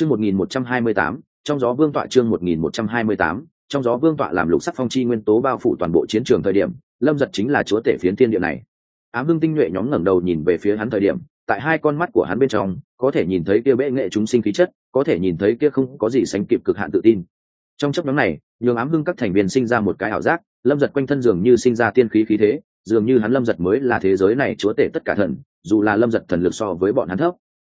chương một nghìn một trăm hai mươi tám, trong gió vương tọa chương một nghìn một trăm hai mươi tám, trong gió vương tọa làm lục sắc phong chi nguyên tố bao phủ toàn bộ chiến trường thời điểm, lâm giật chính là chúa tể phiến thiên địa này. Ám hưng tinh nhuệ nhóm ngẩng đầu nhìn về phía hắn thời điểm, tại hai con mắt của hắn bên trong, có thể nhìn thấy kia bệ nghệ chúng sinh khí chất, có thể nhìn thấy kia không có gì sánh kịp cực hạn tự tin. Trong chấp nhóm này, nhường ám hưng các thành viên sinh ra một cái ảo giác, lâm giật quanh thân dường như sinh ra tiên khí khí thế, dường như hắn lâm giật mới là thế giới này chúa tể tất cả thần, dù là lâm giật thần lực so với bọn hắn thấp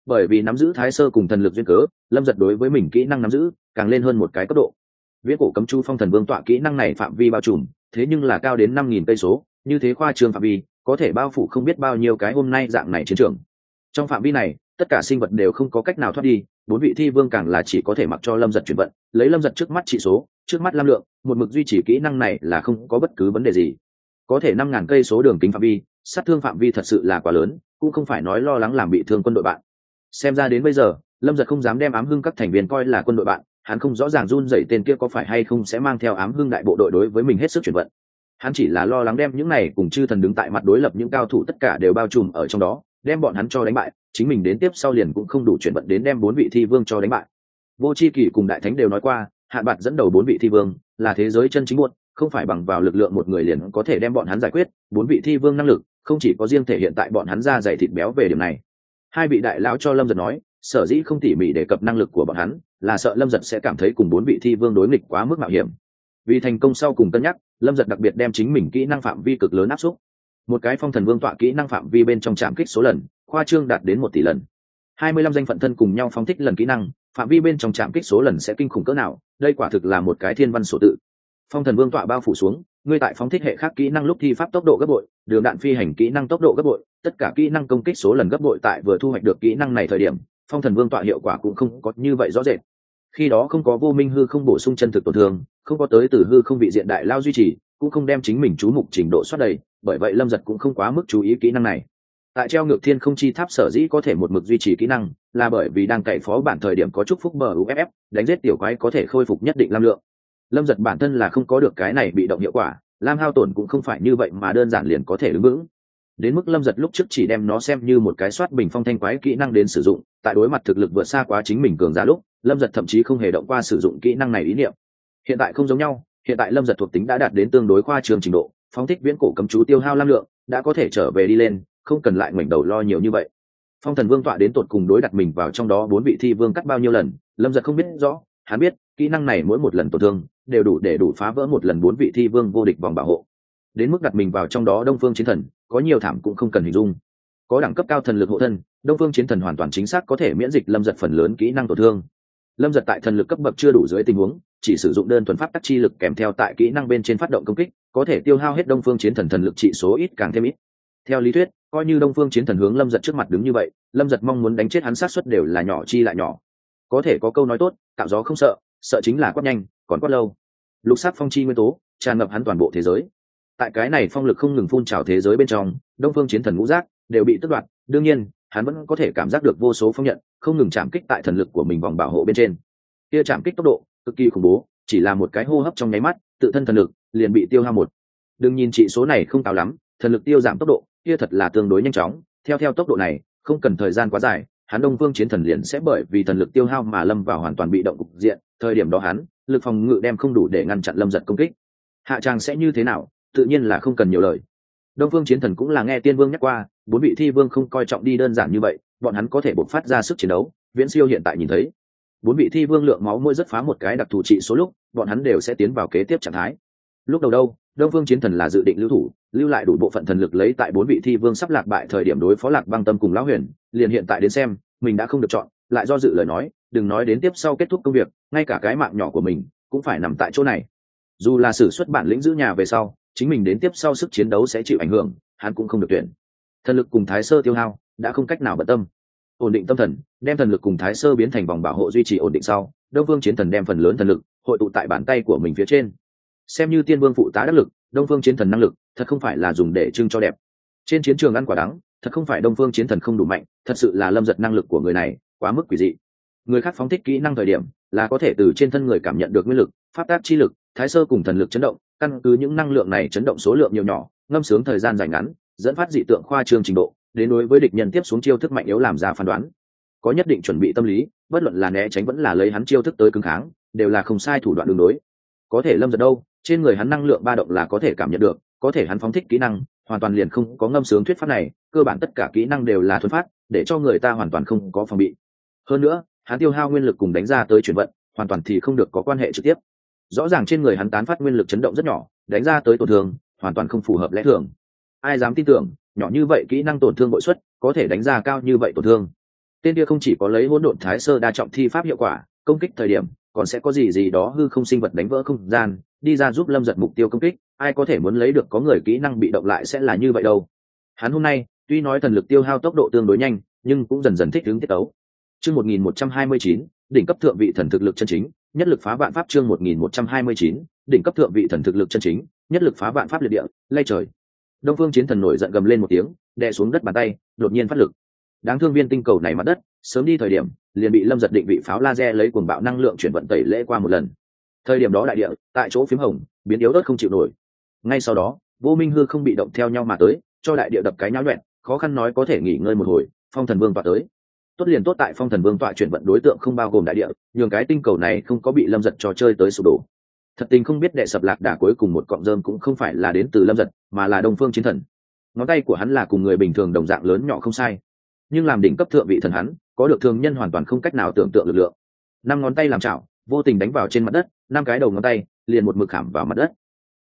bởi vì nắm giữ thái sơ cùng thần lực duyên cớ, lâm giật đối với mình kỹ năng nắm giữ càng lên hơn một cái cấp độ. Viễn cổ cấm chu phong thần vương tọa kỹ năng này phạm vi bao trùm, thế nhưng là cao đến năm nghìn cây số, như thế khoa trường phạm vi, có thể bao phủ không biết bao nhiêu cái hôm nay dạng này chiến trường. Trong phạm vi này, tất cả sinh vật đều không có cách nào thoát đi, bốn vị thi vương càng là chỉ có thể mặc cho lâm giật chuyển vận, lấy lâm giật trước mắt trị số, trước mắt lam lượng, một mực duy trì kỹ năng này là không có bất cứ vấn đề gì. Có thể năm ngàn cây số đường kính phạm vi, sát thương phạm vi thật sự là quá lớn, cũng không phải nói lo lắng làm bị thương quân đội bạn xem ra đến bây giờ, lâm giật không dám đem ám hưng các thành viên coi là quân đội bạn, hắn không rõ ràng run dậy tên kia có phải hay không sẽ mang theo ám hưng đại bộ đội đối với mình hết sức chuyển vận. Hắn chỉ là lo lắng đem những này cùng chư thần đứng tại mặt đối lập những cao thủ tất cả đều bao trùm ở trong đó, đem bọn hắn cho đánh bại, chính mình đến tiếp sau liền cũng không đủ chuyển vận đến đem bốn vị thi vương cho đánh bại. Vô c h i kỷ cùng đại thánh đều nói qua, hạn bạn dẫn đầu bốn vị thi vương là thế giới chân chính muộn, không phải bằng vào lực lượng một người liền có thể đem bọn hắn giải quyết, bốn vị thi vương năng lực không chỉ có riêng thể hiện tại bọn hắn ra dày thịt béo về điểm này hai vị đại lão cho lâm giật nói, sở dĩ không tỉ mỉ đề cập năng lực của bọn hắn, là sợ lâm giật sẽ cảm thấy cùng bốn vị thi vương đối nghịch quá mức mạo hiểm. Vì thành công sau cùng cân nhắc, lâm giật đặc biệt đem chính mình kỹ năng phạm vi cực lớn áp xúc một cái phong thần vương tọa kỹ năng phạm vi bên trong trạm kích số lần, khoa trương đạt đến một tỷ lần. Hai mươi lăm danh phận thân cùng nhau phóng thích lần kỹ năng, phạm vi bên trong trạm kích số lần sẽ kinh khủng cỡ nào, đây quả thực là một cái thiên văn sổ tự phong thần vương tọa bao phủ xuống, ngươi tại phóng thích hệ khác kỹ năng lúc thi pháp tốc độ gấp bội, đường đạn phi hành kỹ năng tốc độ gấp bội, tất cả kỹ năng công kích số lần gấp bội tại vừa thu hoạch được kỹ năng này thời điểm, phong thần vương tọa hiệu quả cũng không có như vậy rõ rệt. Khi đó không có vô minh hư không bổ sung chân thực tổn thương, không có tới từ hư không vị diện đại lao duy trì, cũng không đem chính mình chú mục trình độ soát đầy, bởi vậy lâm giật cũng không quá mức chú ý kỹ năng này. Tại treo ngược thiên không chi tháp sở dĩ có thể một mực duy trì kỹ năng, là bởi vì đang cậy phó bản thời điểm có chúc phúc bờ uff đánh giết tiểu quái có thể khôi phục nhất định lam lượng lâm giật bản thân là không có được cái này bị động hiệu quả, lam hao tổn cũng không phải như vậy mà đơn giản liền có thể đứng vững. Đến mức lâm giật lúc trước chỉ đem nó xem như một cái soát bình phong thanh quái kỹ năng đến sử dụng, tại đối mặt thực lực vượt xa quá chính mình cường giá lúc, lâm giật thậm chí không hề động qua sử dụng kỹ năng này ý niệm. Hiện tại không giống nhau, hiện tại lâm giật thuộc tính đã đạt đến tương đối khoa trường trình độ, phóng thích viễn cổ cấm chú tiêu hao lam lượng, đã có thể trở về đi lên, không cần lại ngoảnh đầu lo nhiều như vậy. Phong thần vương tọa đến tột cùng đối đặt mình vào trong đó bốn vị thi vương cắt bao nhiêu lần, lâm giật không biết rõ hắn biết, kỹ năng này mỗi một lần tổn thương, đều đủ để đủ phá vỡ một lần bốn vị thi vương vô địch vòng bảo hộ. Đến mức đặt mình vào trong đó đông phương chiến thần, có nhiều thảm cũng không cần hình dung. Có đẳng cấp cao thần lực hộ thân, đông phương chiến thần hoàn toàn chính xác có thể miễn dịch lâm giật phần lớn kỹ năng tổn thương. Lâm giật tại thần lực cấp bậc chưa đủ dưới tình huống, chỉ sử dụng đơn thuần pháp tắc chi lực kèm theo tại kỹ năng bên trên phát động công kích, có thể tiêu hao hết đông phương chiến thần thần lực trị số ít càng thêm ít. Theo lý thuyết, coi như đông phương chiến thần hướng lâm giật trước mặt đứng như vậy, lâm giật mong muốn đánh chết hắn sát xuất đều là nhỏ chi lại nhỏ có thể có câu nói tốt tạo gió không sợ sợ chính là quát nhanh, còn quát lâu. Lục sắc phong chi nguyên tố, tràn ngập hắn toàn bộ thế giới. Tại cái này phong lực không ngừng phun trào thế giới bên trong, đông phương chiến thần ngũ giác đều bị tất đoạt. Đương nhiên, hắn vẫn có thể cảm giác được vô số phong nhận không ngừng chạm kích tại thần lực của mình vòng bảo hộ bên trên. Kia chạm kích tốc độ, cực kỳ khủng bố, chỉ là một cái hô hấp trong nháy mắt, tự thân thần lực liền bị tiêu hao một. Đừng nhìn trị số này không cao lắm, thần lực tiêu giảm tốc độ, kia thật là tương đối nhanh chóng. Theo theo tốc độ này, không cần thời gian quá dài hắn đông Vương chiến thần liền sẽ bởi vì thần lực tiêu hao mà lâm vào hoàn toàn bị động cục diện. Thời điểm đó hắn, lực phòng ngự đem không đủ để ngăn chặn lâm giật công kích. Hạ tràng sẽ như thế nào? Tự nhiên là không cần nhiều lời. Đông phương chiến thần cũng là nghe tiên vương nhắc qua, bốn vị thi vương không coi trọng đi đơn giản như vậy, bọn hắn có thể bộc phát ra sức chiến đấu, viễn siêu hiện tại nhìn thấy. Bốn vị thi vương lượng máu mỗi rất phá một cái đặc thù trị số lúc, bọn hắn đều sẽ tiến vào kế tiếp trạng thái lúc đầu đâu, đông phương chiến thần là dự định lưu thủ, lưu lại đủ bộ phận thần lực lấy tại bốn vị thi vương sắp lạc bại thời điểm đối phó lạc băng tâm cùng lão huyền, liền hiện tại đến xem, mình đã không được chọn, lại do dự lời nói, đừng nói đến tiếp sau kết thúc công việc, ngay cả cái mạng nhỏ của mình cũng phải nằm tại chỗ này. Dù là xử xuất bản lĩnh giữ nhà về sau, chính mình đến tiếp sau sức chiến đấu sẽ chịu ảnh hưởng, hắn cũng không được tuyển. Thần lực cùng thái sơ tiêu hao đã không cách nào bận tâm. Ổn định tâm thần, đem thần lực cùng thái sơ biến thành vòng bảo hộ duy trì ổn định sau, đông vương chiến thần đem phần lớn thần lực hội tụ tại bàn tay của mình phía trên xem như tiên vương phụ tá đắc lực, đông phương chiến thần năng lực, thật không phải là dùng để trưng cho đẹp. Trên chiến trường ăn quả đắng, thật không phải đông phương chiến thần không đủ mạnh, thật sự là lâm giật năng lực của người này, quá mức quỷ dị. Người khác phóng thích kỹ năng thời điểm, là có thể từ trên thân người cảm nhận được nguyên lực phát tác chi lực, thái sơ cùng thần lực chấn động, căn cứ những năng lượng này chấn động số lượng nhiều nhỏ, ngâm sướng thời gian dài ngắn, dẫn phát dị tượng khoa trương trình độ, đến đối với địch nhân tiếp xuống chiêu thức mạnh yếu làm ra phán đoán. Có nhất định chuẩn bị tâm lý, bất luận là né tránh vẫn là lấy hắn chiêu thức tới cứng kháng, đều là không sai thủ đoạn đường đối có thể lâm giật đâu? Trên người hắn năng lượng ba động là có thể cảm nhận được, có thể hắn phóng thích kỹ năng, hoàn toàn liền không có ngâm sướng thuyết pháp này, cơ bản tất cả kỹ năng đều là thuần phát, để cho người ta hoàn toàn không có phòng bị. Hơn nữa, hắn tiêu hao nguyên lực cùng đánh ra tới chuyển vận, hoàn toàn thì không được có quan hệ trực tiếp. Rõ ràng trên người hắn tán phát nguyên lực chấn động rất nhỏ, đánh ra tới tổn thương, hoàn toàn không phù hợp lẽ thường. Ai dám tin tưởng, nhỏ như vậy kỹ năng tổn thương bội suất, có thể đánh ra cao như vậy tổn thương? Tên kia không chỉ có lấy hỗn độn thái sơ đa trọng thi pháp hiệu quả, công kích thời điểm, còn sẽ có gì gì đó hư không sinh vật đánh vỡ không gian đi ra giúp lâm giật mục tiêu công kích, ai có thể muốn lấy được có người kỹ năng bị động lại sẽ là như vậy đâu. Hắn hôm nay, tuy nói thần lực tiêu hao tốc độ tương đối nhanh, nhưng cũng dần dần thích ứng tiết tấu. Chương một nghìn một trăm hai mươi chín, đỉnh cấp thượng vị thần thực lực chân chính, nhất lực phá vạn pháp chương một nghìn một trăm hai mươi chín, đỉnh cấp thượng vị thần thực lực chân chính, nhất lực phá vạn pháp liệt địa, lay trời. Đông phương chiến thần nổi giận gầm lên một tiếng, đè xuống đất bàn tay, đột nhiên phát lực. Đáng thương viên tinh cầu này mặt đất, sớm đi thời điểm, liền bị lâm giật định vị pháo laser lấy cuồng bạo năng lượng chuyển vận tẩy lễ qua một lần thời điểm đó đại địa, tại chỗ phím hồng, biến yếu đất không chịu nổi. Ngay sau đó, vô minh hư không bị động theo nhau mà tới, cho đại địa đập cái nháo nhuẹn khó khăn nói có thể nghỉ ngơi một hồi, phong thần vương tọa tới. Tốt liền tốt tại phong thần vương tọa chuyển vận đối tượng không bao gồm đại địa, nhường cái tinh cầu này không có bị lâm giật trò chơi tới sụp đổ. Thật tình không biết đệ sập lạc đà cuối cùng một cọng rơm cũng không phải là đến từ lâm giật, mà là đông phương chiến thần. Ngón tay của hắn là cùng người bình thường đồng dạng lớn nhỏ không sai. Nhưng làm đỉnh cấp thượng vị thần hắn, có được thường nhân hoàn toàn không cách nào tưởng tượng lực lượng. Năm ngón tay làm chảo, vô tình đánh vào trên mặt đất năm cái đầu ngón tay, liền một mực khảm vào mặt đất.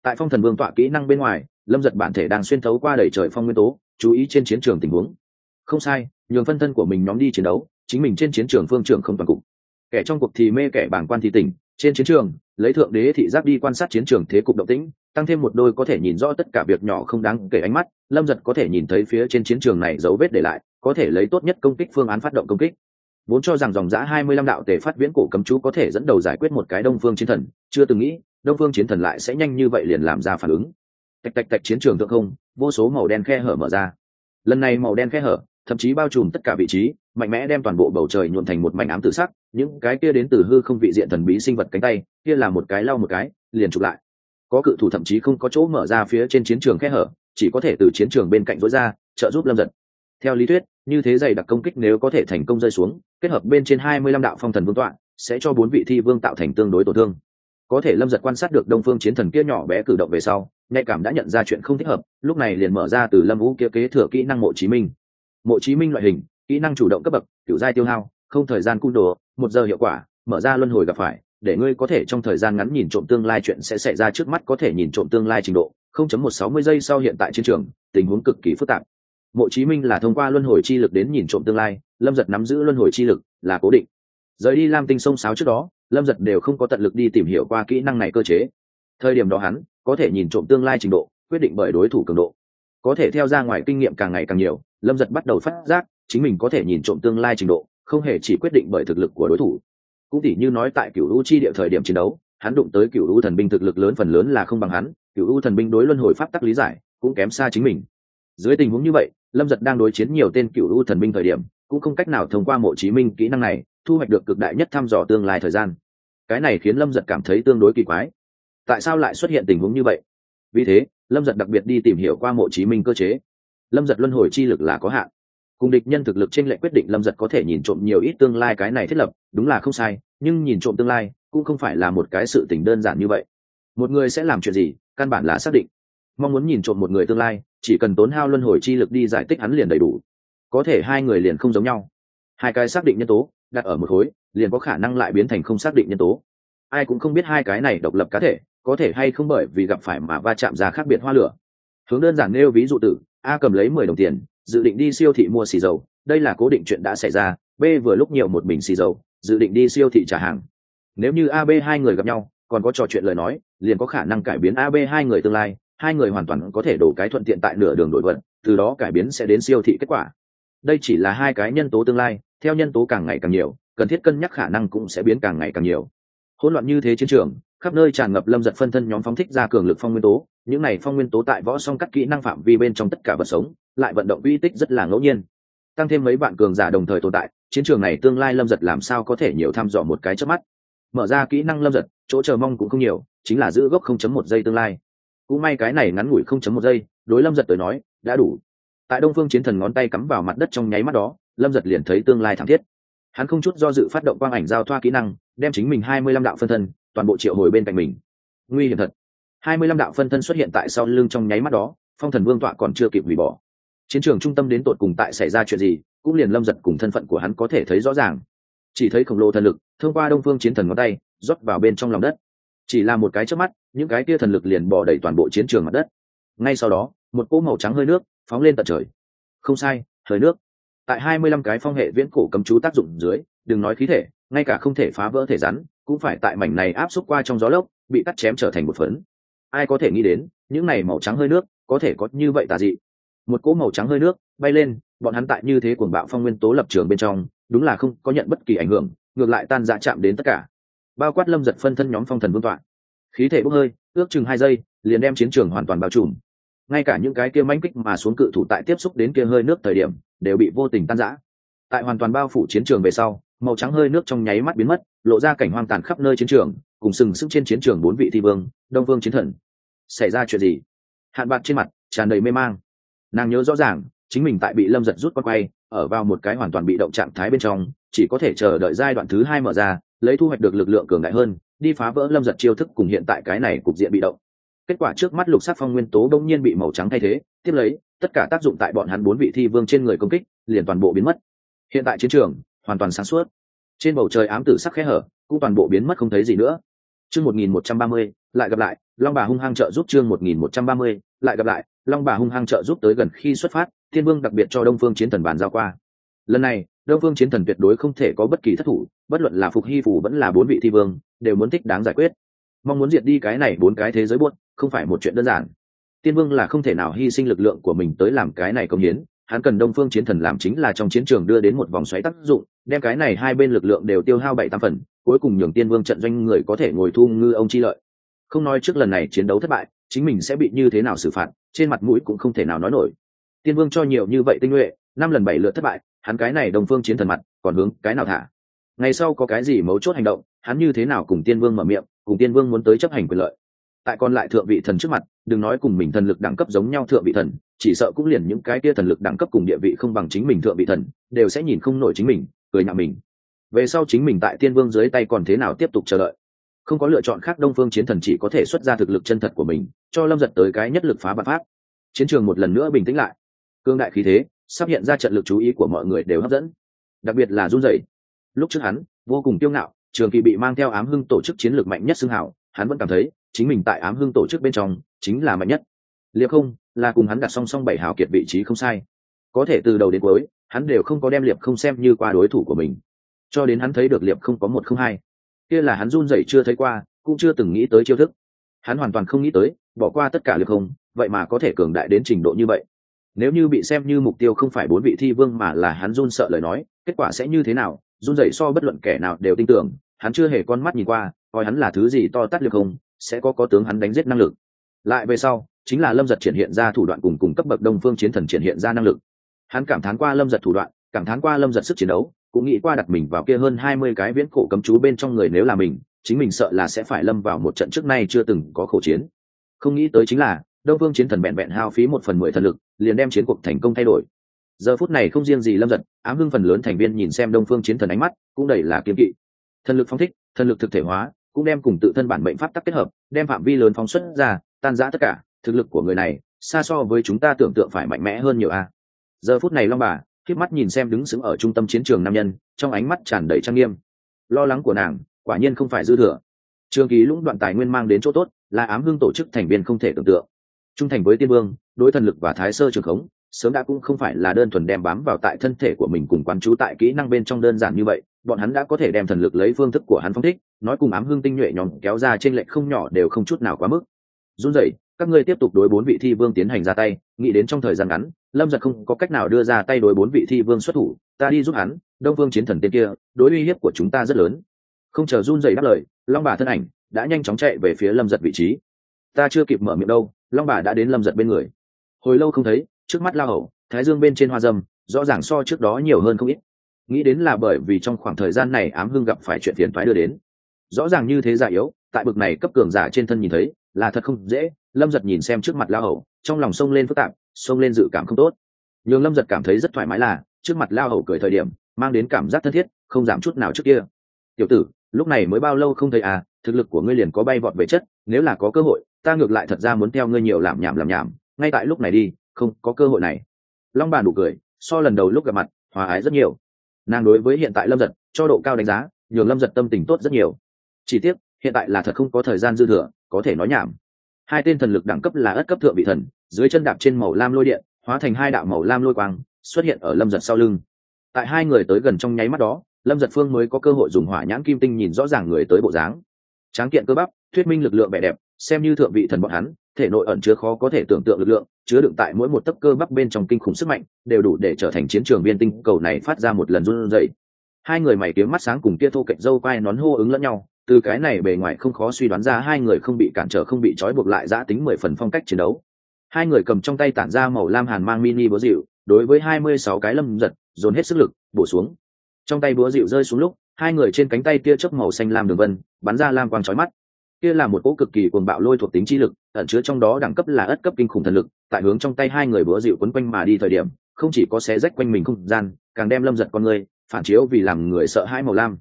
Tại phong thần vương tọa kỹ năng bên ngoài, lâm giật bản thể đang xuyên thấu qua đẩy trời phong nguyên tố, chú ý trên chiến trường tình huống. Không sai, nhường phân thân của mình nhóm đi chiến đấu, chính mình trên chiến trường phương trường không toàn cục. Kẻ trong cuộc thì mê kẻ bảng quan thì tỉnh, trên chiến trường, lấy thượng đế thị giác đi quan sát chiến trường thế cục động tĩnh, tăng thêm một đôi có thể nhìn rõ tất cả việc nhỏ không đáng kể ánh mắt, lâm giật có thể nhìn thấy phía trên chiến trường này dấu vết để lại, có thể lấy tốt nhất công kích phương án phát động công kích vốn cho rằng dòng giã hai mươi lăm đạo tề phát viễn cổ cấm chú có thể dẫn đầu giải quyết một cái đông phương chiến thần, chưa từng nghĩ, đông phương chiến thần lại sẽ nhanh như vậy liền làm ra phản ứng. Tạch tạch tạch chiến trường thượng không, vô số màu đen khe hở mở ra. Lần này màu đen khe hở, thậm chí bao trùm tất cả vị trí, mạnh mẽ đem toàn bộ bầu trời nhuộn thành một mảnh ám tự sắc, những cái kia đến từ hư không vị diện thần bí sinh vật cánh tay, kia là một cái lau một cái, liền chụp lại. Có cự thủ thậm chí không có chỗ mở ra phía trên chiến trường khe hở, chỉ có thể từ chiến trường bên cạnh dối ra, trợ giúp lâm giật. Theo lý thuyết như thế dày đặc công kích nếu có thể thành công rơi xuống, kết hợp bên trên hai mươi lăm đạo phong thần vương tọa, sẽ cho bốn vị thi vương tạo thành tương đối tổn thương. Có thể lâm giật quan sát được đông phương chiến thần kia nhỏ bé cử động về sau, nhạy cảm đã nhận ra chuyện không thích hợp, lúc này liền mở ra từ lâm vũ kia kế thừa kỹ năng mộ chí minh. Mộ chí minh loại hình, kỹ năng chủ động cấp bậc, kiểu giai tiêu hao, không thời gian cung đồ, một giờ hiệu quả, mở ra luân hồi gặp phải, để ngươi có thể trong thời gian ngắn nhìn trộm tương lai chuyện sẽ xảy ra trước mắt có thể nhìn trộm tương lai trình độ, không chấm một sáu mươi giây sau hiện tại chiến trường, tình huống cực kỳ phức tạp mộ chí minh là thông qua luân hồi chi lực đến nhìn trộm tương lai, lâm giật nắm giữ luân hồi chi lực là cố định. Rời đi lam tinh sông sáo trước đó, lâm giật đều không có tận lực đi tìm hiểu qua kỹ năng này cơ chế. Thời điểm đó hắn có thể nhìn trộm tương lai trình độ, quyết định bởi đối thủ cường độ. Có thể theo ra ngoài kinh nghiệm càng ngày càng nhiều, lâm giật bắt đầu phát giác chính mình có thể nhìn trộm tương lai trình độ, không hề chỉ quyết định bởi thực lực của đối thủ. Cũng tỉ như nói tại cựu u chi địa thời điểm chiến đấu, hắn đụng tới cựu u thần binh thực lực lớn phần lớn là không bằng hắn cựu u thần binh đối luân hồi pháp tắc lý giải cũng kém xa chính mình. Dưới tình huống như vậy lâm giật đang đối chiến nhiều tên cựu u thần binh thời điểm, cũng không cách nào thông qua mộ chí minh kỹ năng này, thu hoạch được cực đại nhất thăm dò tương lai thời gian. Cái này khiến lâm giật cảm thấy tương đối kỳ quái. Tại sao lại xuất hiện tình huống như vậy? Vì thế, lâm giật đặc biệt đi tìm hiểu qua mộ chí minh cơ chế. Lâm giật luân hồi chi lực là có hạn. Cùng địch nhân thực lực trên lệ quyết định lâm giật có thể nhìn trộm nhiều ít tương lai cái này thiết lập, đúng là không sai, nhưng nhìn trộm tương lai cũng không phải là một cái sự tình đơn giản như vậy. Một người sẽ làm chuyện gì, căn bản là xác định mong muốn nhìn trộm một người tương lai, chỉ cần tốn hao luân hồi chi lực đi giải tích hắn liền đầy đủ. Có thể hai người liền không giống nhau. Hai cái xác định nhân tố, đặt ở một khối, liền có khả năng lại biến thành không xác định nhân tố. Ai cũng không biết hai cái này độc lập cá thể, có thể hay không bởi vì gặp phải mà va chạm ra khác biệt hoa lửa. Hướng đơn giản nêu ví dụ tử a cầm lấy mười đồng tiền, dự định đi siêu thị mua xì dầu. Đây là cố định chuyện đã xảy ra, b vừa lúc nhiều một bình xì dầu, dự định đi siêu thị trả hàng. Nếu như ab hai người gặp nhau, còn có trò chuyện lời nói, liền có khả năng cải biến ab hai người tương lai hai người hoàn toàn có thể đổ cái thuận tiện tại nửa đường đổi vận, từ đó cải biến sẽ đến siêu thị kết quả. Đây chỉ là hai cái nhân tố tương lai, theo nhân tố càng ngày càng nhiều, cần thiết cân nhắc khả năng cũng sẽ biến càng ngày càng nhiều. Hỗn loạn như thế chiến trường, khắp nơi tràn ngập lâm giật phân thân nhóm phóng thích ra cường lực phong nguyên tố, những này phong nguyên tố tại võ song cắt kỹ năng phạm vi bên trong tất cả vật sống, lại vận động uy tích rất là ngẫu nhiên. Tăng thêm mấy bạn cường giả đồng thời tồn tại, chiến trường này tương lai lâm giật làm sao có thể nhiều thăm dò một cái trước mắt. Mở ra kỹ năng lâm giật, chỗ chờ mong cũng không nhiều, chính là giữ gốc không chấm một giây tương lai cũng may cái này ngắn ngủi không chấm một giây, đối lâm giật tới nói, đã đủ. Tại đông phương chiến thần ngón tay cắm vào mặt đất trong nháy mắt đó, lâm giật liền thấy tương lai thảm thiết. Hắn không chút do dự phát động quang ảnh giao thoa kỹ năng, đem chính mình hai mươi lăm đạo phân thân, toàn bộ triệu hồi bên cạnh mình. Nguy hiểm thật. hai mươi lăm đạo phân thân xuất hiện tại sau lưng trong nháy mắt đó, phong thần vương tọa còn chưa kịp hủy bỏ. Chiến trường trung tâm đến tột cùng tại xảy ra chuyện gì, cũng liền lâm giật cùng thân phận của hắn có thể thấy rõ ràng. Chỉ thấy khổng lồ thần lực thông qua đông phương chiến thần ngón tay, rót vào bên trong lòng đất chỉ là một cái trước mắt, những cái kia thần lực liền bỏ đầy toàn bộ chiến trường mặt đất. Ngay sau đó, một cỗ màu trắng hơi nước phóng lên tận trời. Không sai, hơi nước. Tại hai mươi lăm cái phong hệ viễn cổ cấm chú tác dụng dưới, đừng nói khí thể, ngay cả không thể phá vỡ thể rắn, cũng phải tại mảnh này áp xúc qua trong gió lốc, bị cắt chém trở thành một phấn. Ai có thể nghĩ đến, những này màu trắng hơi nước có thể có như vậy tà dị. Một cỗ màu trắng hơi nước bay lên, bọn hắn tại như thế cuồng bạo phong nguyên tố lập trường bên trong, đúng là không có nhận bất kỳ ảnh hưởng, ngược lại tan dạ chạm đến tất cả bao quát lâm giật phân thân nhóm phong thần vương tọa. Khí thể bốc hơi, ước chừng hai giây, liền đem chiến trường hoàn toàn bao trùm. Ngay cả những cái kia manh kích mà xuống cự thủ tại tiếp xúc đến kia hơi nước thời điểm, đều bị vô tình tan rã. Tại hoàn toàn bao phủ chiến trường về sau, màu trắng hơi nước trong nháy mắt biến mất, lộ ra cảnh hoang tàn khắp nơi chiến trường, cùng sừng sững trên chiến trường bốn vị thi vương, đông vương chiến thần. Xảy ra chuyện gì? Hạn bạc trên mặt, tràn đầy mê mang. Nàng nhớ rõ ràng, chính mình tại bị lâm giật rút con quay, ở vào một cái hoàn toàn bị động trạng thái bên trong, chỉ có thể chờ đợi giai đoạn thứ hai mở ra lấy thu hoạch được lực lượng cường đại hơn, đi phá vỡ lâm giật chiêu thức cùng hiện tại cái này cục diện bị động. Kết quả trước mắt lục sắc phong nguyên tố bỗng nhiên bị màu trắng thay thế, tiếp lấy, tất cả tác dụng tại bọn hắn bốn vị thi vương trên người công kích, liền toàn bộ biến mất. Hiện tại chiến trường, hoàn toàn sáng suốt. Trên bầu trời ám tử sắc khẽ hở, cũng toàn bộ biến mất không thấy gì nữa. Chương một nghìn một trăm ba mươi, lại gặp lại, long bà hung hăng trợ giúp chương một nghìn một trăm ba mươi, lại gặp lại, long bà hung hăng trợ giúp tới gần khi xuất phát, thiên vương đặc biệt cho đông phương chiến thần bàn giao qua. Lần này đông phương chiến thần tuyệt đối không thể có bất kỳ thất thủ, bất luận là phục hy phủ vẫn là bốn vị thi vương, đều muốn thích đáng giải quyết. Mong muốn diệt đi cái này bốn cái thế giới buốt, không phải một chuyện đơn giản. Tiên vương là không thể nào hy sinh lực lượng của mình tới làm cái này công hiến, hắn cần đông phương chiến thần làm chính là trong chiến trường đưa đến một vòng xoáy tác dụng, đem cái này hai bên lực lượng đều tiêu hao bảy tam phần, cuối cùng nhường tiên vương trận doanh người có thể ngồi thu ngư ông chi lợi. Không nói trước lần này chiến đấu thất bại, chính mình sẽ bị như thế nào xử phạt, trên mặt mũi cũng không thể nào nói nổi. Tiên vương cho nhiều như vậy tinh nhuệ, năm lần bảy lượt thất bại hắn cái này đồng phương chiến thần mặt, còn hướng cái nào thả? Ngày sau có cái gì mấu chốt hành động, hắn như thế nào cùng tiên vương mở miệng, cùng tiên vương muốn tới chấp hành quyền lợi? Tại còn lại thượng vị thần trước mặt, đừng nói cùng mình thần lực đẳng cấp giống nhau thượng vị thần, chỉ sợ cũng liền những cái kia thần lực đẳng cấp cùng địa vị không bằng chính mình thượng vị thần, đều sẽ nhìn không nổi chính mình, cười nhạo mình. Về sau chính mình tại tiên vương dưới tay còn thế nào tiếp tục chờ đợi? Không có lựa chọn khác đông phương chiến thần chỉ có thể xuất ra thực lực chân thật của mình, cho lâm giật tới cái nhất lực phá bạc pháp. Chiến trường một lần nữa bình tĩnh lại. Cương đại khí thế sắp hiện ra trận lực chú ý của mọi người đều hấp dẫn. Đặc biệt là run rẩy. Lúc trước hắn, vô cùng kiêu ngạo, trường kỳ bị mang theo ám hưng tổ chức chiến lược mạnh nhất xưng hảo hắn vẫn cảm thấy, chính mình tại ám hưng tổ chức bên trong, chính là mạnh nhất. Liệp không, là cùng hắn đặt song song bảy hào kiệt vị trí không sai. Có thể từ đầu đến cuối, hắn đều không có đem liệp không xem như qua đối thủ của mình. Cho đến hắn thấy được liệp không có một không hai. Kia là hắn run rẩy chưa thấy qua, cũng chưa từng nghĩ tới chiêu thức. Hắn hoàn toàn không nghĩ tới, bỏ qua tất cả liệp không, vậy mà có thể cường đại đến trình độ như vậy nếu như bị xem như mục tiêu không phải bốn vị thi vương mà là hắn run sợ lời nói, kết quả sẽ như thế nào, run dậy so bất luận kẻ nào đều tin tưởng, hắn chưa hề con mắt nhìn qua, coi hắn là thứ gì to tát liệt không, sẽ có có tướng hắn đánh giết năng lực. Lại về sau, chính là lâm giật triển hiện ra thủ đoạn cùng cùng cấp bậc đông phương chiến thần triển hiện ra năng lực. Hắn cảm thán qua lâm giật thủ đoạn, cảm thán qua lâm giật sức chiến đấu, cũng nghĩ qua đặt mình vào kia hơn hai mươi cái viễn cổ cấm chú bên trong người nếu là mình, chính mình sợ là sẽ phải lâm vào một trận trước nay chưa từng có khẩu chiến. Không nghĩ tới chính là đông phương chiến thần vẹn vẹn hao phí một phần mười thần lực, liền đem chiến cuộc thành công thay đổi. Giờ phút này không riêng gì lâm giật, ám hưng phần lớn thành viên nhìn xem đông phương chiến thần ánh mắt, cũng đầy là kiếm kỵ. Thần lực phong thích, thần lực thực thể hóa, cũng đem cùng tự thân bản mệnh pháp tắc kết hợp, đem phạm vi lớn phóng xuất ra, tan giã tất cả, thực lực của người này, xa so với chúng ta tưởng tượng phải mạnh mẽ hơn nhiều a. Giờ phút này long bà, khiếp mắt nhìn xem đứng sững ở trung tâm chiến trường nam nhân, trong ánh mắt tràn đầy trang nghiêm. Lo lắng của nàng, quả nhiên không phải dư thừa. Trường ký lũng đoạn tài nguyên mang đến chỗ tốt, là ám hưng tổ chức thành viên không thể tưởng tượng trung thành với tiên vương, đối thần lực và thái sơ trường khống, sớm đã cũng không phải là đơn thuần đem bám vào tại thân thể của mình cùng quán trú tại kỹ năng bên trong đơn giản như vậy, bọn hắn đã có thể đem thần lực lấy phương thức của hắn phong thích, nói cùng ám hương tinh nhuệ nhóm kéo ra trên lệnh không nhỏ đều không chút nào quá mức. Run rẩy, các ngươi tiếp tục đối bốn vị thi vương tiến hành ra tay, nghĩ đến trong thời gian ngắn, lâm giật không có cách nào đưa ra tay đối bốn vị thi vương xuất thủ, ta đi giúp hắn, đông vương chiến thần tên kia, đối uy hiếp của chúng ta rất lớn. Không chờ run rẩy đáp lời, long bà thân ảnh đã nhanh chóng chạy về phía lâm giật vị trí. Ta chưa kịp mở miệng đâu long bà đã đến lâm giật bên người. Hồi lâu không thấy, trước mắt lao hậu thái dương bên trên hoa dâm, rõ ràng so trước đó nhiều hơn không ít. Nghĩ đến là bởi vì trong khoảng thời gian này ám hưng gặp phải chuyện phiền thoái đưa đến. Rõ ràng như thế giả yếu, tại bực này cấp cường giả trên thân nhìn thấy, là thật không dễ. Lâm giật nhìn xem trước mặt lao hậu trong lòng sông lên phức tạp, sông lên dự cảm không tốt. Nhường lâm giật cảm thấy rất thoải mái là, trước mặt lao hậu cười thời điểm, mang đến cảm giác thân thiết, không giảm chút nào trước kia. Tiểu tử, lúc này mới bao lâu không thấy à thực lực của ngươi liền có bay vọt về chất, nếu là có cơ hội ta ngược lại thật ra muốn theo ngươi nhiều làm nhảm làm nhảm, ngay tại lúc này đi, không, có cơ hội này. Long bà nụ cười, so lần đầu lúc gặp mặt, hòa ái rất nhiều. Nàng đối với hiện tại lâm giật, cho độ cao đánh giá, nhường lâm giật tâm tình tốt rất nhiều. Chỉ tiếc, hiện tại là thật không có thời gian dư thừa, có thể nói nhảm. Hai tên thần lực đẳng cấp là ất cấp thượng vị thần, dưới chân đạp trên màu lam lôi điện, hóa thành hai đạo màu lam lôi quang, xuất hiện ở lâm giật sau lưng. Tại hai người tới gần trong nháy mắt đó, lâm giật phương mới có cơ hội dùng hỏa nhãn kim tinh nhìn rõ ràng người tới bộ dáng. Tráng kiện cơ bắp, thuyết minh lực lượng vẻ đẹp xem như thượng vị thần bọn hắn, thể nội ẩn chứa khó có thể tưởng tượng lực lượng, chứa đựng tại mỗi một tấc cơ bắp bên trong kinh khủng sức mạnh, đều đủ để trở thành chiến trường viên tinh cầu này phát ra một lần run rẩy. Hai người mày kiếm mắt sáng cùng kia thô cạnh dâu quai nón hô ứng lẫn nhau, từ cái này bề ngoài không khó suy đoán ra hai người không bị cản trở không bị trói buộc lại giã tính mười phần phong cách chiến đấu. Hai người cầm trong tay tản ra màu lam hàn mang mini búa dịu đối với hai mươi sáu cái lâm giật, dồn hết sức lực, bổ xuống. Trong tay búa dịu rơi xuống lúc, hai người trên cánh tay tia chớp màu xanh lam đường vân, bắn ra lam quang trói mắt kia là một cỗ cực kỳ cuồng bạo lôi thuộc tính chi lực, ẩn chứa trong đó đẳng cấp là ất cấp kinh khủng thần lực, tại hướng trong tay hai người búa dịu quấn quanh mà đi thời điểm, không chỉ có xé rách quanh mình không gian, càng đem lâm giật con người, phản chiếu vì làm người sợ hãi màu lam.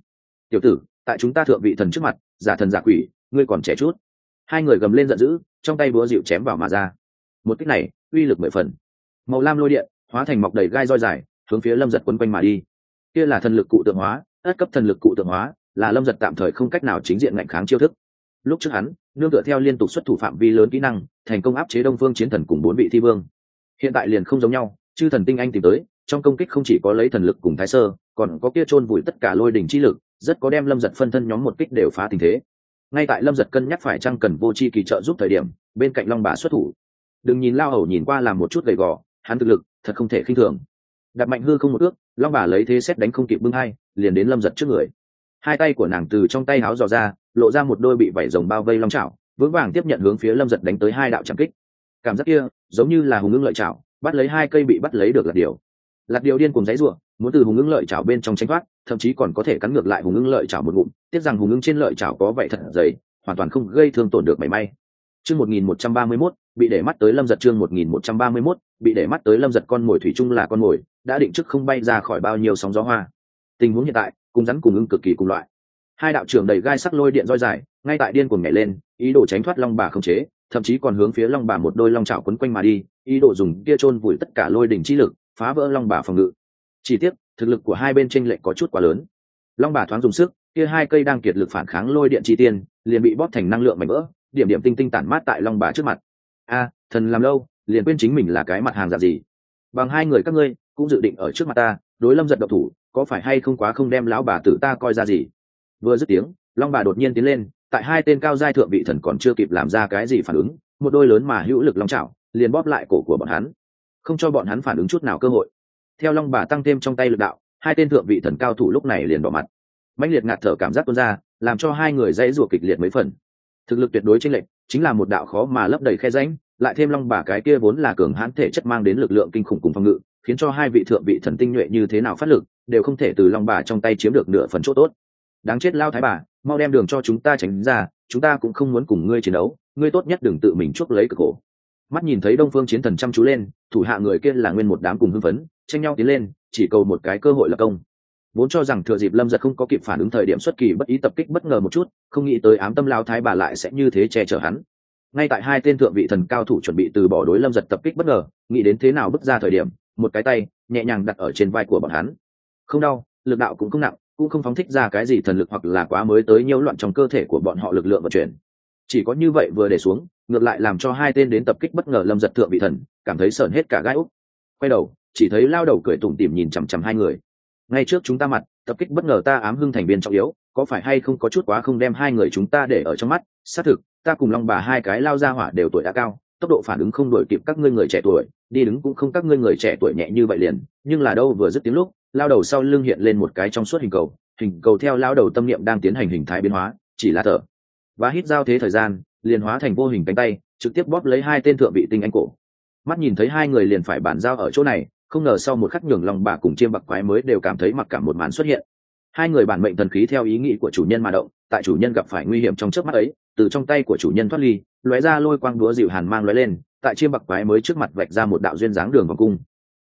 Tiểu tử, tại chúng ta thượng vị thần trước mặt, giả thần giả quỷ, ngươi còn trẻ chút. Hai người gầm lên giận dữ, trong tay búa dịu chém vào mà ra. Một cách này, uy lực mười phần. Màu lam lôi điện, hóa thành mọc đầy gai roi dài, hướng phía lâm giật quấn quanh mà đi. Kia là thần lực cụ tượng hóa, ất cấp thần lực cụ tượng hóa, là lâm giật tạm thời không cách nào chính diện ngạnh kháng chiêu thức lúc trước hắn, nương tựa theo liên tục xuất thủ phạm vi lớn kỹ năng, thành công áp chế đông phương chiến thần cùng bốn vị thi vương. Hiện tại liền không giống nhau, chư thần tinh anh tìm tới, trong công kích không chỉ có lấy thần lực cùng thái sơ, còn có kia chôn vùi tất cả lôi đỉnh chi lực, rất có đem lâm giật phân thân nhóm một kích đều phá tình thế. Ngay tại lâm giật cân nhắc phải chăng cần vô c h i kỳ trợ giúp thời điểm, bên cạnh long bà xuất thủ. Đừng nhìn lao hầu nhìn qua làm một chút gầy gò, hắn thực lực thật không thể khinh thường. Đặt mạnh hư không một ước, long bà lấy thế xét đánh không kịp bưng hai, liền đến lâm giật trước người. Hai tay của nàng từ trong tay háo dò ra lộ ra một đôi bị vảy rồng bao vây long chảo, vững vàng tiếp nhận hướng phía lâm giật đánh tới hai đạo trạm kích. Cảm giác kia, giống như là hùng ngưng lợi chảo, bắt lấy hai cây bị bắt lấy được lạt điều. Lạt điều điên cùng giấy ruộng muốn từ hùng ngưng lợi chảo bên trong tranh thoát, thậm chí còn có thể cắn ngược lại hùng ngưng lợi chảo một ngụm, tiếc rằng hùng ngưng trên lợi chảo có vậy thật dày, hoàn toàn không gây thương tổn được mảy may. Chương một nghìn một trăm ba mươi mốt, bị để mắt tới lâm giật chương một nghìn một trăm ba mươi mốt, bị để mắt tới lâm giật con mồi thủy chung là con mồi, đã định trước không bay ra khỏi bao nhiêu sóng gió hoa. Tình huống hiện tại, cùng rắn cùng ưng cực kỳ cùng loại hai đạo trưởng đầy gai sắc lôi điện roi dài, ngay tại điên cuồng nhảy lên, ý đồ tránh thoát long bà không chế, thậm chí còn hướng phía long bà một đôi long trào quấn quanh mà đi, ý đồ dùng kia chôn vùi tất cả lôi đỉnh chi lực, phá vỡ long bà phòng ngự. Chỉ tiếc, thực lực của hai bên tranh lệch có chút quá lớn. Long bà thoáng dùng sức, kia hai cây đang kiệt lực phản kháng lôi điện chi tiên, liền bị bóp thành năng lượng mảnh vỡ, điểm điểm tinh tinh tản mát tại long bà trước mặt. A, thần làm lâu, liền quên chính mình là cái mặt hàng dạng gì. Bằng hai người các ngươi, cũng dự định ở trước mặt ta, đối lâm giật độc thủ, có phải hay không quá không đem lão bà tử ta coi ra gì? Vừa dứt tiếng, long bà đột nhiên tiến lên, tại hai tên cao giai thượng vị thần còn chưa kịp làm ra cái gì phản ứng, một đôi lớn mà hữu lực long chảo, liền bóp lại cổ của bọn hắn. Không cho bọn hắn phản ứng chút nào cơ hội. Theo long bà tăng thêm trong tay lực đạo, hai tên thượng vị thần cao thủ lúc này liền bỏ mặt. Mạnh liệt ngạt thở cảm giác tuôn ra, làm cho hai người dãy ruột kịch liệt mấy phần. Thực lực tuyệt đối chênh lệch, chính là một đạo khó mà lấp đầy khe rãnh, lại thêm long bà cái kia vốn là cường hãn thể chất mang đến lực lượng kinh khủng cùng phòng ngự, khiến cho hai vị thượng vị thần tinh nhuệ như thế nào phát lực, đều không thể từ long bà trong tay chiếm được nửa phần chỗ tốt đáng chết lao thái bà, mau đem đường cho chúng ta tránh ra, chúng ta cũng không muốn cùng ngươi chiến đấu, ngươi tốt nhất đừng tự mình chuốc lấy cực khổ. Mắt nhìn thấy đông phương chiến thần chăm chú lên, thủ hạ người kia là nguyên một đám cùng hưng phấn, tranh nhau tiến lên, chỉ cầu một cái cơ hội lập công. Vốn cho rằng thừa dịp lâm giật không có kịp phản ứng thời điểm xuất kỳ bất ý tập kích bất ngờ một chút, không nghĩ tới ám tâm lao thái bà lại sẽ như thế che chở hắn. Ngay tại hai tên thượng vị thần cao thủ chuẩn bị từ bỏ đối lâm giật tập kích bất ngờ, nghĩ đến thế nào bước ra thời điểm, một cái tay nhẹ nhàng đặt ở trên vai của bọn hắn. Không đau, lực đạo cũng không nặng cũng không phóng thích ra cái gì thần lực hoặc là quá mới tới nhiễu loạn trong cơ thể của bọn họ lực lượng vận chuyển. Chỉ có như vậy vừa để xuống, ngược lại làm cho hai tên đến tập kích bất ngờ lâm giật thượng vị thần, cảm thấy sởn hết cả gai úc. Quay đầu, chỉ thấy lao đầu cười tủm tỉm nhìn chằm chằm hai người. Ngay trước chúng ta mặt, tập kích bất ngờ ta ám hưng thành viên trọng yếu, có phải hay không có chút quá không đem hai người chúng ta để ở trong mắt? Xác thực, ta cùng long bà hai cái lao ra hỏa đều tuổi đã cao, tốc độ phản ứng không đổi kịp các ngươi người trẻ tuổi, đi đứng cũng không các ngươi người trẻ tuổi nhẹ như vậy liền, nhưng là đâu vừa dứt tiếng lúc lao đầu sau lưng hiện lên một cái trong suốt hình cầu hình cầu theo lao đầu tâm niệm đang tiến hành hình thái biến hóa, chỉ là thở. Và hít giao thế thời gian, liền hóa thành vô hình cánh tay, trực tiếp bóp lấy hai tên thượng vị tinh anh cổ. Mắt nhìn thấy hai người liền phải bàn giao ở chỗ này, không ngờ sau một khắc nhường lòng bà cùng chiêm bạc quái mới đều cảm thấy mặc cảm một màn xuất hiện. Hai người bản mệnh thần khí theo ý nghĩ của chủ nhân mà động, tại chủ nhân gặp phải nguy hiểm trong trước mắt ấy, từ trong tay của chủ nhân thoát ly, lóe ra lôi quang đúa dịu hàn mang lóe lên, tại chiêm bạc quái mới trước mặt vạch ra một đạo duyên dáng đường vòng cung.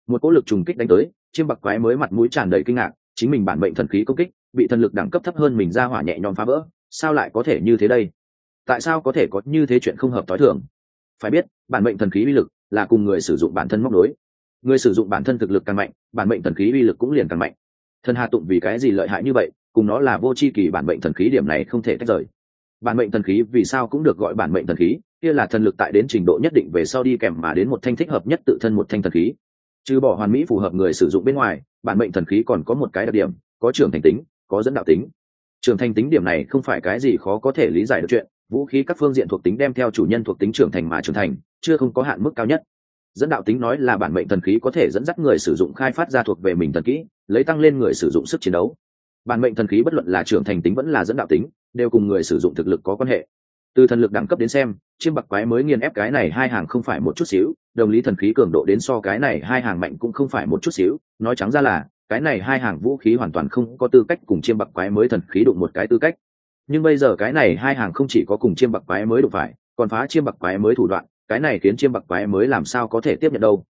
Một cỗ lực trùng kích đánh tới chiêm bạc quái mới mặt mũi tràn đầy kinh ngạc, chính mình bản mệnh thần khí công kích, bị thần lực đẳng cấp thấp hơn mình ra hỏa nhẹ nhõm phá vỡ, sao lại có thể như thế đây? Tại sao có thể có như thế chuyện không hợp t h i thường? Phải biết, bản mệnh thần khí uy lực là cùng người sử dụng bản thân móc đối người sử dụng bản thân thực lực càng mạnh, bản mệnh thần khí uy lực cũng liền càng mạnh. Thần hà tụng vì cái gì lợi hại như vậy, cùng nó là vô c h i kỳ bản mệnh thần khí điểm này không thể tách rời. Bản mệnh thần khí vì sao cũng được gọi bản mệnh thần khí, kia là thần lực tại đến trình độ nhất định về sau đi kèm mà đến một thanh thích hợp nhất tự thân một thanh thần khí trừ bỏ hoàn mỹ phù hợp người sử dụng bên ngoài, bản mệnh thần khí còn có một cái đặc điểm, có trưởng thành tính, có dẫn đạo tính. Trưởng thành tính điểm này không phải cái gì khó có thể lý giải được chuyện, vũ khí các phương diện thuộc tính đem theo chủ nhân thuộc tính trưởng thành mà trưởng thành, chưa không có hạn mức cao nhất. Dẫn đạo tính nói là bản mệnh thần khí có thể dẫn dắt người sử dụng khai phát ra thuộc về mình thần kỹ, lấy tăng lên người sử dụng sức chiến đấu. Bản mệnh thần khí bất luận là trưởng thành tính vẫn là dẫn đạo tính, đều cùng người sử dụng thực lực có quan hệ từ thần lực đẳng cấp đến xem, chiêm bạc quái mới nghiền ép cái này hai hàng không phải một chút xíu, đồng lý thần khí cường độ đến so cái này hai hàng mạnh cũng không phải một chút xíu, nói trắng ra là, cái này hai hàng vũ khí hoàn toàn không có tư cách cùng chiêm bạc quái mới thần khí đụng một cái tư cách. Nhưng bây giờ cái này hai hàng không chỉ có cùng chiêm bạc quái mới đụng phải, còn phá chiêm bạc quái mới thủ đoạn, cái này khiến chiêm bạc quái mới làm sao có thể tiếp nhận đâu?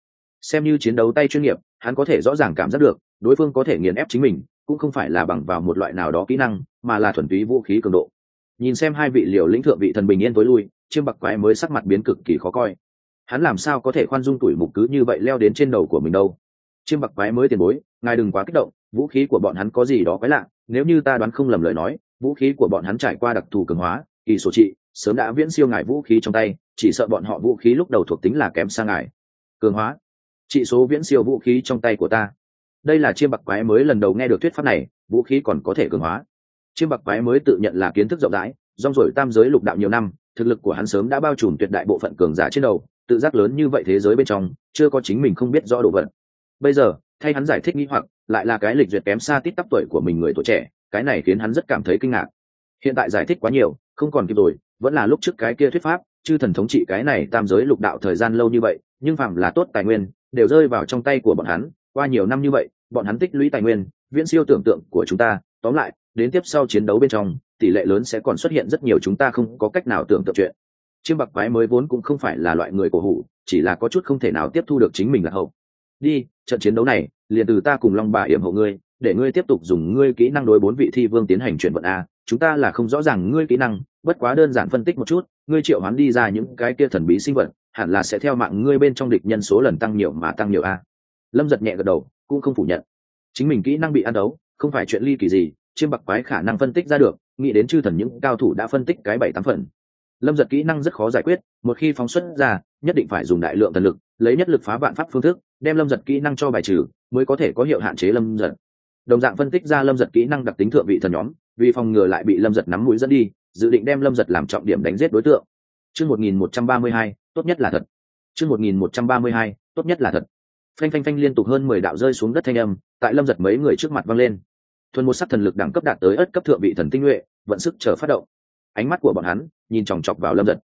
Xem như chiến đấu tay chuyên nghiệp, hắn có thể rõ ràng cảm giác được, đối phương có thể nghiền ép chính mình, cũng không phải là bằng vào một loại nào đó kỹ năng, mà là thuần túy vũ khí cường độ nhìn xem hai vị liều lĩnh thượng vị thần bình yên tối lui, chiêm bạc quái mới sắc mặt biến cực kỳ khó coi. Hắn làm sao có thể khoan dung tuổi mục cứ như vậy leo đến trên đầu của mình đâu? Chiêm bạc quái mới tiền bối, ngài đừng quá kích động, vũ khí của bọn hắn có gì đó quái lạ, nếu như ta đoán không lầm lời nói, vũ khí của bọn hắn trải qua đặc thù cường hóa, kỳ số trị, sớm đã viễn siêu ngài vũ khí trong tay, chỉ sợ bọn họ vũ khí lúc đầu thuộc tính là kém sang ngài. Cường hóa. Trị số viễn siêu vũ khí trong tay của ta. Đây là chiêm bạc quái mới lần đầu nghe được thuyết pháp này, vũ khí còn có thể cường hóa chiêm bạc quái mới tự nhận là kiến thức rộng rãi, rong rổi tam giới lục đạo nhiều năm, thực lực của hắn sớm đã bao trùm tuyệt đại bộ phận cường giả trên đầu, tự giác lớn như vậy thế giới bên trong, chưa có chính mình không biết rõ đồ vật. Bây giờ, thay hắn giải thích nghĩ hoặc, lại là cái lịch duyệt kém xa tít tắp tuổi của mình người tuổi trẻ, cái này khiến hắn rất cảm thấy kinh ngạc. Hiện tại giải thích quá nhiều, không còn kịp rồi, vẫn là lúc trước cái kia thuyết pháp, chư thần thống trị cái này tam giới lục đạo thời gian lâu như vậy, nhưng phạm là tốt tài nguyên, đều rơi vào trong tay của bọn hắn, qua nhiều năm như vậy, bọn hắn tích lũy tài nguyên, viễn siêu tưởng tượng của chúng ta, tóm lại đến tiếp sau chiến đấu bên trong, tỷ lệ lớn sẽ còn xuất hiện rất nhiều chúng ta không có cách nào tưởng tượng chuyện. Chiêm bạc quái mới vốn cũng không phải là loại người cổ hủ, chỉ là có chút không thể nào tiếp thu được chính mình là hậu. Đi, trận chiến đấu này, liền từ ta cùng long bà hiểm hộ ngươi, để ngươi tiếp tục dùng ngươi kỹ năng đối bốn vị thi vương tiến hành chuyển vận a, chúng ta là không rõ ràng ngươi kỹ năng, bất quá đơn giản phân tích một chút, ngươi triệu hoán đi ra những cái kia thần bí sinh vật, hẳn là sẽ theo mạng ngươi bên trong địch nhân số lần tăng nhiều mà tăng nhiều a. Lâm giật nhẹ gật đầu, cũng không phủ nhận. Chính mình kỹ năng bị ăn đấu, không phải chuyện ly kỳ gì chiêm bạc quái khả năng phân tích ra được, nghĩ đến chư thần những cao thủ đã phân tích cái bảy tám phần. Lâm giật kỹ năng rất khó giải quyết, một khi phóng xuất ra, nhất định phải dùng đại lượng thần lực, lấy nhất lực phá vạn pháp phương thức, đem lâm giật kỹ năng cho bài trừ, mới có thể có hiệu hạn chế lâm giật. Đồng dạng phân tích ra lâm giật kỹ năng đặc tính thượng vị thần nhóm, vì phòng ngừa lại bị lâm giật nắm mũi dẫn đi, dự định đem lâm giật làm trọng điểm đánh giết đối tượng. Chương một nghìn một trăm ba mươi hai, tốt nhất là thật. Chương một nghìn một trăm ba mươi hai, tốt nhất là thật. Phanh phanh phanh liên tục hơn mười đạo rơi xuống đất thanh âm, tại lâm giật mấy người trước mặt văng lên thuần một sắc thần lực đẳng cấp đạt tới ất cấp thượng vị thần tinh nhuệ, vận sức chờ phát động. Ánh mắt của bọn hắn nhìn chòng chọc vào lâm giật.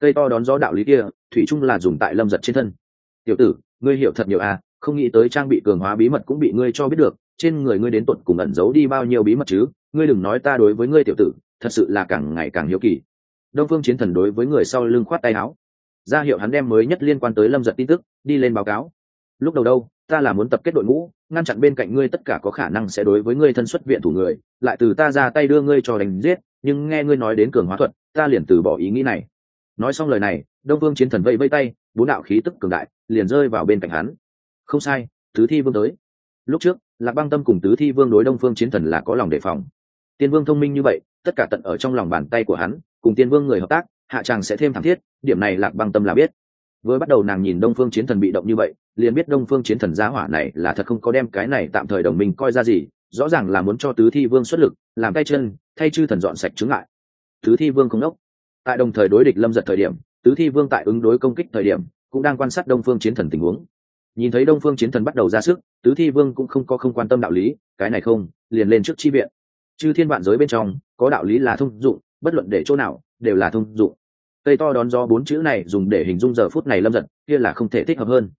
Cây to đón gió đạo lý kia, thủy chung là dùng tại lâm giật trên thân. Tiểu tử, ngươi hiểu thật nhiều à không nghĩ tới trang bị cường hóa bí mật cũng bị ngươi cho biết được, trên người ngươi đến tuột cùng ẩn giấu đi bao nhiêu bí mật chứ? Ngươi đừng nói ta đối với ngươi tiểu tử, thật sự là càng ngày càng hiếu kỳ. Đông phương chiến thần đối với người sau lưng khoát tay áo. Ra hiệu hắn đem mới nhất liên quan tới lâm giật tin tức, đi lên báo cáo. Lúc đầu đâu ta là muốn tập kết đội ngũ, ngăn chặn bên cạnh ngươi tất cả có khả năng sẽ đối với ngươi thân xuất viện thủ người, lại từ ta ra tay đưa ngươi cho đánh giết, nhưng nghe ngươi nói đến cường hóa thuật, ta liền từ bỏ ý nghĩ này. Nói xong lời này, đông vương chiến thần vây vây tay, bốn đạo khí tức cường đại liền rơi vào bên cạnh hắn. Không sai, tứ thi vương tới. Lúc trước, lạc băng tâm cùng tứ thi vương đối đông phương chiến thần là có lòng đề phòng. Tiên vương thông minh như vậy, tất cả tận ở trong lòng bàn tay của hắn, cùng tiên vương người hợp tác, hạ tràng sẽ thêm thảm thiết, điểm này lạc băng tâm là biết vừa bắt đầu nàng nhìn đông phương chiến thần bị động như vậy, liền biết đông phương chiến thần giá hỏa này là thật không có đem cái này tạm thời đồng minh coi ra gì, rõ ràng là muốn cho tứ thi vương xuất lực, làm tay chân, thay chư thần dọn sạch chứng lại tứ thi vương không đốc. Tại đồng thời đối địch lâm giật thời điểm, tứ thi vương tại ứng đối công kích thời điểm, cũng đang quan sát đông phương chiến thần tình huống. Nhìn thấy đông phương chiến thần bắt đầu ra sức, tứ thi vương cũng không có không quan tâm đạo lý, cái này không, liền lên trước chi viện. Chư thiên vạn giới bên trong, có đạo lý là thông dụng, bất luận để chỗ nào, đều là thông dụng cây to đón gió bốn chữ này dùng để hình dung giờ phút này lâm giật, kia là không thể thích hợp hơn.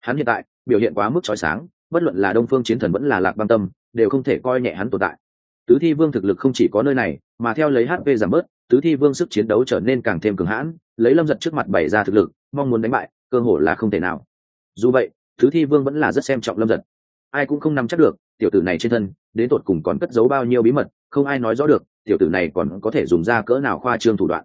Hắn hiện tại, biểu hiện quá mức trói sáng, bất luận là đông phương chiến thần vẫn là lạc băng tâm, đều không thể coi nhẹ hắn tồn tại. Tứ thi vương thực lực không chỉ có nơi này, mà theo lấy hp giảm bớt, tứ thi vương sức chiến đấu trở nên càng thêm cường hãn, lấy lâm giật trước mặt bày ra thực lực, mong muốn đánh bại, cơ hội là không thể nào. Dù vậy, tứ thi vương vẫn là rất xem trọng lâm giật. Ai cũng không nắm chắc được, tiểu tử này trên thân, đến tột cùng còn cất giấu bao nhiêu bí mật, không ai nói rõ được, tiểu tử này còn có thể dùng ra cỡ nào khoa trương thủ đoạn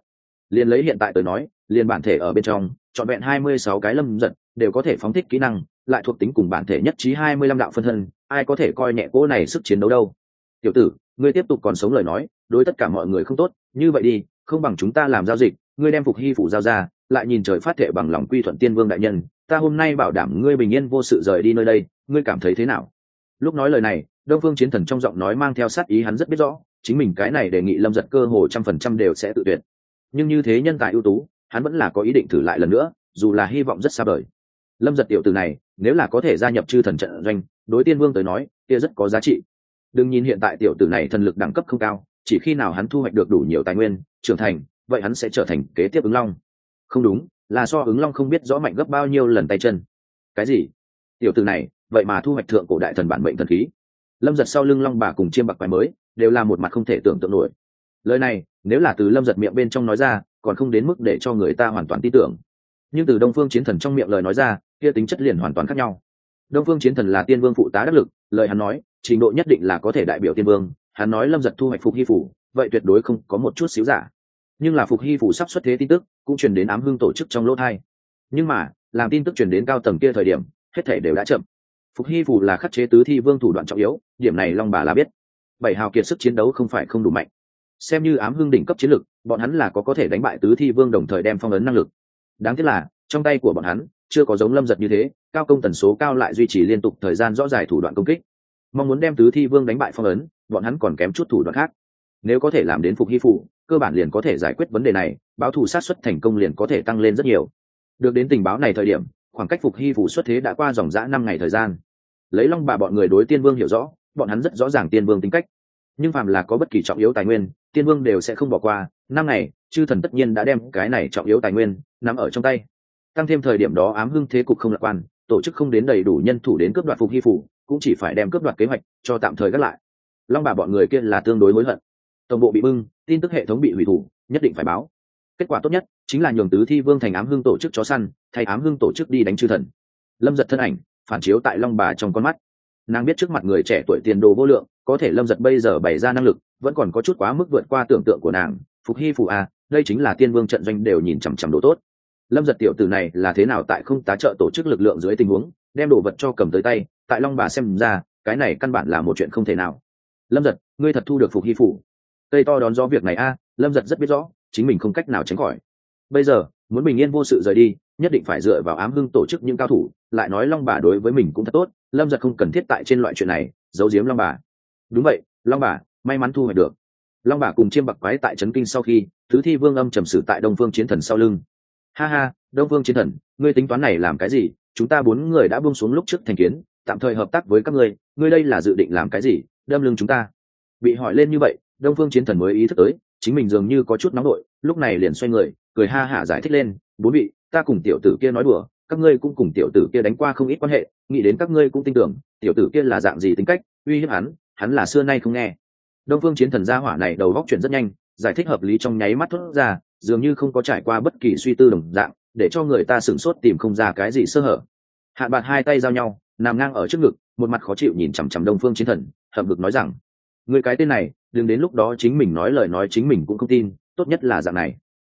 liền lấy hiện tại tới nói, liền bản thể ở bên trong, trọn vẹn hai mươi sáu cái lâm giật, đều có thể phóng thích kỹ năng, lại thuộc tính cùng bản thể nhất trí hai mươi lăm đạo phân thân, ai có thể coi nhẹ cỗ này sức chiến đấu đâu. Tiểu tử, ngươi tiếp tục còn sống lời nói, đối tất cả mọi người không tốt, như vậy đi, không bằng chúng ta làm giao dịch, ngươi đem phục hy phủ giao ra, lại nhìn trời phát thệ bằng lòng quy thuận tiên vương đại nhân, ta hôm nay bảo đảm ngươi bình yên vô sự rời đi nơi đây, ngươi cảm thấy thế nào? Lúc nói lời này, đông phương chiến thần trong giọng nói mang theo sát ý hắn rất biết rõ, chính mình cái này đề nghị lâm giật cơ hồ trăm phần trăm đều sẽ tự tuyệt nhưng như thế nhân tài ưu tú, hắn vẫn là có ý định thử lại lần nữa, dù là hy vọng rất xa vời. Lâm giật tiểu từ này, nếu là có thể gia nhập chư thần trận doanh, đối tiên vương tới nói, kia rất có giá trị. Đừng nhìn hiện tại tiểu tử này thần lực đẳng cấp không cao, chỉ khi nào hắn thu hoạch được đủ nhiều tài nguyên, trưởng thành, vậy hắn sẽ trở thành kế tiếp ứng long. Không đúng, là so ứng long không biết rõ mạnh gấp bao nhiêu lần tay chân. Cái gì? Tiểu tử này, vậy mà thu hoạch thượng cổ đại thần bản mệnh thần khí. Lâm giật sau lưng long bà cùng chiêm bạc quái mới, đều là một mặt không thể tưởng tượng nổi lời này, nếu là từ lâm giật miệng bên trong nói ra, còn không đến mức để cho người ta hoàn toàn tin tưởng. Nhưng từ đông phương chiến thần trong miệng lời nói ra, kia tính chất liền hoàn toàn khác nhau. Đông phương chiến thần là tiên vương phụ tá đắc lực, lời hắn nói, trình độ nhất định là có thể đại biểu tiên vương, hắn nói lâm giật thu hoạch phục hy phủ, vậy tuyệt đối không có một chút xíu giả. Nhưng là phục hy phủ sắp xuất thế tin tức, cũng truyền đến ám hưng tổ chức trong lỗ thai nhưng mà, làm tin tức truyền đến cao tầng kia thời điểm, hết thể đều đã chậm. Phục hy phủ là khắc chế tứ thi vương thủ đoạn trọng yếu, điểm này long bà là biết. Bảy hào kiệt sức chiến đấu không phải không đủ mạnh xem như ám hưng đỉnh cấp chiến lực, bọn hắn là có có thể đánh bại tứ thi vương đồng thời đem phong ấn năng lực. Đáng tiếc là, trong tay của bọn hắn, chưa có giống lâm giật như thế, cao công tần số cao lại duy trì liên tục thời gian rõ dài thủ đoạn công kích. Mong muốn đem tứ thi vương đánh bại phong ấn, bọn hắn còn kém chút thủ đoạn khác. Nếu có thể làm đến phục hy phụ cơ bản liền có thể giải quyết vấn đề này, báo thù sát xuất thành công liền có thể tăng lên rất nhiều. Được đến tình báo này thời điểm, khoảng cách phục hy phụ xuất thế đã qua dòng dã năm ngày thời gian. Lấy long bà bọn người đối tiên vương hiểu rõ, bọn hắn rất rõ ràng tiên vương tính cách. Nhưng phàm là có bất kỳ trọng yếu tài nguyên tiên vương đều sẽ không bỏ qua, năm ngày, chư thần tất nhiên đã đem cái này trọng yếu tài nguyên nằm ở trong tay. Tăng thêm thời điểm đó ám hưng thế cục không lạc quan, tổ chức không đến đầy đủ nhân thủ đến cướp đoạt phục hy phủ, cũng chỉ phải đem cướp đoạt kế hoạch cho tạm thời gác lại. Long bà bọn người kia là tương đối hối hận. Tổng bộ bị bưng, tin tức hệ thống bị hủy thủ, nhất định phải báo. Kết quả tốt nhất chính là nhường tứ thi vương thành ám hưng tổ chức chó săn, thay ám hưng tổ chức đi đánh chư thần. Lâm giật thân ảnh, phản chiếu tại long bà trong con mắt. Nàng biết trước mặt người trẻ tuổi tiền đồ vô lượng, có thể lâm giật bây giờ bày ra năng lực vẫn còn có chút quá mức vượt qua tưởng tượng của nàng phục hy phụ a à, đây chính là tiên vương trận doanh đều nhìn chằm chằm đồ tốt. Lâm giật tiểu tử này là thế nào tại không tá trợ tổ chức lực lượng dưới tình huống đem đồ vật cho cầm tới tay tại long bà xem ra cái này căn bản là một chuyện không thể nào. Lâm giật ngươi thật thu được phục hy phủ cây to đón gió việc này a lâm giật rất biết rõ chính mình không cách nào tránh khỏi. Bây giờ muốn bình yên vô sự rời đi nhất định phải dựa vào ám hưng tổ chức những cao thủ lại nói long bà đối với mình cũng thật tốt lâm giật không cần thiết tại trên loại chuyện này giấu giếm long bà. Đúng vậy long bà may mắn thu hoạch được. Long bà cùng chiêm bạc quái tại trấn kinh sau khi thứ thi vương âm trầm sử tại đông phương chiến thần sau lưng. Ha ha, đông phương chiến thần, ngươi tính toán này làm cái gì? Chúng ta bốn người đã buông xuống lúc trước thành kiến, tạm thời hợp tác với các ngươi ngươi đây là dự định làm cái gì? Đâm lưng chúng ta. Bị hỏi lên như vậy, đông phương chiến thần mới ý thức tới, chính mình dường như có chút nóng nội, lúc này liền xoay người, cười ha hả giải thích lên, bốn vị, ta cùng tiểu tử kia nói đùa, các ngươi cũng cùng tiểu tử kia đánh qua không ít quan hệ, nghĩ đến các ngươi cũng tin tưởng, tiểu tử kia là dạng gì tính cách, uy hiếp hắn hắn là xưa nay không nghe đông phương chiến thần gia hỏa này đầu góc chuyển rất nhanh, giải thích hợp lý trong nháy mắt thốt ra, dường như không có trải qua bất kỳ suy tư đồng dạng, để cho người ta sửng sốt tìm không ra cái gì sơ hở. Hạn bạc hai tay giao nhau, nằm ngang ở trước ngực, một mặt khó chịu nhìn chằm chằm đông phương chiến thần, hậm ngực nói rằng, người cái tên này, đừng đến lúc đó chính mình nói lời nói chính mình cũng không tin, tốt nhất là dạng này.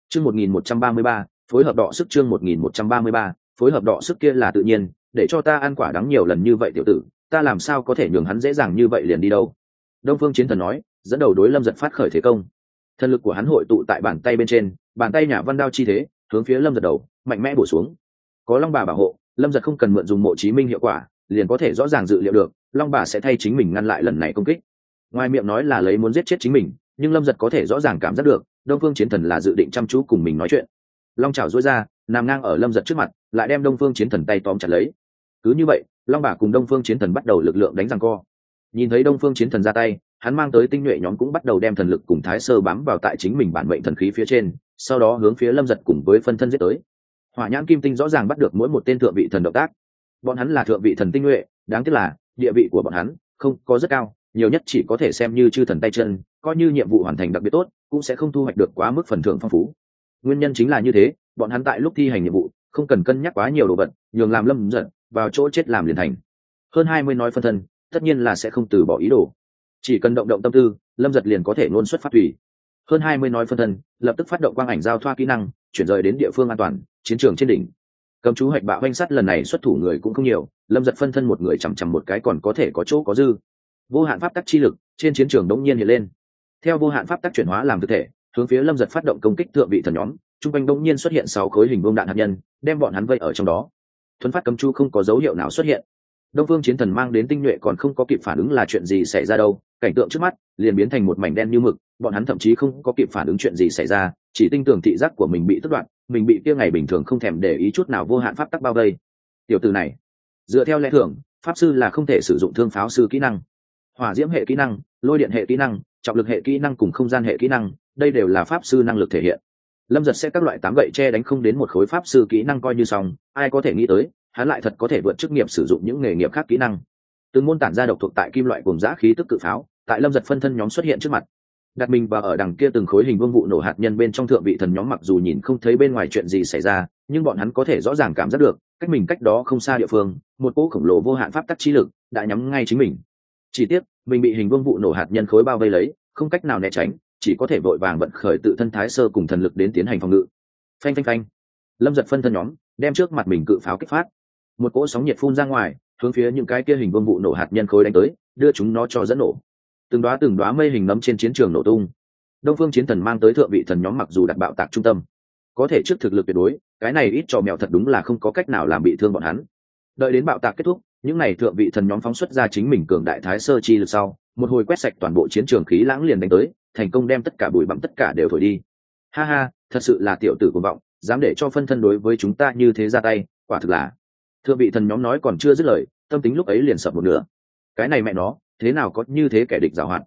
Chương một nghìn một trăm ba mươi ba, phối hợp đọ sức chương một nghìn một trăm ba mươi ba, phối hợp đọ sức kia là tự nhiên, để cho ta ăn quả đắng nhiều lần như vậy tiểu tử, ta làm sao có thể nhường hắn dễ dàng như vậy liền đi đâu? Đông phương chiến thần nói, dẫn đầu đối lâm giật phát khởi thế công. Thần lực của hắn hội tụ tại bàn tay bên trên, bàn tay nhà văn đao chi thế, hướng phía lâm giật đầu, mạnh mẽ bổ xuống. Có long bà bảo hộ, lâm giật không cần mượn dùng mộ chí minh hiệu quả, liền có thể rõ ràng dự liệu được, long bà sẽ thay chính mình ngăn lại lần này công kích. Ngoài miệng nói là lấy muốn giết chết chính mình, nhưng lâm giật có thể rõ ràng cảm giác được, đông phương chiến thần là dự định chăm chú cùng mình nói chuyện. Long trào dối ra, nằm ngang ở lâm giật trước mặt, lại đem đông phương chiến thần tay tóm chặt lấy. Cứ như vậy, long bà cùng đông phương chiến thần bắt đầu lực lượng đánh răng co nhìn thấy đông phương chiến thần ra tay, hắn mang tới tinh nhuệ nhóm cũng bắt đầu đem thần lực cùng thái sơ bám vào tại chính mình bản mệnh thần khí phía trên, sau đó hướng phía lâm giật cùng với phân thân giết tới. Hỏa nhãn kim tinh rõ ràng bắt được mỗi một tên thượng vị thần động tác. Bọn hắn là thượng vị thần tinh nhuệ, đáng tiếc là, địa vị của bọn hắn không có rất cao, nhiều nhất chỉ có thể xem như chư thần tay chân, coi như nhiệm vụ hoàn thành đặc biệt tốt, cũng sẽ không thu hoạch được quá mức phần thưởng phong phú. Nguyên nhân chính là như thế, bọn hắn tại lúc thi hành nhiệm vụ, không cần cân nhắc quá nhiều đồ vật, nhường làm lâm giật vào chỗ chết làm liền thành. Hơn hai mươi nói phân thân tất nhiên là sẽ không từ bỏ ý đồ. Chỉ cần động động tâm tư, lâm giật liền có thể ngôn xuất phát thủy. Hơn hai mươi nói phân thân, lập tức phát động quang ảnh giao thoa kỹ năng, chuyển rời đến địa phương an toàn, chiến trường trên đỉnh. Cầm chú hạch bạo oanh sắt lần này xuất thủ người cũng không nhiều, lâm giật phân thân một người chằm chằm một cái còn có thể có chỗ có dư. Vô hạn pháp tắc chi lực trên chiến trường đống nhiên hiện lên. Theo vô hạn pháp tắc chuyển hóa làm thực thể, hướng phía lâm giật phát động công kích thượng vị thần nhóm chung quanh đống nhiên xuất hiện sáu khối hình bông đạn hạt nhân, đem bọn hắn vây ở trong đó. Thuấn phát cầm chu không có dấu hiệu nào xuất hiện đông phương chiến thần mang đến tinh nhuệ còn không có kịp phản ứng là chuyện gì xảy ra đâu, cảnh tượng trước mắt liền biến thành một mảnh đen như mực, bọn hắn thậm chí không có kịp phản ứng chuyện gì xảy ra, chỉ tin tưởng thị giác của mình bị tức đoạn mình bị kia ngày bình thường không thèm để ý chút nào vô hạn pháp tắc bao vây. Tiểu từ này, dựa theo lẽ thường, pháp sư là không thể sử dụng thương pháo sư kỹ năng. Hỏa diễm hệ kỹ năng, lôi điện hệ kỹ năng, trọng lực hệ kỹ năng cùng không gian hệ kỹ năng, đây đều là pháp sư năng lực thể hiện. Lâm giật sẽ các loại tám gậy che đánh không đến một khối pháp sư kỹ năng coi như xong, ai có thể nghĩ tới hắn lại thật có thể vượt chức nghiệp sử dụng những nghề nghiệp khác kỹ năng. Từng môn tản ra độc thuộc tại kim loại cùng giã khí tức cự pháo, tại lâm giật phân thân nhóm xuất hiện trước mặt. Đặt mình và ở đằng kia từng khối hình vương vụ nổ hạt nhân bên trong thượng vị thần nhóm mặc dù nhìn không thấy bên ngoài chuyện gì xảy ra, nhưng bọn hắn có thể rõ ràng cảm giác được, cách mình cách đó không xa địa phương, một cỗ khổng lồ vô hạn pháp tắc trí lực đã nhắm ngay chính mình. Chỉ tiếc, mình bị hình vương vụ nổ hạt nhân khối bao vây lấy, không cách nào né tránh, chỉ có thể vội vàng vận khởi tự thân thái sơ cùng thần lực đến tiến hành phòng ngự. Phanh phanh phanh. Lâm giật phân thân nhóm, đem trước mặt mình cự pháo kích phát một cỗ sóng nhiệt phun ra ngoài, hướng phía những cái kia hình vương vụ nổ hạt nhân khối đánh tới, đưa chúng nó cho dẫn nổ. Từng đoá từng đoá mây hình nấm trên chiến trường nổ tung. Đông phương chiến thần mang tới thượng vị thần nhóm mặc dù đặt bạo tạc trung tâm, có thể trước thực lực tuyệt đối, cái này ít cho mèo thật đúng là không có cách nào làm bị thương bọn hắn. Đợi đến bạo tạc kết thúc, những n à y thượng vị thần nhóm phóng xuất ra chính mình cường đại thái sơ chi lực sau, một hồi quét sạch toàn bộ chiến trường khí lãng liền đánh tới, thành công đem tất cả bụi bặm tất cả đều thổi đi. Ha ha, thật sự là tiểu tử cuồng vọng, dám để cho phân thân đối với chúng ta như thế ra tay, quả thực là thượng vị thần nhóm nói còn chưa dứt lời, tâm tính lúc ấy liền sập một nửa. Cái này mẹ nó, thế nào có như thế kẻ địch giảo hoạt?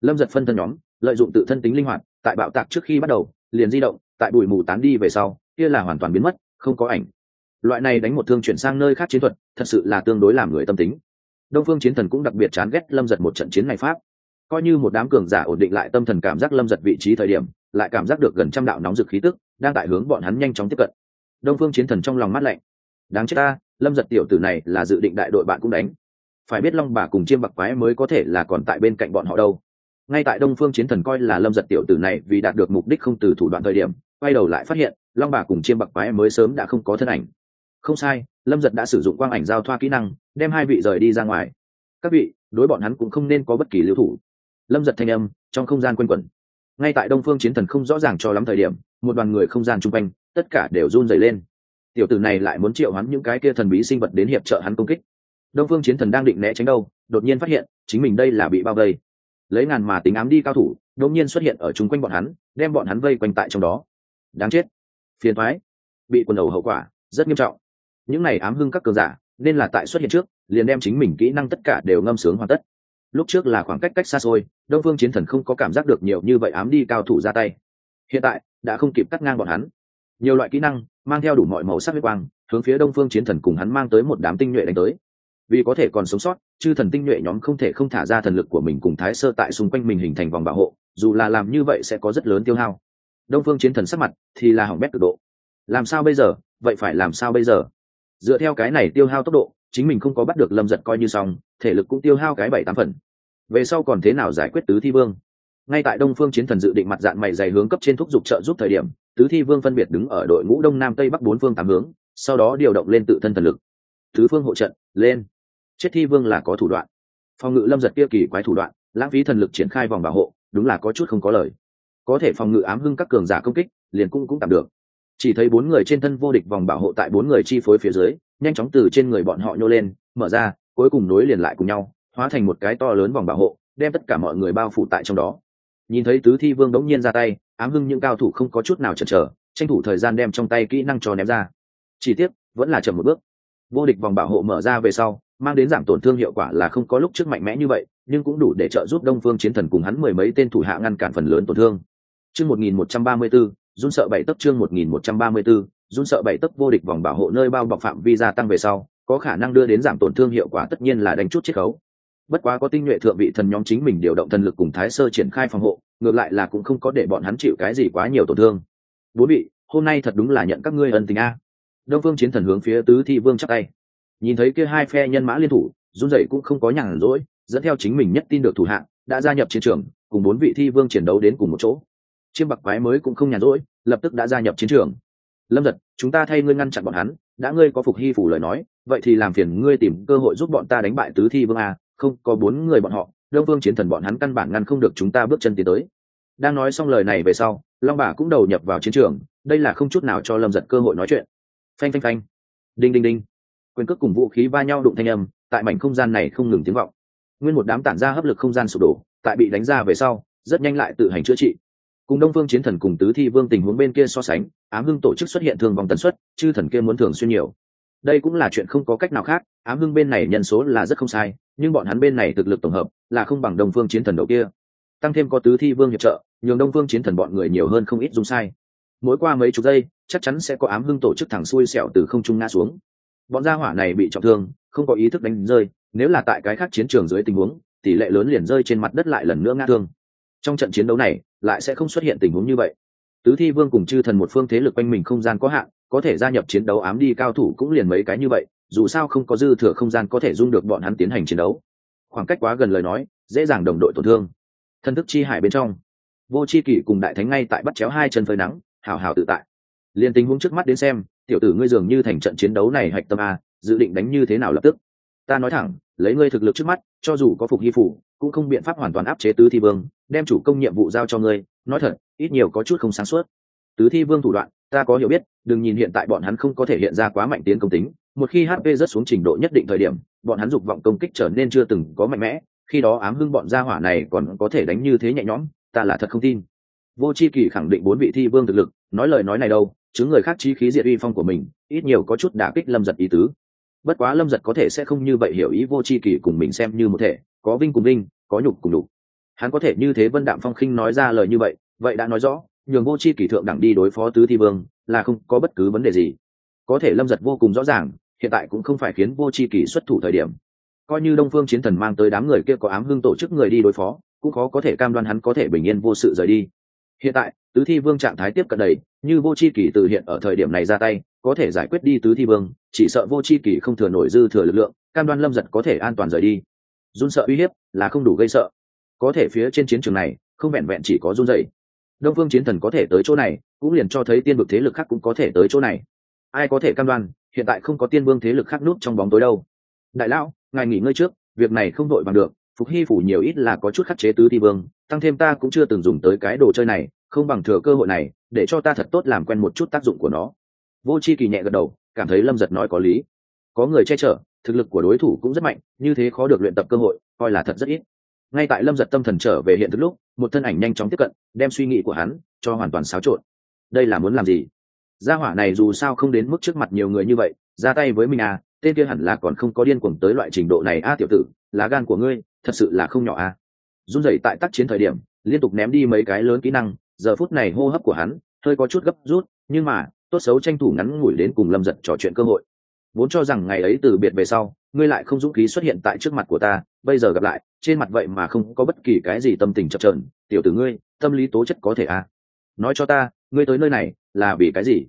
Lâm giật phân thân nhóm, lợi dụng tự thân tính linh hoạt, tại bạo tạc trước khi bắt đầu, liền di động, tại bụi mù tán đi về sau, kia là hoàn toàn biến mất, không có ảnh. Loại này đánh một thương chuyển sang nơi khác chiến thuật, thật sự là tương đối làm người tâm tính. Đông phương chiến thần cũng đặc biệt chán ghét lâm giật một trận chiến này pháp. Coi như một đám cường giả ổn định lại tâm thần cảm giác lâm giật vị trí thời điểm, lại cảm giác được gần trăm đạo nóng rực khí tức, đang tại hướng bọn hắn nhanh chóng tiếp cận. Đông phương chiến thần trong lòng mắt lạnh. Đáng chết ta lâm giật tiểu tử này là dự định đại đội bạn cũng đánh. Phải biết long bà cùng chiêm bạc quái mới có thể là còn tại bên cạnh bọn họ đâu. Ngay tại đông phương chiến thần coi là lâm giật tiểu tử này vì đạt được mục đích không từ thủ đoạn thời điểm, quay đầu lại phát hiện, long bà cùng chiêm bạc quái mới sớm đã không có thân ảnh. Không sai, lâm giật đã sử dụng quang ảnh giao thoa kỹ năng, đem hai vị rời đi ra ngoài. Các vị, đối bọn hắn cũng không nên có bất kỳ lưu thủ. Lâm giật thanh âm, trong không gian q u a n quẩn. Ngay tại đông phương chiến thần không rõ ràng cho lắm thời điểm, một đoàn người không gian chung quanh, tất cả đều run dày lên tiểu tử này lại muốn triệu hắn những cái kia thần bí sinh vật đến hiệp trợ hắn công kích. Đông phương chiến thần đang định né tránh đâu, đột nhiên phát hiện, chính mình đây là bị bao vây. Lấy ngàn mà tính ám đi cao thủ, đột nhiên xuất hiện ở chung quanh bọn hắn, đem bọn hắn vây quanh tại trong đó. Đáng chết. Phiền thoái bị quần đầu hậu quả, rất nghiêm trọng. Những này ám hưng các cường giả, nên là tại xuất hiện trước, liền đem chính mình kỹ năng tất cả đều ngâm sướng hoàn tất. Lúc trước là khoảng cách cách xa xôi, đông phương chiến thần không có cảm giác được nhiều như vậy ám đi cao thủ ra tay. Hiện tại, đã không kịp cắt ngang bọn hắn. Nhiều loại kỹ năng mang theo đủ mọi màu sắc huyết quang, hướng phía đông phương chiến thần cùng hắn mang tới một đám tinh nhuệ đánh tới. Vì có thể còn sống sót, chư thần tinh nhuệ nhóm không thể không thả ra thần lực của mình cùng thái sơ tại xung quanh mình hình thành vòng bảo hộ, dù là làm như vậy sẽ có rất lớn tiêu hao. Đông phương chiến thần sắc mặt thì là hỏng bét cực độ. Làm sao bây giờ? Vậy phải làm sao bây giờ? Dựa theo cái này tiêu hao tốc độ, chính mình không có bắt được lâm giật coi như xong, thể lực cũng tiêu hao cái bảy tám phần. Về sau còn thế nào giải quyết tứ thi vương? Ngay tại đông phương chiến thần dự định mặt dạng mày dày hướng cấp trên thúc giục trợ giúp thời điểm tứ thi vương phân biệt đứng ở đội ngũ đông nam tây bắc bốn phương tám hướng, sau đó điều động lên tự thân thần lực. Tứ phương hộ trận, lên. Chết thi vương là có thủ đoạn. Phòng ngự lâm giật kia kỳ quái thủ đoạn, lãng phí thần lực triển khai vòng bảo hộ, đúng là có chút không có lời. Có thể phòng ngự ám hưng các cường giả công kích, liền cũng cũng tạm được. Chỉ thấy bốn người trên thân vô địch vòng bảo hộ tại bốn người chi phối phía dưới, nhanh chóng từ trên người bọn họ nhô lên, mở ra, cuối cùng nối liền lại cùng nhau, hóa thành một cái to lớn vòng bảo hộ, đem tất cả mọi người bao phủ tại trong đó. Nhìn thấy tứ thi vương đống nhiên ra tay ám hưng những cao thủ không có chút nào chần chờ, tranh thủ thời gian đem trong tay kỹ năng cho ném ra. Chỉ tiếc, vẫn là chậm một bước. Vô địch vòng bảo hộ mở ra về sau, mang đến giảm tổn thương hiệu quả là không có lúc trước mạnh mẽ như vậy, nhưng cũng đủ để trợ giúp đông phương chiến thần cùng hắn mười mấy tên thủ hạ ngăn cản phần lớn tổn thương. Chương một nghìn một trăm ba mươi bốn run sợ bảy tấc chương một nghìn một trăm ba mươi bốn run sợ bảy tấc vô địch vòng bảo hộ nơi bao bọc phạm vi gia tăng về sau, có khả năng đưa đến giảm tổn thương hiệu quả tất nhiên là đánh chút chiết khấu bất quá có tinh nhuệ thượng vị thần nhóm chính mình điều động thần lực cùng thái sơ triển khai phòng hộ, ngược lại là cũng không có để bọn hắn chịu cái gì quá nhiều tổn thương. Bốn vị, hôm nay thật đúng là nhận các ngươi ân tình a. Đông phương chiến thần hướng phía tứ thi vương chắc tay. Nhìn thấy kia hai phe nhân mã liên thủ, run dậy cũng không có nhàn rỗi, dẫn theo chính mình nhất tin được thủ hạng, đã gia nhập chiến trường, cùng bốn vị thi vương chiến đấu đến cùng một chỗ. Chiêm bạc quái mới cũng không nhàn rỗi, lập tức đã gia nhập chiến trường. Lâm giật chúng ta thay ngươi ngăn chặn bọn hắn, đã ngươi có phục hy phủ lời nói, vậy thì làm phiền ngươi tìm cơ hội giúp bọn ta đánh bại tứ thi vương a không có bốn người bọn họ, đông vương chiến thần bọn hắn căn bản ngăn không được chúng ta bước chân tiến tới. Đang nói xong lời này về sau, long bà cũng đầu nhập vào chiến trường, đây là không chút nào cho lâm giật cơ hội nói chuyện. Phanh phanh phanh. Đinh đinh đinh. Quyền cước cùng vũ khí va nhau đụng thanh âm, tại mảnh không gian này không ngừng tiếng vọng. Nguyên một đám tản ra hấp lực không gian sụp đổ, tại bị đánh ra về sau, rất nhanh lại tự hành chữa trị. Cùng đông phương chiến thần cùng tứ thi vương tình huống bên kia so sánh, ám hưng tổ chức xuất hiện thường vòng tần suất, chư thần kia muốn thường xuyên nhiều. Đây cũng là chuyện không có cách nào khác, ám hưng bên này nhân số là rất không sai nhưng bọn hắn bên này thực lực tổng hợp là không bằng đông phương chiến thần đầu kia. Tăng thêm có tứ thi vương hiệp trợ, nhường đông phương chiến thần bọn người nhiều hơn không ít dung sai. Mỗi qua mấy chục giây, chắc chắn sẽ có ám hưng tổ chức thẳng xuôi sẹo từ không trung ngã xuống. Bọn gia hỏa này bị trọng thương, không có ý thức đánh rơi, nếu là tại cái khác chiến trường dưới tình huống, tỷ lệ lớn liền rơi trên mặt đất lại lần nữa ngã thương. Trong trận chiến đấu này, lại sẽ không xuất hiện tình huống như vậy. Tứ thi vương cùng chư thần một phương thế lực quanh mình không gian có hạn, có thể gia nhập chiến đấu ám đi cao thủ cũng liền mấy cái như vậy dù sao không có dư thừa không gian có thể dung được bọn hắn tiến hành chiến đấu. Khoảng cách quá gần lời nói, dễ dàng đồng đội tổn thương. Thân thức chi hải bên trong, vô c h i kỷ cùng đại thánh ngay tại bắt chéo hai chân phơi nắng, hào hào tự tại. Liền tình huống trước mắt đến xem, tiểu tử ngươi dường như thành trận chiến đấu này hạch tâm a, dự định đánh như thế nào lập tức? Ta nói thẳng, lấy ngươi thực lực trước mắt, cho dù có phục hy phủ, cũng không biện pháp hoàn toàn áp chế tứ thi vương, đem chủ công nhiệm vụ giao cho ngươi. Nói thật, ít nhiều có chút không sáng suốt. Tứ thi vương thủ đoạn, ta có hiểu biết, đừng nhìn hiện tại bọn hắn không có thể hiện ra quá mạnh tiến công tính một khi hp rất xuống trình độ nhất định thời điểm, bọn hắn dục vọng công kích trở nên chưa từng có mạnh mẽ, khi đó ám hưng bọn gia hỏa này còn có thể đánh như thế nhẹ nhõm, ta là thật không tin. Vô c h i kỳ khẳng định bốn vị thi vương thực lực, nói lời nói này đâu chứng người khác chi khí diệt uy phong của mình, ít nhiều có chút đả kích lâm giật ý tứ. Bất quá lâm giật có thể sẽ không như vậy hiểu ý vô c h i kỳ cùng mình xem như một thể, có vinh cùng linh có nhục cùng đục hắn có thể như thế vân đạm phong khinh nói ra lời như vậy vậy đã nói rõ, nhường vô c h i kỳ thượng đẳng đi đối phó tứ thi vương, là không có bất cứ vấn đề gì. Có thể lâm giật vô cùng rõ ràng hiện tại cũng không phải khiến vô c h i kỳ xuất thủ thời điểm. Coi như đông phương chiến thần mang tới đám người kia có ám hưng tổ chức người đi đối phó, cũng khó có thể cam đoan hắn có thể bình yên vô sự rời đi. Hiện tại, tứ thi vương trạng thái tiếp cận đầy, như vô c h i kỳ từ hiện ở thời điểm này ra tay, có thể giải quyết đi tứ thi vương, chỉ sợ vô c h i kỳ không thừa nổi dư thừa lực lượng, cam đoan lâm giật có thể an toàn rời đi. Run sợ uy hiếp là không đủ gây sợ. Có thể phía trên chiến trường này, không vẹn vẹn chỉ có run dậy đông phương chiến thần có thể tới chỗ này, cũng liền cho thấy tiên vực thế lực khác cũng có thể tới chỗ này. Ai có thể cam đoan hiện tại không có tiên vương thế lực khác nút trong bóng tối đâu. Đại lão, ngài nghỉ ngơi trước, việc này không đội bằng được, phục hy phủ nhiều ít là có chút khắc chế tứ thi vương, tăng thêm ta cũng chưa từng dùng tới cái đồ chơi này, không bằng thừa cơ hội này, để cho ta thật tốt làm quen một chút tác dụng của nó. Vô c h i kỳ nhẹ gật đầu, cảm thấy lâm giật nói có lý. Có người che chở, thực lực của đối thủ cũng rất mạnh, như thế khó được luyện tập cơ hội, coi là thật rất ít. Ngay tại lâm giật tâm thần trở về hiện thực lúc, một thân ảnh nhanh chóng tiếp cận, đem suy nghĩ của hắn cho hoàn toàn xáo trộn. Đây là muốn làm gì? Gia hỏa này dù sao không đến mức trước mặt nhiều người như vậy, ra tay với mình à tên kia hẳn là còn không có điên cuồng tới loại trình độ này a tiểu tử lá gan của ngươi, thật sự là không nhỏ a run rẩy tại tác chiến thời điểm, liên tục ném đi mấy cái lớn kỹ năng, giờ phút này hô hấp của hắn, hơi có chút gấp rút, nhưng mà, tốt xấu tranh thủ ngắn ngủi đến cùng lâm giật trò chuyện cơ hội. Vốn cho rằng ngày ấy từ biệt về sau, ngươi lại không dũng khí xuất hiện tại trước mặt của ta, bây giờ gặp lại, trên mặt vậy mà không có bất kỳ cái gì tâm tình chập trờn tiểu tử ngươi, tâm lý tố chất có thể a nói cho ta ngươi tới nơi này là vì cái gì?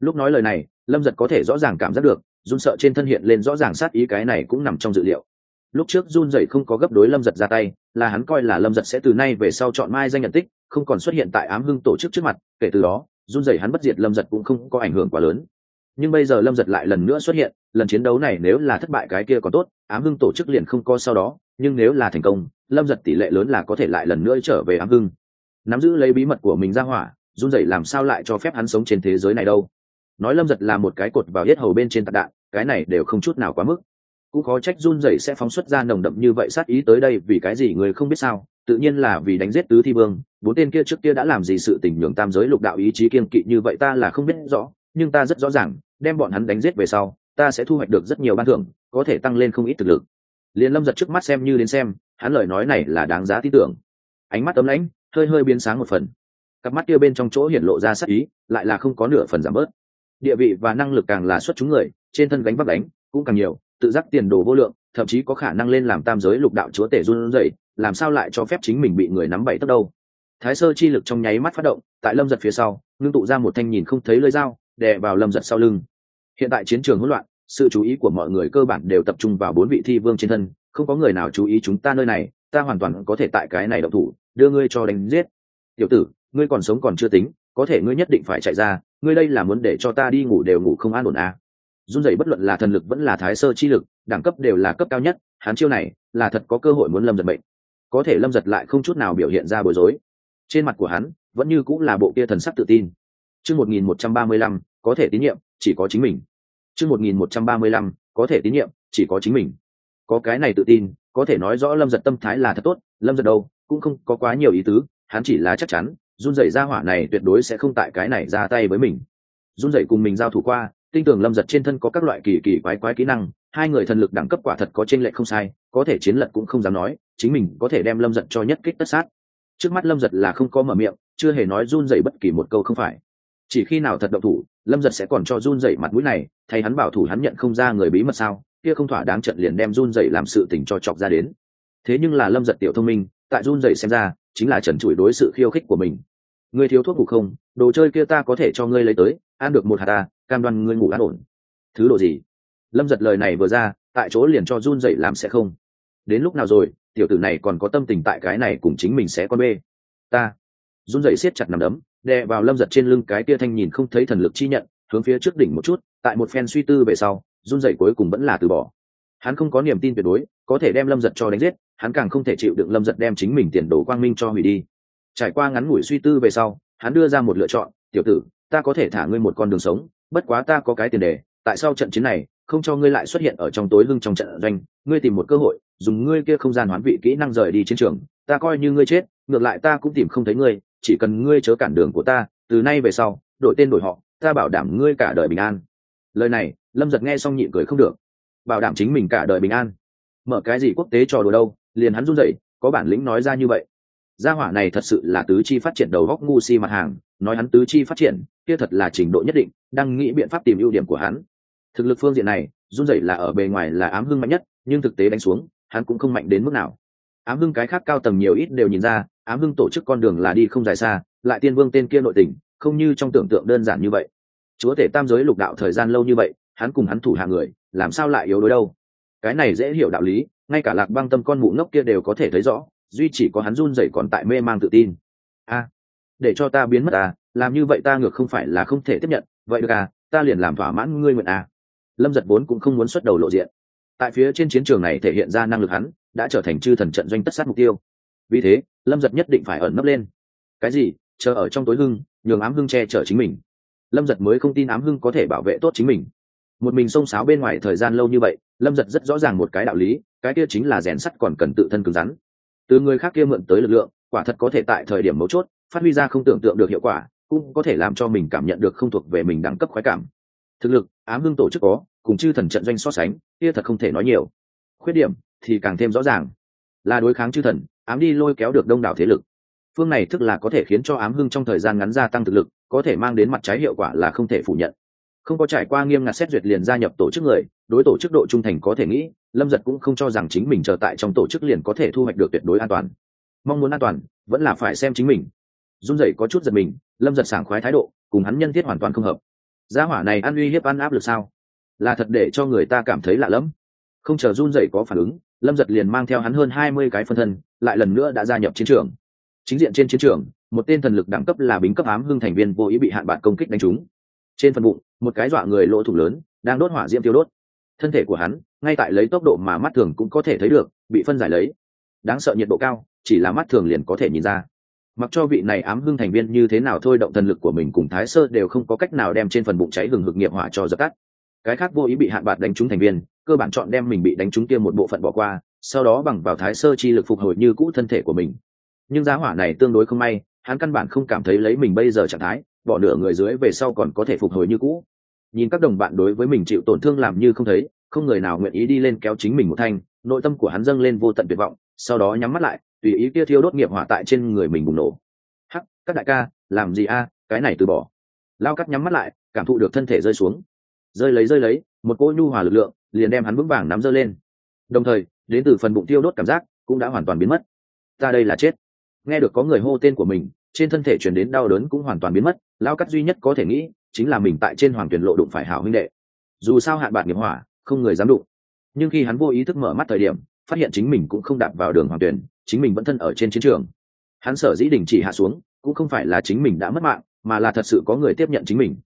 Lúc nói lời này, lâm giật có thể rõ ràng cảm giác được, run sợ trên thân hiện lên rõ ràng sát ý cái này cũng nằm trong dự liệu. Lúc trước run dậy không có gấp đối lâm giật ra tay, là hắn coi là lâm giật sẽ từ nay về sau chọn mai danh nhận tích, không còn xuất hiện tại ám hưng tổ chức trước mặt, kể từ đó, run dậy hắn bất diệt lâm giật cũng không có ảnh hưởng quá lớn. Nhưng bây giờ lâm giật lại lần nữa xuất hiện, lần chiến đấu này nếu là thất bại cái kia còn tốt, ám hưng tổ chức liền không có sau đó, nhưng nếu là thành công, lâm giật tỷ lệ lớn là có thể lại lần nữa trở về ám hưng. Nắm giữ lấy bí mật của mình ra hỏa run dậy làm sao lại cho phép hắn sống trên thế giới này đâu? Nói lâm giật là một cái cột vào hết hầu bên trên tạc đạn, cái này đều không chút nào quá mức. Cũng khó trách run rẩy sẽ phóng xuất ra nồng đậm như vậy sát ý tới đây vì cái gì người không biết sao, tự nhiên là vì đánh giết tứ thi vương, bốn tên kia trước kia đã làm gì sự tình nhường tam giới lục đạo ý chí kiên kỵ như vậy ta là không biết rõ, nhưng ta rất rõ ràng, đem bọn hắn đánh giết về sau, ta sẽ thu hoạch được rất nhiều ban thưởng, có thể tăng lên không ít thực lực. Liền lâm giật trước mắt xem như đến xem, hắn lời nói này là đáng giá tin tưởng. Ánh mắt tấm lãnh, hơi hơi biến sáng một phần cặp mắt kia bên trong chỗ hiển lộ ra sắc ý, lại là không có nửa phần giảm bớt. Địa vị và năng lực càng là xuất chúng người, trên thân gánh vác đánh cũng càng nhiều, tự giác tiền đồ vô lượng, thậm chí có khả năng lên làm tam giới lục đạo chúa tể run rẩy, làm sao lại cho phép chính mình bị người nắm bậy tốc đâu? Thái sơ chi lực trong nháy mắt phát động, tại lâm giật phía sau, ngưng tụ ra một thanh nhìn không thấy lơi dao, đè vào lâm giật sau lưng. Hiện tại chiến trường hỗn loạn, sự chú ý của mọi người cơ bản đều tập trung vào bốn vị thi vương trên thân, không có người nào chú ý chúng ta nơi này, ta hoàn toàn có thể tại cái này động thủ, đưa ngươi cho đánh giết. Tiểu tử ngươi còn sống còn chưa tính, có thể ngươi nhất định phải chạy ra, ngươi đây là muốn để cho ta đi ngủ đều ngủ không an ổn à. run rẩy bất luận là thần lực vẫn là thái sơ chi lực, đẳng cấp đều là cấp cao nhất, hắn chiêu này là thật có cơ hội muốn lâm giật bệnh có thể lâm giật lại không chút nào biểu hiện ra bối rối. Trên mặt của hắn vẫn như cũng là bộ kia thần sắc tự tin. Chương một nghìn một trăm ba mươi lăm, có thể tín nhiệm, chỉ có chính mình. Chương một nghìn một trăm ba mươi lăm, có thể tín nhiệm, chỉ có chính mình. Có cái này tự tin, có thể nói rõ lâm giật tâm thái là thật tốt, lâm giật đâu, cũng không có quá nhiều ý tứ, hắn chỉ là chắc chắn run rẩy ra hỏa này tuyệt đối sẽ không tại cái này ra tay với mình. Run rẩy cùng mình giao thủ qua tinh tưởng lâm giật trên thân có các loại kỳ kỳ quái quái kỹ năng, hai người thần lực đẳng cấp quả thật có trên lệ không sai, có thể chiến lật cũng không dám nói, chính mình có thể đem lâm giật cho nhất kích tất sát. Trước mắt lâm giật là không có mở miệng, chưa hề nói run rẩy bất kỳ một câu không phải. Chỉ khi nào thật động thủ, lâm giật sẽ còn cho run rẩy mặt mũi này, thay hắn bảo thủ hắn nhận không ra người bí mật sao, kia không thỏa đáng trận liền đem run rẩy làm sự tình cho chọc ra đến. Thế nhưng là lâm giật tiểu thông minh, tại run rẩy xem ra chính là trần trụi đối sự khiêu khích của mình. Ngươi thiếu thuốc ngủ không? Đồ chơi kia ta có thể cho ngươi lấy tới, ăn được một hạt ta, cam đoan ngươi ngủ an ổn. Thứ đồ gì? Lâm giật lời này vừa ra, tại chỗ liền cho run dậy làm sẽ không. Đến lúc nào rồi, tiểu tử này còn có tâm tình tại cái này cùng chính mình sẽ con bê. Ta. Run dậy siết chặt nằm đấm, đè vào lâm giật trên lưng cái tia thanh nhìn không thấy thần lực chi nhận, hướng phía trước đỉnh một chút, tại một phen suy tư về sau, run dậy cuối cùng vẫn là từ bỏ. Hắn không có niềm tin tuyệt đối có thể đem lâm giật cho đánh giết, hắn càng không thể chịu đựng lâm giật đem chính mình tiền đồ quang minh cho hủy đi. Trải qua ngắn ngủi suy tư về sau, hắn đưa ra một lựa chọn, tiểu tử, ta có thể thả ngươi một con đường sống, bất quá ta có cái tiền đề, tại sao trận chiến này, không cho ngươi lại xuất hiện ở trong tối lưng trong trận doanh, ngươi tìm một cơ hội, dùng ngươi kia không gian hoán vị kỹ năng rời đi chiến trường, ta coi như ngươi chết, ngược lại ta cũng tìm không thấy ngươi, chỉ cần ngươi chớ cản đường của ta, từ nay về sau, đổi tên đổi họ, ta bảo đảm ngươi cả đời bình an. Lời này, lâm giật nghe xong nhịn cười không được. Bảo đảm chính mình cả đời bình an mở cái gì quốc tế trò đùa đâu, liền hắn run rẩy, có bản lĩnh nói ra như vậy. Gia hỏa này thật sự là tứ chi phát triển đầu góc ngu si mặt hàng, nói hắn tứ chi phát triển, kia thật là trình độ nhất định, đang nghĩ biện pháp tìm ưu điểm của hắn. Thực lực phương diện này, run rẩy là ở bề ngoài là ám hưng mạnh nhất, nhưng thực tế đánh xuống, hắn cũng không mạnh đến mức nào. Ám hưng cái khác cao tầng nhiều ít đều nhìn ra, ám hưng tổ chức con đường là đi không dài xa, lại tiên vương tên kia nội tình, không như trong tưởng tượng đơn giản như vậy. Chúa thể tam giới lục đạo thời gian lâu như vậy, hắn cùng hắn thủ hạ người, làm sao lại yếu đối đâu? Cái này dễ hiểu đạo lý, ngay cả lạc băng tâm con mụ ngốc kia đều có thể thấy rõ, duy chỉ có hắn run rẩy còn tại mê mang tự tin. A, để cho ta biến mất à làm như vậy ta ngược không phải là không thể tiếp nhận, vậy được à ta liền làm thỏa mãn ngươi nguyện à. Lâm giật vốn cũng không muốn xuất đầu lộ diện. Tại phía trên chiến trường này thể hiện ra năng lực hắn, đã trở thành chư thần trận doanh tất sát mục tiêu. Vì thế, lâm giật nhất định phải ẩn nấp lên. Cái gì? Chờ ở trong tối hưng, nhường ám hưng che chở chính mình. Lâm giật mới không tin ám hưng có thể bảo vệ tốt chính mình một mình xông xáo bên ngoài thời gian lâu như vậy, lâm giật rất rõ ràng một cái đạo lý, cái kia chính là rèn sắt còn cần tự thân cứng rắn. Từ người khác kia mượn tới lực lượng, quả thật có thể tại thời điểm mấu chốt, phát huy ra không tưởng tượng được hiệu quả, cũng có thể làm cho mình cảm nhận được không thuộc về mình đẳng cấp khoái cảm. Thực lực, ám hưng tổ chức có, cùng chư thần trận doanh so sánh, kia thật không thể nói nhiều. Khuyết điểm, thì càng thêm rõ ràng. Là đối kháng chư thần, ám đi lôi kéo được đông đảo thế lực. Phương này thức là có thể khiến cho ám hưng trong thời gian ngắn gia tăng thực lực, có thể mang đến mặt trái hiệu quả là không thể phủ nhận không có trải qua nghiêm ngặt xét duyệt liền gia nhập tổ chức người, đối tổ chức độ trung thành có thể nghĩ, lâm giật cũng không cho rằng chính mình chờ tại trong tổ chức liền có thể thu hoạch được tuyệt đối an toàn. Mong muốn an toàn, vẫn là phải xem chính mình. Run rẩy có chút giật mình, lâm giật sảng khoái thái độ, cùng hắn nhân thiết hoàn toàn không hợp. Gia hỏa này ăn uy hiếp ăn áp lực sao? Là thật để cho người ta cảm thấy lạ lẫm. Không chờ run rẩy có phản ứng, lâm giật liền mang theo hắn hơn hai mươi cái phân thân, lại lần nữa đã gia nhập chiến trường. Chính diện trên chiến trường, một tên thần lực đẳng cấp là bính cấp ám hưng thành viên vô ý bị hạn bạn công kích đánh trúng trên phần bụng, một cái dọa người lỗ thủng lớn, đang đốt hỏa diễm tiêu đốt. Thân thể của hắn, ngay tại lấy tốc độ mà mắt thường cũng có thể thấy được, bị phân giải lấy. Đáng sợ nhiệt độ cao, chỉ là mắt thường liền có thể nhìn ra. Mặc cho vị này ám hưng thành viên như thế nào thôi động thần lực của mình cùng thái sơ đều không có cách nào đem trên phần bụng cháy hừng hực nghiệp hỏa cho dập tắt. Cái khác vô ý bị hạn bạc đánh trúng thành viên, cơ bản chọn đem mình bị đánh trúng kia một bộ phận bỏ qua, sau đó bằng vào thái sơ chi lực phục hồi như cũ thân thể của mình. Nhưng giá hỏa này tương đối không may, hắn căn bản không cảm thấy lấy mình bây giờ trạng thái bỏ nửa người dưới về sau còn có thể phục hồi như cũ. Nhìn các đồng bạn đối với mình chịu tổn thương làm như không thấy, không người nào nguyện ý đi lên kéo chính mình một thanh, nội tâm của hắn dâng lên vô tận tuyệt vọng, sau đó nhắm mắt lại, tùy ý kia thiêu đốt nghiệp hỏa tại trên người mình bùng nổ. Hắc, các đại ca, làm gì a, cái này từ bỏ. Lao cắt nhắm mắt lại, cảm thụ được thân thể rơi xuống. Rơi lấy rơi lấy, một cỗ nhu hòa lực lượng, liền đem hắn vững vàng nắm rơi lên. Đồng thời, đến từ phần bụng tiêu đốt cảm giác cũng đã hoàn toàn biến mất. Ta đây là chết. Nghe được có người hô tên của mình, trên thân thể chuyển đến đau đớn cũng hoàn toàn biến mất lao cắt duy nhất có thể nghĩ chính là mình tại trên hoàng tuyển lộ đụng phải hảo huynh đệ. Dù sao hạn bạc nghiệp hỏa, không người dám đụng. Nhưng khi hắn vô ý thức mở mắt thời điểm, phát hiện chính mình cũng không đạp vào đường hoàng tuyển, chính mình vẫn thân ở trên chiến trường. Hắn sở dĩ đình chỉ hạ xuống, cũng không phải là chính mình đã mất mạng, mà là thật sự có người tiếp nhận chính mình.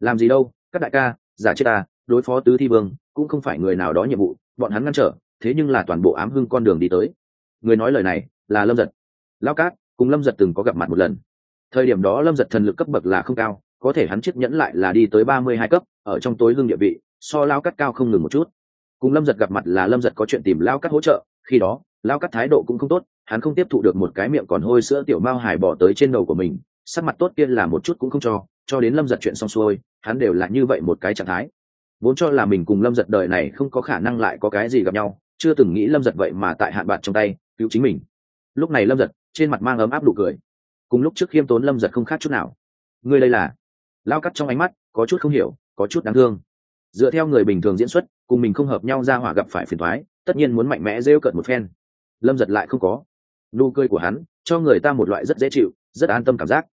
Làm gì đâu, các đại ca, giả chết ta, đối phó tứ thi vương, cũng không phải người nào đó nhiệm vụ, bọn hắn ngăn trở, thế nhưng là toàn bộ ám hưng con đường đi tới. Người nói lời này là lâm giật. Lao cát, cùng lâm giật từng có gặp mặt một lần thời điểm đó lâm giật thần lực cấp bậc là không cao, có thể hắn chiếc nhẫn lại là đi tới ba mươi hai cấp, ở trong tối hương địa vị, so lao cắt cao không ngừng một chút. Cùng lâm giật gặp mặt là lâm giật có chuyện tìm lao cắt hỗ trợ, khi đó, lao cắt thái độ cũng không tốt, hắn không tiếp thụ được một cái miệng còn hôi sữa tiểu mao hải bỏ tới trên đầu của mình, sắc mặt tốt kia là một chút cũng không cho cho đến lâm giật chuyện xong xuôi, hắn đều là như vậy một cái trạng thái. Vốn cho là mình cùng lâm giật đời này không có khả năng lại có cái gì gặp nhau, chưa từng nghĩ lâm giật vậy mà tại hạn bạc trong tay, cứu chính mình. Lúc này lâm giật, trên mặt mang ấm áp đủ cười cùng lúc trước khiêm tốn lâm giật không khác chút nào. Ngươi đây là? Lao cắt trong ánh mắt, có chút không hiểu, có chút đáng thương. Dựa theo người bình thường diễn xuất, cùng mình không hợp nhau ra hỏa gặp phải phiền thoái tất nhiên muốn mạnh mẽ rêu cận một phen. Lâm giật lại không có. Nụ cười của hắn, cho người ta một loại rất dễ chịu, rất an tâm cảm giác.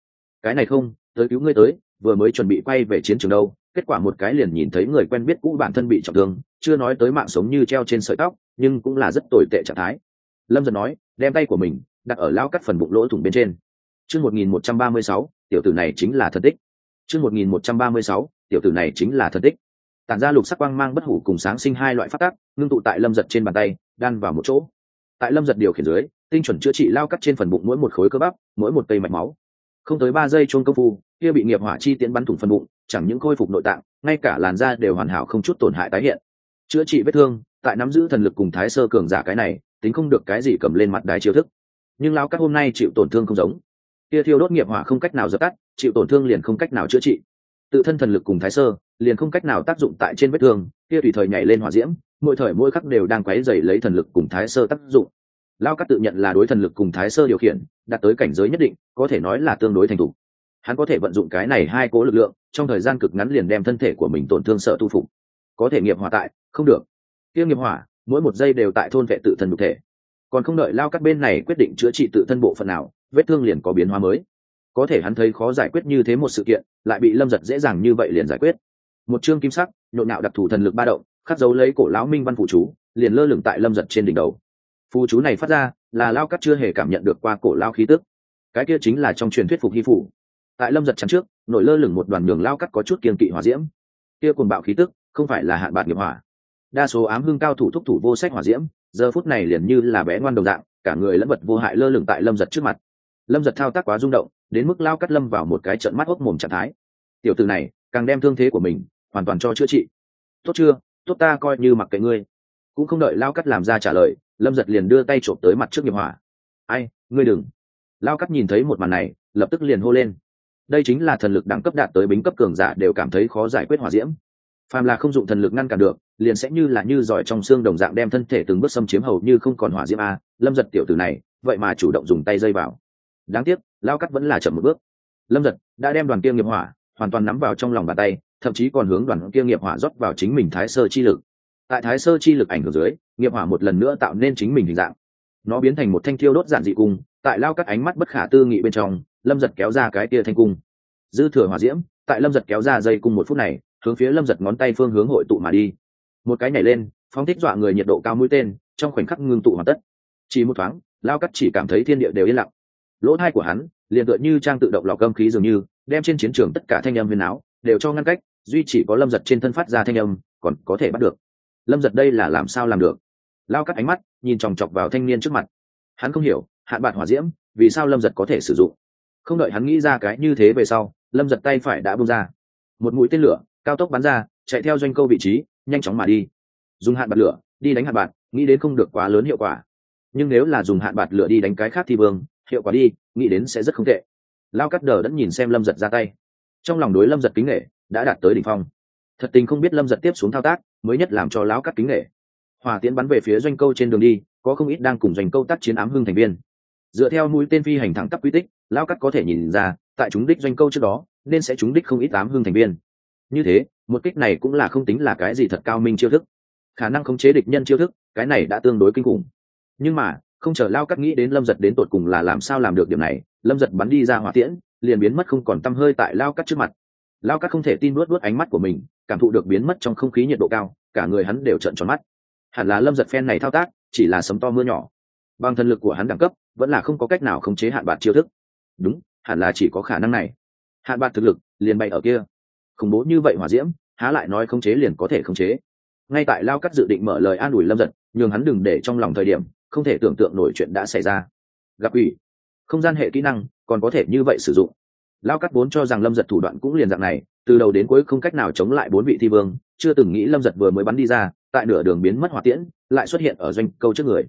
Cái này không, tới cứu ngươi tới, vừa mới chuẩn bị quay về chiến trường đâu, kết quả một cái liền nhìn thấy người quen biết cũ bản thân bị trọng thương, chưa nói tới mạng sống như treo trên sợi tóc, nhưng cũng là rất tồi tệ trạng thái. Lâm giật nói, đem tay của mình đặt ở lao cắt phần bụng lỗ thủng bên trên chương một nghìn một trăm ba mươi sáu, tiểu tử này chính là thần tích. Chương một nghìn một trăm ba mươi sáu, tiểu tử này chính là thần tích. Tản ra lục sắc quang mang bất hủ cùng sáng sinh hai loại phát tác ngưng tụ tại lâm giật trên bàn tay, đan vào một chỗ. Tại lâm giật điều khiển dưới, tinh chuẩn chữa trị lao cắt trên phần bụng mỗi một khối cơ bắp, mỗi một cây mạch máu. Không tới ba giây chôn công phu, kia bị nghiệp hỏa chi tiến bắn thủng phần bụng, chẳng những khôi phục nội tạng, ngay cả làn da đều hoàn hảo không chút tổn hại tái hiện. Chữa trị vết thương, tại nắm giữ thần lực cùng thái sơ cường giả cái này, tính không được cái gì cầm lên mặt đái chiêu thức. Nhưng lao cắt hôm nay chịu tổn thương không giống kia thiêu đốt nghiệp hỏa không cách nào dập tắt, chịu tổn thương liền không cách nào chữa trị. Tự thân thần lực cùng thái sơ, liền không cách nào tác dụng tại trên vết thương, kia tùy thời nhảy lên hỏa diễm, mỗi thời mỗi khắc đều đang quấy dày lấy thần lực cùng thái sơ tác dụng. Lao cắt tự nhận là đối thần lực cùng thái sơ điều khiển, đạt tới cảnh giới nhất định, có thể nói là tương đối thành thục. Hắn có thể vận dụng cái này hai cố lực lượng, trong thời gian cực ngắn liền đem thân thể của mình tổn thương sợ tu phục. Có thể nghiệp hỏa tại, không được. Kia nghiệp hỏa, mỗi một giây đều tại thôn vệ tự thân nhục thể. Còn không đợi lao cắt bên này quyết định chữa trị tự thân bộ phận nào vết thương liền có biến hóa mới. Có thể hắn thấy khó giải quyết như thế một sự kiện, lại bị lâm giật dễ dàng như vậy liền giải quyết. Một chương kim sắc, nhộn nhạo đặc thù thần lực ba động, khắc dấu lấy cổ lão minh văn phụ chú, liền lơ lửng tại lâm giật trên đỉnh đầu. Phù chú này phát ra, là lao cắt chưa hề cảm nhận được qua cổ lao khí tức. Cái kia chính là trong truyền thuyết phục hy phủ. Tại lâm giật chắn trước, nổi lơ lửng một đoàn đường lao cắt có chút kiên kỵ hỏa diễm. Kia cùng bạo khí tức, không phải là hạn bạc nghiệp hỏa. Đa số ám hưng cao thủ thúc thủ vô sách hỏa diễm, giờ phút này liền như là bé ngoan đồng dạng, cả người lẫn vật vô hại lơ lửng tại lâm giật trước mặt lâm giật thao tác quá rung động, đến mức lao cắt lâm vào một cái trận mắt hốc mồm trạng thái. Tiểu từ này, càng đem thương thế của mình hoàn toàn cho chữa trị. Tốt chưa? Tốt ta coi như mặc kệ ngươi. Cũng không đợi lao cắt làm ra trả lời, lâm giật liền đưa tay trộm tới mặt trước nghiệp hỏa. Ai, ngươi đừng. Lao cắt nhìn thấy một màn này, lập tức liền hô lên. Đây chính là thần lực đẳng cấp đạt tới bính cấp cường giả đều cảm thấy khó giải quyết hỏa diễm. Phàm là không dụng thần lực ngăn cản được, liền sẽ như là như giỏi trong xương đồng dạng đem thân thể từng bước xâm chiếm hầu như không còn hỏa diễm a. Lâm giật tiểu tử này, vậy mà chủ động dùng tay dây vào đáng tiếc, lao cắt vẫn là chậm một bước. Lâm giật đã đem đoàn kia nghiệp hỏa hoàn toàn nắm vào trong lòng bàn tay, thậm chí còn hướng đoàn kia nghiệp hỏa rót vào chính mình thái sơ chi lực. Tại thái sơ chi lực ảnh hưởng dưới, nghiệp hỏa một lần nữa tạo nên chính mình hình dạng. Nó biến thành một thanh thiêu đốt giản dị cung, tại lao cắt ánh mắt bất khả tư nghị bên trong, lâm giật kéo ra cái kia thanh cung. Dư thừa hỏa diễm, tại lâm giật kéo ra dây cung một phút này, hướng phía lâm giật ngón tay phương hướng hội tụ mà đi. Một cái nhảy lên, phóng thích dọa người nhiệt độ cao mũi tên, trong khoảnh khắc ngưng tụ hoàn tất. Chỉ một thoáng, lao cắt chỉ cảm thấy thiên địa đều yên lặng lỗ thai của hắn liền tựa như trang tự động lọc âm khí dường như, đem trên chiến trường tất cả thanh âm huyền áo đều cho ngăn cách, duy chỉ có lâm giật trên thân phát ra thanh âm, còn có thể bắt được. Lâm giật đây là làm sao làm được? Lao cắt ánh mắt, nhìn chòng chọc vào thanh niên trước mặt. Hắn không hiểu, hạn bạn hỏa diễm, vì sao lâm giật có thể sử dụng? Không đợi hắn nghĩ ra cái như thế về sau, lâm giật tay phải đã bung ra. Một mũi tên lửa, cao tốc bắn ra, chạy theo doanh câu vị trí, nhanh chóng mà đi. Dùng hạn bạt lửa, đi đánh hạn bạt nghĩ đến không được quá lớn hiệu quả. Nhưng nếu là dùng hạn bạt lửa đi đánh cái khác thì vương hiệu quả đi, nghĩ đến sẽ rất không tệ. Lao cắt đờ đẫn nhìn xem lâm giật ra tay. Trong lòng đối lâm giật kính nghệ đã đạt tới đ ỉ n h phong. Thật tình không biết lâm giật tiếp xuống thao tác mới nhất làm cho lão cắt kính nghệ hòa tiến bắn về phía doanh câu trên đường đi, có không ít đang cùng doanh câu tác chiến ám hưng thành viên. Dựa theo mũi tên phi hành thẳng tắp quy tích, lao cắt có thể nhìn ra, tại chúng đích doanh câu trước đó, nên sẽ chúng đích không ít ám hưng thành viên. Như thế, một kích này cũng là không tính là cái gì thật cao minh chiêu thức. Khả năng khống chế địch nhân chiêu thức, cái này đã tương đối kinh khủng. Nhưng mà không chờ lao cắt nghĩ đến lâm giật đến tột cùng là làm sao làm được điểm này, lâm giật bắn đi ra hỏa tiễn, liền biến mất không còn t hơi tại lao cắt trước mặt. Lao cắt không thể tin nuốt nuốt ánh mắt của mình, cảm thụ được biến mất trong không khí nhiệt độ cao, cả người hắn đều trợn tròn mắt. Hẳn là lâm giật phen này thao tác, chỉ là sấm to mưa nhỏ. Bằng thần lực của hắn đẳng cấp, vẫn là không có cách nào khống chế hạn bạc chiêu thức. Đúng, hẳn là chỉ có khả năng này. Hạn bạc thực lực, liền bay ở kia. Khủng bố như vậy hỏa diễm, há lại nói khống chế liền có thể khống chế. Ngay tại lao cắt dự định mở lời an ủi lâm giật, nhường hắn đừng để trong lòng thời điểm không thể tưởng tượng nổi chuyện đã xảy ra. Gặp ủy, không gian hệ kỹ năng còn có thể như vậy sử dụng. Lao cắt vốn cho rằng lâm giật thủ đoạn cũng liền dạng này, từ đầu đến cuối không cách nào chống lại bốn vị thi vương, chưa từng nghĩ lâm giật vừa mới bắn đi ra, tại nửa đường biến mất hỏa tiễn, lại xuất hiện ở doanh câu trước người.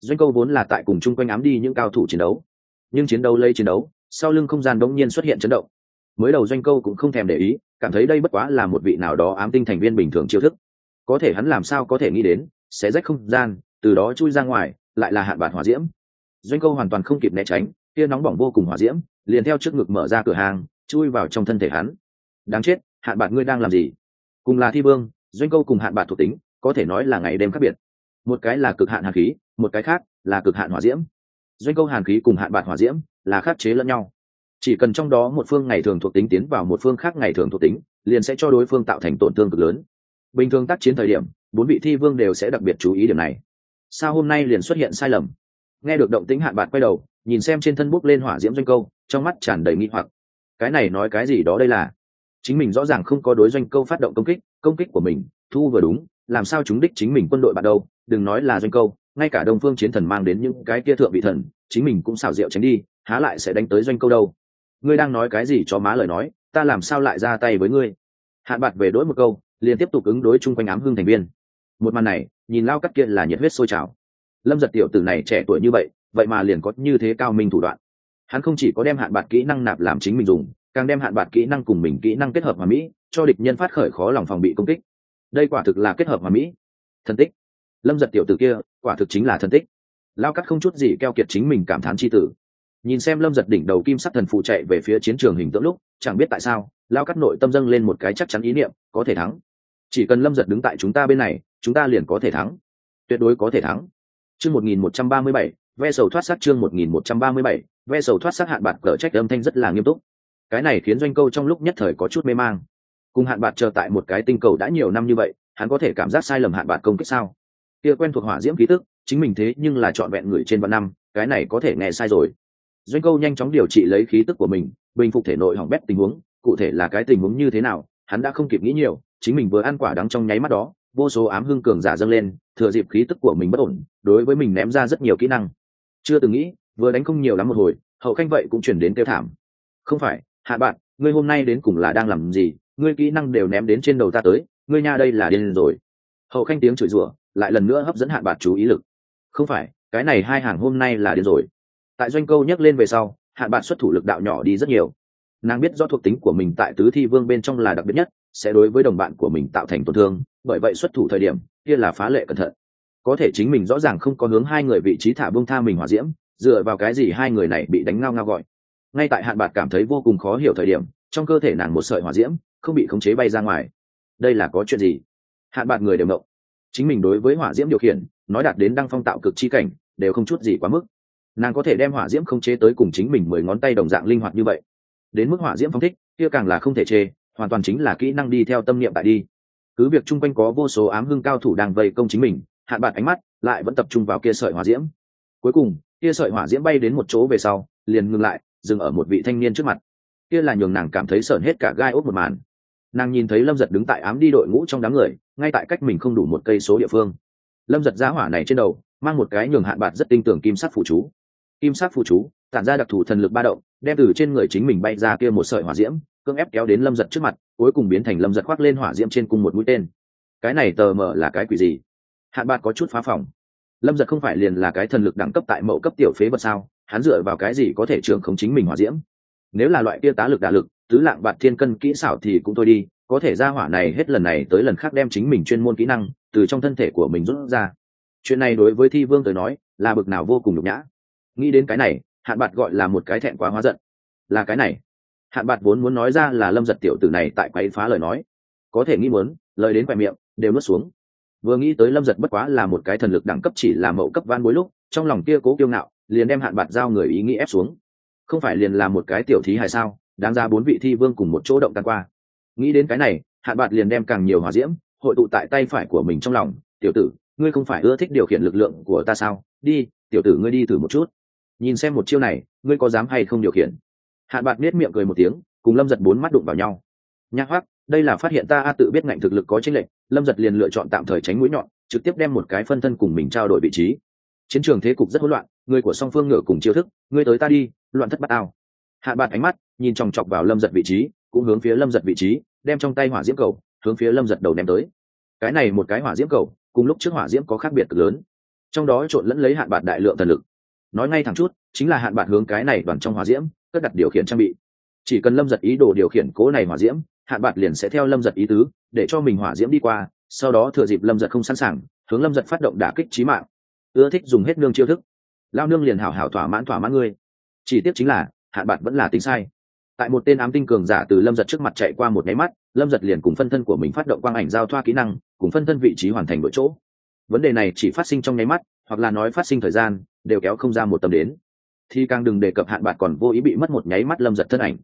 Doanh câu vốn là tại cùng chung quanh ám đi những cao thủ chiến đấu. Nhưng chiến đấu lây chiến đấu, sau lưng không gian đống nhiên xuất hiện chấn động. Mới đầu doanh câu cũng không thèm để ý, cảm thấy đây bất quá là một vị nào đó ám tinh thành viên bình thường chiêu thức. Có thể hắn làm sao có thể nghĩ đến, sẽ rách không gian, từ đó chui ra ngoài lại là hạn bản hỏa diễm. Doanh câu hoàn toàn không kịp né tránh kia nóng bỏng vô cùng hỏa diễm, liền theo trước ngực mở ra cửa hàng, chui vào trong thân thể hắn. Đáng chết, hạn bản ngươi đang làm gì? Cùng là thi vương, doanh câu cùng hạn bản thuộc tính, có thể nói là ngày đêm khác biệt. Một cái là cực hạn hàn khí, một cái khác là cực hạn hỏa diễm. Doanh câu hàn khí cùng hạn bản hỏa diễm là khắc chế lẫn nhau. Chỉ cần trong đó một phương ngày thường thuộc tính tiến vào một phương khác ngày thường thuộc tính, liền sẽ cho đối phương tạo thành tổn thương cực lớn. Bình thường tác chiến thời điểm, bốn vị thi vương đều sẽ đặc biệt chú ý điểm này sao hôm nay liền xuất hiện sai lầm? Nghe được động tính hạn bạn quay đầu, nhìn xem trên thân bốc lên hỏa diễm doanh câu, trong mắt tràn đầy nghi hoặc. Cái này nói cái gì đó đây là? Chính mình rõ ràng không có đối doanh câu phát động công kích công kích của mình, thu vừa đúng, làm sao chúng đích chính mình quân đội bạn đâu? Đừng nói là doanh câu, ngay cả đông phương chiến thần mang đến những cái kia thượng vị thần, chính mình cũng xảo diệu tránh đi, há lại sẽ đánh tới doanh câu đâu? Ngươi đang nói cái gì cho má lời nói, ta làm sao lại ra tay với ngươi? Hạn bạt về đối một câu, liền tiếp tục ứng đối chung quanh ám hương thành viên. Một màn này nhìn lao cắt kia là nhiệt huyết sôi trào. Lâm giật tiểu tử này trẻ tuổi như vậy vậy mà liền có như thế cao minh thủ đoạn. Hắn không chỉ có đem hạn bạc kỹ năng nạp làm chính mình dùng, càng đem hạn bạc kỹ năng cùng mình kỹ năng kết hợp hòa mỹ, cho địch nhân phát khởi khó lòng phòng bị công kích. Đây quả thực là kết hợp hòa mỹ. Thân tích. Lâm giật tiểu tử kia, quả thực chính là thân tích. Lao cắt không chút gì keo kiệt chính mình cảm thán c h i tử. Nhìn xem lâm giật đỉnh đầu kim sắc thần phụ chạy về phía chiến trường hình tượng lúc, chẳng biết tại sao, lao cắt nội tâm dâng lên một cái chắc chắn ý niệm, có thể thắng. Chỉ cần lâm giật đứng tại chúng ta bên này chúng ta liền có thể thắng. Tuyệt đối có thể thắng. Chương một nghìn một trăm ba mươi bảy, ve sầu thoát sát chương một nghìn một trăm ba mươi bảy, ve sầu thoát sát hạn bạc cờ trách âm thanh rất là nghiêm túc. Cái này khiến doanh câu trong lúc nhất thời có chút mê mang. Cùng hạn bạc chờ tại một cái tinh cầu đã nhiều năm như vậy, hắn có thể cảm giác sai lầm hạn bạc công kích sao? Kia quen thuộc hỏa diễm ký tức, chính mình thế nhưng là trọn vẹn người trên vạn năm, cái này có thể nghe sai rồi. Doanh câu nhanh chóng điều trị lấy khí tức của mình, bình phục thể nội hỏng bét tình huống, cụ thể là cái tình huống như thế nào, hắn đã không kịp nghĩ nhiều, chính mình vừa ăn quả đắng trong nháy mắt đó vô số ám hưng cường giả dâng lên, thừa dịp khí tức của mình bất ổn, đối với mình ném ra rất nhiều kỹ năng. Chưa từng nghĩ, vừa đánh không nhiều lắm một hồi, hậu khanh vậy cũng chuyển đến tiêu thảm. Không phải, hạ bạn, ngươi hôm nay đến cùng là đang làm gì? Ngươi kỹ năng đều ném đến trên đầu ta tới, ngươi nha đây là điên rồi. Hậu khanh tiếng chửi rủa, lại lần nữa hấp dẫn hạ bạt chú ý lực. Không phải, cái này hai hàng hôm nay là điên rồi. Tại doanh câu nhắc lên về sau, hạ bạn xuất thủ lực đạo nhỏ đi rất nhiều. Nàng biết do thuộc tính của mình tại tứ thi vương bên trong là đặc biệt nhất sẽ đối với đồng bạn của mình tạo thành tổn thương, bởi vậy xuất thủ thời điểm, kia là phá lệ cẩn thận. Có thể chính mình rõ ràng không có hướng hai người vị trí thả bông tha mình hỏa diễm, dựa vào cái gì hai người này bị đánh ngao ngao gọi. Ngay tại hạn bạc cảm thấy vô cùng khó hiểu thời điểm, trong cơ thể nàng một sợi hỏa diễm không bị khống chế bay ra ngoài. Đây là có chuyện gì? Hạn bạc người đều mộng chính mình đối với hỏa diễm điều khiển, nói đạt đến đăng phong tạo cực chi cảnh, đều không chút gì quá mức. Nàng có thể đem hỏa diễm không chế tới cùng chính mình mười ngón tay đồng dạng linh hoạt như vậy. Đến mức hỏa diễm phong thích, kia càng là không thể chê hoàn toàn chính là kỹ năng đi theo tâm niệm tại đi. Cứ việc chung quanh có vô số ám hưng cao thủ đang vây công chính mình, hạn bạc ánh mắt lại vẫn tập trung vào kia sợi hỏa diễm. Cuối cùng, kia sợi hỏa diễm bay đến một chỗ về sau, liền ngừng lại, dừng ở một vị thanh niên trước mặt. Kia là nhường nàng cảm thấy sởn hết cả gai ốt một màn. Nàng nhìn thấy lâm giật đứng tại ám đi đội ngũ trong đám người, ngay tại cách mình không đủ một cây số địa phương. Lâm giật giá hỏa này trên đầu, mang một cái nhường hạn bạc rất tinh tưởng kim sắc phụ chú. Kim sắc phụ chú tản ra đặc thù thần lực ba động, đem từ trên người chính mình bay ra kia một sợi hỏa diễm, cưỡng ép kéo đến lâm giật trước mặt, cuối cùng biến thành lâm giật khoác lên hỏa diễm trên cùng một mũi tên. Cái này tờ mờ là cái quỷ gì? Hạn bạc có chút phá phòng lâm giật không phải liền là cái thần lực đẳng cấp tại mẫu cấp tiểu phế vật sao? Hắn dựa vào cái gì có thể trường khống chính mình hỏa diễm? Nếu là loại kia tá lực đả lực, tứ lạng bạc thiên cân kỹ xảo thì cũng thôi đi, có thể ra hỏa này hết lần này tới lần khác đem chính mình chuyên môn kỹ năng từ trong thân thể của mình rút ra. Chuyện này đối với thi vương tới nói là bực nào vô cùng nhục nhã. Nghĩ đến cái này hạn bạt gọi là một cái thẹn quá hóa giận. Là cái này. Hạn bạt vốn muốn nói ra là lâm giật tiểu tử này tại quấy phá lời nói. Có thể nghĩ muốn, lời đến quẹ miệng, đều nuốt xuống. Vừa nghĩ tới lâm giật bất quá là một cái thần lực đẳng cấp chỉ là mậu cấp van bối lúc, trong lòng kia cố kiêu ngạo, liền đem hạn bạt giao người ý nghĩ ép xuống. Không phải liền là một cái tiểu thí hay sao, đáng ra bốn vị thi vương cùng một chỗ động tan qua. Nghĩ đến cái này, hạn bạt liền đem càng nhiều hỏa diễm, hội tụ tại tay phải của mình trong lòng. Tiểu tử, ngươi không phải ưa thích điều khiển lực lượng của ta sao? Đi, tiểu tử ngươi đi thử một chút nhìn xem một chiêu này, ngươi có dám hay không điều khiển? Hạn bạt nết miệng cười một tiếng, cùng lâm giật bốn mắt đụng vào nhau. Nhắc hoắc, đây là phát hiện ta a tự biết ngạnh thực lực có chênh lệch, lâm giật liền lựa chọn tạm thời tránh mũi nhọn, trực tiếp đem một cái phân thân cùng mình trao đổi vị trí. Chiến trường thế cục rất hỗn loạn, người của song phương ngửa cùng chiêu thức, ngươi tới ta đi, loạn thất bát ao hạ bạt ánh mắt, nhìn chòng chọc vào lâm giật vị trí, cũng hướng phía lâm giật vị trí, đem trong tay hỏa diễm cầu, hướng phía lâm giật đầu ném tới. Cái này một cái hỏa diễm cầu, cùng lúc trước hỏa diễm có khác biệt cực lớn. Trong đó trộn lẫn lấy hạn bạt đại lượng thần lực nói ngay thẳng chút, chính là hạn bạn hướng cái này đoàn trong hỏa diễm, cất đặt điều khiển trang bị. Chỉ cần lâm giật ý đồ điều khiển cố này hỏa diễm, hạn bạn liền sẽ theo lâm giật ý tứ, để cho mình hỏa diễm đi qua, sau đó thừa dịp lâm giật không sẵn sàng, hướng lâm giật phát động đả kích trí mạng. Ưa thích dùng hết nương chiêu thức. Lao nương liền hảo hảo thỏa mãn thỏa mãn ngươi. Chỉ tiếc chính là, hạn bạn vẫn là tính sai. Tại một tên ám tinh cường giả từ lâm giật trước mặt chạy qua một nháy mắt, lâm giật liền cùng phân thân của mình phát động quang ảnh giao thoa kỹ năng, cùng phân thân vị trí hoàn thành đội chỗ. Vấn đề này chỉ phát sinh trong nháy mắt, hoặc là nói phát sinh thời gian đều kéo không ra một tầm đến. Thì càng đừng đề cập hạn bạc còn vô ý bị mất một nháy mắt lâm giật thân ảnh.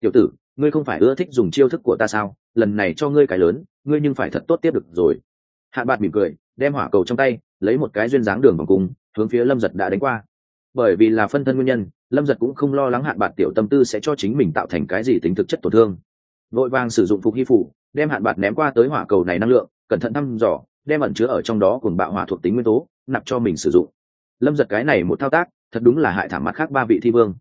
Tiểu tử, ngươi không phải ưa thích dùng chiêu thức của ta sao? Lần này cho ngươi cái lớn, ngươi nhưng phải thật tốt tiếp được rồi. Hạn bạc mỉm cười, đem hỏa cầu trong tay, lấy một cái duyên dáng đường vòng cùng hướng phía lâm giật đã đánh qua. Bởi vì là phân thân nguyên nhân, lâm giật cũng không lo lắng hạn bạc tiểu tâm tư sẽ cho chính mình tạo thành cái gì tính thực chất tổn thương. Vội vàng sử dụng phục hy phủ, đem hạn bạc ném qua tới hỏa cầu này năng lượng, cẩn thận thăm dò, đem ẩn chứa ở trong đó cùng bạo hỏa thuộc tính nguyên tố, nạp cho mình sử dụng lâm giật cái này một thao tác, thật đúng là hại thảm mặt khác ba vị thi vương.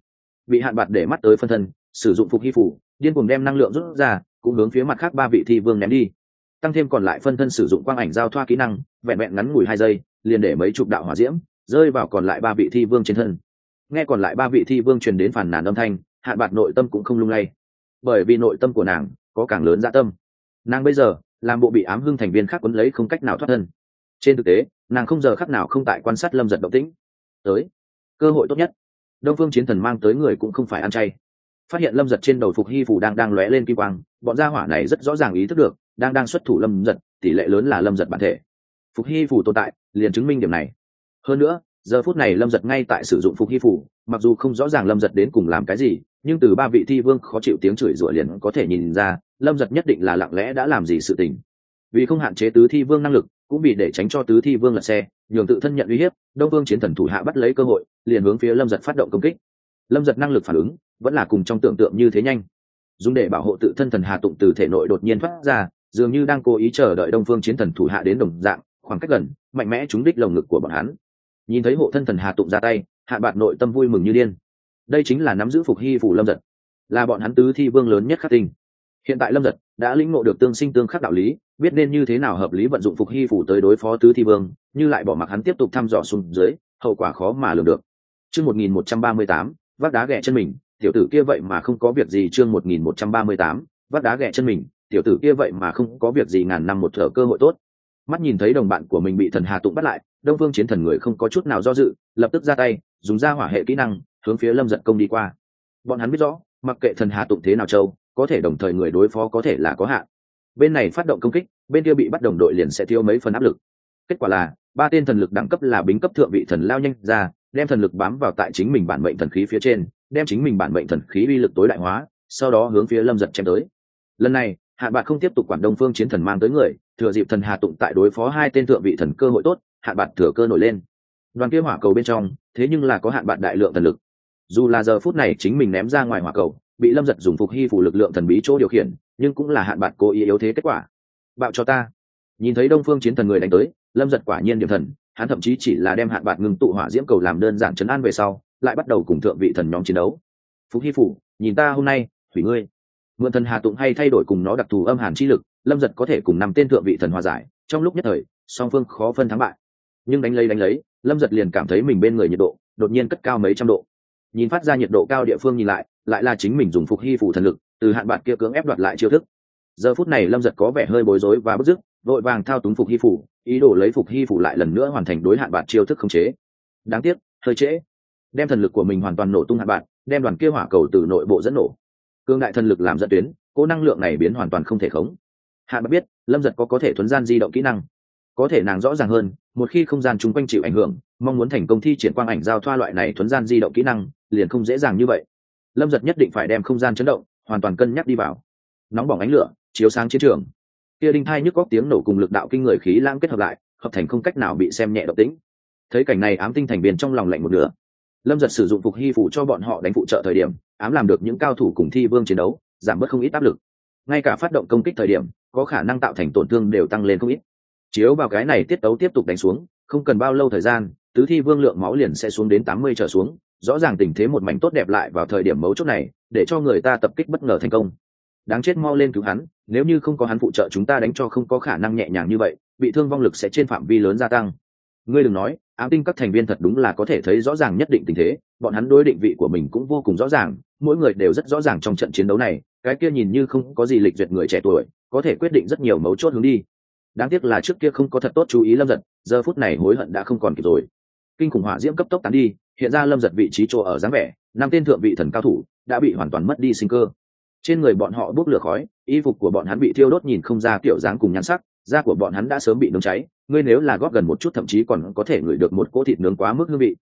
Bị hạn bạc để mắt tới phân thân, sử dụng phục hy phủ, điên cùng đem năng lượng rút ra, cũng hướng phía mặt khác ba vị thi vương ném đi. Tăng thêm còn lại phân thân sử dụng quang ảnh giao thoa kỹ năng, vẹn vẹn ngắn ngủi hai giây, liền để mấy chục đạo hỏa diễm rơi vào còn lại ba vị thi vương trên thân. Nghe còn lại ba vị thi vương truyền đến phản nàn âm thanh, hạn bạc nội tâm cũng không lung lay. Bởi vì nội tâm của nàng có càng lớn dạ tâm. Nàng bây giờ, làm bộ bị ám hưng thành viên khác quấn lấy không cách nào thoát thân. Trên thực tế nàng không giờ khắc nào không tại quan sát lâm giật động tĩnh. Tới. Cơ hội tốt nhất. Đông phương chiến thần mang tới người cũng không phải ăn chay. Phát hiện lâm giật trên đầu phục hy phủ đang đang lóe lên kim quang, bọn gia hỏa này rất rõ ràng ý thức được, đang đang xuất thủ lâm giật, tỷ lệ lớn là lâm giật bản thể. Phục hy phủ tồn tại, liền chứng minh điểm này. Hơn nữa, giờ phút này lâm giật ngay tại sử dụng phục hy phủ, mặc dù không rõ ràng lâm giật đến cùng làm cái gì, nhưng từ ba vị thi vương khó chịu tiếng chửi rủa liền có thể nhìn ra, lâm giật nhất định là lặng lẽ đã làm gì sự tình. Vì không hạn chế tứ thi vương năng lực cũng bị để tránh cho tứ thi vương lật xe, nhường tự thân nhận uy hiếp, đông vương chiến thần thủ hạ bắt lấy cơ hội, liền hướng phía lâm giật phát động công kích. Lâm giật năng lực phản ứng vẫn là cùng trong tưởng tượng như thế nhanh. Dùng để bảo hộ tự thân thần hà tụng từ thể nội đột nhiên thoát ra, dường như đang cố ý chờ đợi đông phương chiến thần thủ hạ đến đồng dạng, khoảng cách gần, mạnh mẽ trúng đích lồng ngực của bọn hắn. Nhìn thấy hộ thân thần hà tụng ra tay, hạ bạt nội tâm vui mừng như điên. Đây chính là nắm giữ phục hy phủ lâm giật. Là bọn hắn tứ thi vương lớn nhất khắc tinh hiện tại lâm giật đã lĩnh ngộ được tương sinh tương khắc đạo lý, biết nên như thế nào hợp lý vận dụng phục hy phủ tới đối phó tứ thi vương, như lại bỏ mặc hắn tiếp tục thăm dò xuống dưới, hậu quả khó mà lường được. Chương một nghìn một trăm ba mươi tám, vác đá ghẹ chân mình, tiểu tử kia vậy mà không có việc gì chương một nghìn một trăm ba mươi tám, vác đá ghẹ chân mình, tiểu tử kia vậy mà không có việc gì ngàn năm một thở cơ hội tốt. Mắt nhìn thấy đồng bạn của mình bị thần hà tụng bắt lại, đông phương chiến thần người không có chút nào do dự, lập tức ra tay, dùng ra hỏa hệ kỹ năng, hướng phía lâm giật công đi qua. Bọn hắn biết rõ, mặc kệ thần hà tụng thế nào châu có thể đồng thời người đối phó có thể là có hạn. Bên này phát động công kích, bên kia bị bắt đồng đội liền sẽ thiếu mấy phần áp lực. Kết quả là, ba tên thần lực đẳng cấp là bính cấp thượng vị thần lao nhanh ra, đem thần lực bám vào tại chính mình bản mệnh thần khí phía trên, đem chính mình bản mệnh thần khí uy lực tối đại hóa, sau đó hướng phía lâm giật chém tới. Lần này, hạ bạc không tiếp tục quản đông phương chiến thần mang tới người, thừa dịp thần hà tụng tại đối phó hai tên thượng vị thần cơ hội tốt, hạ bạc thừa cơ nổi lên. Đoàn kia hỏa cầu bên trong, thế nhưng là có hạn bạn đại lượng thần lực. Dù là giờ phút này chính mình ném ra ngoài hỏa cầu bị lâm giật dùng phục hy phủ lực lượng thần bí chỗ điều khiển, nhưng cũng là hạn bạn cố ý yếu thế kết quả. Bạo cho ta. Nhìn thấy đông phương chiến thần người đánh tới, lâm giật quả nhiên điểm thần, hắn thậm chí chỉ là đem hạn bạn ngừng tụ hỏa diễm cầu làm đơn giản chấn an về sau, lại bắt đầu cùng thượng vị thần nhóm chiến đấu. Phục hy phủ, nhìn ta hôm nay thủy ngươi. Mượn thần hà tụng hay thay đổi cùng nó đặc thù âm hàn chi lực, lâm giật có thể cùng nằm tên thượng vị thần hòa giải, trong lúc nhất thời, song phương khó phân thắng bại. Nhưng đánh lấy đánh lấy, lâm giật liền cảm thấy mình bên người nhiệt độ đột nhiên cất cao mấy trăm độ nhìn phát ra nhiệt độ cao địa phương nhìn lại lại là chính mình dùng phục hy phủ thần lực, từ hạn bạc kia cưỡng ép đoạt lại chiêu thức. Giờ phút này lâm giật có vẻ hơi bối rối và bức dứt, vội vàng thao túng phục hy phủ, ý đồ lấy phục hy phủ lại lần nữa hoàn thành đối hạn bạc chiêu thức khống chế. Đáng tiếc, hơi trễ. Đem thần lực của mình hoàn toàn nổ tung hạn bạc, đem đoàn kia hỏa cầu từ nội bộ dẫn nổ. Cương đại thần lực làm dẫn tuyến, cố năng lượng này biến hoàn toàn không thể khống. Hạn bạc biết, lâm giật có có thể thuấn gian di động kỹ năng. Có thể nàng rõ ràng hơn, một khi không gian chung quanh chịu ảnh hưởng, mong muốn thành công thi triển quang ảnh giao thoa loại này thuấn gian di động kỹ năng liền không dễ dàng như vậy. Lâm giật nhất định phải đem không gian chấn động, hoàn toàn cân nhắc đi vào. Nóng bỏng ánh lửa, chiếu sáng chiến trường. Kia đinh thai nhức góc tiếng nổ cùng lực đạo kinh người khí lãng kết hợp lại, hợp thành không cách nào bị xem nhẹ độc tính. Thấy cảnh này ám tinh thành viên trong lòng lạnh một nửa. Lâm giật sử dụng phục hy phủ cho bọn họ đánh phụ trợ thời điểm, ám làm được những cao thủ cùng thi vương chiến đấu, giảm bớt không ít áp lực. Ngay cả phát động công kích thời điểm, có khả năng tạo thành tổn thương đều tăng lên không ít. Chiếu vào cái này tiết tấu tiếp tục đánh xuống, không cần bao lâu thời gian tứ thi vương lượng máu liền sẽ xuống đến tám mươi trở xuống, rõ ràng tình thế một mảnh tốt đẹp lại vào thời điểm mấu chốt này, để cho người ta tập kích bất ngờ thành công. Đáng chết mau lên cứu hắn, nếu như không có hắn phụ trợ chúng ta đánh cho không có khả năng nhẹ nhàng như vậy, bị thương vong lực sẽ trên phạm vi lớn gia tăng. Ngươi đừng nói, ám tinh các thành viên thật đúng là có thể thấy rõ ràng nhất định tình thế, bọn hắn đối định vị của mình cũng vô cùng rõ ràng, mỗi người đều rất rõ ràng trong trận chiến đấu này, cái kia nhìn như không có gì lịch duyệt người trẻ tuổi, có thể quyết định rất nhiều mấu chốt hướng đi. Đáng tiếc là trước kia không có thật tốt chú ý lâm giật, giờ phút này hối hận đã không còn kịp rồi kinh khủng hỏa diễm cấp tốc tán đi, hiện ra lâm giật vị trí chỗ ở dáng vẻ, năm tên thượng vị thần cao thủ đã bị hoàn toàn mất đi sinh cơ. Trên người bọn họ bốc lửa khói, y phục của bọn hắn bị thiêu đốt nhìn không ra kiểu dáng cùng nhan sắc, da của bọn hắn đã sớm bị nướng cháy, ngươi nếu là góp gần một chút thậm chí còn có thể ngửi được một cỗ thịt nướng quá mức hương vị.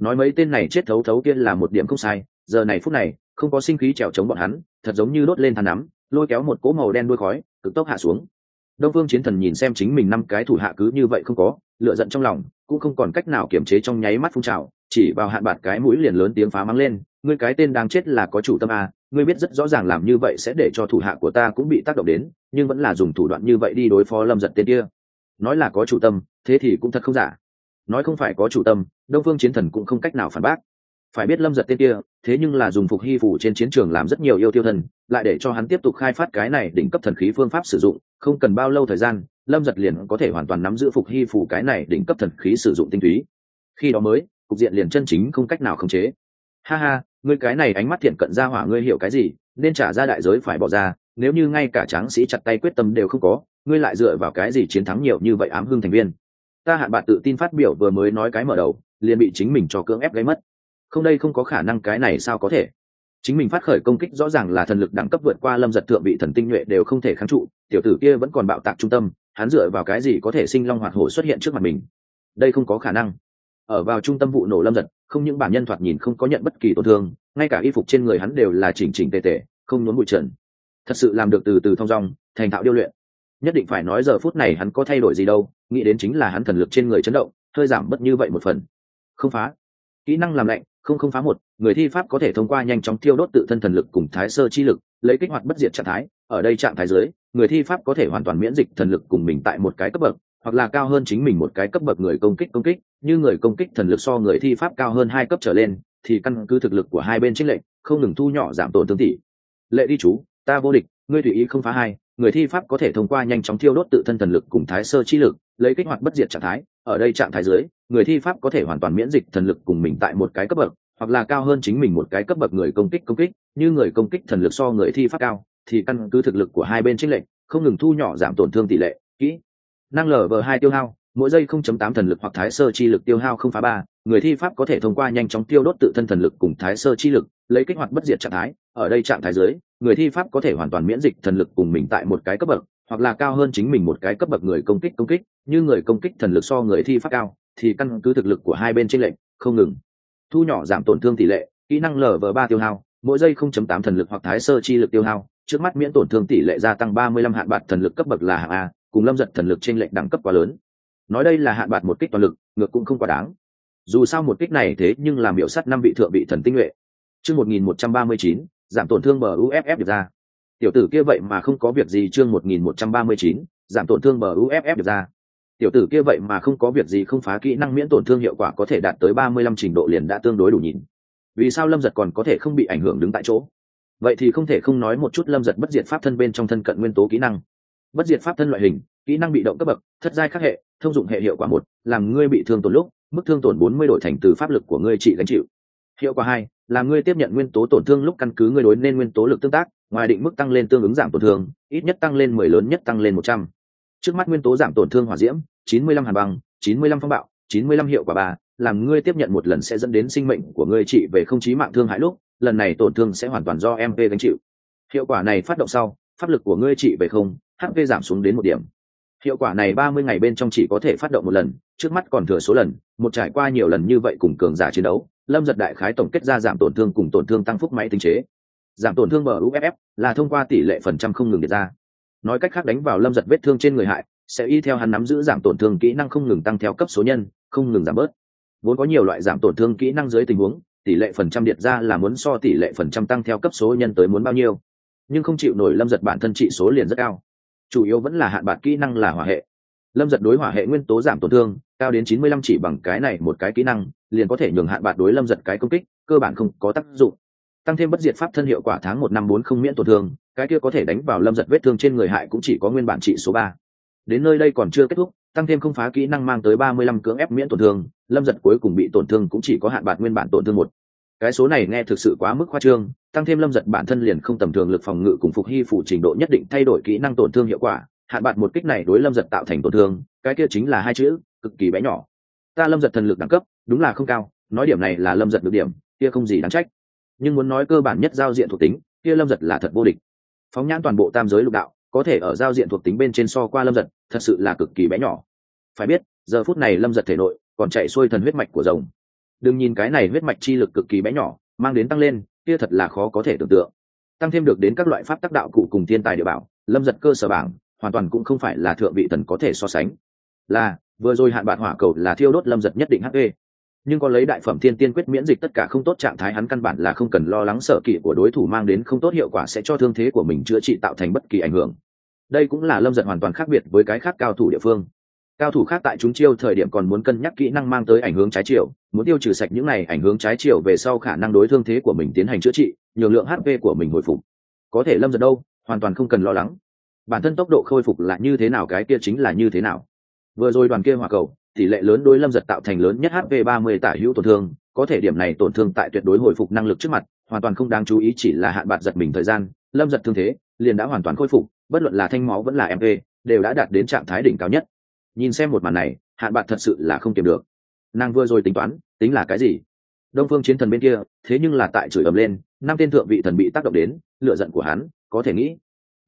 Nói mấy tên này chết thấu thấu kia là một điểm không sai, giờ này phút này, không có sinh khí trèo chống bọn hắn, thật giống như đốt lên than nắm, lôi kéo một cỗ màu đen đuôi khói, cực tốc hạ xuống. Đông phương chiến thần nhìn xem chính mình năm cái thủ hạ cứ như vậy không có lựa giận trong lòng cũng không còn cách nào kiềm chế trong nháy mắt phun trào chỉ vào hạn bạt cái mũi liền lớn tiếng phá mắng lên ngươi cái tên đang chết là có chủ tâm à, ngươi biết rất rõ ràng làm như vậy sẽ để cho thủ hạ của ta cũng bị tác động đến nhưng vẫn là dùng thủ đoạn như vậy đi đối phó lâm giật tên kia. Nói là có chủ tâm thế thì cũng thật không giả. Nói không phải có chủ tâm đông phương chiến thần cũng không cách nào phản bác. Phải biết lâm giật tên kia thế nhưng là dùng phục hy phủ trên chiến trường làm rất nhiều yêu tiêu thần lại để cho hắn tiếp tục khai phát cái này đỉnh cấp thần khí phương pháp sử dụng không cần bao lâu thời gian lâm giật liền có thể hoàn toàn nắm giữ phục hy phủ cái này đỉnh cấp thần khí sử dụng tinh túy. Khi đó mới, cục diện liền chân chính không cách nào khống chế. Ha ha, ngươi cái này ánh mắt thiện cận ra hỏa, ngươi hiểu cái gì? Nên trả ra đại giới phải bỏ ra, nếu như ngay cả tráng sĩ chặt tay quyết tâm đều không có, ngươi lại dựa vào cái gì chiến thắng nhiều như vậy ám hưng thành viên? Ta hạn bạn tự tin phát biểu vừa mới nói cái mở đầu, liền bị chính mình cho cưỡng ép gây mất. Không đây không có khả năng cái này sao có thể? Chính mình phát khởi công kích rõ ràng là thần lực đẳng cấp vượt qua lâm giật thượng vị thần tinh nhuệ đều không thể kháng trụ, tiểu tử kia vẫn còn bạo tạc trung tâm hắn dựa vào cái gì có thể sinh long hoạt hổ xuất hiện trước mặt mình? Đây không có khả năng. Ở vào trung tâm vụ nổ lâm giật, không những bản nhân thoạt nhìn không có nhận bất kỳ tổn thương, ngay cả y phục trên người hắn đều là chỉnh chỉnh tề tề, không nhốn bụi trần. Thật sự làm được từ từ thong dong, thành thạo điêu luyện. Nhất định phải nói giờ phút này hắn có thay đổi gì đâu, nghĩ đến chính là hắn thần lực trên người chấn động, hơi giảm bớt như vậy một phần. Không phá. Kỹ năng làm lạnh, không không phá một, người thi pháp có thể thông qua nhanh chóng tiêu đốt tự thân thần lực cùng thái sơ chi lực, lấy kích hoạt bất diệt trạng thái, ở đây trạng thái dưới người thi pháp có thể hoàn toàn miễn dịch thần lực cùng mình tại một cái cấp bậc, hoặc là cao hơn chính mình một cái cấp bậc người công kích công kích. Như người công kích thần lực so người thi pháp cao hơn hai cấp trở lên, thì căn cứ thực lực của hai bên trích lệnh không ngừng thu nhỏ giảm tổn thương tỷ. Lệ đi chú, ta vô địch, ngươi tùy ý không phá hai, người thi pháp có thể thông qua nhanh chóng thiêu đốt tự thân thần lực cùng thái sơ chi lực, lấy kích hoạt bất diệt trạng thái. Ở đây trạng thái dưới, người thi pháp có thể hoàn toàn miễn dịch thần lực cùng mình tại một cái cấp bậc, hoặc là cao hơn chính mình một cái cấp bậc người công kích công kích. Như người công kích thần lực so người thi pháp cao thì căn cứ thực lực của hai bên trích lệnh không ngừng thu nhỏ giảm tổn thương tỷ lệ, kỹ. Năng lở vờ hai tiêu hao, mỗi giây 0.8 thần lực hoặc thái sơ chi lực tiêu hao không phá ba, người thi pháp có thể thông qua nhanh chóng tiêu đốt tự thân thần lực cùng thái sơ chi lực, lấy kích hoạt bất diệt trạng thái. Ở đây trạng thái dưới, người thi pháp có thể hoàn toàn miễn dịch thần lực cùng mình tại một cái cấp bậc, hoặc là cao hơn chính mình một cái cấp bậc người công kích công kích. Như người công kích thần lực so người thi pháp cao, thì căn cứ thực lực của hai bên trên lệnh không ngừng thu nhỏ giảm tổn thương tỷ lệ. Kỹ năng lv ba tiêu hao, mỗi giây 0.8 thần lực hoặc thái sơ chi lực tiêu hao trước mắt miễn tổn thương tỷ lệ gia tăng 35 hạn bạc thần lực cấp bậc là hạng a cùng lâm giật thần lực trên lệnh đẳng cấp quá lớn. Nói đây là hạn bạc một kích toàn lực ngược cũng không quá đáng. Dù sao một kích này thế nhưng làm biểu sắt năm vị thượng vị thần tinh nhuệ. Chương 1139, giảm tổn thương bờ uff được ra. Tiểu tử kia vậy mà không có việc gì chương 1139, giảm tổn thương bờ uff được ra. Tiểu tử kia vậy mà không có việc gì không phá kỹ năng miễn tổn thương hiệu quả có thể đạt tới 35 trình độ liền đã tương đối đủ nhìn. Vì sao lâm giật còn có thể không bị ảnh hưởng đứng tại chỗ? Vậy thì không thể không nói một chút lâm giật bất diệt pháp thân bên trong thân cận nguyên tố kỹ năng. Bất diệt pháp thân loại hình, kỹ năng bị động cấp bậc, thất giai khắc hệ, thông dụng hệ hiệu quả một, làm ngươi bị thương tổn lúc, mức thương tổn 40 đổi thành từ pháp lực của ngươi trị gánh chịu. Hiệu quả hai là ngươi tiếp nhận nguyên tố tổn thương lúc căn cứ ngươi đối nên nguyên tố lực tương tác, ngoài định mức tăng lên tương ứng giảm tổn thương, ít nhất tăng lên mười, lớn nhất tăng lên một trăm. Trước mắt nguyên tố giảm tổn thương hỏa diễm, chín mươi lăm hàn băng, chín mươi lăm phong bạo, chín mươi lăm hiệu quả ba, làm ngươi tiếp nhận một lần sẽ dẫn đến sinh mệnh của ngươi trị về không chí mạng thương hại lúc lần này tổn thương sẽ hoàn toàn do mp gánh chịu. Hiệu quả này phát động sau, pháp lực của ngươi trị về không hp giảm xuống đến một điểm. Hiệu quả này ba mươi ngày bên trong chỉ có thể phát động một lần, trước mắt còn thừa số lần, một trải qua nhiều lần như vậy cùng cường giả chiến đấu, lâm giật đại khái tổng kết ra giảm tổn thương cùng tổn thương tăng phúc máy tinh chế. Giảm tổn thương bờ là thông qua tỷ lệ phần trăm không ngừng được ra. Nói cách khác đánh vào lâm giật vết thương trên người hại, sẽ y theo hắn nắm giữ giảm tổn thương kỹ năng không ngừng tăng theo cấp số nhân, không ngừng giảm bớt. Vốn có nhiều loại giảm tổn thương kỹ năng dưới tình huống tỷ lệ phần trăm điệt ra là muốn so tỷ lệ phần trăm tăng theo cấp số nhân tới muốn bao nhiêu. Nhưng không chịu nổi lâm giật bản thân trị số liền rất cao. Chủ yếu vẫn là hạn bạc kỹ năng là hỏa hệ. Lâm giật đối hỏa hệ nguyên tố giảm tổn thương, cao đến chín mươi lăm chỉ bằng cái này một cái kỹ năng, liền có thể nhường hạn bạc đối lâm giật cái công kích, cơ bản không có tác dụng. Tăng thêm bất diệt pháp thân hiệu quả tháng một năm bốn không miễn tổn thương, cái kia có thể đánh vào lâm giật vết thương trên người hại cũng chỉ có nguyên bản trị số ba. Đến nơi đây còn chưa kết thúc tăng thêm không phá kỹ năng mang tới ba mươi lăm cưỡng ép miễn tổn thương, lâm giật cuối cùng bị tổn thương cũng chỉ có hạn bạc nguyên bản tổn thương một. Cái số này nghe thực sự quá mức khoa trương, tăng thêm lâm giật bản thân liền không tầm thường lực phòng ngự cùng phục hy phụ trình độ nhất định thay đổi kỹ năng tổn thương hiệu quả, hạn bạc một kích này đối lâm giật tạo thành tổn thương, cái kia chính là hai chữ, cực kỳ bé nhỏ. Ta lâm giật thần lực đẳng cấp, đúng là không cao, nói điểm này là lâm giật được điểm, kia không gì đáng trách. Nhưng muốn nói cơ bản nhất giao diện thuộc tính, kia lâm giật là thật vô địch. Phóng nhãn toàn bộ tam giới lục đạo có thể ở giao diện thuộc tính bên trên so qua lâm giật, thật sự là cực kỳ bé nhỏ. Phải biết, giờ phút này lâm giật thể nội còn chạy xuôi thần huyết mạch của rồng. Đừng nhìn cái này huyết mạch chi lực cực kỳ bé nhỏ, mang đến tăng lên, kia thật là khó có thể tưởng tượng. Tăng thêm được đến các loại pháp tác đạo cụ cùng thiên tài địa bảo, lâm giật cơ sở bảng hoàn toàn cũng không phải là thượng vị thần có thể so sánh. Là, vừa rồi hạn bạn hỏa cầu là thiêu đốt lâm giật nhất định hp nhưng có lấy đại phẩm thiên tiên quyết miễn dịch tất cả không tốt trạng thái hắn căn bản là không cần lo lắng sợ kỵ của đối thủ mang đến không tốt hiệu quả sẽ cho thương thế của mình chữa trị tạo thành bất kỳ ảnh hưởng. Đây cũng là lâm giật hoàn toàn khác biệt với cái khác cao thủ địa phương. Cao thủ khác tại chúng chiêu thời điểm còn muốn cân nhắc kỹ năng mang tới ảnh hướng trái chiều, muốn tiêu trừ sạch những này ảnh hướng trái chiều về sau khả năng đối thương thế của mình tiến hành chữa trị, nhường lượng hp của mình hồi phục. Có thể lâm giật đâu, hoàn toàn không cần lo lắng. Bản thân tốc độ khôi phục là như thế nào cái kia chính là như thế nào. Vừa rồi đoàn kia hỏa cầu tỷ lệ lớn đối lâm giật tạo thành lớn nhất hp ba mươi tả hữu tổn thương, có thể điểm này tổn thương tại tuyệt đối hồi phục năng lực trước mặt, hoàn toàn không đáng chú ý chỉ là hạn bạc giật mình thời gian, lâm giật thương thế liền đã hoàn toàn khôi phục, bất luận là thanh máu vẫn là mp đều đã đạt đến trạng thái đỉnh cao nhất. Nhìn xem một màn này, hạn bạc thật sự là không kiềm được. Nàng vừa rồi tính toán, tính là cái gì? Đông phương chiến thần bên kia, thế nhưng là tại chửi ầm lên, năm tên thượng vị thần bị tác động đến lựa giận của hắn, có thể nghĩ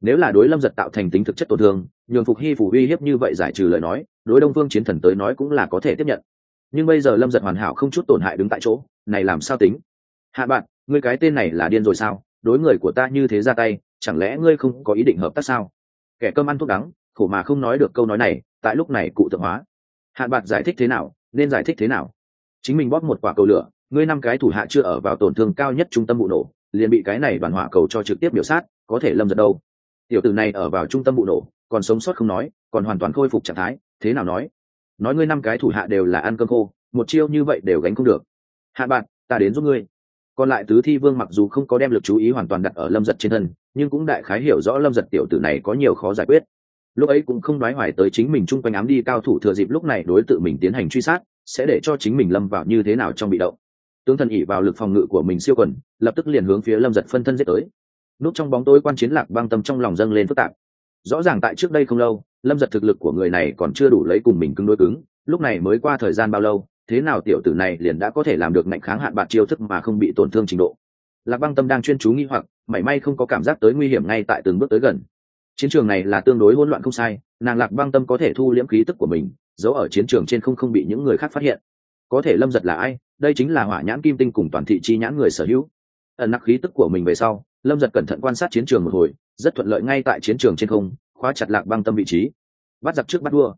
nếu là đối lâm giật tạo thành tính thực chất tổn thương, nhường phục hy phủ uy hiếp như vậy giải trừ lời nói, đối đông phương chiến thần tới nói cũng là có thể tiếp nhận. Nhưng bây giờ lâm giật hoàn hảo không chút tổn hại đứng tại chỗ, này làm sao tính? Hạ bạn, ngươi cái tên này là điên rồi sao? Đối người của ta như thế ra tay, chẳng lẽ ngươi không có ý định hợp tác sao? Kẻ cơm ăn thuốc đắng, khổ mà không nói được câu nói này, tại lúc này cụ tượng hóa. Hạ bạn giải thích thế nào, nên giải thích thế nào? Chính mình bóp một quả cầu lửa, ngươi năm cái thủ hạ chưa ở vào tổn thương cao nhất trung tâm vụ nổ, liền bị cái này đoàn hỏa cầu cho trực tiếp biểu sát, có thể lâm giật đâu? Tiểu tử này ở vào trung tâm vụ nổ, còn sống sót không nói, còn hoàn toàn khôi phục trạng thái, thế nào nói? Nói ngươi năm cái thủ hạ đều là ăn cơm khô, một chiêu như vậy đều gánh không được. Hạ bạn, ta đến giúp ngươi. Còn lại tứ thi vương mặc dù không có đem lực chú ý hoàn toàn đặt ở lâm giật trên thân, nhưng cũng đại khái hiểu rõ lâm giật tiểu tử này có nhiều khó giải quyết. Lúc ấy cũng không nói hoài tới chính mình chung quanh ám đi cao thủ thừa dịp lúc này đối tự mình tiến hành truy sát, sẽ để cho chính mình lâm vào như thế nào trong bị động. Tướng thần ỉ vào lực phòng ngự của mình siêu quần, lập tức liền hướng phía lâm giật phân thân giết tới núp trong bóng tối quan chiến lạc băng tâm trong lòng dâng lên phức tạp. Rõ ràng tại trước đây không lâu, lâm giật thực lực của người này còn chưa đủ lấy cùng mình cứng đối cứng, lúc này mới qua thời gian bao lâu, thế nào tiểu tử này liền đã có thể làm được mạnh kháng hạn bạc chiêu thức mà không bị tổn thương trình độ. Lạc băng tâm đang chuyên chú nghi hoặc, mảy may không có cảm giác tới nguy hiểm ngay tại từng bước tới gần. Chiến trường này là tương đối hỗn loạn không sai, nàng lạc băng tâm có thể thu liễm khí tức của mình, giấu ở chiến trường trên không không bị những người khác phát hiện. Có thể lâm giật là ai? Đây chính là hỏa nhãn kim tinh cùng toàn thị chi nhãn người sở hữu. Ẩn nặc khí tức của mình về sau lâm giật cẩn thận quan sát chiến trường một hồi, rất thuận lợi ngay tại chiến trường trên không, khóa chặt lạc băng tâm vị trí. Bắt giặc trước bắt đua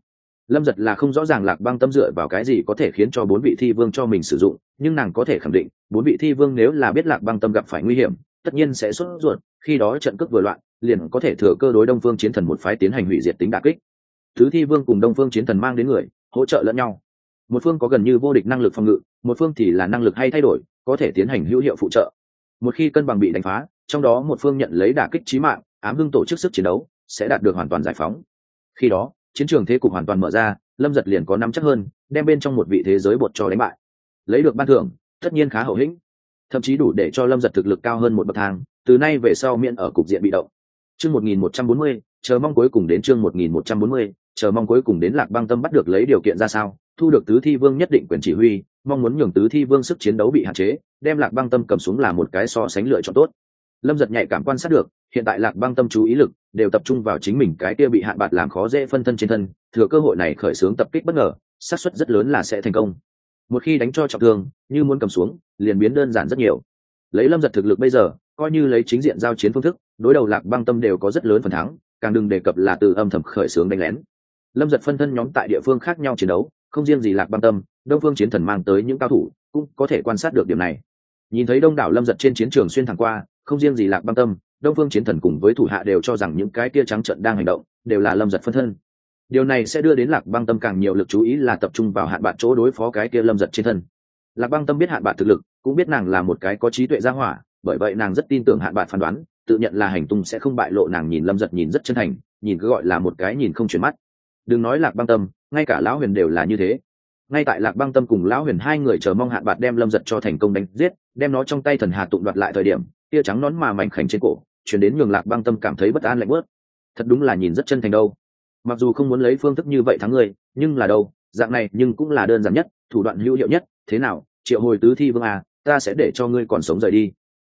lâm giật là không rõ ràng lạc băng tâm dựa vào cái gì có thể khiến cho bốn vị thi vương cho mình sử dụng, nhưng nàng có thể khẳng định, bốn vị thi vương nếu là biết lạc băng tâm gặp phải nguy hiểm, tất nhiên sẽ xuất ruột, khi đó trận cước vừa loạn, liền có thể thừa cơ đối đông phương chiến thần một phái tiến hành hủy diệt tính đà kích. Thứ thi vương cùng đông phương chiến thần mang đến người, hỗ trợ lẫn nhau. Một phương có gần như vô địch năng lực phòng ngự, một phương thì là năng lực hay thay đổi, có thể tiến hành hữu hiệu phụ trợ. Một khi cân bằng bị đánh phá trong đó một phương nhận lấy đả kích trí mạng, ám hưng tổ chức sức chiến đấu, sẽ đạt được hoàn toàn giải phóng. Khi đó, chiến trường thế cục hoàn toàn mở ra, lâm giật liền có nắm chắc hơn, đem bên trong một vị thế giới bột cho đánh bại. Lấy được ban thưởng, tất nhiên khá hậu hĩnh. Thậm chí đủ để cho lâm giật thực lực cao hơn một bậc thang, từ nay về sau miễn ở cục diện bị động. Chương một nghìn một trăm bốn mươi, chờ mong cuối cùng đến chương một nghìn một trăm bốn mươi, chờ mong cuối cùng đến lạc băng tâm bắt được lấy điều kiện ra sao, thu được tứ thi vương nhất định quyền chỉ huy, mong muốn nhường tứ thi vương sức chiến đấu bị hạn chế, đem lạc băng tâm cầm xuống là một cái so sánh lựa chọn tốt lâm giật nhạy cảm quan sát được, hiện tại lạc băng tâm chú ý lực đều tập trung vào chính mình cái kia bị hạn bạc làm khó dễ phân thân trên thân, thừa cơ hội này khởi xướng tập kích bất ngờ, xác suất rất lớn là sẽ thành công. Một khi đánh cho trọng thương, như muốn cầm xuống, liền biến đơn giản rất nhiều. Lấy lâm giật thực lực bây giờ, coi như lấy chính diện giao chiến phương thức, đối đầu lạc băng tâm đều có rất lớn phần thắng, càng đừng đề cập là từ âm thầm khởi xướng đánh lén. Lâm giật phân thân nhóm tại địa phương khác nhau chiến đấu, không riêng gì lạc băng tâm, đông phương chiến thần mang tới những cao thủ cũng có thể quan sát được điểm này. Nhìn thấy đông đảo lâm giật trên chiến trường xuyên thẳng qua không riêng gì lạc băng tâm, đông phương chiến thần cùng với thủ hạ đều cho rằng những cái kia trắng trận đang hành động đều là lâm giật phân thân. Điều này sẽ đưa đến lạc băng tâm càng nhiều lực chú ý là tập trung vào hạn bạn chỗ đối phó cái kia lâm giật trên thân. Lạc băng tâm biết hạn bạn thực lực, cũng biết nàng là một cái có trí tuệ gia hỏa, bởi vậy nàng rất tin tưởng hạn bạn phán đoán, tự nhận là hành tung sẽ không bại lộ nàng nhìn lâm giật nhìn rất chân thành, nhìn cứ gọi là một cái nhìn không chuyển mắt. Đừng nói lạc băng tâm, ngay cả lão huyền đều là như thế. Ngay tại lạc băng tâm cùng lão huyền hai người chờ mong hạn bạc đem lâm giật cho thành công đánh giết, đem nó trong tay thần hà tụng đoạt lại thời điểm tia trắng nón mà mảnh khảnh trên cổ, chuyển đến nhường lạc băng tâm cảm thấy bất an lạnh bớt thật đúng là nhìn rất chân thành đâu. Mặc dù không muốn lấy phương thức như vậy thắng người, nhưng là đâu, dạng này nhưng cũng là đơn giản nhất, thủ đoạn hữu hiệu nhất. Thế nào, triệu hồi tứ thi vương à ta sẽ để cho ngươi còn sống rời đi.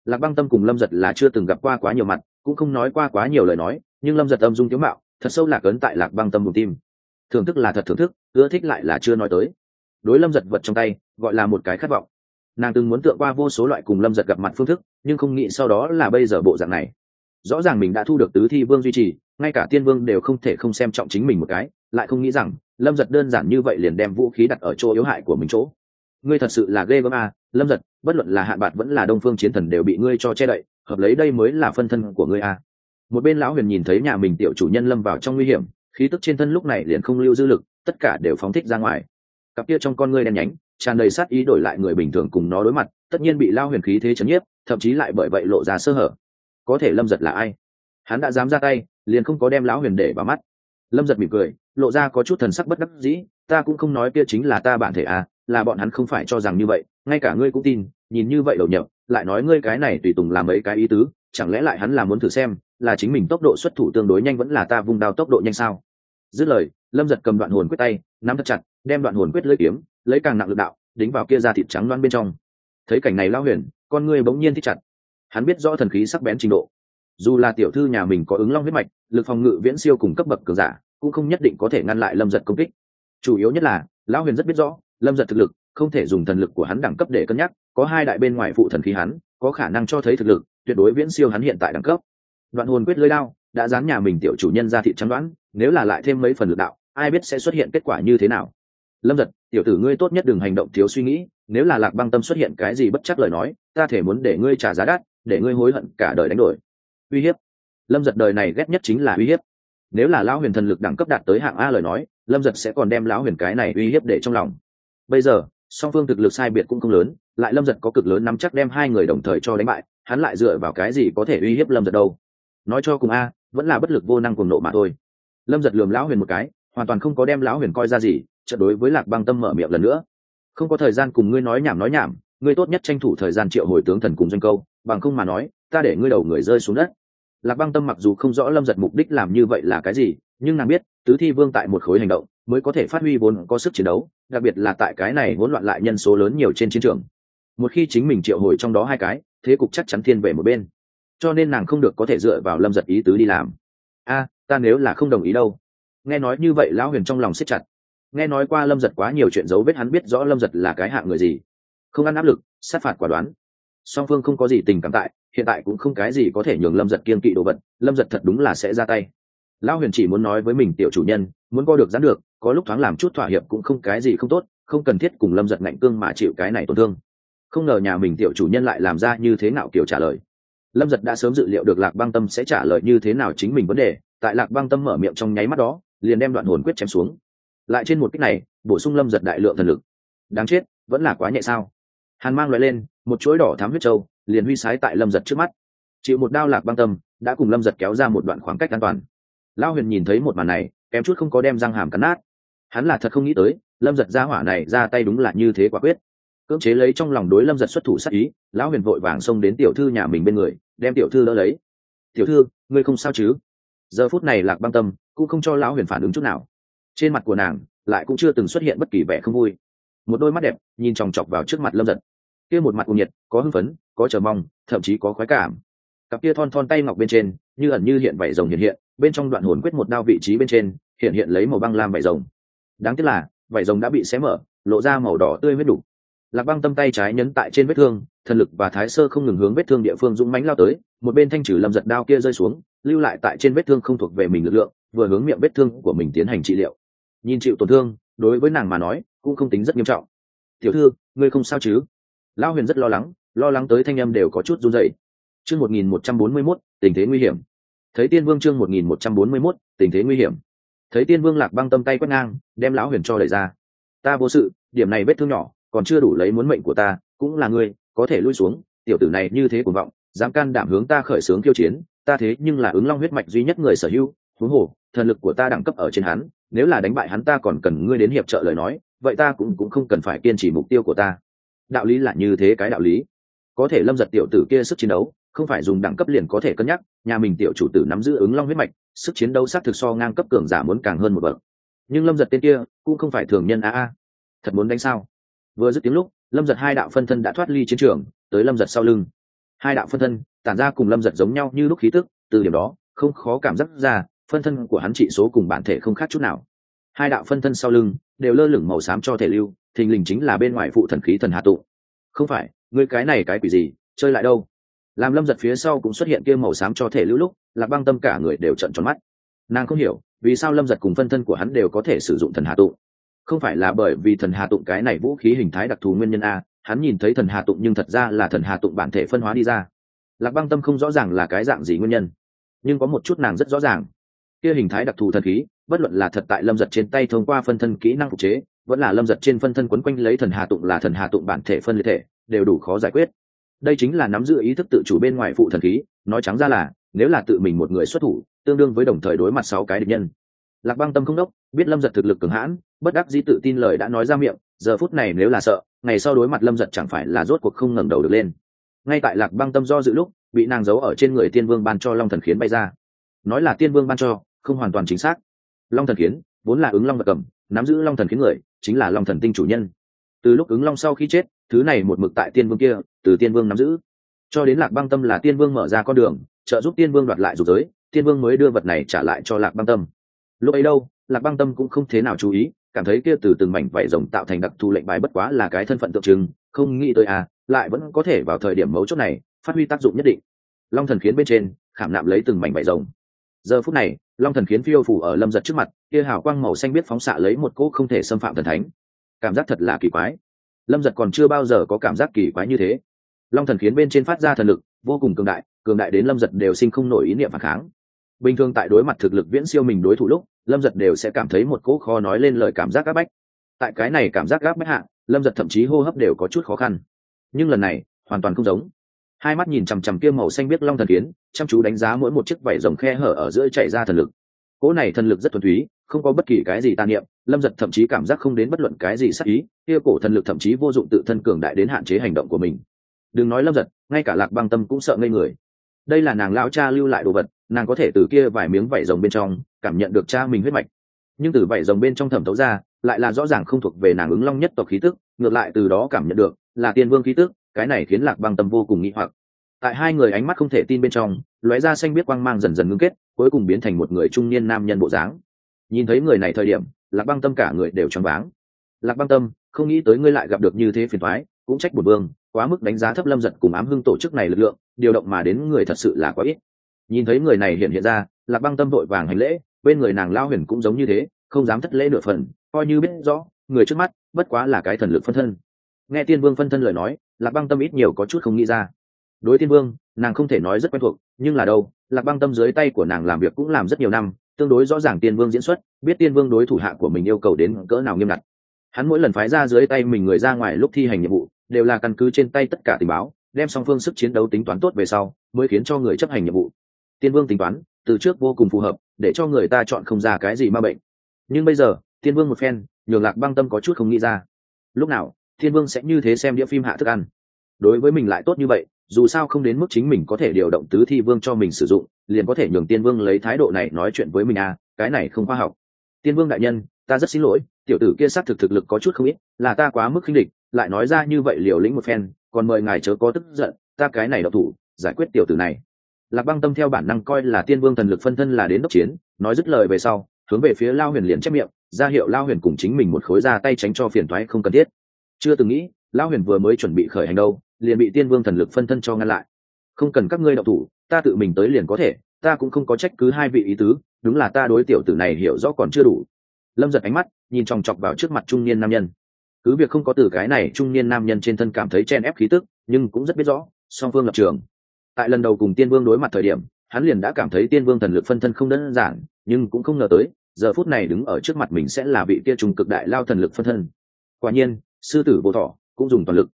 Lạc băng tâm cùng lâm giật là chưa từng gặp qua quá nhiều mặt, cũng không nói qua quá nhiều lời nói, nhưng lâm giật âm dung tiếu mạo, thật sâu lạc ấn tại lạc băng tâm bùng tim. Thưởng thức là thật thưởng thức, ưa thích lại là chưa nói tới. Đối lâm giật vật trong tay, gọi là một cái khát vọng nàng từng muốn tượng qua vô số loại cùng lâm giật gặp mặt phương thức nhưng không nghĩ sau đó là bây giờ bộ dạng này. Rõ ràng mình đã thu được tứ thi vương duy trì ngay cả tiên vương đều không thể không xem trọng chính mình một cái lại không nghĩ rằng lâm giật đơn giản như vậy liền đem vũ khí đặt ở chỗ yếu hại của mình chỗ. Ngươi thật sự là ghê gớm à, lâm giật bất luận là hạn bạc vẫn là đông phương chiến thần đều bị ngươi cho che đậy hợp lấy đây mới là phân thân của ngươi à. một bên lão huyền nhìn thấy nhà mình tiểu chủ nhân lâm vào trong nguy hiểm khí tức trên thân lúc này liền không lưu dư lực tất cả đều phóng thích ra ngoài. Cặp kia trong con ngươi đen nhánh tràn đầy sát ý đổi lại người bình thường cùng nó đối mặt, tất nhiên bị lao huyền khí thế chấn nhiếp, thậm chí lại bởi vậy lộ ra sơ hở. Có thể lâm giật là ai? Hắn đã dám ra tay, liền không có đem lão huyền để vào mắt. Lâm giật mỉm cười, lộ ra có chút thần sắc bất đắc dĩ, ta cũng không nói kia chính là ta bản thể à là bọn hắn không phải cho rằng như vậy, ngay cả ngươi cũng tin, nhìn như vậy đầu nhập, lại nói ngươi cái này tùy tùng làm ấy cái ý tứ, chẳng lẽ lại hắn là muốn thử xem, là chính mình tốc độ xuất thủ tương đối nhanh vẫn là ta vung đao tốc độ nhanh sao? Dứt lời lâm giật cầm đoạn hồn quyết tay nắm thật chặt đem đoạn hồn quyết lưỡi kiếm lấy càng nặng lực đạo đính vào kia ra thịt trắng loan bên trong. Thấy cảnh này lao huyền con người bỗng nhiên thích chặt. Hắn biết rõ thần khí sắc bén trình độ. Dù là tiểu thư nhà mình có ứng long huyết mạch lực phòng ngự viễn siêu cùng cấp bậc cường giả cũng không nhất định có thể ngăn lại lâm giật công kích. Chủ yếu nhất là lão huyền rất biết rõ lâm giật thực lực không thể dùng thần lực của hắn đẳng cấp để cân nhắc có hai đại bên ngoài phụ thần khí hắn có khả năng cho thấy thực lực tuyệt đối viễn siêu hắn hiện tại đẳng cấp. Đoạn hồn quyết lưới lao, đã dán nhà mình tiểu chủ nhân ra thị trắng đoán nếu là lại thêm mấy phần lực đạo ai biết sẽ xuất hiện kết quả như thế nào. Lâm giật, tiểu tử ngươi tốt nhất đừng hành động thiếu suy nghĩ, nếu là lạc băng tâm xuất hiện cái gì bất chắc lời nói, ta thể muốn để ngươi trả giá đắt, để ngươi hối hận cả đời đánh đổi. Uy hiếp. Lâm giật đời này ghét nhất chính là uy hiếp. Nếu là lão huyền thần lực đẳng cấp đạt tới hạng a lời nói, lâm giật sẽ còn đem lão huyền cái này uy hiếp để trong lòng. Bây giờ, song phương thực lực sai biệt cũng không lớn, lại lâm giật có cực lớn nắm chắc đem hai người đồng thời cho đánh bại, hắn lại dựa vào cái gì có thể uy hiếp lâm giật đâu? Nói cho cùng a, vẫn là bất lực vô năng cùng nộ mà thôi. Lâm giật lườm lão huyền một cái hoàn toàn không có đem lão huyền coi ra gì trận đối với lạc băng tâm mở miệng lần nữa. Không có thời gian cùng ngươi nói nhảm nói nhảm, ngươi tốt nhất tranh thủ thời gian triệu hồi tướng thần cùng doanh câu, bằng không mà nói, ta để ngươi đầu người rơi xuống đất. Lạc băng tâm mặc dù không rõ lâm giật mục đích làm như vậy là cái gì, nhưng nàng biết, tứ thi vương tại một khối hành động mới có thể phát huy vốn có sức chiến đấu, đặc biệt là tại cái này hỗn loạn lại nhân số lớn nhiều trên chiến trường. Một khi chính mình triệu hồi trong đó hai cái, thế cục chắc chắn thiên về một bên. Cho nên nàng không được có thể dựa vào lâm giật ý tứ đi làm. A, ta nếu là không đồng ý đâu nghe nói như vậy lão huyền trong lòng siết chặt. Nghe nói qua lâm giật quá nhiều chuyện dấu vết hắn biết rõ lâm giật là cái hạng người gì. Không ăn áp lực, sát phạt quả đoán. Song phương không có gì tình cảm tại, hiện tại cũng không cái gì có thể nhường lâm giật kiên kỵ đồ vật, lâm giật thật đúng là sẽ ra tay. Lão huyền chỉ muốn nói với mình tiểu chủ nhân, muốn co được dán được, có lúc thoáng làm chút thỏa hiệp cũng không cái gì không tốt, không cần thiết cùng lâm giật ngạnh cương mà chịu cái này tổn thương. Không ngờ nhà mình tiểu chủ nhân lại làm ra như thế nào kiểu trả lời. Lâm giật đã sớm dự liệu được lạc băng tâm sẽ trả lời như thế nào chính mình vấn đề, tại lạc băng tâm mở miệng trong nháy mắt đó liền đem đoạn hồn quyết chém xuống. Lại trên một cách này, bổ sung lâm giật đại lượng thần lực. Đáng chết, vẫn là quá nhẹ sao? Hàn mang loại lên, một chuỗi đỏ thám huyết trâu liền huy sái tại lâm giật trước mắt. Chịu một đao lạc băng tâm, đã cùng lâm giật kéo ra một đoạn khoảng cách an toàn. Lao huyền nhìn thấy một màn này, kém chút không có đem răng hàm cắn nát. Hắn là thật không nghĩ tới, lâm giật ra hỏa này ra tay đúng là như thế quả quyết. Cưỡng chế lấy trong lòng đối lâm giật xuất thủ sát ý, lão huyền vội vàng xông đến tiểu thư nhà mình bên người, đem tiểu thư đỡ lấy. Tiểu thư, ngươi không sao chứ? Giờ phút này lạc băng tâm cũng không cho lão huyền phản ứng chút nào. Trên mặt của nàng lại cũng chưa từng xuất hiện bất kỳ vẻ không vui. Một đôi mắt đẹp nhìn chòng chọc vào trước mặt lâm giật kia một mặt cuồng nhiệt, có hưng phấn, có chờ mong, thậm chí có khoái cảm. Cặp kia thon thon tay ngọc bên trên, như ẩn như hiện vảy rồng hiện hiện, bên trong đoạn hồn quyết một đao vị trí bên trên, hiện hiện lấy màu băng lam vảy rồng. Đáng tiếc là, vảy rồng đã bị xé mở, lộ ra màu đỏ tươi huyết đủ. Lạc băng tâm tay trái nhấn tại trên vết thương, thần lực và thái sơ không ngừng hướng vết thương địa phương dũng mánh lao tới, một bên thanh trừ lâm giật đao kia rơi xuống lưu lại tại trên vết thương không thuộc về mình lực lượng, vừa hướng miệng vết thương của mình tiến hành trị liệu. Nhìn chịu tổn thương, đối với nàng mà nói, cũng không tính rất nghiêm trọng. Tiểu thư, ngươi không sao chứ? Lão huyền rất lo lắng lo lắng tới thanh âm đều có chút run dậy chương một nghìn một trăm bốn mươi mốt, tình thế nguy hiểm. Thấy tiên vương chương một nghìn một trăm bốn mươi mốt, tình thế nguy hiểm. Thấy tiên vương lạc băng tâm tay quét ngang, đem lão huyền cho đẩy ra. Ta vô sự, điểm này vết thương nhỏ, còn chưa đủ lấy muốn mệnh của ta, cũng là ngươi, có thể lui xuống, tiểu tử này như thế cuồng vọng, dám can đảm hướng ta khởi xướng kiêu chiến ta thế nhưng là ứng long huyết mạch duy nhất người sở hữu, huống hồ, thần lực của ta đẳng cấp ở trên hắn, nếu là đánh bại hắn ta còn cần ngươi đến hiệp trợ lời nói, vậy ta cũng cũng không cần phải kiên trì mục tiêu của ta. Đạo lý là như thế cái đạo lý. Có thể lâm giật tiểu tử kia sức chiến đấu, không phải dùng đẳng cấp liền có thể cân nhắc, nhà mình tiểu chủ tử nắm giữ ứng long huyết mạch, sức chiến đấu xác thực so ngang cấp cường giả muốn càng hơn một bậc. Nhưng lâm giật tên kia, cũng không phải thường nhân a a. Thật muốn đánh sao? Vừa dứt tiếng lúc, lâm giật hai đạo phân thân đã thoát ly chiến trường, tới lâm giật sau lưng hai đạo phân thân, tản ra cùng lâm giật giống nhau như lúc khí tức, từ điểm đó, không khó cảm giác ra, phân thân của hắn trị số cùng bản thể không khác chút nào. Hai đạo phân thân sau lưng, đều lơ lửng màu xám cho thể lưu, thình lình chính là bên ngoài phụ thần khí thần hạ tụ. Không phải, ngươi cái này cái quỷ gì, chơi lại đâu? Làm lâm giật phía sau cũng xuất hiện kia màu xám cho thể lưu lúc, lạc băng tâm cả người đều trận tròn mắt. Nàng không hiểu, vì sao lâm giật cùng phân thân của hắn đều có thể sử dụng thần hạ tụ. Không phải là bởi vì thần hạ tụng cái này vũ khí hình thái đặc thù nguyên nhân a hắn nhìn thấy thần hà tụng nhưng thật ra là thần hà tụng bản thể phân hóa đi ra. Lạc băng tâm không rõ ràng là cái dạng gì nguyên nhân, nhưng có một chút nàng rất rõ ràng. Kia hình thái đặc thù thần khí, bất luận là thật tại lâm giật trên tay thông qua phân thân kỹ năng phục chế, vẫn là lâm giật trên phân thân quấn quanh lấy thần hà tụng là thần hà tụng bản thể phân liệt thể, đều đủ khó giải quyết. Đây chính là nắm giữ ý thức tự chủ bên ngoài phụ thần khí, nói trắng ra là, nếu là tự mình một người xuất thủ, tương đương với đồng thời đối mặt sáu cái địch nhân. Lạc băng tâm không đốc, biết lâm giật thực lực cường hãn, bất đắc dĩ tự tin lời đã nói ra miệng, giờ phút này nếu là sợ ngày sau đối mặt lâm giật chẳng phải là rốt cuộc không ngẩng đầu được lên. Ngay tại lạc băng tâm do dự lúc, bị nàng giấu ở trên người tiên vương ban cho long thần khiến bay ra. Nói là tiên vương ban cho, không hoàn toàn chính xác. Long thần khiến, vốn là ứng long vật cầm nắm giữ long thần khiến người, chính là long thần tinh chủ nhân. Từ lúc ứng long sau khi chết, thứ này một mực tại tiên vương kia, từ tiên vương nắm giữ. Cho đến lạc băng tâm là tiên vương mở ra con đường, trợ giúp tiên vương đoạt lại dục giới, tiên vương mới đưa vật này trả lại cho lạc băng tâm. Lúc ấy đâu, lạc băng tâm cũng không thế nào chú ý cảm thấy kia từ từng mảnh vảy rồng tạo thành đặc thù lệnh bài bất quá là cái thân phận tượng trưng, không nghĩ tới à lại vẫn có thể vào thời điểm mấu chốt này, phát huy tác dụng nhất định. Long thần khiến bên trên, khảm nạm lấy từng mảnh vảy rồng. Giờ phút này, long thần khiến phiêu phủ ở lâm giật trước mặt, kia hào quang màu xanh biết phóng xạ lấy một cỗ không thể xâm phạm thần thánh. Cảm giác thật là kỳ quái. Lâm giật còn chưa bao giờ có cảm giác kỳ quái như thế. Long thần khiến bên trên phát ra thần lực, vô cùng cường đại cường đại đến lâm giật đều sinh không nổi ý niệm phản kháng bình thường tại đối mặt thực lực viễn siêu mình đối thủ lúc, lâm giật đều sẽ cảm thấy một cỗ khó nói lên lời cảm giác gác bách. Tại cái này cảm giác gác bách hạ, lâm giật thậm chí hô hấp đều có chút khó khăn. Nhưng lần này, hoàn toàn không giống. Hai mắt nhìn chằm chằm kia màu xanh biết long thần kiến, chăm chú đánh giá mỗi một chiếc vảy rồng khe hở ở giữa chạy ra thần lực. Cỗ này thần lực rất thuần túy, không có bất kỳ cái gì tàn niệm, lâm giật thậm chí cảm giác không đến bất luận cái gì sắc ý, kia cổ thần lực thậm chí vô dụng tự thân cường đại đến hạn chế hành động của mình. Đừng nói lâm giật, ngay cả lạc băng tâm cũng sợ ngây người. Đây là nàng lão cha lưu lại đồ vật nàng có thể từ kia vài miếng vảy rồng bên trong cảm nhận được cha mình huyết mạch. Nhưng từ vảy rồng bên trong thẩm thấu ra, lại là rõ ràng không thuộc về nàng ứng long nhất tộc khí tức, ngược lại từ đó cảm nhận được là tiên vương khí tức, cái này khiến lạc băng tâm vô cùng nghĩ hoặc. Tại hai người ánh mắt không thể tin bên trong, lóe ra xanh biết quang mang dần dần ngưng kết, cuối cùng biến thành một người trung niên nam nhân bộ dáng. Nhìn thấy người này thời điểm, lạc băng tâm cả người đều choáng váng. Lạc băng tâm, không nghĩ tới ngươi lại gặp được như thế phiền thoái cũng trách bột vương, quá mức đánh giá thấp lâm giật cùng ám hưng tổ chức này lực lượng, điều động mà đến người thật sự là quá ít nhìn thấy người này hiện hiện ra, lạc băng tâm vội vàng hành lễ, bên người nàng lao huyền cũng giống như thế, không dám thất lễ nửa phần, coi như biết rõ, người trước mắt, bất quá là cái thần lực phân thân. Nghe tiên vương phân thân lời nói, lạc băng tâm ít nhiều có chút không nghĩ ra. Đối tiên vương, nàng không thể nói rất quen thuộc, nhưng là đâu, lạc băng tâm dưới tay của nàng làm việc cũng làm rất nhiều năm, tương đối rõ ràng tiên vương diễn xuất, biết tiên vương đối thủ hạ của mình yêu cầu đến cỡ nào nghiêm ngặt. Hắn mỗi lần phái ra dưới tay mình người ra ngoài lúc thi hành nhiệm vụ, đều là căn cứ trên tay tất cả tình báo, đem song phương sức chiến đấu tính toán tốt về sau, mới khiến cho người chấp hành nhiệm vụ tiên vương tính toán, từ trước vô cùng phù hợp, để cho người ta chọn không ra cái gì ma bệnh. Nhưng bây giờ, tiên vương một phen, nhường lạc băng tâm có chút không nghĩ ra. Lúc nào, tiên vương sẽ như thế xem đĩa phim hạ thức ăn? Đối với mình lại tốt như vậy, dù sao không đến mức chính mình có thể điều động tứ thi vương cho mình sử dụng, liền có thể nhường tiên vương lấy thái độ này nói chuyện với mình à cái này không khoa học. Tiên vương đại nhân, ta rất xin lỗi, tiểu tử kia xác thực thực lực có chút không ít, là ta quá mức khinh địch, lại nói ra như vậy liều lĩnh một phen, còn mời ngài chớ có tức giận, ta cái này độc thủ, giải quyết tiểu tử này lạc băng tâm theo bản năng coi là tiên vương thần lực phân thân là đến đốc chiến, nói dứt lời về sau, hướng về phía lao huyền liền chép miệng, ra hiệu lao huyền cùng chính mình một khối ra tay tránh cho phiền thoái không cần thiết. Chưa từng nghĩ, lao huyền vừa mới chuẩn bị khởi hành đâu, liền bị tiên vương thần lực phân thân cho ngăn lại. Không cần các ngươi đậu thủ, ta tự mình tới liền có thể, ta cũng không có trách cứ hai vị ý tứ, đúng là ta đối tiểu tử này hiểu rõ còn chưa đủ. Lâm giật ánh mắt, nhìn chòng chọc vào trước mặt trung niên nam nhân. Cứ việc không có từ cái này trung niên nam nhân trên thân cảm thấy chen ép khí tức, nhưng cũng rất biết rõ, song phương lập trường tại lần đầu cùng tiên vương đối mặt thời điểm, hắn liền đã cảm thấy tiên vương thần lực phân thân không đơn giản, nhưng cũng không ngờ tới, giờ phút này đứng ở trước mặt mình sẽ là vị kia trùng cực đại lao thần lực phân thân. Quả nhiên, sư tử vô thọ cũng dùng toàn lực.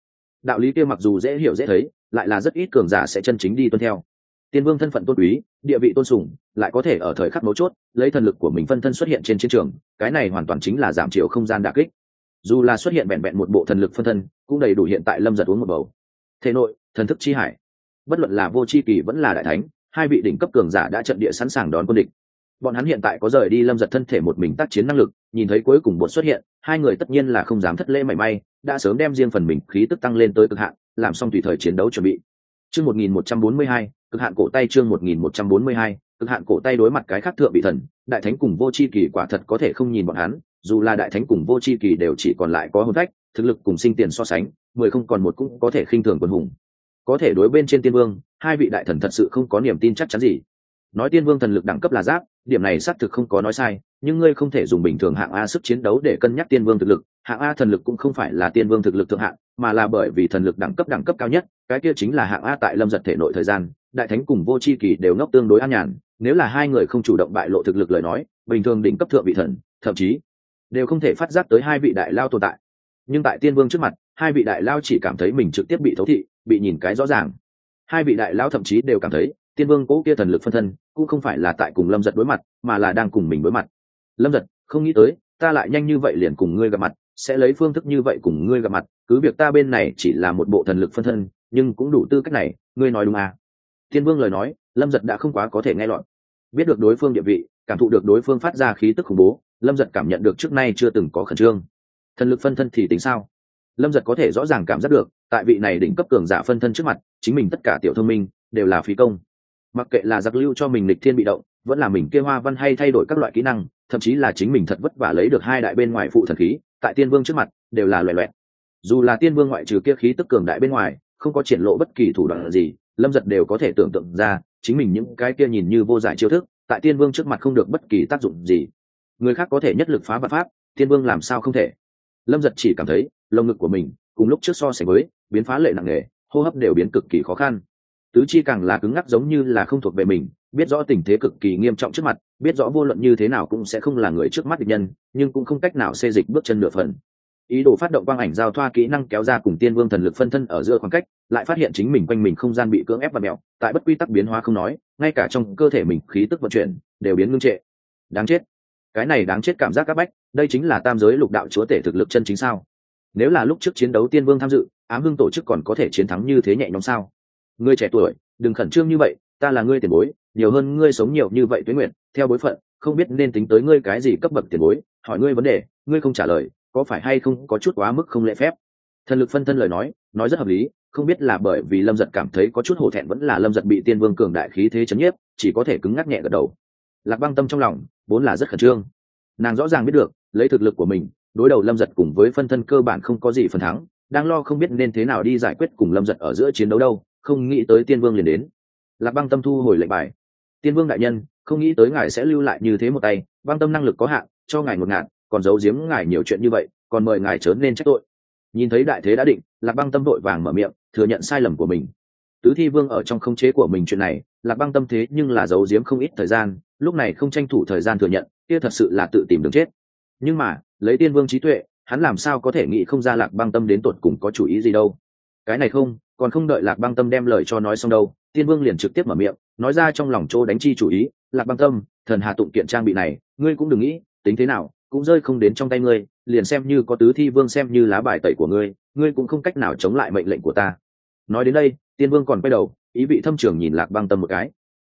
Đạo lý kia mặc dù dễ hiểu dễ thấy, lại là rất ít cường giả sẽ chân chính đi tuân theo. Tiên vương thân phận tôn quý, địa vị tôn sùng, lại có thể ở thời khắc mấu chốt, lấy thần lực của mình phân thân xuất hiện trên chiến trường, cái này hoàn toàn chính là giảm chiều không gian đà kích. Dù là xuất hiện vẹn vẹn một bộ thần lực phân thân, cũng đầy đủ hiện tại lâm giật uống một bầu. Thể nội, thần thức chi hải bất luận là vô c h i kỳ vẫn là đại thánh, hai vị đỉnh cấp cường giả đã trận địa sẵn sàng đón quân địch. Bọn hắn hiện tại có rời đi lâm giật thân thể một mình tác chiến năng lực, nhìn thấy cuối cùng bột xuất hiện, hai người tất nhiên là không dám thất lễ mảy may, đã sớm đem riêng phần mình khí tức tăng lên tới cực hạn, làm xong tùy thời chiến đấu chuẩn bị. Chương một nghìn một trăm bốn mươi hai, cực hạn cổ tay chương một nghìn một trăm bốn mươi hai, cực hạn cổ tay đối mặt cái khác thượng vị thần, đại thánh cùng vô c h i kỳ quả thật có thể không nhìn bọn hắn, dù là đại thánh cùng vô c h i kỳ đều chỉ còn lại có hôn phách, thực lực cùng sinh tiền so sánh, mười không còn một cũng có thể khinh thường quân hùng có thể đối bên trên tiên vương, hai vị đại thần thật sự không có niềm tin chắc chắn gì. Nói tiên vương thần lực đẳng cấp là giáp, điểm này xác thực không có nói sai, nhưng ngươi không thể dùng bình thường hạng a sức chiến đấu để cân nhắc tiên vương thực lực. Hạng a thần lực cũng không phải là tiên vương thực lực thượng hạng, mà là bởi vì thần lực đẳng cấp đẳng cấp cao nhất, cái kia chính là hạng a tại lâm giật thể nội thời gian, đại thánh cùng vô c h i kỳ đều ngốc tương đối an nhàn, nếu là hai người không chủ động bại lộ thực lực lời nói, bình thường đỉnh cấp thượng vị thần, thậm chí đều không thể phát giác tới hai vị đại lao tồn tại. Nhưng tại tiên vương trước mặt, hai vị đại lao chỉ cảm thấy mình trực tiếp bị thấu thị bị nhìn cái rõ ràng. Hai vị đại lão thậm chí đều cảm thấy, tiên vương cố kia thần lực phân thân, cũng không phải là tại cùng lâm giật đối mặt, mà là đang cùng mình đối mặt. Lâm giật, không nghĩ tới, ta lại nhanh như vậy liền cùng ngươi gặp mặt, sẽ lấy phương thức như vậy cùng ngươi gặp mặt, cứ việc ta bên này chỉ là một bộ thần lực phân thân, nhưng cũng đủ tư cách này, ngươi nói đúng à. tiên vương lời nói, lâm giật đã không quá có thể nghe lọt. Biết được đối phương địa vị, cảm thụ được đối phương phát ra khí tức khủng bố, lâm giật cảm nhận được trước nay chưa từng có khẩn trương. Thần lực phân thân thì tính sao? Lâm giật có thể rõ ràng cảm giác được, tại vị này đỉnh cấp cường giả phân thân trước mặt, chính mình tất cả tiểu thông minh đều là phí công. Mặc kệ là giặc lưu cho mình lịch thiên bị động, vẫn là mình kê hoa văn hay thay đổi các loại kỹ năng, thậm chí là chính mình thật vất vả lấy được hai đại bên ngoài phụ thần khí, tại tiên vương trước mặt, đều là loẹ loẹt dù là tiên vương ngoại trừ kia khí tức cường đại bên ngoài, không có triển lộ bất kỳ thủ đoạn gì, lâm giật đều có thể tưởng tượng ra, chính mình những cái kia nhìn như vô giải chiêu thức, tại tiên vương trước mặt không được bất kỳ tác dụng gì. Người khác có thể nhất lực phá vật pháp, tiên vương làm sao không thể? Lâm giật chỉ cảm thấy, lồng ngực của mình, cùng lúc trước so sánh với, biến phá lệ nặng nề, hô hấp đều biến cực kỳ khó khăn. Tứ chi càng là cứng ngắc giống như là không thuộc về mình, biết rõ tình thế cực kỳ nghiêm trọng trước mặt, biết rõ vô luận như thế nào cũng sẽ không là người trước mắt địch nhân, nhưng cũng không cách nào xê dịch bước chân nửa phần. Ý đồ phát động quang ảnh giao thoa kỹ năng kéo ra cùng tiên vương thần lực phân thân ở giữa khoảng cách, lại phát hiện chính mình quanh mình không gian bị cưỡng ép và mẹo tại bất quy tắc biến hóa không nói, ngay cả trong cơ thể mình khí tức vận chuyển, đều biến ngưng trệ. Đáng chết. Cái này đáng chết cảm giác các bách đây chính là tam giới lục đạo chúa tể thực lực chân chính sao? Nếu là lúc trước chiến đấu tiên vương tham dự, ám hưng tổ chức còn có thể chiến thắng như thế nhẹ nhõm sao? Ngươi trẻ tuổi, đừng khẩn trương như vậy, ta là ngươi tiền bối, nhiều hơn ngươi sống nhiều như vậy tuyến nguyện, theo bối phận, không biết nên tính tới ngươi cái gì cấp bậc tiền bối, hỏi ngươi vấn đề, ngươi không trả lời, có phải hay không có chút quá mức không lễ phép? Thần lực phân thân lời nói nói rất hợp lý, không biết là bởi vì lâm giật cảm thấy có chút hổ thẹn vẫn là lâm giật bị tiên vương cường đại khí thế chấn nhiếp, chỉ có thể cứng ngắc nhẹ gật đầu. Lạc băng tâm trong lòng, vốn là rất khẩn trương. Nàng rõ ràng biết được lấy thực lực của mình, đối đầu lâm giật cùng với phân thân cơ bản không có gì phần thắng, đang lo không biết nên thế nào đi giải quyết cùng lâm giật ở giữa chiến đấu đâu, không nghĩ tới tiên vương liền đến. Lạc băng tâm thu hồi lệnh bài. Tiên vương đại nhân, không nghĩ tới ngài sẽ lưu lại như thế một tay, băng tâm năng lực có hạn, cho ngài một ngạt còn giấu giếm ngài nhiều chuyện như vậy, còn mời ngài chớ nên trách tội. Nhìn thấy đại thế đã định, lạc băng tâm vội vàng mở miệng, thừa nhận sai lầm của mình. Tứ thi vương ở trong không chế của mình chuyện này, lạc băng tâm thế nhưng là giấu giếm không ít thời gian, lúc này không tranh thủ thời gian thừa nhận, kia thật sự là tự tìm đường chết nhưng mà, lấy tiên vương trí tuệ, hắn làm sao có thể nghĩ không ra lạc băng tâm đến tột cùng có chủ ý gì đâu? Cái này không, còn không đợi lạc băng tâm đem lời cho nói xong đâu, tiên vương liền trực tiếp mở miệng, nói ra trong lòng chỗ đánh chi chủ ý, lạc băng tâm, thần hà tụng kiện trang bị này, ngươi cũng đừng nghĩ, tính thế nào, cũng rơi không đến trong tay ngươi, liền xem như có tứ thi vương xem như lá bài tẩy của ngươi ngươi cũng không cách nào chống lại mệnh lệnh của ta. Nói đến đây, tiên vương còn quay đầu, ý vị thâm trường nhìn lạc băng tâm một cái.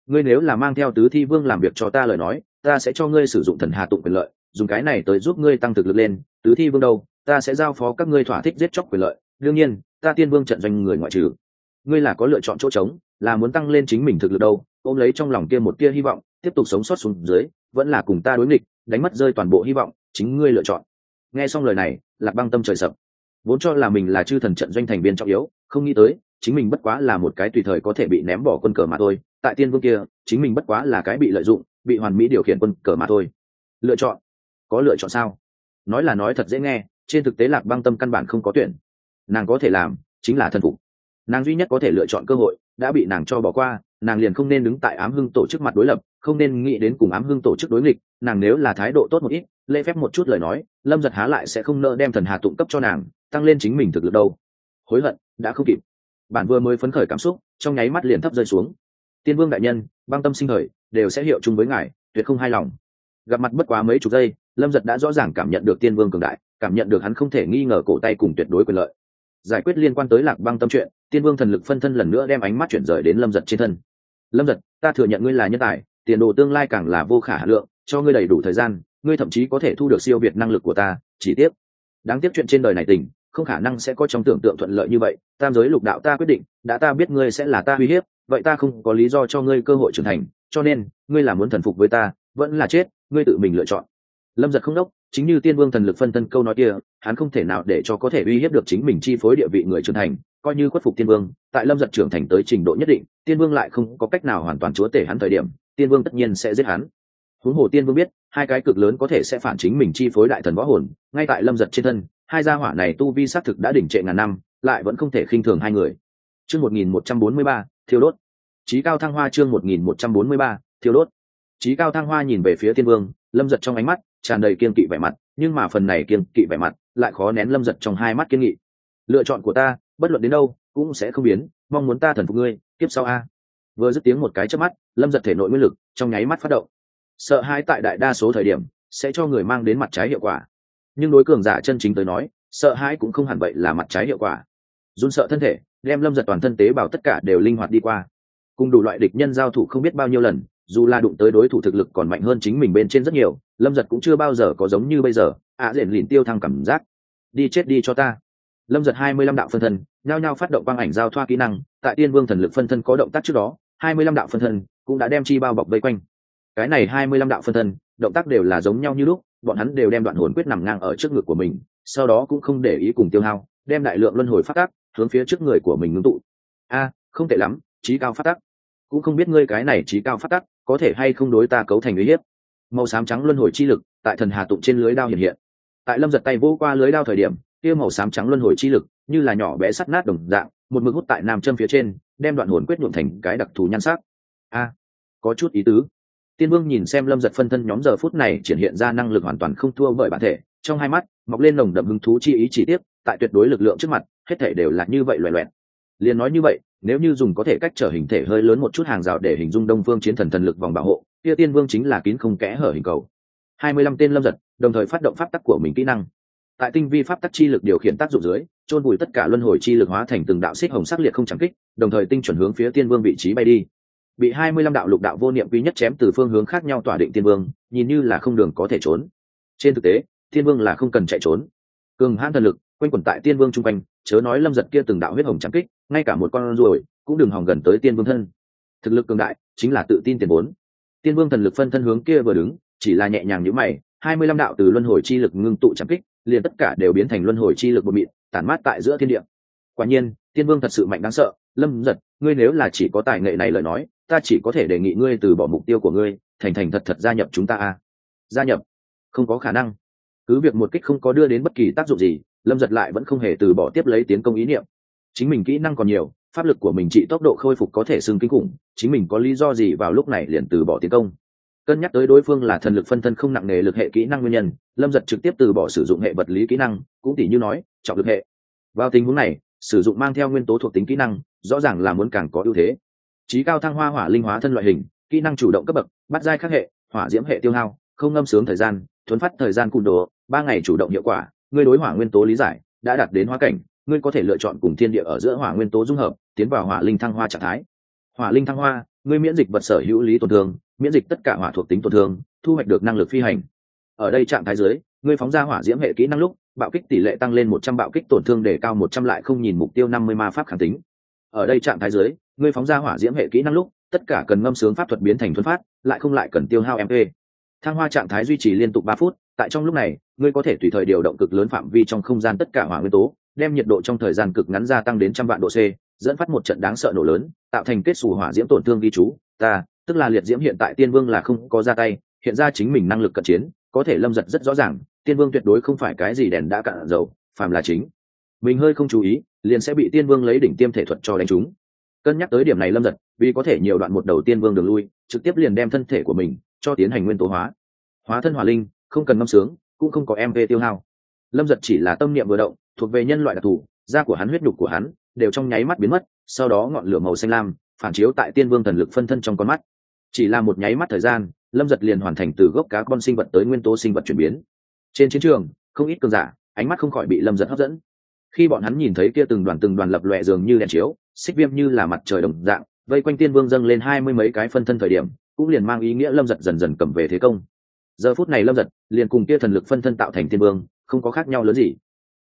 Ngươi nếu là mang theo tứ thi vương làm việc cho ta lời nói, ta sẽ cho ngươi sử dụng thần hà tụng quyền lợi dùng cái này tới giúp ngươi tăng thực lực lên, tứ thi vương đâu, ta sẽ giao phó các ngươi thỏa thích giết chóc quyền lợi. Đương nhiên, ta tiên vương trận doanh người ngoại trừ. Ngươi là có lựa chọn chỗ trống, là muốn tăng lên chính mình thực lực đâu, ôm lấy trong lòng kia một tia hy vọng, tiếp tục sống sót xuống dưới, vẫn là cùng ta đối nghịch, đánh mất rơi toàn bộ hy vọng, chính ngươi lựa chọn. Nghe xong lời này, lạc băng tâm trời sập. Vốn cho là mình là chư thần trận doanh thành viên trọng yếu, không nghĩ tới, chính mình bất quá là một cái tùy thời có thể bị ném bỏ quân cờ mà thôi. Tại tiên vương kia, chính mình bất quá là cái bị lợi dụng, bị hoàn mỹ điều khiển quân cờ mà thôi. Lựa chọn có lựa chọn sao? Nói là nói thật dễ nghe, trên thực tế lạc băng tâm căn bản không có tuyển. Nàng có thể làm, chính là thần phục. Nàng duy nhất có thể lựa chọn cơ hội, đã bị nàng cho bỏ qua, nàng liền không nên đứng tại ám hưng tổ chức mặt đối lập, không nên nghĩ đến cùng ám hưng tổ chức đối nghịch, nàng nếu là thái độ tốt một ít, lễ phép một chút lời nói, lâm giật há lại sẽ không nỡ đem thần hà tụng cấp cho nàng, tăng lên chính mình thực lực đâu. Hối hận, đã không kịp. Bản vừa mới phấn khởi cảm xúc, trong nháy mắt liền thấp rơi xuống. Tiên vương đại nhân, băng tâm sinh khởi đều sẽ hiệu chung với ngài, tuyệt không hài lòng. Gặp mặt bất quá mấy chục giây lâm giật đã rõ ràng cảm nhận được tiên vương cường đại, cảm nhận được hắn không thể nghi ngờ cổ tay cùng tuyệt đối quyền lợi. Giải quyết liên quan tới lạc băng tâm chuyện, tiên vương thần lực phân thân lần nữa đem ánh mắt chuyển rời đến lâm giật trên thân. Lâm giật, ta thừa nhận ngươi là nhân tài, tiền đồ tương lai càng là vô khả hà lượng, cho ngươi đầy đủ thời gian, ngươi thậm chí có thể thu được siêu việt năng lực của ta, chỉ tiếc. Đáng tiếc chuyện trên đời này tình, không khả năng sẽ có trong tưởng tượng thuận lợi như vậy, tam giới lục đạo ta quyết định, đã ta biết ngươi sẽ là ta uy hiếp, vậy ta không có lý do cho ngươi cơ hội trưởng thành, cho nên, ngươi là muốn thần phục với ta, vẫn là chết, ngươi tự mình lựa chọn lâm giật không đốc, chính như tiên vương thần lực phân thân câu nói kia, hắn không thể nào để cho có thể uy hiếp được chính mình chi phối địa vị người trưởng thành, coi như khuất phục tiên vương, tại lâm giật trưởng thành tới trình độ nhất định, tiên vương lại không có cách nào hoàn toàn chúa tể hắn thời điểm, tiên vương tất nhiên sẽ giết hắn. Huống hồ tiên vương biết, hai cái cực lớn có thể sẽ phản chính mình chi phối đại thần võ hồn, ngay tại lâm giật trên thân, hai gia hỏa này tu vi xác thực đã đỉnh trệ ngàn năm, lại vẫn không thể khinh thường hai người. Chương một nghìn một trăm bốn mươi ba, thiêu đốt. Trí cao thăng hoa chương một nghìn một trăm bốn mươi ba, thiêu đốt. Trí cao thăng hoa nhìn về phía tiên vương, lâm giật trong ánh mắt tràn đầy kiên kỵ vẻ mặt, nhưng mà phần này kiên kỵ vẻ mặt lại khó nén lâm giật trong hai mắt kiên nghị lựa chọn của ta, bất luận đến đâu, cũng sẽ không biến, mong muốn ta thần phục ngươi, tiếp sau a. Vừa dứt tiếng một cái trước mắt, lâm giật thể nội nguyên lực trong nháy mắt phát động. Sợ hãi tại đại đa số thời điểm, sẽ cho người mang đến mặt trái hiệu quả. Nhưng đối cường giả chân chính tới nói, sợ hãi cũng không hẳn vậy là mặt trái hiệu quả. Run sợ thân thể, đem lâm giật toàn thân tế bào tất cả đều linh hoạt đi qua. Cùng đủ loại địch nhân giao thủ không biết bao nhiêu lần dù là đụng tới đối thủ thực lực còn mạnh hơn chính mình bên trên rất nhiều lâm giật cũng chưa bao giờ có giống như bây giờ ạ à, rển lìn tiêu thăng cảm giác. Đi chết đi cho ta. Lâm giật hai mươi lăm đạo phân thân nhao nhao phát động băng ảnh giao thoa kỹ năng tại tiên vương thần lực phân thân có động tác trước đó hai mươi lăm đạo phân thân cũng đã đem chi bao bọc vây quanh. Cái này hai mươi lăm đạo phân thân động tác đều là giống nhau như lúc bọn hắn đều đem đoạn hồn quyết nằm ngang ở trước ngực của mình sau đó cũng không để ý cùng tiêu hao đem đại lượng luân hồi phát tác hướng phía trước người của mình ngưng tụ. A không tệ lắm trí cao phát tắc cũng không biết ngươi cái này trí cao phát tắc có thể hay không đối ta cấu thành uy hiếp? Màu xám trắng luân hồi chi lực tại thần hà tụng trên lưới đao hiện hiện. Tại lâm giật tay vô qua lưới đao thời điểm, kia màu xám trắng luân hồi chi lực như là nhỏ bé sắt nát đồng dạng, một mực hút tại nam châm phía trên, đem đoạn hồn quyết nhuộm thành cái đặc thù nhan sắc. A, có chút ý tứ. Tiên vương nhìn xem lâm giật phân thân nhóm giờ phút này triển hiện ra năng lực hoàn toàn không thua bởi bản thể, trong hai mắt mọc lên nồng đậm hứng thú chi ý chỉ tiếp, tại tuyệt đối lực lượng trước mặt, hết thể đều là như vậy loẹ loẹt liền nói như vậy, nếu như dùng có thể cách trở hình thể hơi lớn một chút hàng rào để hình dung đông phương chiến thần thần lực vòng bảo hộ, kia tiên vương chính là kín không kẽ hở hình cầu. Hai mươi lăm tên lâm giật, đồng thời phát động pháp tắc của mình kỹ năng. Tại tinh vi pháp tắc chi lực điều khiển tác dụng dưới, chôn vùi tất cả luân hồi chi lực hóa thành từng đạo xích hồng sắc liệt không chẳng kích, đồng thời tinh chuẩn hướng phía tiên vương vị trí bay đi. Bị hai mươi lăm đạo lục đạo vô niệm quý nhất chém từ phương hướng khác nhau tỏa định tiên vương, nhìn như là không đường có thể trốn. Trên thực tế, tiên vương là không cần chạy trốn. Cường hãn thần lực, quanh quẩn tại tiên vương chung quanh chớ nói lâm giật kia từng đạo huyết hồng trắng kích, ngay cả một con ruồi cũng đừng hòng gần tới tiên vương thân. Thực lực cường đại chính là tự tin tiền vốn. Tiên vương thần lực phân thân hướng kia vừa đứng, chỉ là nhẹ nhàng nhữ mày, hai mươi lăm đạo từ luân hồi chi lực ngưng tụ trắng kích, liền tất cả đều biến thành luân hồi chi lực bột mịn, tản mát tại giữa thiên địa. Quả nhiên, tiên vương thật sự mạnh đáng sợ. Lâm giật, ngươi nếu là chỉ có tài nghệ này lời nói, ta chỉ có thể đề nghị ngươi từ bỏ mục tiêu của ngươi, thành thành thật thật gia nhập chúng ta a. Gia nhập? Không có khả năng. Cứ việc một kích không có đưa đến bất kỳ tác dụng gì lâm giật lại vẫn không hề từ bỏ tiếp lấy tiến công ý niệm. Chính mình kỹ năng còn nhiều, pháp lực của mình trị tốc độ khôi phục có thể xưng kinh khủng, chính mình có lý do gì vào lúc này liền từ bỏ tiến công. Cân nhắc tới đối phương là thần lực phân thân không nặng nề lực hệ kỹ năng nguyên nhân, lâm giật trực tiếp từ bỏ sử dụng hệ vật lý kỹ năng, cũng tỷ như nói, trọng lực hệ. Vào tình huống này, sử dụng mang theo nguyên tố thuộc tính kỹ năng, rõ ràng là muốn càng có ưu thế. Trí cao thăng hoa hỏa linh hóa thân loại hình, kỹ năng chủ động cấp bậc, bắt giai khắc hệ, hỏa diễm hệ tiêu hao, không ngâm sướng thời gian, thuấn phát thời gian cung đồ ba ngày chủ động hiệu quả ngươi đối hỏa nguyên tố lý giải đã đạt đến hóa cảnh, ngươi có thể lựa chọn cùng thiên địa ở giữa hỏa nguyên tố dung hợp, tiến vào hỏa linh thăng hoa trạng thái. Hỏa linh thăng hoa, ngươi miễn dịch vật sở hữu lý tổn thương, miễn dịch tất cả hỏa thuộc tính tổn thương, thu hoạch được năng lực phi hành. Ở đây trạng thái dưới, ngươi phóng ra hỏa diễm hệ kỹ năng lúc, bạo kích tỷ lệ tăng lên một trăm bạo kích tổn thương để cao một trăm lại không nhìn mục tiêu năm mươi ma pháp kháng tính. Ở đây trạng thái dưới, ngươi phóng ra hỏa diễm hệ kỹ năng lúc, tất cả cần ngâm sướng pháp thuật biến thành thuần phát, lại không lại cần tiêu hao mp thăng hoa trạng thái duy trì liên tục ba phút tại trong lúc này, ngươi có thể tùy thời điều động cực lớn phạm vi trong không gian tất cả hỏa nguyên tố, đem nhiệt độ trong thời gian cực ngắn gia tăng đến trăm vạn độ c, dẫn phát một trận đáng sợ nổ lớn, tạo thành kết xù hỏa diễm tổn thương ghi chú. Ta, tức là liệt diễm hiện tại tiên vương là không có ra tay, hiện ra chính mình năng lực cận chiến, có thể lâm giật rất rõ ràng, tiên vương tuyệt đối không phải cái gì đèn đã cạn dầu, phàm là chính. Mình hơi không chú ý, liền sẽ bị tiên vương lấy đỉnh tiêm thể thuật cho đánh trúng. Cân nhắc tới điểm này lâm giật, vì có thể nhiều đoạn một đầu tiên vương đường lui, trực tiếp liền đem thân thể của mình cho tiến hành nguyên tố hóa. Hóa thân hỏa linh không cần ngâm sướng, cũng không có em về tiêu hao. Lâm giật chỉ là tâm niệm vừa động, thuộc về nhân loại đặc thù, da của hắn, huyết nhục của hắn, đều trong nháy mắt biến mất, sau đó ngọn lửa màu xanh lam, phản chiếu tại tiên vương thần lực phân thân trong con mắt. Chỉ là một nháy mắt thời gian, lâm giật liền hoàn thành từ gốc cá con sinh vật tới nguyên tố sinh vật chuyển biến. Trên chiến trường, không ít cường giả, ánh mắt không khỏi bị lâm giật hấp dẫn. Khi bọn hắn nhìn thấy kia từng đoàn từng đoàn lập lòe dường như đèn chiếu, xích viêm như là mặt trời đồng dạng, vây quanh tiên vương dâng lên hai mươi mấy cái phân thân thời điểm, cũng liền mang ý nghĩa lâm giật dần dần cầm về thế công giờ phút này lâm giật liền cùng kia thần lực phân thân tạo thành tiên vương, không có khác nhau lớn gì.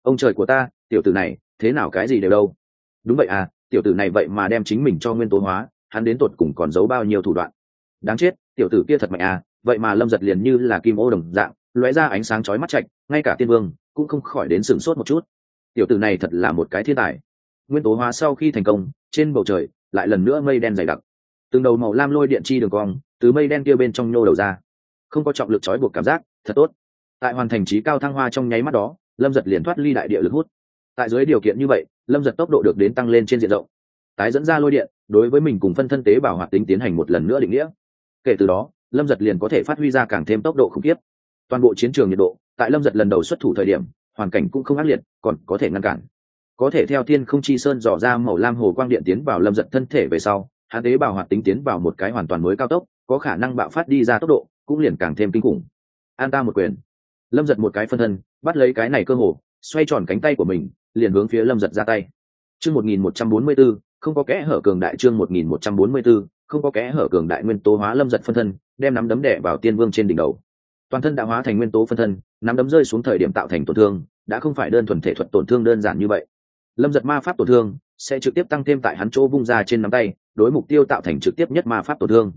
Ông trời của ta, tiểu tử này, thế nào cái gì đều đâu. Đúng vậy à tiểu tử này vậy mà đem chính mình cho nguyên tố hóa, hắn đến tột cùng còn giấu bao nhiêu thủ đoạn. Đáng chết, tiểu tử kia thật mạnh à vậy mà lâm giật liền như là kim ô đồng dạng, lóe ra ánh sáng chói mắt chạch ngay cả tiên vương cũng không khỏi đến sửng sốt một chút. Tiểu tử này thật là một cái thiên tài. Nguyên tố hóa sau khi thành công, trên bầu trời lại lần nữa mây đen dày đặc. Từng đầu màu lam lôi điện chi đường cong, từ mây đen kia bên trong nhô đầu ra không có trọng lực trói buộc cảm giác, thật tốt. Tại hoàn thành trí cao thăng hoa trong nháy mắt đó, lâm giật liền thoát ly đại địa lực hút. Tại dưới điều kiện như vậy, lâm giật tốc độ được đến tăng lên trên diện rộng. Tái dẫn ra lôi điện, đối với mình cùng phân thân tế bảo hoạt tính tiến hành một lần nữa định nghĩa. Kể từ đó, lâm giật liền có thể phát huy ra càng thêm tốc độ khủng khiếp. Toàn bộ chiến trường nhiệt độ, tại lâm giật lần đầu xuất thủ thời điểm, hoàn cảnh cũng không ác liệt, còn có thể ngăn cản. Có thể theo thiên không chi sơn dò ra màu lam hồ quang điện tiến vào lâm giật thân thể về sau, hắn tế bào hoạt tính tiến vào một cái hoàn toàn mới cao tốc, có khả năng bạo phát đi ra tốc độ cũng liền càng thêm kinh khủng. An ta một quyền. Lâm giật một cái phân thân, bắt lấy cái này cơ hồ, xoay tròn cánh tay của mình, liền hướng phía lâm giật ra tay. Chương một nghìn một trăm bốn mươi b ố không có kẽ hở cường đại chương một nghìn một trăm bốn mươi b ố không có kẽ hở cường đại nguyên tố hóa lâm giật phân thân, đem nắm đấm đẻ vào tiên vương trên đỉnh đầu. Toàn thân đã hóa thành nguyên tố phân thân, nắm đấm rơi xuống thời điểm tạo thành tổn thương, đã không phải đơn thuần thể thuật tổn thương đơn giản như vậy. Lâm giật ma pháp tổn thương sẽ trực tiếp tăng thêm tại hắn chỗ vung ra trên nắm tay, đối mục tiêu tạo thành trực tiếp nhất ma pháp tổn thương.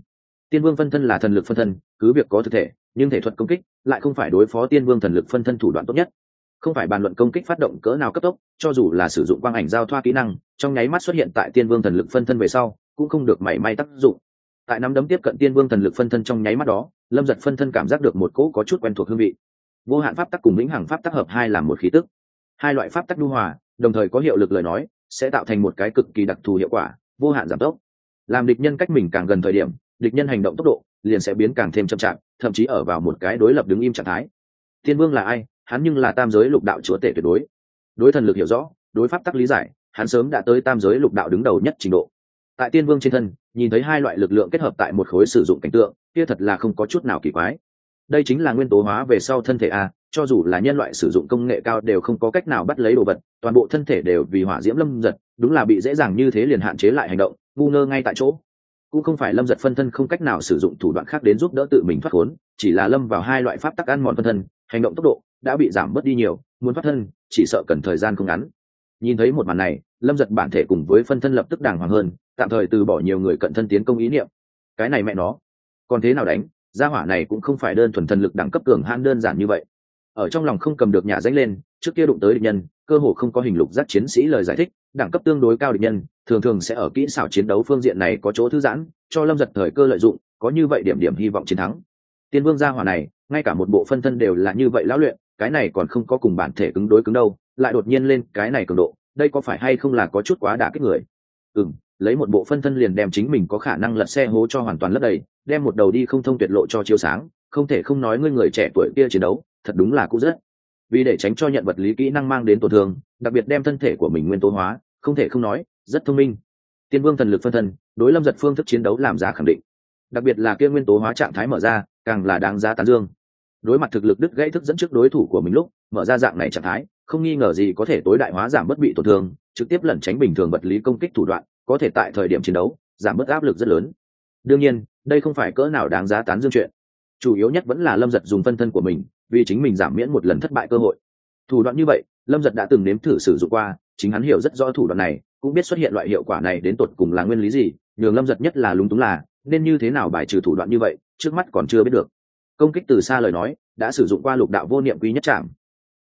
Tiên vương phân thân là thần lực phân thân cứ việc có thực thể, nhưng thể thuật công kích lại không phải đối phó tiên vương thần lực phân thân thủ đoạn tốt nhất. Không phải bàn luận công kích phát động cỡ nào cấp tốc, cho dù là sử dụng quang ảnh giao thoa kỹ năng, trong nháy mắt xuất hiện tại tiên vương thần lực phân thân về sau, cũng không được mảy may tác dụng. Tại nắm đấm tiếp cận tiên vương thần lực phân thân trong nháy mắt đó, lâm giật phân thân cảm giác được một cỗ có chút quen thuộc hương vị. Vô hạn pháp tắc cùng lĩnh hằng pháp tắc hợp hai làm một khí tức. Hai loại pháp tắc đu hòa, đồng thời có hiệu lực lời nói, sẽ tạo thành một cái cực kỳ đặc thù hiệu quả, vô hạn giảm tốc. Làm địch nhân cách mình càng gần thời điểm, địch nhân hành động tốc độ liền sẽ biến càng thêm chậm chạp, thậm chí ở vào một cái đối lập đứng im trạng thái. Thiên vương là ai? Hắn nhưng là tam giới lục đạo chúa tể tuyệt đối. Đối thần lực hiểu rõ, đối pháp tắc lý giải, hắn sớm đã tới tam giới lục đạo đứng đầu nhất trình độ. Tại tiên vương trên thân, nhìn thấy hai loại lực lượng kết hợp tại một khối sử dụng cảnh tượng, kia thật là không có chút nào kỳ quái. Đây chính là nguyên tố hóa về sau thân thể a, cho dù là nhân loại sử dụng công nghệ cao đều không có cách nào bắt lấy đồ vật, toàn bộ thân thể đều vì hỏa diễm lâm giật, đúng là bị dễ dàng như thế liền hạn chế lại hành động, ngu ngơ ngay tại chỗ cũng không phải lâm giật phân thân không cách nào sử dụng thủ đoạn khác đến giúp đỡ tự mình thoát khốn, chỉ là lâm vào hai loại pháp tắc ăn mòn phân thân, hành động tốc độ đã bị giảm bớt đi nhiều, muốn thoát thân, chỉ sợ cần thời gian không ngắn. Nhìn thấy một màn này, lâm giật bản thể cùng với phân thân lập tức đàng hoàng hơn, tạm thời từ bỏ nhiều người cận thân tiến công ý niệm. Cái này mẹ nó, còn thế nào đánh? Gia hỏa này cũng không phải đơn thuần thần lực đẳng cấp cường hãn đơn giản như vậy. Ở trong lòng không cầm được nhà danh lên trước kia đụng tới địch nhân, cơ hồ không có hình lục giác chiến sĩ lời giải thích, đẳng cấp tương đối cao địch nhân, thường thường sẽ ở kỹ xảo chiến đấu phương diện này có chỗ thư giãn, cho lâm giật thời cơ lợi dụng, có như vậy điểm điểm hy vọng chiến thắng. Tiên vương gia hỏa này, ngay cả một bộ phân thân đều là như vậy lão luyện, cái này còn không có cùng bản thể cứng đối cứng đâu, lại đột nhiên lên cái này cường độ, đây có phải hay không là có chút quá đả kích người? Ừ lấy một bộ phân thân liền đem chính mình có khả năng lật xe hố cho hoàn toàn lấp đầy, đem một đầu đi không thông tuyệt lộ cho chiếu sáng, không thể không nói ngươi người trẻ tuổi kia chiến đấu, thật đúng là cũng rất vì để tránh cho nhận vật lý kỹ năng mang đến tổn thương, đặc biệt đem thân thể của mình nguyên tố hóa, không thể không nói, rất thông minh. Tiên vương thần lực phân thân, đối lâm giật phương thức chiến đấu làm ra khẳng định. Đặc biệt là kia nguyên tố hóa trạng thái mở ra, càng là đáng giá tán dương. Đối mặt thực lực đứt gãy thức dẫn trước đối thủ của mình lúc, mở ra dạng này trạng thái, không nghi ngờ gì có thể tối đại hóa giảm bất bị tổn thương, trực tiếp lẩn tránh bình thường vật lý công kích thủ đoạn, có thể tại thời điểm chiến đấu, giảm bớt áp lực rất lớn. Đương nhiên, đây không phải cỡ nào đáng giá tán dương chuyện chủ yếu nhất vẫn là lâm giật dùng phân thân của mình, vì chính mình giảm miễn một lần thất bại cơ hội. Thủ đoạn như vậy, lâm giật đã từng nếm thử sử dụng qua, chính hắn hiểu rất rõ thủ đoạn này, cũng biết xuất hiện loại hiệu quả này đến tột cùng là nguyên lý gì, nhường lâm giật nhất là lúng túng là, nên như thế nào bài trừ thủ đoạn như vậy, trước mắt còn chưa biết được. Công kích từ xa lời nói, đã sử dụng qua lục đạo vô niệm quý nhất chạm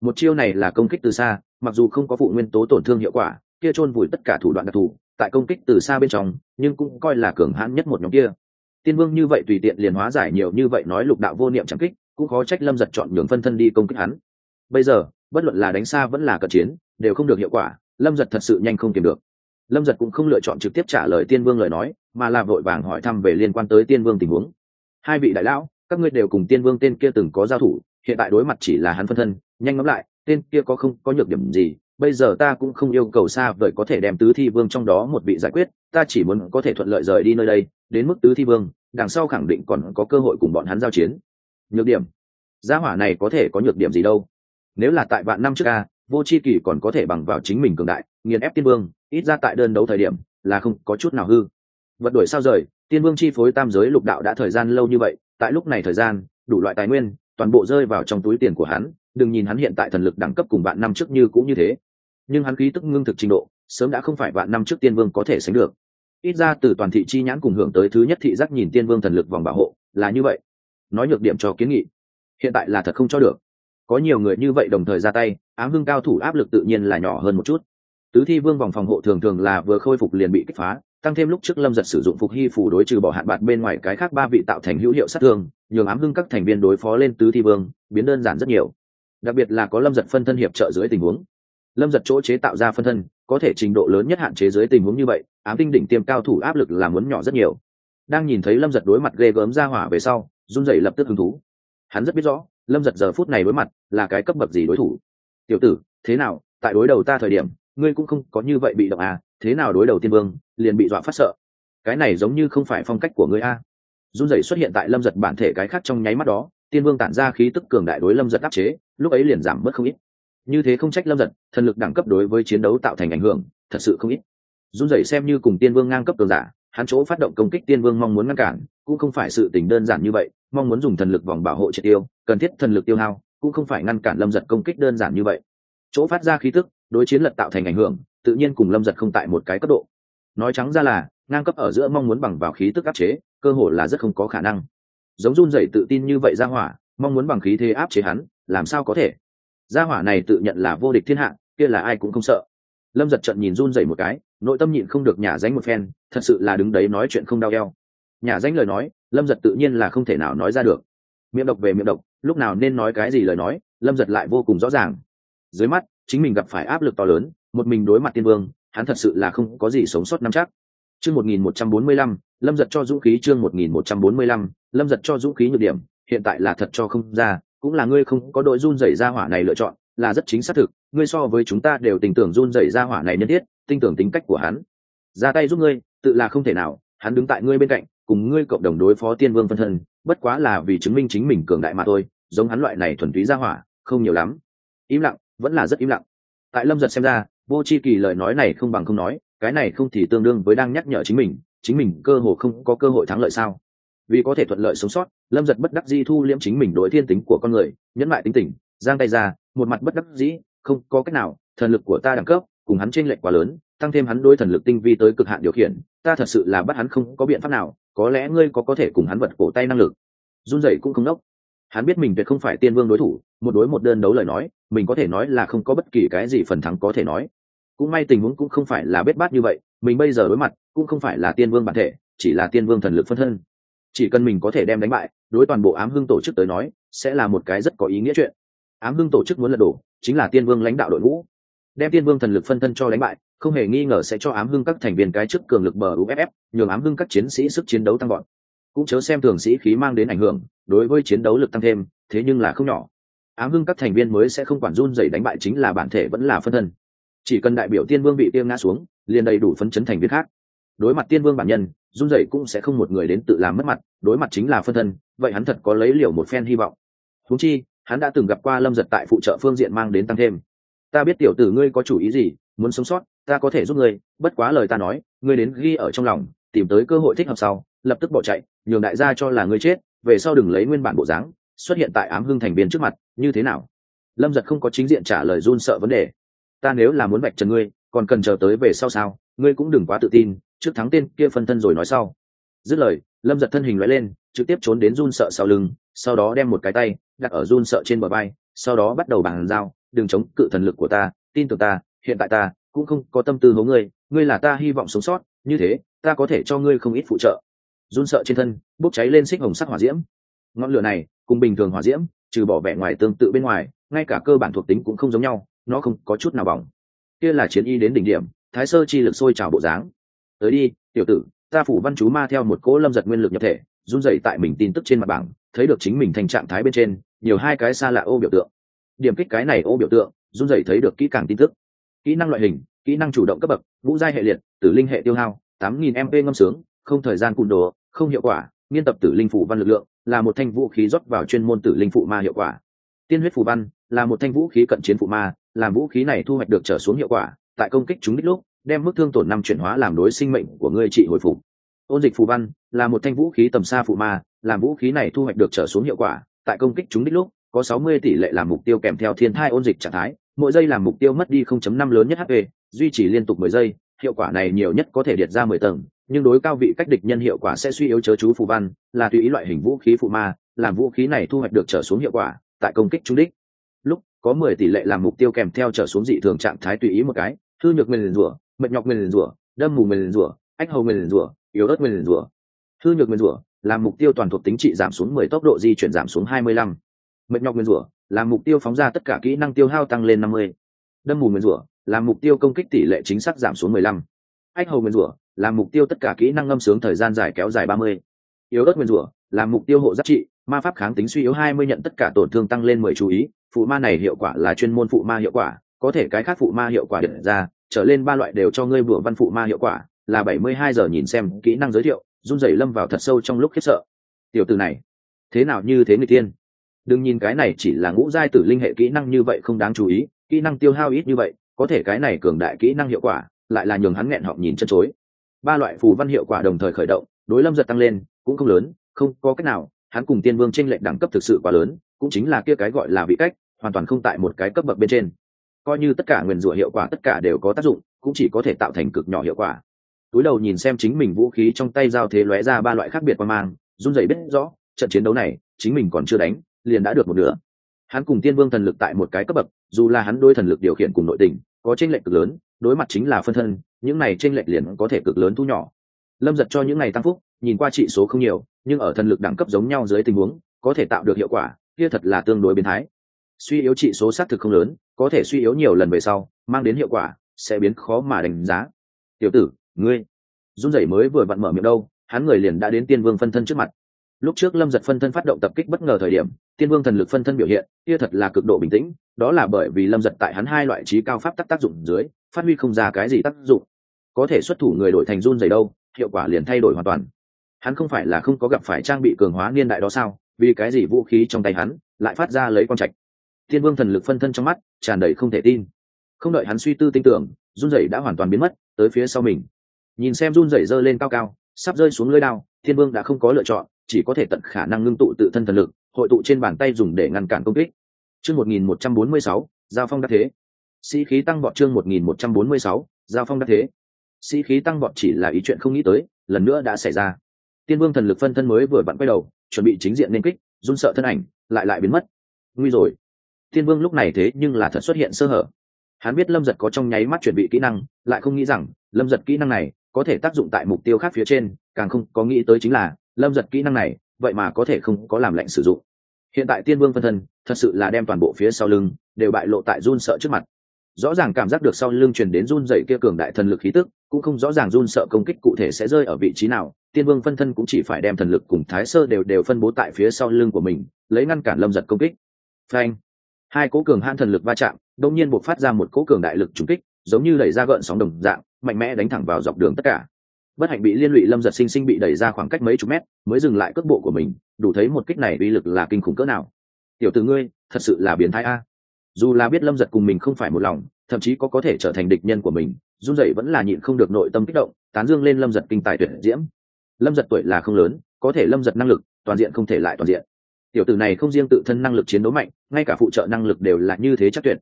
một chiêu này là công kích từ xa, mặc dù không có phụ nguyên tố tổn thương hiệu quả, kia chôn vùi tất cả thủ đoạn đặc thù, tại công kích từ xa bên trong, nhưng cũng coi là cường hãn nhất một nhóm kia tiên vương như vậy tùy tiện liền hóa giải nhiều như vậy nói lục đạo vô niệm chẳng kích, cũng khó trách lâm giật chọn nhường phân thân đi công kích hắn. Bây giờ, bất luận là đánh xa vẫn là cận chiến, đều không được hiệu quả, lâm giật thật sự nhanh không tìm được. Lâm giật cũng không lựa chọn trực tiếp trả lời tiên vương lời nói, mà là vội vàng hỏi thăm về liên quan tới tiên vương tình huống. Hai vị đại lão, các ngươi đều cùng tiên vương tên kia từng có giao thủ, hiện tại đối mặt chỉ là hắn phân thân, nhanh ngẫm lại, tên kia có không có nhược điểm gì bây giờ ta cũng không yêu cầu xa vời có thể đem tứ thi vương trong đó một vị giải quyết, ta chỉ muốn có thể thuận lợi rời đi nơi đây, đến mức tứ thi vương, đằng sau khẳng định còn có cơ hội cùng bọn hắn giao chiến. Nhược điểm. Gia hỏa này có thể có nhược điểm gì đâu? Nếu là tại vạn năm trước a, vô c h i kỳ còn có thể bằng vào chính mình cường đại, nghiền ép tiên vương, ít ra tại đơn đấu thời điểm, là không có chút nào hư. Vật đuổi sao rời, tiên vương chi phối tam giới lục đạo đã thời gian lâu như vậy, tại lúc này thời gian, đủ loại tài nguyên, toàn bộ rơi vào trong túi tiền của hắn, đừng nhìn hắn hiện tại thần lực đẳng cấp cùng vạn năm trước như cũng như thế nhưng hắn khí tức ngưng thực trình độ, sớm đã không phải vạn năm trước tiên vương có thể sánh được. Ít ra từ toàn thị chi nhãn cùng hưởng tới thứ nhất thị giác nhìn tiên vương thần lực vòng bảo hộ, là như vậy. Nói nhược điểm cho kiến nghị. Hiện tại là thật không cho được. Có nhiều người như vậy đồng thời ra tay, ám hưng cao thủ áp lực tự nhiên là nhỏ hơn một chút. Tứ thi vương vòng phòng hộ thường thường là vừa khôi phục liền bị kích phá, tăng thêm lúc trước lâm giật sử dụng phục hy phủ đối trừ bỏ hạn bạc bên ngoài cái khác ba vị tạo thành hữu hiệu sát thương, nhường ám hưng các thành viên đối phó lên tứ thi vương, biến đơn giản rất nhiều. Đặc biệt là có lâm giật phân thân hiệp trợ dưới tình huống lâm giật chỗ chế tạo ra phân thân, có thể trình độ lớn nhất hạn chế dưới tình huống như vậy, ám tinh đỉnh tiêm cao thủ áp lực là muốn nhỏ rất nhiều. Đang nhìn thấy lâm giật đối mặt ghê gớm ra hỏa về sau, run dậy lập tức hứng thú. Hắn rất biết rõ, lâm giật giờ phút này đối mặt là cái cấp bậc gì đối thủ. Tiểu tử, thế nào? Tại đối đầu ta thời điểm, ngươi cũng không có như vậy bị động à? Thế nào đối đầu tiên vương, liền bị dọa phát sợ? Cái này giống như không phải phong cách của ngươi a. Run dậy xuất hiện tại lâm giật bản thể cái khác trong nháy mắt đó, tiên vương tản ra khí tức cường đại đối lâm giật áp chế, lúc ấy liền giảm bớt không ít như thế không trách lâm giật, thần lực đẳng cấp đối với chiến đấu tạo thành ảnh hưởng, thật sự không ít. Run rẩy xem như cùng tiên vương ngang cấp cường giả, hắn chỗ phát động công kích tiên vương mong muốn ngăn cản, cũng không phải sự tình đơn giản như vậy, mong muốn dùng thần lực vòng bảo hộ triệt tiêu, cần thiết thần lực tiêu hao, cũng không phải ngăn cản lâm giật công kích đơn giản như vậy. Chỗ phát ra khí tức, đối chiến lật tạo thành ảnh hưởng, tự nhiên cùng lâm giật không tại một cái cấp độ. Nói trắng ra là, ngang cấp ở giữa mong muốn bằng vào khí tức áp chế, cơ hội là rất không có khả năng. Giống run rẩy tự tin như vậy ra hỏa, mong muốn bằng khí thế áp chế hắn, làm sao có thể? Gia hỏa này tự nhận là vô địch thiên hạ, kia là ai cũng không sợ. Lâm giật trận nhìn run rẩy một cái, nội tâm nhịn không được nhả danh một phen, thật sự là đứng đấy nói chuyện không đau eo. Nhả danh lời nói, lâm giật tự nhiên là không thể nào nói ra được. Miệng độc về miệng độc, lúc nào nên nói cái gì lời nói, lâm giật lại vô cùng rõ ràng. Dưới mắt, chính mình gặp phải áp lực to lớn, một mình đối mặt tiên vương, hắn thật sự là không có gì sống sót năm chắc. Chương một nghìn một trăm bốn mươi lăm, lâm giật cho dũng khí chương một nghìn một trăm bốn mươi lăm, lâm giật cho dũng khí nhược điểm, hiện tại là thật cho không ra cũng là ngươi không có đội run rẩy ra hỏa này lựa chọn, là rất chính xác thực, ngươi so với chúng ta đều tình tưởng run rẩy ra hỏa này nhân thiết, tin tưởng tính cách của hắn. Ra tay giúp ngươi, tự là không thể nào, hắn đứng tại ngươi bên cạnh, cùng ngươi cộng đồng đối phó tiên vương phân thân, bất quá là vì chứng minh chính mình cường đại mà thôi, giống hắn loại này thuần túy ra hỏa, không nhiều lắm. Im lặng, vẫn là rất im lặng. Tại lâm giật xem ra, vô c h i kỳ lời nói này không bằng không nói, cái này không thì tương đương với đang nhắc nhở chính mình chính mình cơ hồ không có cơ hội thắng lợi sao? Vì có thể thuận lợi sống sót, lâm giật bất đắc dĩ thu liễm chính mình đối thiên tính của con người, nhẫn lại tính tình, giang tay ra, một mặt bất đắc dĩ, không có cách nào, thần lực của ta đẳng cấp, cùng hắn t r ê n lệch quá lớn, tăng thêm hắn đôi thần lực tinh vi tới cực hạn điều khiển, ta thật sự là bắt hắn không có biện pháp nào, có lẽ ngươi có có thể cùng hắn vật cổ tay năng lực. Run rẩy cũng không đốc hắn biết mình tuyệt không phải tiên vương đối thủ, một đối một đơn đấu lời nói, mình có thể nói là không có bất kỳ cái gì phần thắng có thể nói. Cũng may tình huống cũng không phải là bết bát như vậy, mình bây giờ đối mặt, cũng không phải là tiên vương bản thể, chỉ là tiên vương thần lực phân thân chỉ cần mình có thể đem đánh bại, đối toàn bộ ám hưng tổ chức tới nói, sẽ là một cái rất có ý nghĩa chuyện. Ám hưng tổ chức muốn lật đổ, chính là tiên vương lãnh đạo đội ngũ. Đem tiên vương thần lực phân thân cho đánh bại, không hề nghi ngờ sẽ cho ám hưng các thành viên cái chức cường lực bờ uff nhường ám hưng các chiến sĩ sức chiến đấu tăng gọn cũng chớ xem thường sĩ khí mang đến ảnh hưởng, đối với chiến đấu lực tăng thêm, thế nhưng là không nhỏ. Ám hưng các thành viên mới sẽ không quản run dày đánh bại chính là bản thể vẫn là phân thân. Chỉ cần đại biểu tiên vương bị tiêm ngã xuống, liền đầy đủ phấn chấn thành viên khác đối mặt tiên vương bản nhân, run rẩy cũng sẽ không một người đến tự làm mất mặt, đối mặt chính là phân thân, vậy hắn thật có lấy liều một phen hy vọng. Húng chi, hắn đã từng gặp qua lâm giật tại phụ trợ phương diện mang đến tăng thêm. Ta biết tiểu tử ngươi có chủ ý gì, muốn sống sót, ta có thể giúp ngươi, bất quá lời ta nói, ngươi đến ghi ở trong lòng, tìm tới cơ hội thích hợp sau, lập tức bỏ chạy, nhường đại gia cho là ngươi chết, về sau đừng lấy nguyên bản bộ dáng, xuất hiện tại ám hưng thành viên trước mặt, như thế nào? Lâm giật không có chính diện trả lời run sợ vấn đề. Ta nếu là muốn vạch trần ngươi, còn cần chờ tới về sau sao? Ngươi cũng đừng quá tự tin, trước thắng tên kia phân thân rồi nói sau. Dứt lời, lâm giật thân hình loại lên, trực tiếp trốn đến run sợ sau lưng, sau đó đem một cái tay đặt ở run sợ trên bờ vai, sau đó bắt đầu bàn giao, đừng chống cự thần lực của ta, tin tưởng ta, hiện tại ta cũng không có tâm tư hố ngươi ngươi là ta hy vọng sống sót, như thế, ta có thể cho ngươi không ít phụ trợ. Run sợ trên thân bốc cháy lên xích hồng sắc hỏa diễm. Ngọn lửa này, cùng bình thường hỏa diễm, trừ bỏ vẻ ngoài tương tự bên ngoài, ngay cả cơ bản thuộc tính cũng không giống nhau, nó không có chút nào bỏng. Kia là chiến y đến đỉnh điểm thái sơ chi lực sôi trào bộ dáng. Tới đi, tiểu tử, ta phủ văn chú ma theo một cỗ lâm giật nguyên lực nhập thể, run dậy tại mình tin tức trên mặt bảng, thấy được chính mình thành trạng thái bên trên, nhiều hai cái xa lạ ô biểu tượng. Điểm kích cái này ô biểu tượng, run dậy thấy được kỹ càng tin tức. Kỹ năng loại hình, kỹ năng chủ động cấp bậc, ngũ giai hệ liệt, tử linh hệ tiêu hao, tám nghìn mp ngâm sướng, không thời gian cùn đồ, không hiệu quả, nghiên tập tử linh phủ văn lực lượng, là một thanh vũ khí rót vào chuyên môn tử linh phụ ma hiệu quả. Tiên huyết phù văn, là một thanh vũ khí cận chiến phụ ma, làm vũ khí này thu hoạch được trở xuống hiệu quả tại công kích chúng đích lúc, đem mức thương tổn năm chuyển hóa làm đối sinh mệnh của ngươi trị hồi phục. Ôn dịch phù văn là một thanh vũ khí tầm xa phụ ma, làm vũ khí này thu hoạch được trở xuống hiệu quả, tại công kích chúng đích lúc, có sáu mươi tỷ lệ làm mục tiêu kèm theo thiên thai ôn dịch trạng thái, mỗi giây làm mục tiêu mất đi 0.5 lớn nhất hp duy trì liên tục 10 giây, hiệu quả này nhiều nhất có thể điệt ra 10 tầng, nhưng đối cao vị cách địch nhân hiệu quả sẽ suy yếu chớ chú phù văn, là tùy ý loại hình vũ khí phụ ma, làm vũ khí này thu hoạch được trở xuống hiệu quả, tại công kích chúng đích lúc, có 10 tỷ lệ làm mục tiêu kèm theo trở xuống dị thường trạng thái tùy ý một cái thư nhược mình rủa, mệt nhọc mình rủa, đâm mù mình rủa, ách hầu mình rủa, yếu ớt mình rủa thư nhược mình rủa, làm mục tiêu toàn thuộc tính trị giảm xuống 10 tốc độ di chuyển giảm xuống 25. mệt nhọc mình rủa, làm mục tiêu phóng ra tất cả kỹ năng tiêu hao tăng lên 50. đâm mù mình rủa, làm mục tiêu công kích tỷ lệ chính xác giảm xuống 15. ách hầu mình rủa, làm mục tiêu tất cả kỹ năng ngâm sướng thời gian dài kéo dài 30. yếu ớt mình rủa, làm mục tiêu hộ giá trị, ma pháp kháng tính suy yếu 20 nhận tất cả tổn thương tăng lên 10 chú ý phụ ma này hiệu quả là chuyên môn phụ ma hiệu quả có thể cái khác phụ ma hiệu quả điện ra, trở lên ba loại đều cho ngươi bùa văn phụ ma hiệu quả, là 72 giờ nhìn xem, kỹ năng giới thiệu, run rẩy lâm vào thật sâu trong lúc khiếp sợ. Tiểu từ này, thế nào như thế người tiên? Đừng nhìn cái này chỉ là ngũ giai tử linh hệ kỹ năng như vậy không đáng chú ý, kỹ năng tiêu hao ít như vậy, có thể cái này cường đại kỹ năng hiệu quả, lại là nhường hắn nghẹn họng nhìn chân chối. Ba loại phù văn hiệu quả đồng thời khởi động, đối lâm giật tăng lên, cũng không lớn, không có cách nào, hắn cùng tiên vương tranh lệch đẳng cấp thực sự quá lớn, cũng chính là kia cái gọi là vị cách, hoàn toàn không tại một cái cấp bậc bên trên coi như tất cả nguyền rủa hiệu quả tất cả đều có tác dụng, cũng chỉ có thể tạo thành cực nhỏ hiệu quả. Túi đầu nhìn xem chính mình vũ khí trong tay giao thế lóe ra ba loại khác biệt qua mang, run rẩy biết rõ, trận chiến đấu này, chính mình còn chưa đánh, liền đã được một nửa. Hắn cùng tiên vương thần lực tại một cái cấp bậc, dù là hắn đôi thần lực điều khiển cùng nội tình, có tranh lệch cực lớn, đối mặt chính là phân thân, những này tranh lệch liền có thể cực lớn thu nhỏ. Lâm giật cho những ngày tăng phúc, nhìn qua trị số không nhiều, nhưng ở thần lực đẳng cấp giống nhau dưới tình huống, có thể tạo được hiệu quả, kia thật là tương đối biến thái suy yếu trị số xác thực không lớn, có thể suy yếu nhiều lần về sau, mang đến hiệu quả, sẽ biến khó mà đánh giá. Tiểu tử, ngươi, run rẩy mới vừa vặn mở miệng đâu, hắn người liền đã đến tiên vương phân thân trước mặt. Lúc trước lâm giật phân thân phát động tập kích bất ngờ thời điểm, tiên vương thần lực phân thân biểu hiện, kia thật là cực độ bình tĩnh, đó là bởi vì lâm giật tại hắn hai loại trí cao pháp tắc tác dụng dưới, phát huy không ra cái gì tác dụng. Có thể xuất thủ người đổi thành run dày đâu, hiệu quả liền thay đổi hoàn toàn. Hắn không phải là không có gặp phải trang bị cường hóa niên đại đó sao, vì cái gì vũ khí trong tay hắn lại phát ra lấy con trạch? Tiên vương thần lực phân thân trong mắt tràn đầy không thể tin. Không đợi hắn suy tư tin tưởng, run rẩy đã hoàn toàn biến mất, tới phía sau mình. Nhìn xem run rẩy giơ lên cao cao, sắp rơi xuống lưới đao thiên vương đã không có lựa chọn, chỉ có thể tận khả năng ngưng tụ tự thân thần lực, hội tụ trên bàn tay dùng để ngăn cản công kích. Chương một nghìn một trăm bốn mươi sáu, giao phong đắc thế. Sĩ khí tăng vọt chương một nghìn một trăm bốn mươi sáu, giao phong đắc thế. Sĩ khí tăng vọt chỉ là ý chuyện không nghĩ tới, lần nữa đã xảy ra. Tiên vương thần lực phân thân mới vừa vặn quay đầu, chuẩn bị chính diện nên kích, run sợ thân ảnh, lại lại biến mất. Nguy rồi tiên vương lúc này thế nhưng là thật xuất hiện sơ hở. Hắn biết lâm giật có trong nháy mắt chuẩn bị kỹ năng, lại không nghĩ rằng lâm giật kỹ năng này có thể tác dụng tại mục tiêu khác phía trên, càng không có nghĩ tới chính là lâm giật kỹ năng này vậy mà có thể không có làm lệnh sử dụng. Hiện tại tiên vương phân thân thật sự là đem toàn bộ phía sau lưng đều bại lộ tại run sợ trước mặt. Rõ ràng cảm giác được sau lưng truyền đến run dậy kia cường đại thần lực khí tức, cũng không rõ ràng run sợ công kích cụ thể sẽ rơi ở vị trí nào, tiên vương phân thân cũng chỉ phải đem thần lực cùng thái sơ đều đều phân bố tại phía sau lưng của mình, lấy ngăn cản lâm giật công kích. Phanh! Hai cố cường hãn thần lực va chạm đông nhiên buộc phát ra một cố cường đại lực trúng kích, giống như đẩy ra gợn sóng đồng dạng, mạnh mẽ đánh thẳng vào dọc đường tất cả. Bất hạnh bị liên lụy lâm giật sinh sinh bị đẩy ra khoảng cách mấy chục mét, mới dừng lại cước bộ của mình, đủ thấy một kích này uy lực là kinh khủng cỡ nào. Tiểu từ ngươi, thật sự là biến thái a. Dù là biết lâm giật cùng mình không phải một lòng, thậm chí có có thể trở thành địch nhân của mình, run dậy vẫn là nhịn không được nội tâm kích động, tán dương lên lâm giật kinh tài tuyệt diễm. Lâm giật tuổi là không lớn, có thể lâm giật năng lực, toàn diện không thể lại toàn diện tiểu tử này không riêng tự thân năng lực chiến đấu mạnh, ngay cả phụ trợ năng lực đều là như thế chắc tuyệt.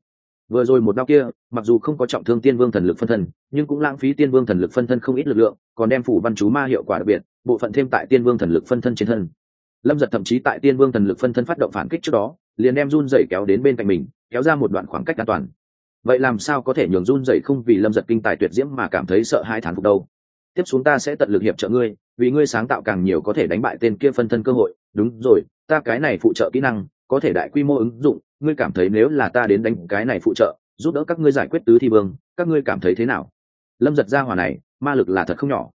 Vừa rồi một đau kia, mặc dù không có trọng thương tiên vương thần lực phân thân, nhưng cũng lãng phí tiên vương thần lực phân thân không ít lực lượng, còn đem phủ văn chú ma hiệu quả đặc biệt, bộ phận thêm tại tiên vương thần lực phân thân trên thân. Lâm giật thậm chí tại tiên vương thần lực phân thân phát động phản kích trước đó, liền đem run dậy kéo đến bên cạnh mình, kéo ra một đoạn khoảng cách an toàn. Vậy làm sao có thể nhường run dậy không vì lâm giật kinh tài tuyệt diễm mà cảm thấy sợ hai thán phục đâu? Tiếp xuống ta sẽ tận lực hiệp trợ ngươi, vì ngươi sáng tạo càng nhiều có thể đánh bại tên kia phân thân cơ hội. Đúng rồi ta cái này phụ trợ kỹ năng, có thể đại quy mô ứng dụng, ngươi cảm thấy nếu là ta đến đánh cái này phụ trợ, giúp đỡ các ngươi giải quyết tứ thi vương, các ngươi cảm thấy thế nào? Lâm giật ra hỏa này, ma lực là thật không nhỏ.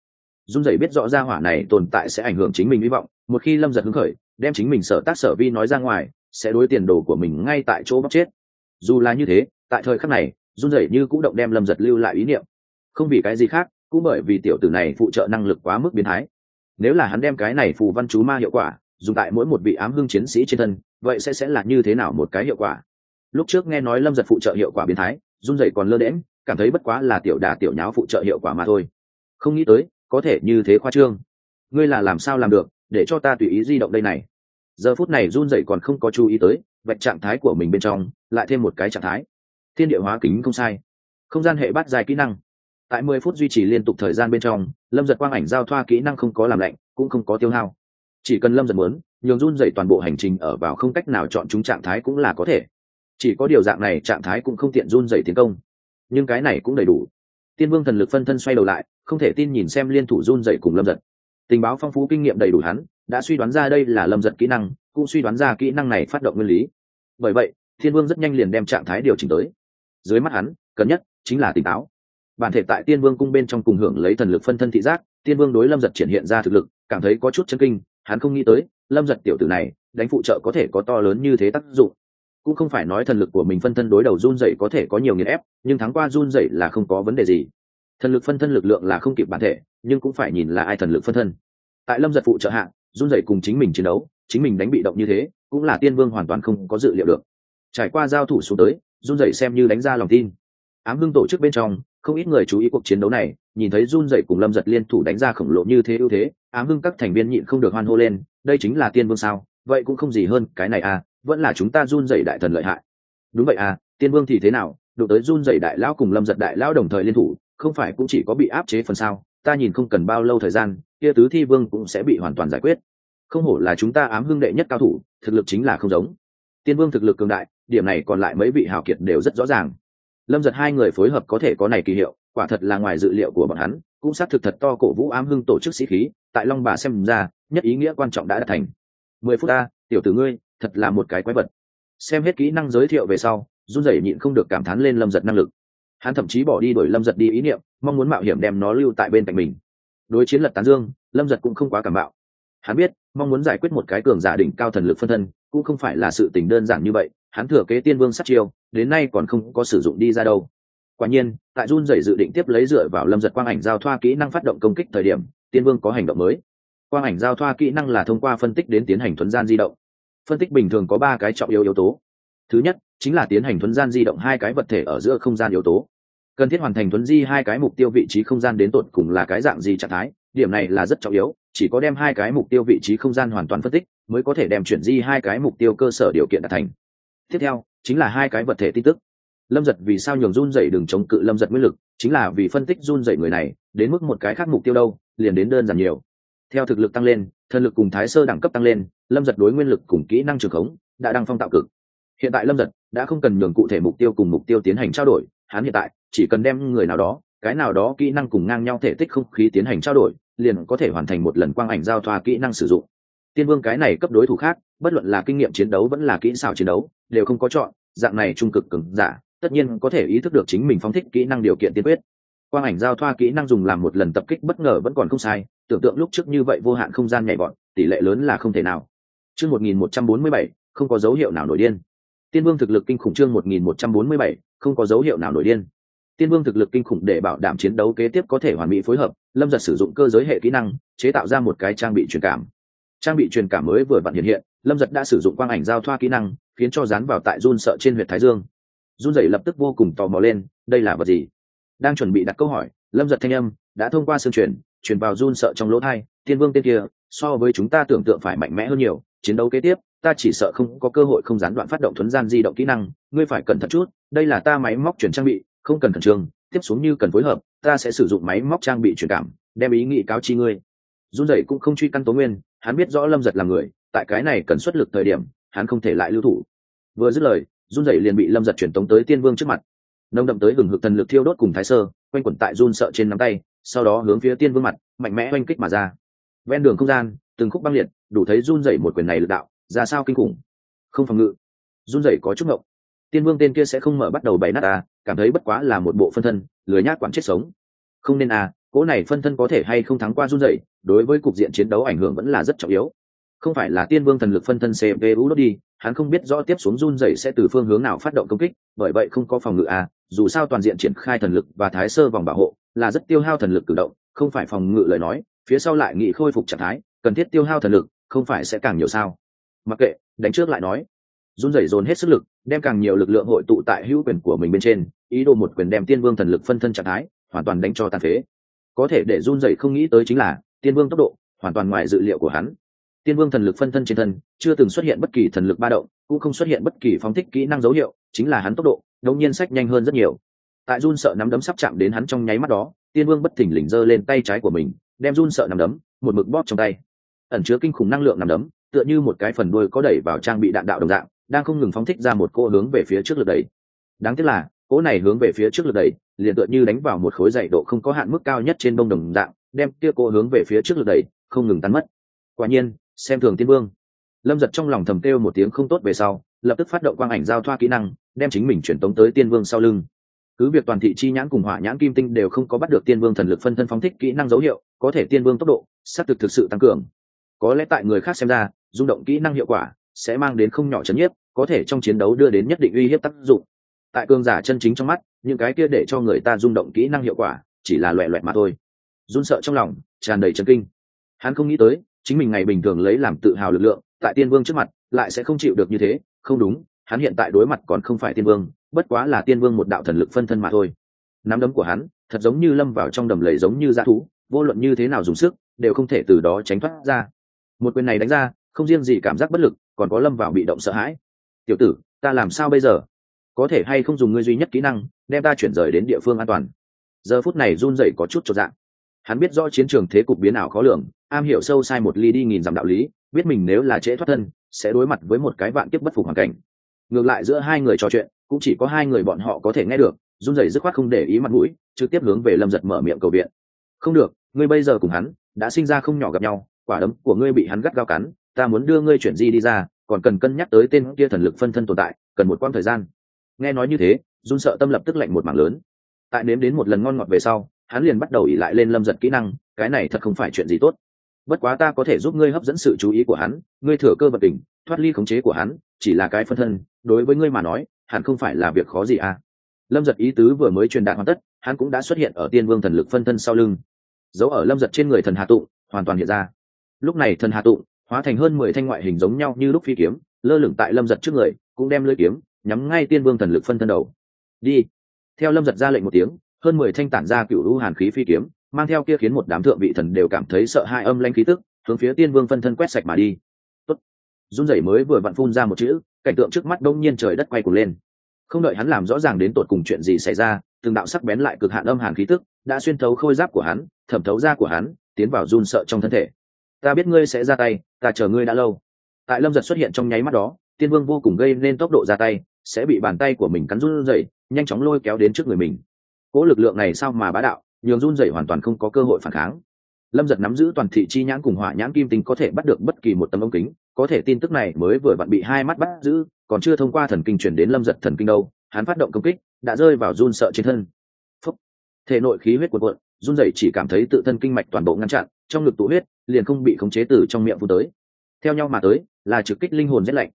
Run rẩy biết rõ ra hỏa này tồn tại sẽ ảnh hưởng chính mình hy vọng, một khi lâm giật hứng khởi, đem chính mình sở tác sở vi nói ra ngoài, sẽ đối tiền đồ của mình ngay tại chỗ bóc chết. Dù là như thế, tại thời khắc này run rẩy như cũng động đem lâm giật lưu lại ý niệm. Không vì cái gì khác, cũng bởi vì tiểu tử này phụ trợ năng lực quá mức biến thái. Nếu là hắn đem cái này phù văn chú ma hiệu quả dùng tại mỗi một vị ám hưng chiến sĩ trên thân, vậy sẽ sẽ là như thế nào một cái hiệu quả? Lúc trước nghe nói lâm giật phụ trợ hiệu quả biến thái, run rẩy còn lơ đễm cảm thấy bất quá là tiểu đà tiểu nháo phụ trợ hiệu quả mà thôi. Không nghĩ tới, có thể như thế khoa trương. Ngươi là làm sao làm được, để cho ta tùy ý di động đây này? Giờ phút này run rẩy còn không có chú ý tới, vạch trạng thái của mình bên trong, lại thêm một cái trạng thái. Thiên địa hóa kính không sai. Không gian hệ bắt dài kỹ năng. Tại mười phút duy trì liên tục thời gian bên trong, lâm giật quang ảnh giao thoa kỹ năng không có làm lạnh, cũng không có tiêu hao chỉ cần lâm giật muốn, nhường run dậy toàn bộ hành trình ở vào không cách nào chọn chúng trạng thái cũng là có thể. Chỉ có điều dạng này trạng thái cũng không tiện run dậy tiến công. Nhưng cái này cũng đầy đủ. Tiên vương thần lực phân thân xoay đầu lại, không thể tin nhìn xem liên thủ run dậy cùng lâm giật. Tình báo phong phú kinh nghiệm đầy đủ hắn, đã suy đoán ra đây là lâm giật kỹ năng, cũng suy đoán ra kỹ năng này phát động nguyên lý. Bởi vậy, thiên vương rất nhanh liền đem trạng thái điều chỉnh tới. Dưới mắt hắn, cần nhất chính là tỉnh táo. Bản thể tại tiên vương cung bên trong cùng hưởng lấy thần lực phân thân thị giác, tiên vương đối lâm giật triển hiện ra thực lực, cảm thấy có chút chân kinh hắn không nghĩ tới, lâm giật tiểu tử này, đánh phụ trợ có thể có to lớn như thế tác dụng. Cũng không phải nói thần lực của mình phân thân đối đầu run dậy có thể có nhiều nghiền ép, nhưng thắng qua run dậy là không có vấn đề gì. Thần lực phân thân lực lượng là không kịp bản thể, nhưng cũng phải nhìn là ai thần lực phân thân. Tại lâm giật phụ trợ hạng run dậy cùng chính mình chiến đấu, chính mình đánh bị động như thế, cũng là tiên vương hoàn toàn không có dự liệu được. Trải qua giao thủ xuống tới, run dậy xem như đánh ra lòng tin. Ám hưng tổ chức bên trong không ít người chú ý cuộc chiến đấu này, nhìn thấy run dậy cùng lâm giật liên thủ đánh ra khổng lồ như thế ưu thế, ám hưng các thành viên nhịn không được hoan hô lên, đây chính là tiên vương sao? Vậy cũng không gì hơn cái này à vẫn là chúng ta run dậy đại thần lợi hại. Đúng vậy à tiên vương thì thế nào? Đụng tới run dậy đại lão cùng lâm giật đại lão đồng thời liên thủ, không phải cũng chỉ có bị áp chế phần sao ta nhìn không cần bao lâu thời gian, kia tứ thi vương cũng sẽ bị hoàn toàn giải quyết. Không hổ là chúng ta ám hưng đệ nhất cao thủ, thực lực chính là không giống. Tiên vương thực lực cường đại, điểm này còn lại mấy vị hào kiệt đều rất rõ ràng lâm giật hai người phối hợp có thể có này kỳ hiệu, quả thật là ngoài dự liệu của bọn hắn, cũng xác thực thật to cổ vũ ám hưng tổ chức sĩ khí, tại long bà xem ra, nhất ý nghĩa quan trọng đã đạt thành. Mười phút ta, tiểu tử ngươi, thật là một cái quái vật. Xem hết kỹ năng giới thiệu về sau, run rẩy nhịn không được cảm thán lên lâm giật năng lực. Hắn thậm chí bỏ đi đổi lâm giật đi ý niệm, mong muốn mạo hiểm đem nó lưu tại bên cạnh mình. Đối chiến lật tán dương, lâm giật cũng không quá cảm bạo. Hắn biết, mong muốn giải quyết một cái cường giả đỉnh cao thần lực phân thân, cũng không phải là sự tình đơn giản như vậy hắn thừa kế tiên vương sát chiêu, đến nay còn không có sử dụng đi ra đâu. Quả nhiên, tại run rẩy dự định tiếp lấy dựa vào lâm giật quang ảnh giao thoa kỹ năng phát động công kích thời điểm, tiên vương có hành động mới. Quang ảnh giao thoa kỹ năng là thông qua phân tích đến tiến hành thuấn gian di động. Phân tích bình thường có ba cái trọng yếu yếu tố. Thứ nhất, chính là tiến hành thuấn gian di động hai cái vật thể ở giữa không gian yếu tố. Cần thiết hoàn thành thuấn di hai cái mục tiêu vị trí không gian đến tột cùng là cái dạng gì trạng thái, điểm này là rất trọng yếu, chỉ có đem hai cái mục tiêu vị trí không gian hoàn toàn phân tích, mới có thể đem chuyển di hai cái mục tiêu cơ sở điều kiện đạt thành tiếp theo, chính là hai cái vật thể tin tức. Lâm giật vì sao nhường run dậy đừng chống cự lâm giật nguyên lực, chính là vì phân tích run dậy người này, đến mức một cái khác mục tiêu đâu, liền đến đơn giản nhiều. Theo thực lực tăng lên, thần lực cùng thái sơ đẳng cấp tăng lên, lâm giật đối nguyên lực cùng kỹ năng trường khống đã đăng phong tạo cực. Hiện tại lâm giật đã không cần nhường cụ thể mục tiêu cùng mục tiêu tiến hành trao đổi, hắn hiện tại chỉ cần đem người nào đó, cái nào đó kỹ năng cùng ngang nhau thể tích không khí tiến hành trao đổi, liền có thể hoàn thành một lần quang ảnh giao thoa kỹ năng sử dụng. Tiên vương cái này cấp đối thủ khác, bất luận là kinh nghiệm chiến đấu vẫn là kỹ xảo chiến đấu đều không có chọn, dạng này trung cực cứng giả, tất nhiên có thể ý thức được chính mình phóng thích kỹ năng điều kiện tiên quyết. Quang ảnh giao thoa kỹ năng dùng làm một lần tập kích bất ngờ vẫn còn không sai, tưởng tượng lúc trước như vậy vô hạn không gian nhảy bọn tỷ lệ lớn là không thể nào. Chương một nghìn một trăm bốn mươi bảy, không có dấu hiệu nào nổi điên. Tiên vương thực lực kinh khủng chương một nghìn một trăm bốn mươi bảy, không có dấu hiệu nào nổi điên. Tiên vương thực lực kinh khủng để bảo đảm chiến đấu kế tiếp có thể hoàn mỹ phối hợp, lâm giật sử dụng cơ giới hệ kỹ năng, chế tạo ra một cái trang bị truyền cảm. Trang bị truyền cảm mới vừa vặn hiện hiện, lâm giật đã sử dụng quang ảnh giao thoa kỹ năng khiến cho dán vào tại run sợ trên huyệt thái dương. Run dậy lập tức vô cùng tò mò lên, đây là vật gì? Đang chuẩn bị đặt câu hỏi, lâm giật thanh âm đã thông qua sương truyền truyền vào run sợ trong lỗ thai, tiên vương tên kia, so với chúng ta tưởng tượng phải mạnh mẽ hơn nhiều, chiến đấu kế tiếp, ta chỉ sợ không có cơ hội không gián đoạn phát động thuấn gian di động kỹ năng, ngươi phải cẩn thận chút, đây là ta máy móc chuyển trang bị, không cần khẩn trương, tiếp xuống như cần phối hợp, ta sẽ sử dụng máy móc trang bị truyền cảm, đem ý nghị cáo chi ngươi. Run dậy cũng không truy căn tố nguyên, hắn biết rõ lâm giật là người, tại cái này cần xuất lực thời điểm hắn không thể lại lưu thủ. Vừa dứt lời, run dậy liền bị lâm giật truyền tống tới tiên vương trước mặt. Nông đậm tới hừng hực thần lực thiêu đốt cùng thái sơ, quanh quẩn tại run sợ trên nắm tay, sau đó hướng phía tiên vương mặt, mạnh mẽ oanh kích mà ra. Ven đường không gian, từng khúc băng liệt, đủ thấy run rẩy một quyền này lực đạo, ra sao kinh khủng. Không phòng ngự. Run rẩy có chút ngộng. Tiên vương tên kia sẽ không mở bắt đầu bày nát à cảm thấy bất quá là một bộ phân thân, lười nhác quản chết sống. Không nên à cỗ này phân thân có thể hay không thắng qua run rẩy, đối với cục diện chiến đấu ảnh hưởng vẫn là rất trọng yếu không phải là tiên vương thần lực phân thân cpu đốt đi, hắn không biết rõ tiếp xuống run rẩy sẽ từ phương hướng nào phát động công kích, bởi vậy không có phòng ngự à dù sao toàn diện triển khai thần lực và thái sơ vòng bảo hộ là rất tiêu hao thần lực cử động, không phải phòng ngự lời nói, phía sau lại nghị khôi phục trạng thái, cần thiết tiêu hao thần lực, không phải sẽ càng nhiều sao. Mặc kệ, đánh trước lại nói. Run rẩy dồn hết sức lực, đem càng nhiều lực lượng hội tụ tại hữu quyền của mình bên trên, ý đồ một quyền đem tiên vương thần lực phân thân trạng thái, hoàn toàn đánh cho tàn phế. Có thể để run rẩy không nghĩ tới chính là, tiên vương tốc độ, hoàn toàn ngoài dự liệu của hắn tiên vương thần lực phân thân trên thân, chưa từng xuất hiện bất kỳ thần lực ba động, cũng không xuất hiện bất kỳ phóng thích kỹ năng dấu hiệu, chính là hắn tốc độ đột nhiên sách nhanh hơn rất nhiều. Tại run sợ nắm đấm sắp chạm đến hắn trong nháy mắt đó, tiên vương bất thình lình giơ lên tay trái của mình, đem run sợ nắm đấm, một mực bóp trong tay. Ẩn chứa kinh khủng năng lượng nắm đấm, tựa như một cái phần đuôi có đẩy vào trang bị đạn đạo đồng dạng, đang không ngừng phóng thích ra một cỗ hướng về phía trước lực đẩy. Đáng tiếc là, cỗ này hướng về phía trước lực đẩy, liền tựa như đánh vào một khối dày độ không có hạn mức cao nhất trên bông đồng dạng, đem kia cỗ hướng về phía trước lực đẩy, không ngừng tan mất. Quả nhiên xem thường tiên vương. Lâm giật trong lòng thầm kêu một tiếng không tốt về sau, lập tức phát động quang ảnh giao thoa kỹ năng, đem chính mình chuyển tống tới tiên vương sau lưng. Cứ việc toàn thị chi nhãn cùng hỏa nhãn kim tinh đều không có bắt được tiên vương thần lực phân thân phóng thích kỹ năng dấu hiệu, có thể tiên vương tốc độ, xác thực thực sự tăng cường. Có lẽ tại người khác xem ra, rung động kỹ năng hiệu quả sẽ mang đến không nhỏ chấn nhiếp, có thể trong chiến đấu đưa đến nhất định uy hiếp tác dụng. Tại cường giả chân chính trong mắt, những cái kia để cho người ta rung động kỹ năng hiệu quả chỉ là loẹ loẹt mà thôi. Run sợ trong lòng, tràn đầy chân kinh. Hắn không nghĩ tới chính mình ngày bình thường lấy làm tự hào lực lượng, tại tiên vương trước mặt, lại sẽ không chịu được như thế. Không đúng, hắn hiện tại đối mặt còn không phải tiên vương, bất quá là tiên vương một đạo thần lực phân thân mà thôi. Nắm đấm của hắn, thật giống như lâm vào trong đầm lầy giống như dã thú, vô luận như thế nào dùng sức, đều không thể từ đó tránh thoát ra. Một quyền này đánh ra, không riêng gì cảm giác bất lực, còn có lâm vào bị động sợ hãi. Tiểu tử, ta làm sao bây giờ? Có thể hay không dùng ngươi duy nhất kỹ năng, đem ta chuyển rời đến địa phương an toàn? Giờ phút này run rẩy có chút cho dạng hắn biết rõ chiến trường thế cục biến ảo khó lường, am hiểu sâu sai một ly đi nghìn dặm đạo lý, biết mình nếu là trễ thoát thân, sẽ đối mặt với một cái vạn kiếp bất phục hoàn cảnh. Ngược lại giữa hai người trò chuyện, cũng chỉ có hai người bọn họ có thể nghe được, run rẩy dứt khoát không để ý mặt mũi, trực tiếp hướng về lâm giật mở miệng cầu viện. Không được, ngươi bây giờ cùng hắn đã sinh ra không nhỏ gặp nhau, quả đấm của ngươi bị hắn gắt gao cắn, ta muốn đưa ngươi chuyển di đi ra, còn cần cân nhắc tới tên kia thần lực phân thân tồn tại, cần một quãng thời gian. Nghe nói như thế, run sợ tâm lập tức lạnh một mảng lớn. Tại nếm đến một lần ngon ngọt về sau hắn liền bắt đầu ỉ lại lên lâm giật kỹ năng, cái này thật không phải chuyện gì tốt. Bất quá ta có thể giúp ngươi hấp dẫn sự chú ý của hắn, ngươi thừa cơ vật tình thoát ly khống chế của hắn, chỉ là cái phân thân, đối với ngươi mà nói, hẳn không phải là việc khó gì à. Lâm giật ý tứ vừa mới truyền đạt hoàn tất, hắn cũng đã xuất hiện ở tiên vương thần lực phân thân sau lưng. Dấu ở lâm giật trên người thần hà tụng, hoàn toàn hiện ra. Lúc này thần hà tụng, hóa thành hơn mười thanh ngoại hình giống nhau như lúc phi kiếm, lơ lửng tại lâm giật trước người, cũng đem lưỡi kiếm, nhắm ngay tiên vương thần lực phân thân đầu. Đi. Theo lâm giật ra lệnh một tiếng hơn mười thanh tản ra cựu lũ hàn khí phi kiếm, mang theo kia khiến một đám thượng vị thần đều cảm thấy sợ hai âm lanh khí tức, hướng phía tiên vương phân thân quét sạch mà đi. Tốt. run rẩy mới vừa vặn phun ra một chữ, cảnh tượng trước mắt đông nhiên trời đất quay cuồng lên. Không đợi hắn làm rõ ràng đến tột cùng chuyện gì xảy ra, từng đạo sắc bén lại cực hạn âm hàn khí tức đã xuyên thấu khôi giáp của hắn, thẩm thấu ra của hắn, tiến vào run sợ trong thân thể. Ta biết ngươi sẽ ra tay, ta chờ ngươi đã lâu. Tại lâm giật xuất hiện trong nháy mắt đó, tiên vương vô cùng gây nên tốc độ ra tay, sẽ bị bàn tay của mình cắn run rẩy, nhanh chóng lôi kéo đến trước người mình cỗ lực lượng này sao mà bá đạo, nhường run rẩy hoàn toàn không có cơ hội phản kháng. Lâm giật nắm giữ toàn thị chi nhãn cùng hỏa nhãn kim tinh có thể bắt được bất kỳ một tấm ống kính, có thể tin tức này mới vừa vặn bị hai mắt bắt giữ, còn chưa thông qua thần kinh chuyển đến lâm giật thần kinh đâu, hắn phát động công kích, đã rơi vào run sợ trên thân. Phúc. thể nội khí huyết cuộn cuộn, run rẩy chỉ cảm thấy tự thân kinh mạch toàn bộ ngăn chặn, trong ngực tụ huyết liền không bị khống chế từ trong miệng phun tới. Theo nhau mà tới, là trực kích linh hồn rét lạnh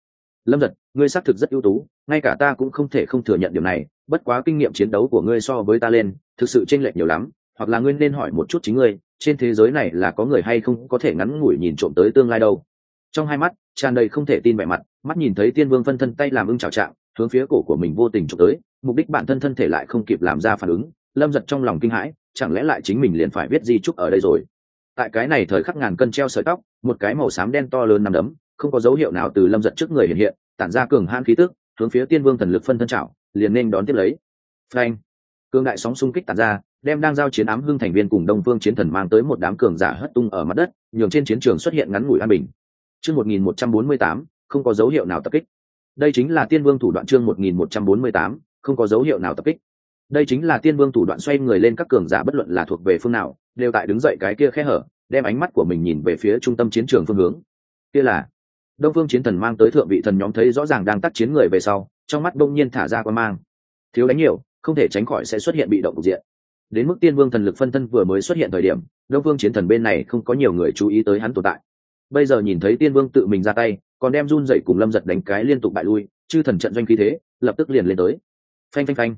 lâm giật, ngươi xác thực rất ưu tú, ngay cả ta cũng không thể không thừa nhận điều này, bất quá kinh nghiệm chiến đấu của ngươi so với ta lên, thực sự chênh lệch nhiều lắm, hoặc là ngươi nên hỏi một chút chính ngươi, trên thế giới này là có người hay không có thể ngắn ngủi nhìn trộm tới tương lai đâu. Trong hai mắt, tràn đầy không thể tin vẻ mặt, mắt nhìn thấy tiên vương phân thân tay làm ưng chào trạng, hướng phía cổ của mình vô tình trộm tới, mục đích bản thân thân thể lại không kịp làm ra phản ứng, lâm giật trong lòng kinh hãi, chẳng lẽ lại chính mình liền phải biết di trúc ở đây rồi? Tại cái này thời khắc ngàn cân treo sợi tóc, một cái màu xám đen to lớn nằm đấm không có dấu hiệu nào từ lâm giật trước người hiện hiện, tản ra cường han khí tức, hướng phía tiên vương thần lực phân thân trảo, liền nên đón tiếp lấy. Frank cường đại sóng xung kích tản ra, đem đang giao chiến ám hưng thành viên cùng đông phương chiến thần mang tới một đám cường giả hất tung ở mặt đất, nhường trên chiến trường xuất hiện ngắn ngủi an bình. Chương một nghìn một trăm bốn mươi tám, không có dấu hiệu nào tập kích. Đây chính là tiên vương thủ đoạn chương một nghìn một trăm bốn mươi tám, không có dấu hiệu nào tập kích. Đây chính là tiên vương thủ đoạn xoay người lên các cường giả bất luận là thuộc về phương nào, đều tại đứng dậy cái kia khe hở, đem ánh mắt của mình nhìn về phía trung tâm chiến trường phương hướng. Kia là đông phương chiến thần mang tới thượng vị thần nhóm thấy rõ ràng đang tác chiến người về sau, trong mắt đông nhiên thả ra quan mang. Thiếu đánh nhiều, không thể tránh khỏi sẽ xuất hiện bị động cục diện. Đến mức tiên vương thần lực phân thân vừa mới xuất hiện thời điểm, đông phương chiến thần bên này không có nhiều người chú ý tới hắn tồn tại. Bây giờ nhìn thấy tiên vương tự mình ra tay, còn đem run dậy cùng lâm giật đánh cái liên tục bại lui, chư thần trận doanh khí thế, lập tức liền lên tới. Phanh phanh phanh.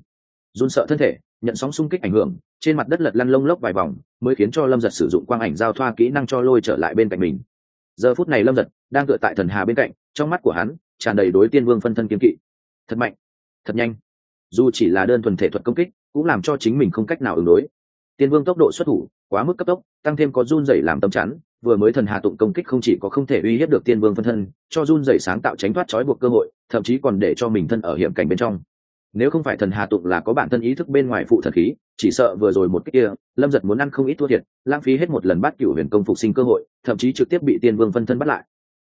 Run sợ thân thể, nhận sóng xung kích ảnh hưởng, trên mặt đất lật lăn lông lốc vài vòng, mới khiến cho lâm giật sử dụng quang ảnh giao thoa kỹ năng cho lôi trở lại bên cạnh mình giờ phút này lâm giật đang tựa tại thần hà bên cạnh, trong mắt của hắn tràn đầy đối tiên vương phân thân kiếm kỵ. Thật mạnh, thật nhanh. Dù chỉ là đơn thuần thể thuật công kích, cũng làm cho chính mình không cách nào ứng đối. Tiên vương tốc độ xuất thủ, quá mức cấp tốc, tăng thêm có run dày làm tâm chắn, vừa mới thần hà tụng công kích không chỉ có không thể uy hiếp được tiên vương phân thân, cho run dày sáng tạo tránh thoát trói buộc cơ hội, thậm chí còn để cho mình thân ở hiểm cảnh bên trong nếu không phải thần hà tụng là có bản thân ý thức bên ngoài phụ thần khí, chỉ sợ vừa rồi một cách kia, lâm giật muốn ăn không ít thua thiệt, lãng phí hết một lần bắt cựu huyền công phục sinh cơ hội, thậm chí trực tiếp bị tiên vương phân thân bắt lại.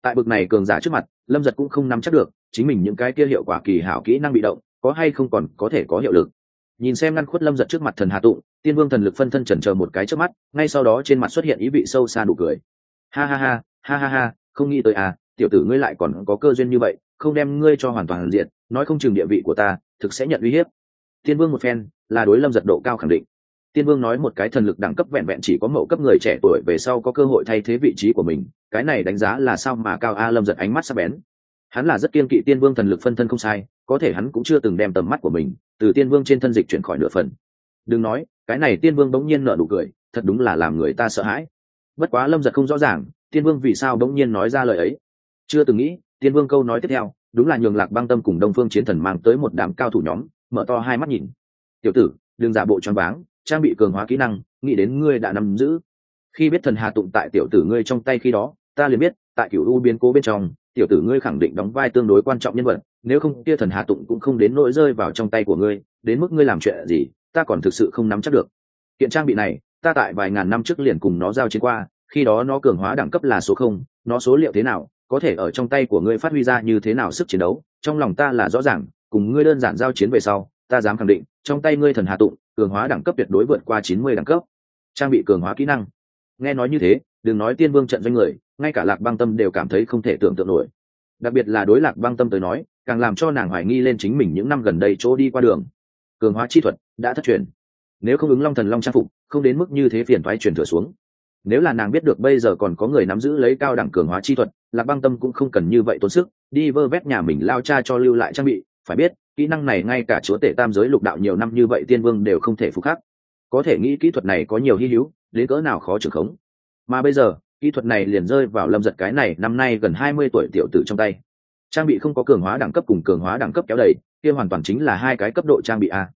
Tại bực này cường giả trước mặt, lâm giật cũng không nắm chắc được, chính mình những cái kia hiệu quả kỳ hảo kỹ năng bị động, có hay không còn có thể có hiệu lực. Nhìn xem ngăn khuất lâm giật trước mặt thần hà tụng, tiên vương thần lực phân thân trần chờ một cái trước mắt, ngay sau đó trên mặt xuất hiện ý vị sâu xa nụ cười. Ha ha ha ha ha ha, không nghĩ tới à tiểu tử ngươi lại còn có cơ duyên như vậy, không đem ngươi cho hoàn toàn diện nói không chừng địa vị của ta thực sẽ nhận uy hiếp. Tiên vương một phen, là đối lâm giật độ cao khẳng định. Tiên vương nói một cái thần lực đẳng cấp vẹn vẹn chỉ có mẫu cấp người trẻ tuổi, về sau có cơ hội thay thế vị trí của mình, cái này đánh giá là sao mà cao a, lâm giật ánh mắt sắp bén. Hắn là rất kiên kỵ tiên vương thần lực phân thân không sai, có thể hắn cũng chưa từng đem tầm mắt của mình từ tiên vương trên thân dịch chuyển khỏi nửa phần. Đừng nói, cái này tiên vương bỗng nhiên nở nụ cười, thật đúng là làm người ta sợ hãi. Bất quá lâm giật không rõ ràng, tiên vương vì sao bỗng nhiên nói ra lời ấy. Chưa từng nghĩ, tiên vương câu nói tiếp theo đúng là nhường lạc băng tâm cùng đông phương chiến thần mang tới một đám cao thủ nhóm, mở to hai mắt nhìn. Tiểu tử, đừng giả bộ choáng váng, trang bị cường hóa kỹ năng, nghĩ đến ngươi đã nắm giữ. Khi biết thần hà tụng tại tiểu tử ngươi trong tay khi đó, ta liền biết, tại cựu u biến cố bên trong, tiểu tử ngươi khẳng định đóng vai tương đối quan trọng nhân vật, nếu không kia thần hà tụng cũng không đến nỗi rơi vào trong tay của ngươi, đến mức ngươi làm chuyện gì, ta còn thực sự không nắm chắc được. Kiện trang bị này, ta tại vài ngàn năm trước liền cùng nó giao chiến qua, khi đó nó cường hóa đẳng cấp là số không, nó số liệu thế nào có thể ở trong tay của ngươi phát huy ra như thế nào sức chiến đấu, trong lòng ta là rõ ràng, cùng ngươi đơn giản giao chiến về sau, ta dám khẳng định, trong tay ngươi thần hà tụng, cường hóa đẳng cấp tuyệt đối vượt qua chín mươi đẳng cấp. Trang bị cường hóa kỹ năng. Nghe nói như thế, đừng nói tiên vương trận doanh người, ngay cả lạc băng tâm đều cảm thấy không thể tưởng tượng nổi. Đặc biệt là đối lạc băng tâm tới nói, càng làm cho nàng hoài nghi lên chính mình những năm gần đây chỗ đi qua đường. Cường hóa chi thuật đã thất truyền. Nếu không ứng long thần long trang phục, không đến mức như thế phiền thoái truyền thừa xuống. Nếu là nàng biết được bây giờ còn có người nắm giữ lấy cao đẳng cường hóa chi thuật lạc băng tâm cũng không cần như vậy tốn sức, đi vơ vét nhà mình lao cha cho lưu lại trang bị, phải biết, kỹ năng này ngay cả chúa tể tam giới lục đạo nhiều năm như vậy tiên vương đều không thể phục khắc. Có thể nghĩ kỹ thuật này có nhiều hy hữu, đến cỡ nào khó trưởng khống. Mà bây giờ, kỹ thuật này liền rơi vào lâm giật cái này năm nay gần hai mươi tuổi tiểu tử trong tay. Trang bị không có cường hóa đẳng cấp cùng cường hóa đẳng cấp kéo đầy, kia hoàn toàn chính là hai cái cấp độ trang bị a.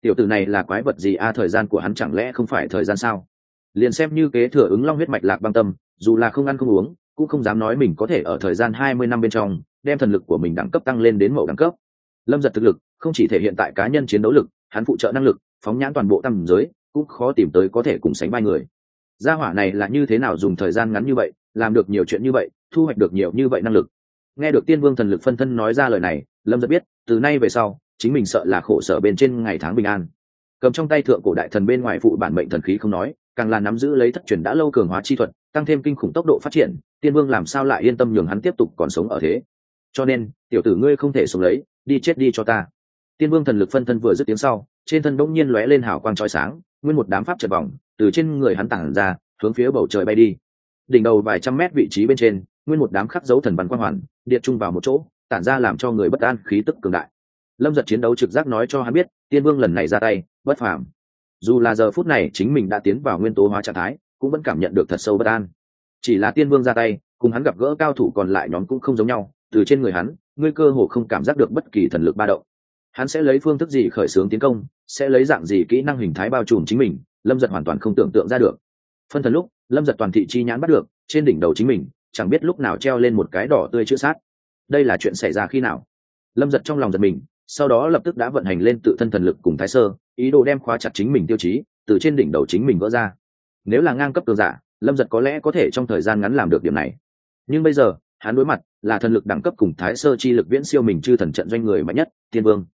Tiểu tử này là quái vật gì a, thời gian của hắn chẳng lẽ không phải thời gian sao? Liền xem như kế thừa ứng long huyết mạch lạc băng tâm, dù là không ăn không uống cũng không dám nói mình có thể ở thời gian hai mươi năm bên trong, đem thần lực của mình đẳng cấp tăng lên đến mẫu đẳng cấp. Lâm giật thực lực, không chỉ thể hiện tại cá nhân chiến đấu lực, hắn phụ trợ năng lực, phóng nhãn toàn bộ tầm giới, cũng khó tìm tới có thể cùng sánh vai người. Gia hỏa này là như thế nào dùng thời gian ngắn như vậy, làm được nhiều chuyện như vậy, thu hoạch được nhiều như vậy năng lực? Nghe được tiên vương thần lực phân thân nói ra lời này, lâm giật biết, từ nay về sau, chính mình sợ là khổ sở bên trên ngày tháng bình an. Cầm trong tay thượng cổ đại thần bên ngoài phụ bản mệnh thần khí không nói, càng là nắm giữ lấy thất truyền đã lâu cường hóa chi thuật, tăng thêm kinh khủng tốc độ phát triển tiên vương làm sao lại yên tâm nhường hắn tiếp tục còn sống ở thế? Cho nên, tiểu tử ngươi không thể sống lấy, đi chết đi cho ta. Tiên vương thần lực phân thân vừa dứt tiếng sau, trên thân bỗng nhiên lóe lên hào quang trói sáng, nguyên một đám pháp trật vòng, từ trên người hắn tản ra, hướng phía bầu trời bay đi. Đỉnh đầu vài trăm mét vị trí bên trên, nguyên một đám khắc dấu thần văn quang hoàn, điện chung vào một chỗ, tản ra làm cho người bất an, khí tức cường đại. Lâm giật chiến đấu trực giác nói cho hắn biết, tiên vương lần này ra tay, bất phàm. Dù là giờ phút này chính mình đã tiến vào nguyên tố hóa trạng thái, cũng vẫn cảm nhận được thật sâu bất an chỉ là tiên vương ra tay, cùng hắn gặp gỡ cao thủ còn lại nhóm cũng không giống nhau, từ trên người hắn, ngươi cơ hồ không cảm giác được bất kỳ thần lực ba động. Hắn sẽ lấy phương thức gì khởi xướng tiến công, sẽ lấy dạng gì kỹ năng hình thái bao trùm chính mình, lâm giật hoàn toàn không tưởng tượng ra được. Phân thần lúc, lâm giật toàn thị chi nhãn bắt được, trên đỉnh đầu chính mình, chẳng biết lúc nào treo lên một cái đỏ tươi chữ sát. Đây là chuyện xảy ra khi nào? Lâm giật trong lòng giật mình, sau đó lập tức đã vận hành lên tự thân thần lực cùng thái sơ, ý đồ đem khóa chặt chính mình tiêu chí, từ trên đỉnh đầu chính mình vỡ ra. Nếu là ngang cấp cường giả lâm giật có lẽ có thể trong thời gian ngắn làm được điểm này. Nhưng bây giờ, hắn đối mặt là thần lực đẳng cấp cùng thái sơ chi lực viễn siêu mình chư thần trận doanh người mạnh nhất, tiên vương.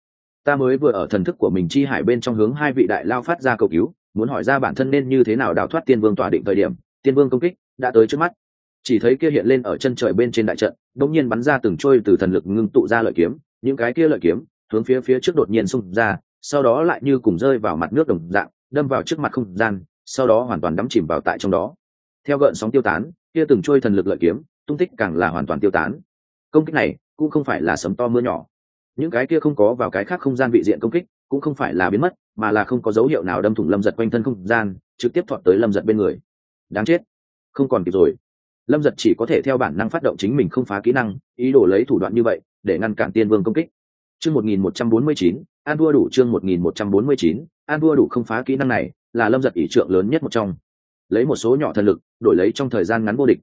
Ta mới vừa ở thần thức của mình chi hải bên trong hướng hai vị đại lao phát ra cầu cứu, muốn hỏi ra bản thân nên như thế nào đào thoát tiên vương tỏa định thời điểm, tiên vương công kích đã tới trước mắt. Chỉ thấy kia hiện lên ở chân trời bên trên đại trận, đột nhiên bắn ra từng trôi từ thần lực ngưng tụ ra lợi kiếm, những cái kia lợi kiếm hướng phía phía trước đột nhiên xung ra, sau đó lại như cùng rơi vào mặt nước đồng dạng, đâm vào trước mặt không gian, sau đó hoàn toàn đắm chìm vào tại trong đó theo gợn sóng tiêu tán, kia từng trôi thần lực lợi kiếm, tung tích càng là hoàn toàn tiêu tán. Công kích này cũng không phải là sấm to mưa nhỏ. Những cái kia không có vào cái khác không gian vị diện công kích, cũng không phải là biến mất, mà là không có dấu hiệu nào đâm thủng lâm giật quanh thân không gian, trực tiếp thọt tới lâm giật bên người. Đáng chết. Không còn kịp rồi. Lâm giật chỉ có thể theo bản năng phát động chính mình không phá kỹ năng, ý đồ lấy thủ đoạn như vậy, để ngăn cản tiên vương công kích. Chương một nghìn một trăm bốn mươi chín, an đua đủ chương một nghìn một trăm bốn mươi chín, an đua đủ không phá kỹ năng này là lâm giật ỷ trượng lớn nhất một trong lấy một số nhỏ thần lực, đổi lấy trong thời gian ngắn vô địch.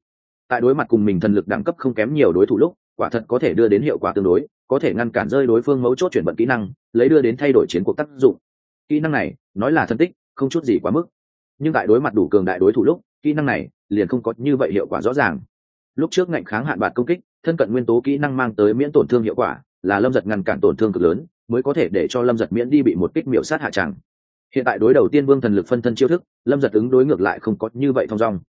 Tại đối mặt cùng mình thần lực đẳng cấp không kém nhiều đối thủ lúc, quả thật có thể đưa đến hiệu quả tương đối, có thể ngăn cản rơi đối phương mấu chốt chuyển vận kỹ năng, lấy đưa đến thay đổi chiến cuộc tác dụng. Kỹ năng này, nói là thân tích, không chút gì quá mức. Nhưng tại đối mặt đủ cường đại đối thủ lúc, kỹ năng này liền không có như vậy hiệu quả rõ ràng. Lúc trước ngạnh kháng hạn bạc công kích, thân cận nguyên tố kỹ năng mang tới miễn tổn thương hiệu quả, là lâm giật ngăn cản tổn thương cực lớn, mới có thể để cho lâm giật miễn đi bị một kích miểu sát hạ tràng hiện tại đối đầu tiên vương thần lực phân thân chiêu thức, lâm giật ứng đối ngược lại không có như vậy thong dong.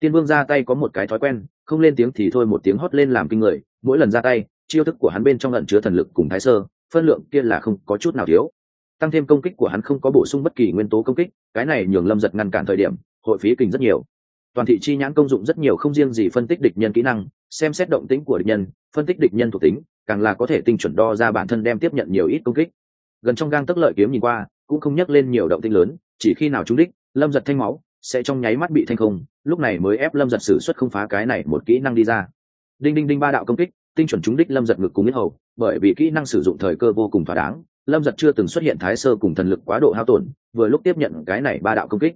Tiên vương ra tay có một cái thói quen, không lên tiếng thì thôi một tiếng hót lên làm kinh người, mỗi lần ra tay, chiêu thức của hắn bên trong lận chứa thần lực cùng thái sơ, phân lượng kia là không có chút nào thiếu. Tăng thêm công kích của hắn không có bổ sung bất kỳ nguyên tố công kích, cái này nhường lâm giật ngăn cản thời điểm, hội phí kình rất nhiều. Toàn thị chi nhãn công dụng rất nhiều không riêng gì phân tích địch nhân kỹ năng, xem xét động tính của địch nhân, phân tích địch nhân thuộc tính, càng là có thể tinh chuẩn đo ra bản thân đem tiếp nhận nhiều ít công kích. Gần trong gang tức lợi kiếm nhìn qua cũng không nhắc lên nhiều động tinh lớn, chỉ khi nào trúng đích, lâm giật thanh máu sẽ trong nháy mắt bị thanh không, lúc này mới ép lâm giật xử suất không phá cái này một kỹ năng đi ra. Đinh đinh đinh ba đạo công kích, tinh chuẩn trúng đích lâm giật ngực cùng yết hầu, bởi vì kỹ năng sử dụng thời cơ vô cùng thỏa đáng, lâm giật chưa từng xuất hiện thái sơ cùng thần lực quá độ hao tổn, vừa lúc tiếp nhận cái này ba đạo công kích.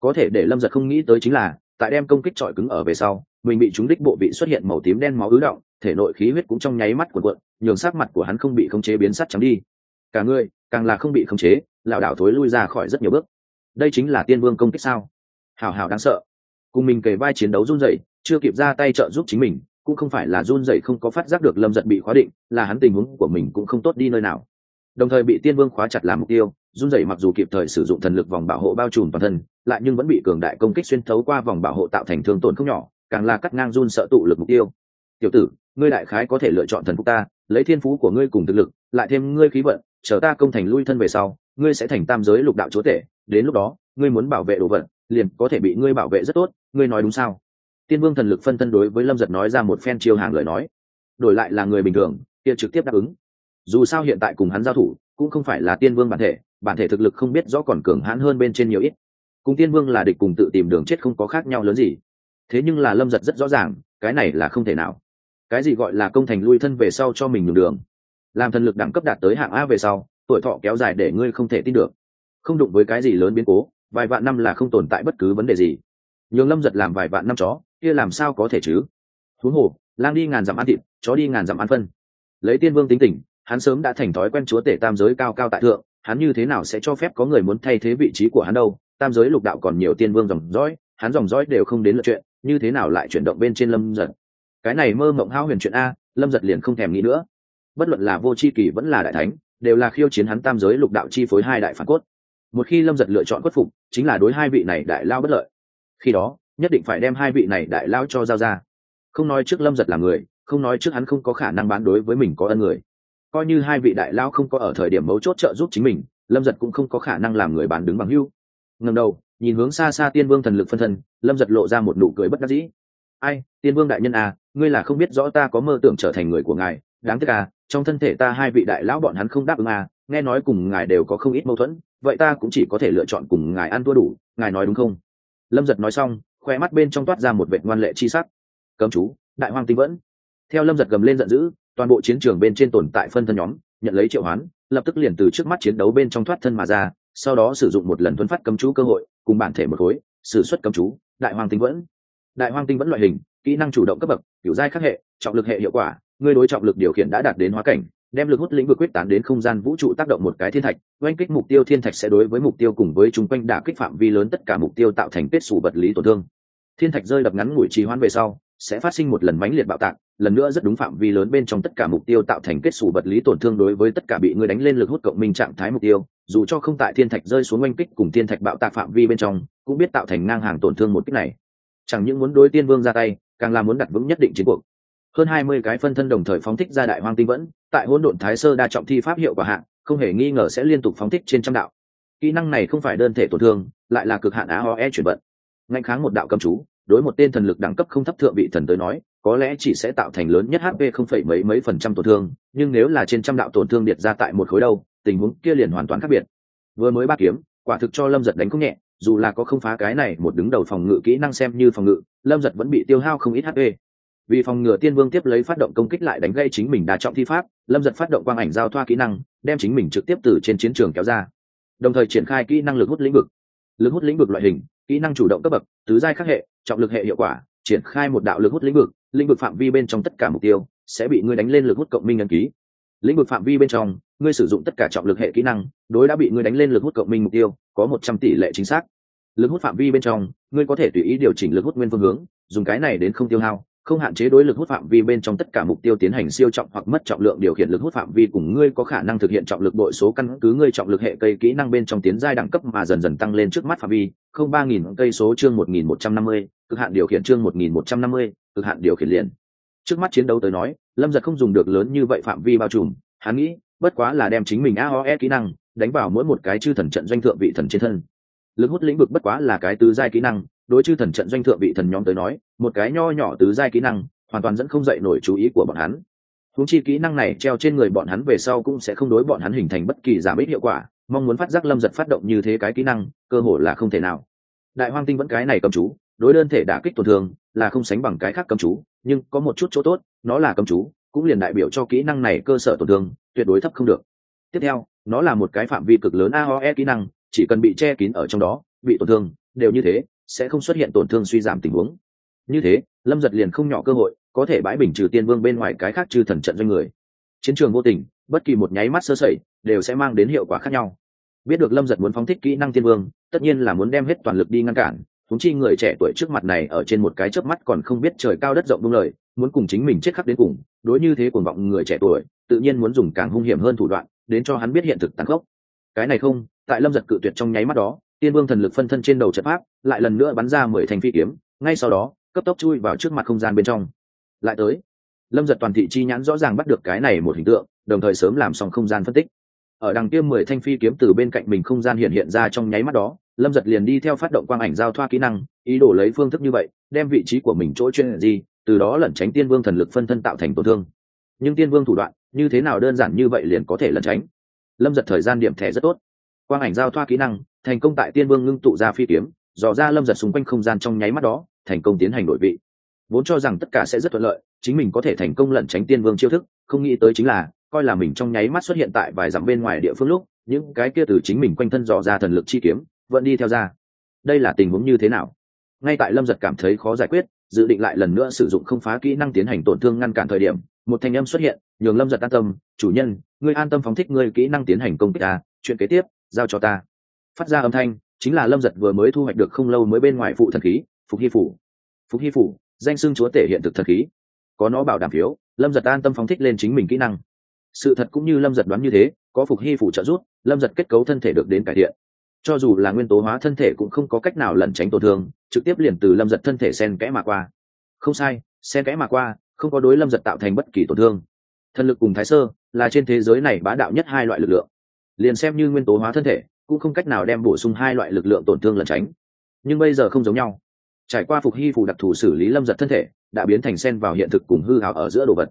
Có thể để lâm giật không nghĩ tới chính là, tại đem công kích trọi cứng ở về sau, mình bị trúng đích bộ vị xuất hiện màu tím đen máu ứ động, thể nội khí huyết cũng trong nháy mắt của cuộn, nhường sắc mặt của hắn không bị khống chế biến sắt trắng đi. Cả người, càng là không bị khống chế lảo đảo thối lui ra khỏi rất nhiều bước. Đây chính là tiên vương công kích sao? Hào hào đáng sợ. Cùng mình kề vai chiến đấu run rẩy, chưa kịp ra tay trợ giúp chính mình, cũng không phải là run rẩy không có phát giác được lâm giật bị khóa định, là hắn tình huống của mình cũng không tốt đi nơi nào. Đồng thời bị tiên vương khóa chặt làm mục tiêu, run rẩy mặc dù kịp thời sử dụng thần lực vòng bảo hộ bao trùm toàn thân, lại nhưng vẫn bị cường đại công kích xuyên thấu qua vòng bảo hộ tạo thành thương tổn không nhỏ, càng là cắt ngang run sợ tụ lực mục tiêu. Tiểu tử, ngươi đại khái có thể lựa chọn thần phục ta, lấy thiên phú của ngươi cùng thực lực, lại thêm ngươi khí vận, chờ ta công thành lui thân về sau ngươi sẽ thành tam giới lục đạo chúa tể, đến lúc đó, ngươi muốn bảo vệ đồ vật, liền có thể bị ngươi bảo vệ rất tốt, ngươi nói đúng sao? Tiên vương thần lực phân thân đối với lâm giật nói ra một phen chiêu hàng lời nói. Đổi lại là người bình thường, kia trực tiếp đáp ứng. Dù sao hiện tại cùng hắn giao thủ, cũng không phải là tiên vương bản thể bản thể thực lực không biết rõ còn cường hãn hơn bên trên nhiều ít. Cùng tiên vương là địch cùng tự tìm đường chết không có khác nhau lớn gì. Thế nhưng là lâm giật rất rõ ràng, cái này là không thể nào. Cái gì gọi là công thành lui thân về sau cho mình nhường đường? Làm thần lực đẳng cấp đạt tới hạng a về sau tuổi thọ kéo dài để ngươi không thể tin được. Không đụng với cái gì lớn biến cố, vài vạn năm là không tồn tại bất cứ vấn đề gì. Nhường lâm giật làm vài vạn năm chó, kia làm sao có thể chứ? Huống hồ, lang đi ngàn dặm ăn thịt, chó đi ngàn dặm ăn phân. Lấy tiên vương tính tình, hắn sớm đã thành thói quen chúa tể tam giới cao cao tại thượng, hắn như thế nào sẽ cho phép có người muốn thay thế vị trí của hắn đâu? Tam giới lục đạo còn nhiều tiên vương dòng dõi, hắn dòng dõi đều không đến lượt chuyện, như thế nào lại chuyển động bên trên lâm giật? Cái này mơ mộng hao huyền chuyện a, lâm giật liền không thèm nghĩ nữa. Bất luận là vô c h i kỳ vẫn là đại thánh đều là khiêu chiến hắn tam giới lục đạo chi phối hai đại phản cốt. Một khi lâm giật lựa chọn khuất phục, chính là đối hai vị này đại lao bất lợi. Khi đó, nhất định phải đem hai vị này đại lao cho giao ra. Không nói trước lâm giật là người, không nói trước hắn không có khả năng bán đối với mình có ân người. Coi như hai vị đại lao không có ở thời điểm mấu chốt trợ giúp chính mình, lâm giật cũng không có khả năng làm người bán đứng bằng hưu. Ngầm đầu, nhìn hướng xa xa tiên vương thần lực phân thân, lâm giật lộ ra một nụ cười bất đắc dĩ. Ai, tiên vương đại nhân à ngươi là không biết rõ ta có mơ tưởng trở thành người của ngài, đáng tiếc à trong thân thể ta hai vị đại lão bọn hắn không đáp ứng à nghe nói cùng ngài đều có không ít mâu thuẫn, vậy ta cũng chỉ có thể lựa chọn cùng ngài ăn thua đủ, ngài nói đúng không? Lâm giật nói xong khoe mắt bên trong toát ra một vệt ngoan lệ chi sắc. Cấm chú, đại hoang tinh vẫn. Theo lâm giật gầm lên giận dữ, toàn bộ chiến trường bên trên tồn tại phân thân nhóm, nhận lấy triệu hoán, lập tức liền từ trước mắt chiến đấu bên trong thoát thân mà ra, sau đó sử dụng một lần thuấn phát cấm chú cơ hội, cùng bản thể một khối, sử xuất cấm chú, đại hoàng tinh vẫn. Đại hoàng tinh vẫn loại hình, kỹ năng chủ động cấp bậc, kiểu giai khắc hệ, trọng lực hệ hiệu quả ngươi đối trọng lực điều khiển đã đạt đến hóa cảnh, đem lực hút lĩnh vực quyết tán đến không gian vũ trụ tác động một cái thiên thạch, oanh kích mục tiêu thiên thạch sẽ đối với mục tiêu cùng với chung quanh đả kích phạm vi lớn tất cả mục tiêu tạo thành kết xù vật lý tổn thương. Thiên thạch rơi đập ngắn ngủi trì hoãn về sau, sẽ phát sinh một lần mãnh liệt bạo tạc, lần nữa rất đúng phạm vi lớn bên trong tất cả mục tiêu tạo thành kết xù vật lý tổn thương đối với tất cả bị người đánh lên lực hút cộng minh trạng thái mục tiêu, dù cho không tại thiên thạch rơi xuống oanh kích cùng thiên thạch bạo tạc phạm vi bên trong, cũng biết tạo thành ngang hàng tổn thương một kích này. Chẳng những muốn đối tiên vương ra tay, càng là muốn đặt vững nhất định chiến cuộc hơn hai mươi cái phân thân đồng thời phóng thích ra đại hoang tinh vẫn, tại hỗn độn thái sơ đa trọng thi pháp hiệu quả hạn không hề nghi ngờ sẽ liên tục phóng thích trên trăm đạo. Kỹ năng này không phải đơn thể tổn thương, lại là cực hạn aoe chuyển vận. Ngạnh kháng một đạo cầm chú, đối một tên thần lực đẳng cấp không thấp thượng vị thần tới nói, có lẽ chỉ sẽ tạo thành lớn nhất hp không phẩy mấy mấy phần trăm tổn thương, nhưng nếu là trên trăm đạo tổn thương điệt ra tại một khối đâu, tình huống kia liền hoàn toàn khác biệt. Vừa mới ba kiếm, quả thực cho lâm giật đánh không nhẹ, dù là có không phá cái này một đứng đầu phòng ngự kỹ năng xem như phòng ngự, lâm giật vẫn bị tiêu hao không ít hp vì phòng ngừa tiên vương tiếp lấy phát động công kích lại đánh gây chính mình đa trọng thi pháp, lâm giật phát động quang ảnh giao thoa kỹ năng, đem chính mình trực tiếp từ trên chiến trường kéo ra. Đồng thời triển khai kỹ năng lực hút lĩnh vực. Lực hút lĩnh vực loại hình, kỹ năng chủ động cấp bậc, tứ giai khắc hệ, trọng lực hệ hiệu quả, triển khai một đạo lực hút lĩnh vực lĩnh vực phạm vi bên trong tất cả mục tiêu sẽ bị ngươi đánh lên lực hút cộng minh ấn ký. Lĩnh vực phạm vi bên trong, ngươi sử dụng tất cả trọng lực hệ kỹ năng, đối đã bị ngươi đánh lên lực hút cộng minh mục tiêu, có một trăm tỷ lệ chính xác. Lực hút phạm vi bên trong, ngươi có thể tùy ý điều chỉnh lực hút nguyên phương hướng, dùng cái này đến không tiêu hao không hạn chế đối lực hút phạm vi bên trong tất cả mục tiêu tiến hành siêu trọng hoặc mất trọng lượng điều khiển lực hút phạm vi cùng ngươi có khả năng thực hiện trọng lực đội số căn cứ ngươi trọng lực hệ cây kỹ năng bên trong tiến giai đẳng cấp mà dần dần tăng lên trước mắt phạm vi. Không ba nghìn cây số chương một nghìn một trăm năm mươi, cực hạn điều khiển chương một nghìn một trăm năm mươi, cực hạn điều khiển liền. Trước mắt chiến đấu tới nói, lâm giật không dùng được lớn như vậy phạm vi bao trùm. Hắn nghĩ, bất quá là đem chính mình aoe kỹ năng, đánh vào mỗi một cái chư thần trận doanh thượng vị thần trên thân. Lực hút lĩnh vực bất quá là cái tứ giai kỹ năng đối chư thần trận doanh thượng vị thần nhóm tới nói, một cái nho nhỏ tứ giai kỹ năng, hoàn toàn dẫn không dậy nổi chú ý của bọn hắn. Húng chi kỹ năng này treo trên người bọn hắn về sau cũng sẽ không đối bọn hắn hình thành bất kỳ giảm ít hiệu quả, mong muốn phát giác lâm giật phát động như thế cái kỹ năng, cơ hội là không thể nào. Đại hoang tinh vẫn cái này cầm chú, đối đơn thể đả kích tổn thương là không sánh bằng cái khác cầm chú, nhưng có một chút chỗ tốt, nó là cầm chú, cũng liền đại biểu cho kỹ năng này cơ sở tổn thương, tuyệt đối thấp không được. Tiếp theo, nó là một cái phạm vi cực lớn aoe kỹ năng, chỉ cần bị che kín ở trong đó, bị tổn thương, đều như thế sẽ không xuất hiện tổn thương suy giảm tình huống. Như thế, lâm giật liền không nhỏ cơ hội, có thể bãi bình trừ tiên vương bên ngoài cái khác trừ thần trận doanh người. Chiến trường vô tình, bất kỳ một nháy mắt sơ sẩy, đều sẽ mang đến hiệu quả khác nhau. Biết được lâm giật muốn phóng thích kỹ năng tiên vương, tất nhiên là muốn đem hết toàn lực đi ngăn cản. Thúng chi người trẻ tuổi trước mặt này ở trên một cái chớp mắt còn không biết trời cao đất rộng đúng lời, muốn cùng chính mình chết khắc đến cùng. Đối như thế cuồng vọng người trẻ tuổi, tự nhiên muốn dùng càng hung hiểm hơn thủ đoạn, đến cho hắn biết hiện thực tàn khốc. Cái này không, tại lâm giật cự tuyệt trong nháy mắt đó, tiên vương thần lực phân thân trên đầu trận pháp lại lần nữa bắn ra mười thành phi kiếm, ngay sau đó, cấp tốc chui vào trước mặt không gian bên trong. Lại tới, lâm giật toàn thị chi nhãn rõ ràng bắt được cái này một hình tượng, đồng thời sớm làm xong không gian phân tích. Ở đằng kia mười thanh phi kiếm từ bên cạnh mình không gian hiện hiện ra trong nháy mắt đó, lâm giật liền đi theo phát động quang ảnh giao thoa kỹ năng, ý đồ lấy phương thức như vậy, đem vị trí của mình chỗ chuyên gì, từ đó lẩn tránh tiên vương thần lực phân thân tạo thành tổn thương. Nhưng tiên vương thủ đoạn, như thế nào đơn giản như vậy liền có thể lẩn tránh? Lâm giật thời gian điểm thẻ rất tốt. Quang ảnh giao thoa kỹ năng, thành công tại tiên vương ngưng tụ ra phi kiếm dò ra lâm giật xung quanh không gian trong nháy mắt đó, thành công tiến hành đổi vị. Vốn cho rằng tất cả sẽ rất thuận lợi, chính mình có thể thành công lẩn tránh tiên vương chiêu thức, không nghĩ tới chính là, coi là mình trong nháy mắt xuất hiện tại vài dặm bên ngoài địa phương lúc, những cái kia từ chính mình quanh thân dò ra thần lực chi kiếm, vẫn đi theo ra. Đây là tình huống như thế nào? Ngay tại lâm giật cảm thấy khó giải quyết, dự định lại lần nữa sử dụng không phá kỹ năng tiến hành tổn thương ngăn cản thời điểm, một thanh âm xuất hiện, nhường lâm giật an tâm, chủ nhân, ngươi an tâm phóng thích ngươi kỹ năng tiến hành công kích ta, chuyện kế tiếp, giao cho ta. Phát ra âm thanh chính là lâm giật vừa mới thu hoạch được không lâu mới bên ngoài phụ thần khí, phục hy phủ. Phục hy phủ, danh xưng chúa tể hiện thực thần khí. Có nó bảo đảm phiếu, lâm giật an tâm phóng thích lên chính mình kỹ năng. Sự thật cũng như lâm giật đoán như thế, có phục hy phủ trợ giúp, lâm giật kết cấu thân thể được đến cải thiện. Cho dù là nguyên tố hóa thân thể cũng không có cách nào lẩn tránh tổn thương, trực tiếp liền từ lâm giật thân thể sen kẽ mà qua. Không sai sen kẽ mà qua, không có đối lâm giật tạo thành bất kỳ tổn thương. Thần lực cùng thái sơ là trên thế giới này bá đạo nhất hai loại lực lượng. Liền xem như nguyên tố hóa thân thể cũng không cách nào đem bổ sung hai loại lực lượng tổn thương lẩn tránh. Nhưng bây giờ không giống nhau. Trải qua phục hy phủ đặc thù xử lý lâm giật thân thể, đã biến thành sen vào hiện thực cùng hư hào ở giữa đồ vật.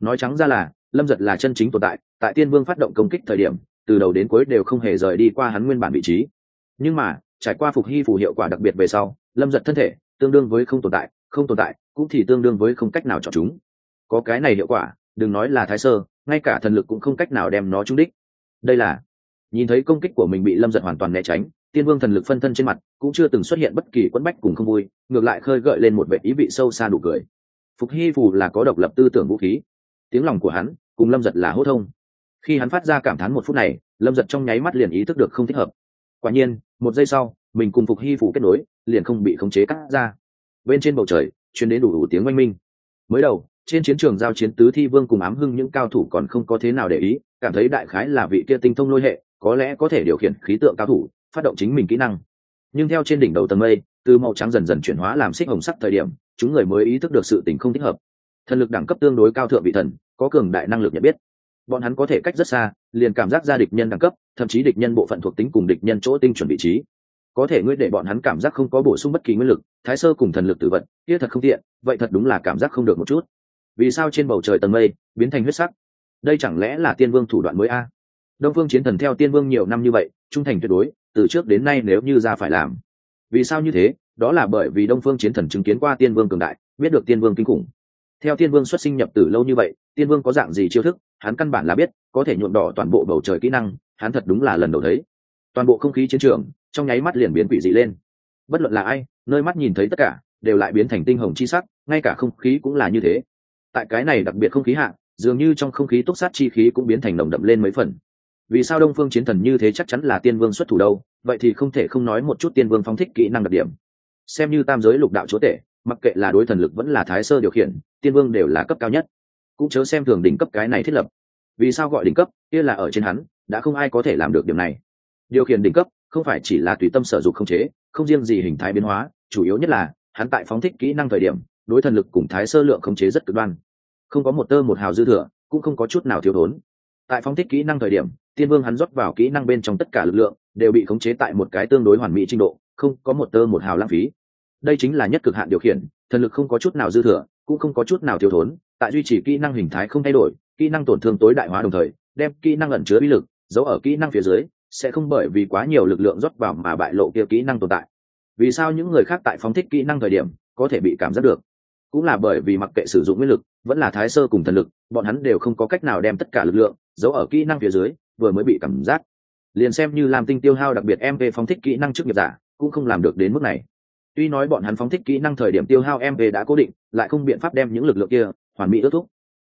Nói trắng ra là, lâm giật là chân chính tồn tại tại tiên vương phát động công kích thời điểm, từ đầu đến cuối đều không hề rời đi qua hắn nguyên bản vị trí. Nhưng mà, trải qua phục hy phủ hiệu quả đặc biệt về sau, lâm giật thân thể, tương đương với không tồn tại, không tồn tại, cũng thì tương đương với không cách nào chọn chúng. Có cái này hiệu quả, đừng nói là thái sơ, ngay cả thần lực cũng không cách nào đem nó trúng đích. Đây là nhìn thấy công kích của mình bị lâm giật hoàn toàn né tránh, tiên vương thần lực phân thân trên mặt cũng chưa từng xuất hiện bất kỳ quẫn bách cùng không vui, ngược lại khơi gợi lên một vệ ý vị sâu xa đủ cười. Phục hy phù là có độc lập tư tưởng vũ khí. Tiếng lòng của hắn cùng lâm giật là hô thông. Khi hắn phát ra cảm thán một phút này, lâm giật trong nháy mắt liền ý thức được không thích hợp. Quả nhiên, một giây sau, mình cùng phục hy phủ kết nối, liền không bị khống chế cắt ra. Bên trên bầu trời chuyến đến đủ đủ tiếng oanh minh. Mới đầu, trên chiến trường giao chiến tứ thi vương cùng ám hưng những cao thủ còn không có thế nào để ý, cảm thấy đại khái là vị kia tinh thông lôi hệ có lẽ có thể điều khiển khí tượng cao thủ, phát động chính mình kỹ năng. Nhưng theo trên đỉnh đầu tầng mây, từ màu trắng dần dần chuyển hóa làm xích hồng sắc thời điểm, chúng người mới ý thức được sự tình không thích hợp. Thần lực đẳng cấp tương đối cao thượng vị thần, có cường đại năng lực nhận biết. Bọn hắn có thể cách rất xa, liền cảm giác ra địch nhân đẳng cấp, thậm chí địch nhân bộ phận thuộc tính cùng địch nhân chỗ tinh chuẩn vị trí. Có thể ngươi để bọn hắn cảm giác không có bổ sung bất kỳ nguyên lực, thái sơ cùng thần lực tử vận kia thật không tiện, vậy thật đúng là cảm giác không được một chút. Vì sao trên bầu trời tầng mây biến thành huyết sắc? Đây chẳng lẽ là tiên vương thủ đoạn mới a? Đông phương chiến thần theo tiên vương nhiều năm như vậy, trung thành tuyệt đối, từ trước đến nay nếu như ra phải làm. Vì sao như thế? Đó là bởi vì đông phương chiến thần chứng kiến qua tiên vương cường đại, biết được tiên vương kinh khủng. Theo tiên vương xuất sinh nhập tử lâu như vậy, tiên vương có dạng gì chiêu thức, hắn căn bản là biết, có thể nhuộm đỏ toàn bộ bầu trời kỹ năng, hắn thật đúng là lần đầu thấy. Toàn bộ không khí chiến trường, trong nháy mắt liền biến quỷ dị lên. Bất luận là ai, nơi mắt nhìn thấy tất cả, đều lại biến thành tinh hồng chi sắc, ngay cả không khí cũng là như thế. Tại cái này đặc biệt không khí hạ, dường như trong không khí túc sát chi khí cũng biến thành nồng đậm lên mấy phần vì sao đông phương chiến thần như thế chắc chắn là tiên vương xuất thủ đâu? Vậy thì không thể không nói một chút tiên vương phóng thích kỹ năng đặc điểm. Xem như tam giới lục đạo chúa tể, mặc kệ là đối thần lực vẫn là thái sơ điều khiển, tiên vương đều là cấp cao nhất. Cũng chớ xem thường đỉnh cấp cái này thiết lập. Vì sao gọi đỉnh cấp? Kia là ở trên hắn, đã không ai có thể làm được điểm này. Điều khiển đỉnh cấp không phải chỉ là tùy tâm sở dục không chế, không riêng gì hình thái biến hóa, chủ yếu nhất là hắn tại phóng thích kỹ năng thời điểm, đối thần lực cùng thái sơ lượng khống chế rất cực đoan. Không có một tơ một hào dư thừa, cũng không có chút nào thiếu thốn. Tại phóng thích kỹ năng thời điểm tiên vương hắn rót vào kỹ năng bên trong tất cả lực lượng, đều bị khống chế tại một cái tương đối hoàn mỹ trình độ, không có một tơ một hào lãng phí. Đây chính là nhất cực hạn điều khiển, thần lực không có chút nào dư thừa, cũng không có chút nào thiếu thốn, tại duy trì kỹ năng hình thái không thay đổi, kỹ năng tổn thương tối đại hóa đồng thời, đem kỹ năng ẩn chứa bí lực, giấu ở kỹ năng phía dưới, sẽ không bởi vì quá nhiều lực lượng rót vào mà bại lộ kia kỹ năng tồn tại. Vì sao những người khác tại phóng thích kỹ năng thời điểm, có thể bị cảm giác được? Cũng là bởi vì mặc kệ sử dụng nguyên lực, vẫn là thái sơ cùng thần lực, bọn hắn đều không có cách nào đem tất cả lực lượng giấu ở kỹ năng phía dưới vừa mới bị cảm giác. Liền xem như làm tinh tiêu hao đặc biệt mv phóng thích kỹ năng trước nghiệp giả, cũng không làm được đến mức này. Tuy nói bọn hắn phóng thích kỹ năng thời điểm tiêu hao mv đã cố định, lại không biện pháp đem những lực lượng kia hoàn mỹ ước thúc.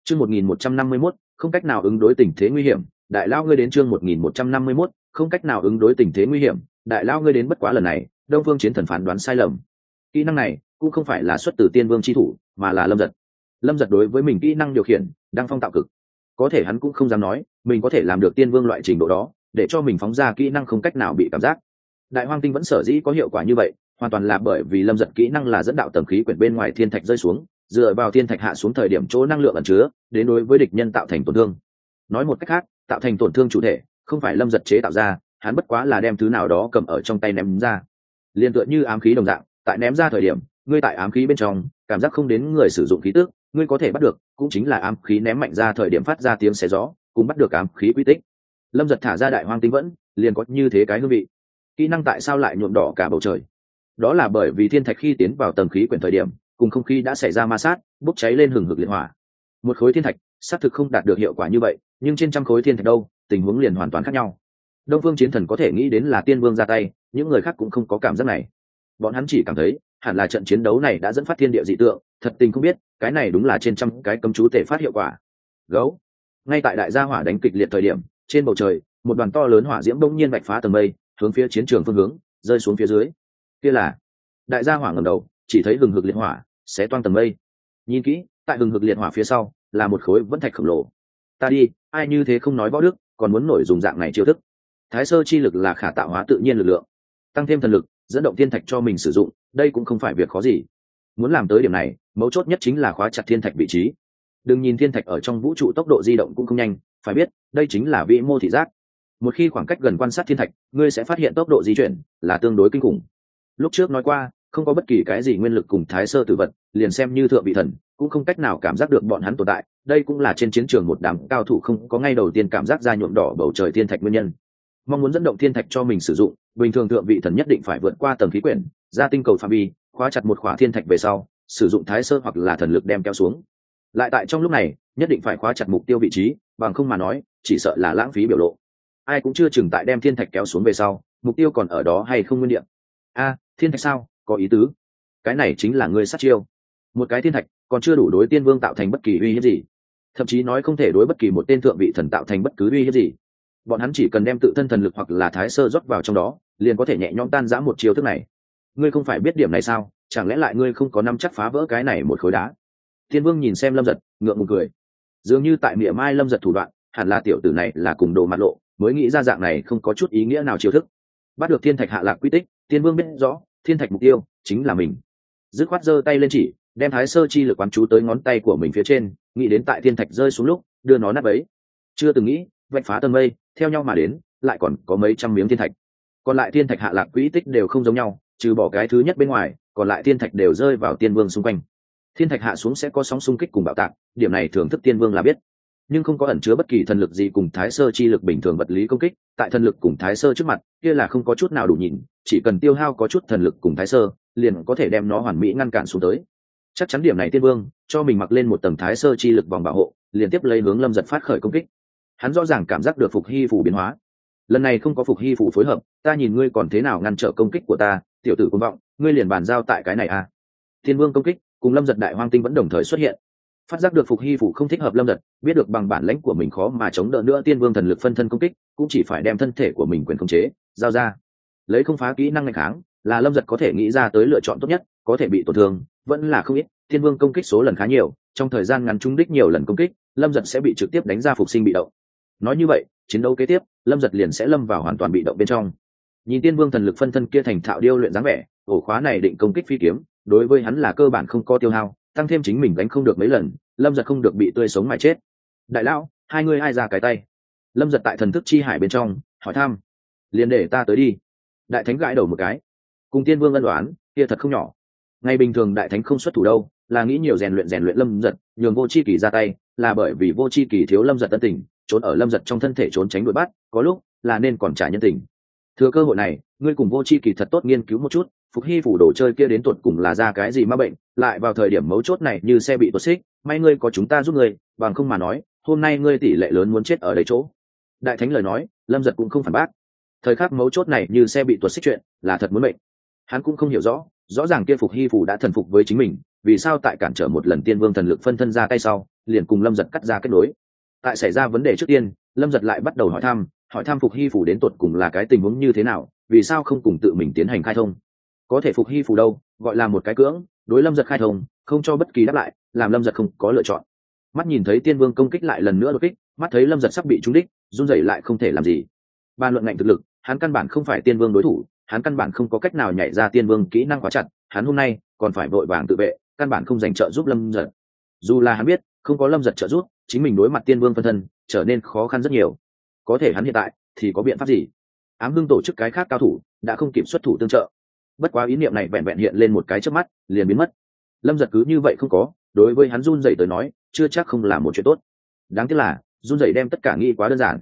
Chương một nghìn một trăm năm mươi mốt, không cách nào ứng đối tình thế nguy hiểm, đại lao ngươi đến chương một nghìn một trăm năm mươi mốt, không cách nào ứng đối tình thế nguy hiểm, đại lao ngươi đến bất quá lần này, đông phương chiến thần phán đoán sai lầm. Kỹ năng này cũng không phải là xuất từ tiên vương tri thủ, mà là lâm giật. Lâm giật đối với mình kỹ năng điều khiển, đang phong tạo cực. Có thể hắn cũng không dám nói mình có thể làm được tiên vương loại trình độ đó, để cho mình phóng ra kỹ năng không cách nào bị cảm giác. Đại hoang tinh vẫn sở dĩ có hiệu quả như vậy, hoàn toàn là bởi vì lâm giật kỹ năng là dẫn đạo tầm khí quyển bên ngoài thiên thạch rơi xuống, dựa vào thiên thạch hạ xuống thời điểm chỗ năng lượng ẩn chứa, đến đối với địch nhân tạo thành tổn thương. Nói một cách khác, tạo thành tổn thương chủ thể, không phải lâm giật chế tạo ra, hắn bất quá là đem thứ nào đó cầm ở trong tay ném ra. Liền tựa như ám khí đồng dạng, tại ném ra thời điểm, ngươi tại ám khí bên trong, cảm giác không đến người sử dụng khí tước ngươi có thể bắt được, cũng chính là ám khí ném mạnh ra thời điểm phát ra tiếng xé gió cùng bắt được ám khí quy tích. Lâm giật thả ra đại hoang tinh vẫn, liền có như thế cái hương vị. Kỹ năng tại sao lại nhuộm đỏ cả bầu trời? Đó là bởi vì thiên thạch khi tiến vào tầng khí quyển thời điểm, cùng không khí đã xảy ra ma sát, bốc cháy lên hừng hực liệt hỏa. Một khối thiên thạch, xác thực không đạt được hiệu quả như vậy, nhưng trên trăm khối thiên thạch đâu, tình huống liền hoàn toàn khác nhau. Đông phương chiến thần có thể nghĩ đến là tiên vương ra tay, những người khác cũng không có cảm giác này. Bọn hắn chỉ cảm thấy, hẳn là trận chiến đấu này đã dẫn phát thiên địa dị tượng, thật tình không biết, cái này đúng là trên trăm cái cấm chú tể phát hiệu quả. Gấu ngay tại đại gia hỏa đánh kịch liệt thời điểm, trên bầu trời, một đoàn to lớn hỏa diễm bỗng nhiên bạch phá tầng mây, hướng phía chiến trường phương hướng, rơi xuống phía dưới. Kia là, đại gia hỏa ngầm đầu, chỉ thấy hừng hực liệt hỏa sẽ toang tầng mây. Nhìn kỹ, tại hừng hực liệt hỏa phía sau, là một khối vẫn thạch khổng lồ. Ta đi, ai như thế không nói võ đức, còn muốn nổi dùng dạng này chiêu thức. Thái sơ chi lực là khả tạo hóa tự nhiên lực lượng, tăng thêm thần lực, dẫn động thiên thạch cho mình sử dụng, đây cũng không phải việc khó gì. Muốn làm tới điểm này, mấu chốt nhất chính là khóa chặt thiên thạch vị trí đừng nhìn thiên thạch ở trong vũ trụ tốc độ di động cũng không nhanh, phải biết, đây chính là vĩ mô thị giác. Một khi khoảng cách gần quan sát thiên thạch, ngươi sẽ phát hiện tốc độ di chuyển là tương đối kinh khủng. Lúc trước nói qua, không có bất kỳ cái gì nguyên lực cùng thái sơ tử vật, liền xem như thượng vị thần, cũng không cách nào cảm giác được bọn hắn tồn tại. Đây cũng là trên chiến trường một đám cao thủ không có ngay đầu tiên cảm giác ra nhuộm đỏ bầu trời thiên thạch nguyên nhân. Mong muốn dẫn động thiên thạch cho mình sử dụng, bình thường thượng vị thần nhất định phải vượt qua tầng khí quyển, ra tinh cầu phạm vi, khóa chặt một khỏa thiên thạch về sau, sử dụng thái sơ hoặc là thần lực đem kéo xuống lại tại trong lúc này, nhất định phải khóa chặt mục tiêu vị trí, bằng không mà nói, chỉ sợ là lãng phí biểu lộ. Ai cũng chưa chừng tại đem thiên thạch kéo xuống về sau, mục tiêu còn ở đó hay không nguyên điện a, thiên thạch sao? Có ý tứ. Cái này chính là ngươi sát chiêu. Một cái thiên thạch, còn chưa đủ đối tiên vương tạo thành bất kỳ uy hiếp gì. Thậm chí nói không thể đối bất kỳ một tên thượng vị thần tạo thành bất cứ uy hiếp gì. Bọn hắn chỉ cần đem tự thân thần lực hoặc là thái sơ rót vào trong đó, liền có thể nhẹ nhõm tan giã một chiêu thức này. Ngươi không phải biết điểm này sao? Chẳng lẽ lại ngươi không có năm chắc phá vỡ cái này một khối đá? Thiên vương nhìn xem lâm giật, ngượng ngùng cười. Dường như tại miệng mai lâm giật thủ đoạn, hẳn là tiểu tử này là cùng đồ mặt lộ, mới nghĩ ra dạng này không có chút ý nghĩa nào chiêu thức. Bắt được thiên thạch hạ lạc quy tích, Thiên vương biết rõ, thiên thạch mục tiêu chính là mình. Dứt khoát giơ tay lên chỉ, đem thái sơ chi lực quán chú tới ngón tay của mình phía trên, nghĩ đến tại thiên thạch rơi xuống lúc, đưa nó nắp ấy. Chưa từng nghĩ, vạch phá tầng mây, theo nhau mà đến, lại còn có mấy trăm miếng thiên thạch. Còn lại thiên thạch hạ lạc quỹ tích đều không giống nhau, trừ bỏ cái thứ nhất bên ngoài, còn lại thiên thạch đều rơi vào tiên vương xung quanh thiên thạch hạ xuống sẽ có sóng xung kích cùng bạo tạc, điểm này thường thức tiên vương là biết. Nhưng không có ẩn chứa bất kỳ thần lực gì cùng thái sơ chi lực bình thường vật lý công kích, tại thần lực cùng thái sơ trước mặt, kia là không có chút nào đủ nhìn, chỉ cần tiêu hao có chút thần lực cùng thái sơ, liền có thể đem nó hoàn mỹ ngăn cản xuống tới. Chắc chắn điểm này tiên vương, cho mình mặc lên một tầng thái sơ chi lực vòng bảo hộ, liền tiếp lấy hướng lâm giật phát khởi công kích. Hắn rõ ràng cảm giác được phục hy phủ biến hóa. Lần này không có phục hy phủ phối hợp, ta nhìn ngươi còn thế nào ngăn trở công kích của ta, tiểu tử quân vọng, ngươi liền bàn giao tại cái này à? Thiên vương công kích cùng lâm giật đại hoang tinh vẫn đồng thời xuất hiện. Phát giác được phục hy phủ không thích hợp lâm giật, biết được bằng bản lãnh của mình khó mà chống đỡ nữa, tiên vương thần lực phân thân công kích, cũng chỉ phải đem thân thể của mình quyền khống chế, giao ra. Lấy không phá kỹ năng ngày kháng, là lâm giật có thể nghĩ ra tới lựa chọn tốt nhất, có thể bị tổn thương, vẫn là không ít. Tiên vương công kích số lần khá nhiều, trong thời gian ngắn trung đích nhiều lần công kích, lâm giật sẽ bị trực tiếp đánh ra phục sinh bị động. Nói như vậy, chiến đấu kế tiếp, lâm giật liền sẽ lâm vào hoàn toàn bị động bên trong. Nhìn tiên vương thần lực phân thân kia thành thạo điêu luyện dáng vẻ, ổ khóa này định công kích phi kiếm đối với hắn là cơ bản không có tiêu hao, tăng thêm chính mình đánh không được mấy lần, lâm giật không được bị tươi sống mà chết. Đại lão, hai ngươi ai ra cái tay? Lâm giật tại thần thức chi hải bên trong, hỏi thăm. Liền để ta tới đi. Đại thánh gãi đầu một cái. Cùng tiên vương ân đoán kia thật không nhỏ. Ngày bình thường đại thánh không xuất thủ đâu, là nghĩ nhiều rèn luyện rèn luyện lâm giật, nhường vô c h i kỳ ra tay, là bởi vì vô c h i kỳ thiếu lâm giật tân tình, trốn ở lâm giật trong thân thể trốn tránh đuổi bắt, có lúc là nên còn trả nhân tình. Thừa cơ hội này, ngươi cùng vô c h i kỳ thật tốt nghiên cứu một chút phục hy phủ đồ chơi kia đến tuột cùng là ra cái gì ma bệnh, lại vào thời điểm mấu chốt này như xe bị tuột xích, may ngươi có chúng ta giúp ngươi, bằng không mà nói, hôm nay ngươi tỷ lệ lớn muốn chết ở đấy chỗ. Đại thánh lời nói, lâm giật cũng không phản bác. Thời khắc mấu chốt này như xe bị tuột xích chuyện, là thật muốn bệnh. Hắn cũng không hiểu rõ rõ ràng kia phục hy phủ đã thần phục với chính mình, vì sao tại cản trở một lần tiên vương thần lực phân thân ra tay sau, liền cùng lâm giật cắt ra kết nối. Tại xảy ra vấn đề trước tiên, lâm giật lại bắt đầu hỏi thăm hỏi thăm phục hy phủ đến tột cùng là cái tình huống như thế nào, vì sao không cùng tự mình tiến hành khai thông có thể phục hy phủ đâu, gọi là một cái cưỡng, đối lâm giật khai thông, không cho bất kỳ đáp lại, làm lâm giật không có lựa chọn. Mắt nhìn thấy tiên vương công kích lại lần nữa đột kích, mắt thấy lâm giật sắp bị trúng đích, run rẩy lại không thể làm gì. Bàn luận ngạnh thực lực, hắn căn bản không phải tiên vương đối thủ, hắn căn bản không có cách nào nhảy ra tiên vương kỹ năng quá chặt, hắn hôm nay còn phải vội vàng tự vệ, căn bản không dành trợ giúp lâm giật. Dù là hắn biết, không có lâm giật trợ giúp, chính mình đối mặt tiên vương phân thân, trở nên khó khăn rất nhiều. Có thể hắn hiện tại thì có biện pháp gì? Ám hưng tổ chức cái khác cao thủ, đã không kịp xuất thủ tương trợ bất quá ý niệm này vẹn vẹn hiện lên một cái trước mắt, liền biến mất. Lâm giật cứ như vậy không có, đối với hắn run dậy tới nói, chưa chắc không là một chuyện tốt. Đáng tiếc là, run dậy đem tất cả nghĩ quá đơn giản.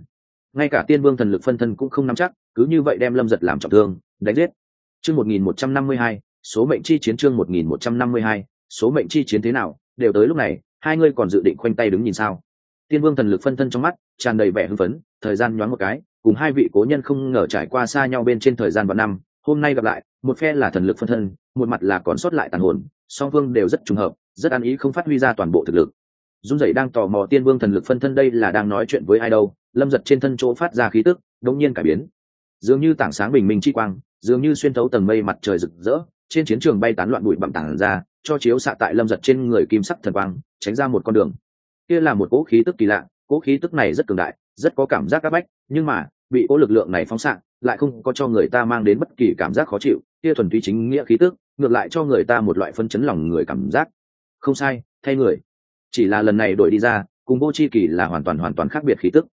Ngay cả tiên vương thần lực phân thân cũng không nắm chắc, cứ như vậy đem lâm giật làm trọng thương, đánh giết. Chương một nghìn một trăm năm mươi hai, số mệnh chi chiến chương một nghìn một trăm năm mươi hai, số mệnh chi chiến thế nào, đều tới lúc này, hai ngươi còn dự định khoanh tay đứng nhìn sao. Tiên vương thần lực phân thân trong mắt, tràn đầy vẻ hưng phấn, thời gian nhoáng một cái, cùng hai vị cố nhân không ngờ trải qua xa nhau bên trên thời gian và năm, hôm nay gặp lại một phe là thần lực phân thân, một mặt là còn sót lại tàn hồn, song phương đều rất trùng hợp, rất ăn ý không phát huy ra toàn bộ thực lực. Dung dậy đang tò mò tiên vương thần lực phân thân đây là đang nói chuyện với ai đâu, lâm giật trên thân chỗ phát ra khí tức đống nhiên cải biến. Dường như tảng sáng bình minh chi quang, dường như xuyên thấu tầng mây mặt trời rực rỡ, trên chiến trường bay tán loạn bụi bặm tảng ra, cho chiếu xạ tại lâm giật trên người kim sắc thần quang, tránh ra một con đường. Kia là một cỗ khí tức kỳ lạ, cỗ khí tức này rất cường đại, rất có cảm giác áp bách, nhưng mà bị cố lực lượng này phóng xạ, lại không có cho người ta mang đến bất kỳ cảm giác khó chịu, kia thuần túy chính nghĩa khí tức, ngược lại cho người ta một loại phân chấn lòng người cảm giác. Không sai, thay người. Chỉ là lần này đổi đi ra, cùng vô c h i kỳ là hoàn toàn hoàn toàn khác biệt khí tức.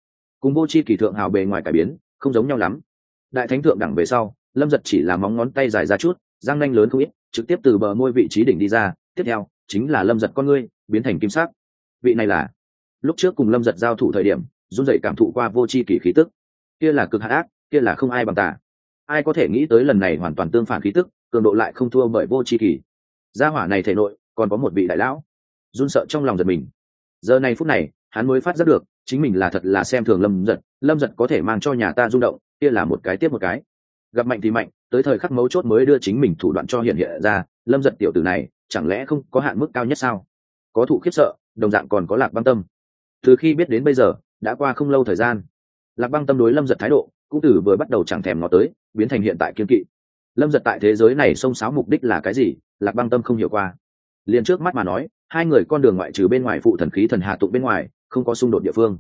Cùng vô c h i kỳ thượng hào bề ngoài cải biến, không giống nhau lắm. Đại thánh thượng đẳng về sau, lâm giật chỉ là móng ngón tay dài ra chút, răng nanh lớn không ít, trực tiếp từ bờ môi vị trí đỉnh đi ra, tiếp theo, chính là lâm giật con ngươi, biến thành kim sắc. Vị này là, lúc trước cùng lâm giật giao thủ thời điểm, run dậy cảm thụ qua vô c h i kỳ khí tức kia là cực hạn ác, kia là không ai bằng tả ai có thể nghĩ tới lần này hoàn toàn tương phản khí tức, cường độ lại không thua bởi vô tri kỳ. Gia hỏa này thể nội, còn có một vị đại lão. Run sợ trong lòng giật mình. Giờ này phút này, hắn mới phát giác được, chính mình là thật là xem thường lâm giật. Lâm giật có thể mang cho nhà ta rung động, kia là một cái tiếp một cái. Gặp mạnh thì mạnh, tới thời khắc mấu chốt mới đưa chính mình thủ đoạn cho hiện hiện ra, lâm giật tiểu tử này, chẳng lẽ không có hạn mức cao nhất sao? Có thụ khiếp sợ, đồng dạng còn có lạc băng tâm. Từ khi biết đến bây giờ, đã qua không lâu thời gian lạc băng tâm đối lâm giật thái độ, cũng từ vừa bắt đầu chẳng thèm ngó tới, biến thành hiện tại kiên kỵ. Lâm giật tại thế giới này xông xáo mục đích là cái gì? Lạc băng tâm không hiểu qua. Liền trước mắt mà nói, hai người con đường ngoại trừ bên ngoài phụ thần khí thần hạ tụng bên ngoài, không có xung đột địa phương.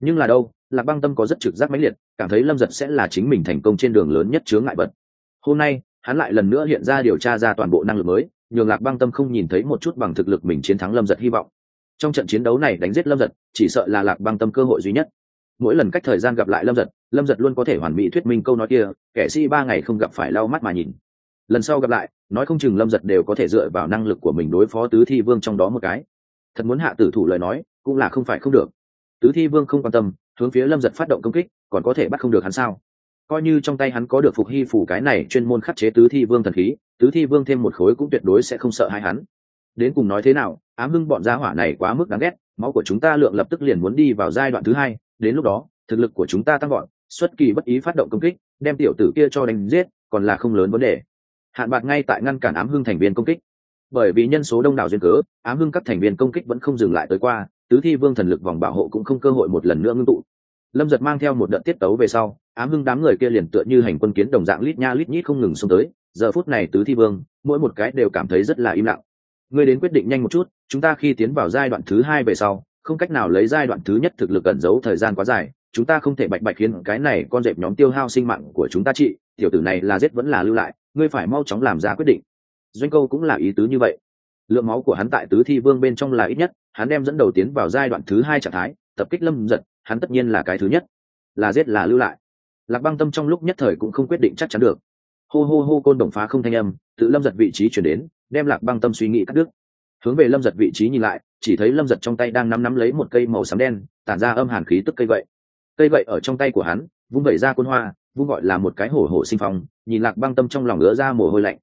Nhưng là đâu, lạc băng tâm có rất trực giác mãnh liệt, cảm thấy lâm giật sẽ là chính mình thành công trên đường lớn nhất chướng ngại vật. Hôm nay, hắn lại lần nữa hiện ra điều tra ra toàn bộ năng lực mới, nhường lạc băng tâm không nhìn thấy một chút bằng thực lực mình chiến thắng lâm giật hy vọng. Trong trận chiến đấu này đánh giết lâm giật, chỉ sợ là lạc băng tâm cơ hội duy nhất mỗi lần cách thời gian gặp lại lâm giật lâm giật luôn có thể hoàn mỹ thuyết minh câu nói kia, kẻ sĩ ba ngày không gặp phải lau mắt mà nhìn. Lần sau gặp lại, nói không chừng lâm giật đều có thể dựa vào năng lực của mình đối phó tứ thi vương trong đó một cái. Thật muốn hạ tử thủ lời nói, cũng là không phải không được. Tứ thi vương không quan tâm, hướng phía lâm giật phát động công kích, còn có thể bắt không được hắn sao? Coi như trong tay hắn có được phục hy phủ cái này chuyên môn khắc chế tứ thi vương thần khí, tứ thi vương thêm một khối cũng tuyệt đối sẽ không sợ hai hắn. Đến cùng nói thế nào, ám hưng bọn gia hỏa này quá mức đáng ghét, máu của chúng ta lượng lập tức liền muốn đi vào giai đoạn thứ hai đến lúc đó, thực lực của chúng ta tăng gọn xuất kỳ bất ý phát động công kích, đem tiểu tử kia cho đánh giết, còn là không lớn vấn đề. Hạn bạc ngay tại ngăn cản ám hưng thành viên công kích. Bởi vì nhân số đông đảo duyên cớ, ám hưng các thành viên công kích vẫn không dừng lại tới qua, tứ thi vương thần lực vòng bảo hộ cũng không cơ hội một lần nữa ngưng tụ. Lâm giật mang theo một đợt tiết tấu về sau, ám hưng đám người kia liền tựa như hành quân kiến đồng dạng lít nha lít nhít không ngừng xông tới, giờ phút này tứ thi vương, mỗi một cái đều cảm thấy rất là im lặng. Ngươi đến quyết định nhanh một chút, chúng ta khi tiến vào giai đoạn thứ hai về sau không cách nào lấy giai đoạn thứ nhất thực lực cẩn giấu thời gian quá dài. Chúng ta không thể bạch bạch khiến cái này con dẹp nhóm tiêu hao sinh mạng của chúng ta trị tiểu tử này là giết vẫn là lưu lại, ngươi phải mau chóng làm ra quyết định. Doanh câu cũng là ý tứ như vậy. Lượng máu của hắn tại tứ thi vương bên trong là ít nhất, hắn đem dẫn đầu tiến vào giai đoạn thứ hai trạng thái, tập kích lâm giật, hắn tất nhiên là cái thứ nhất. Là giết là lưu lại. Lạc băng tâm trong lúc nhất thời cũng không quyết định chắc chắn được. Hô hô hô côn đồng phá không thanh âm, tự lâm giật vị trí chuyển đến, đem lạc băng tâm suy nghĩ cắt đứt. Hướng về lâm giật vị trí nhìn lại chỉ thấy lâm giật trong tay đang nắm nắm lấy một cây màu xám đen, tản ra âm hàn khí tức cây vậy. cây vậy ở trong tay của hắn, vung vẩy ra côn hoa, vung gọi là một cái hổ hổ sinh phong, nhìn lạc băng tâm trong lòng ngứa ra mồ hôi lạnh.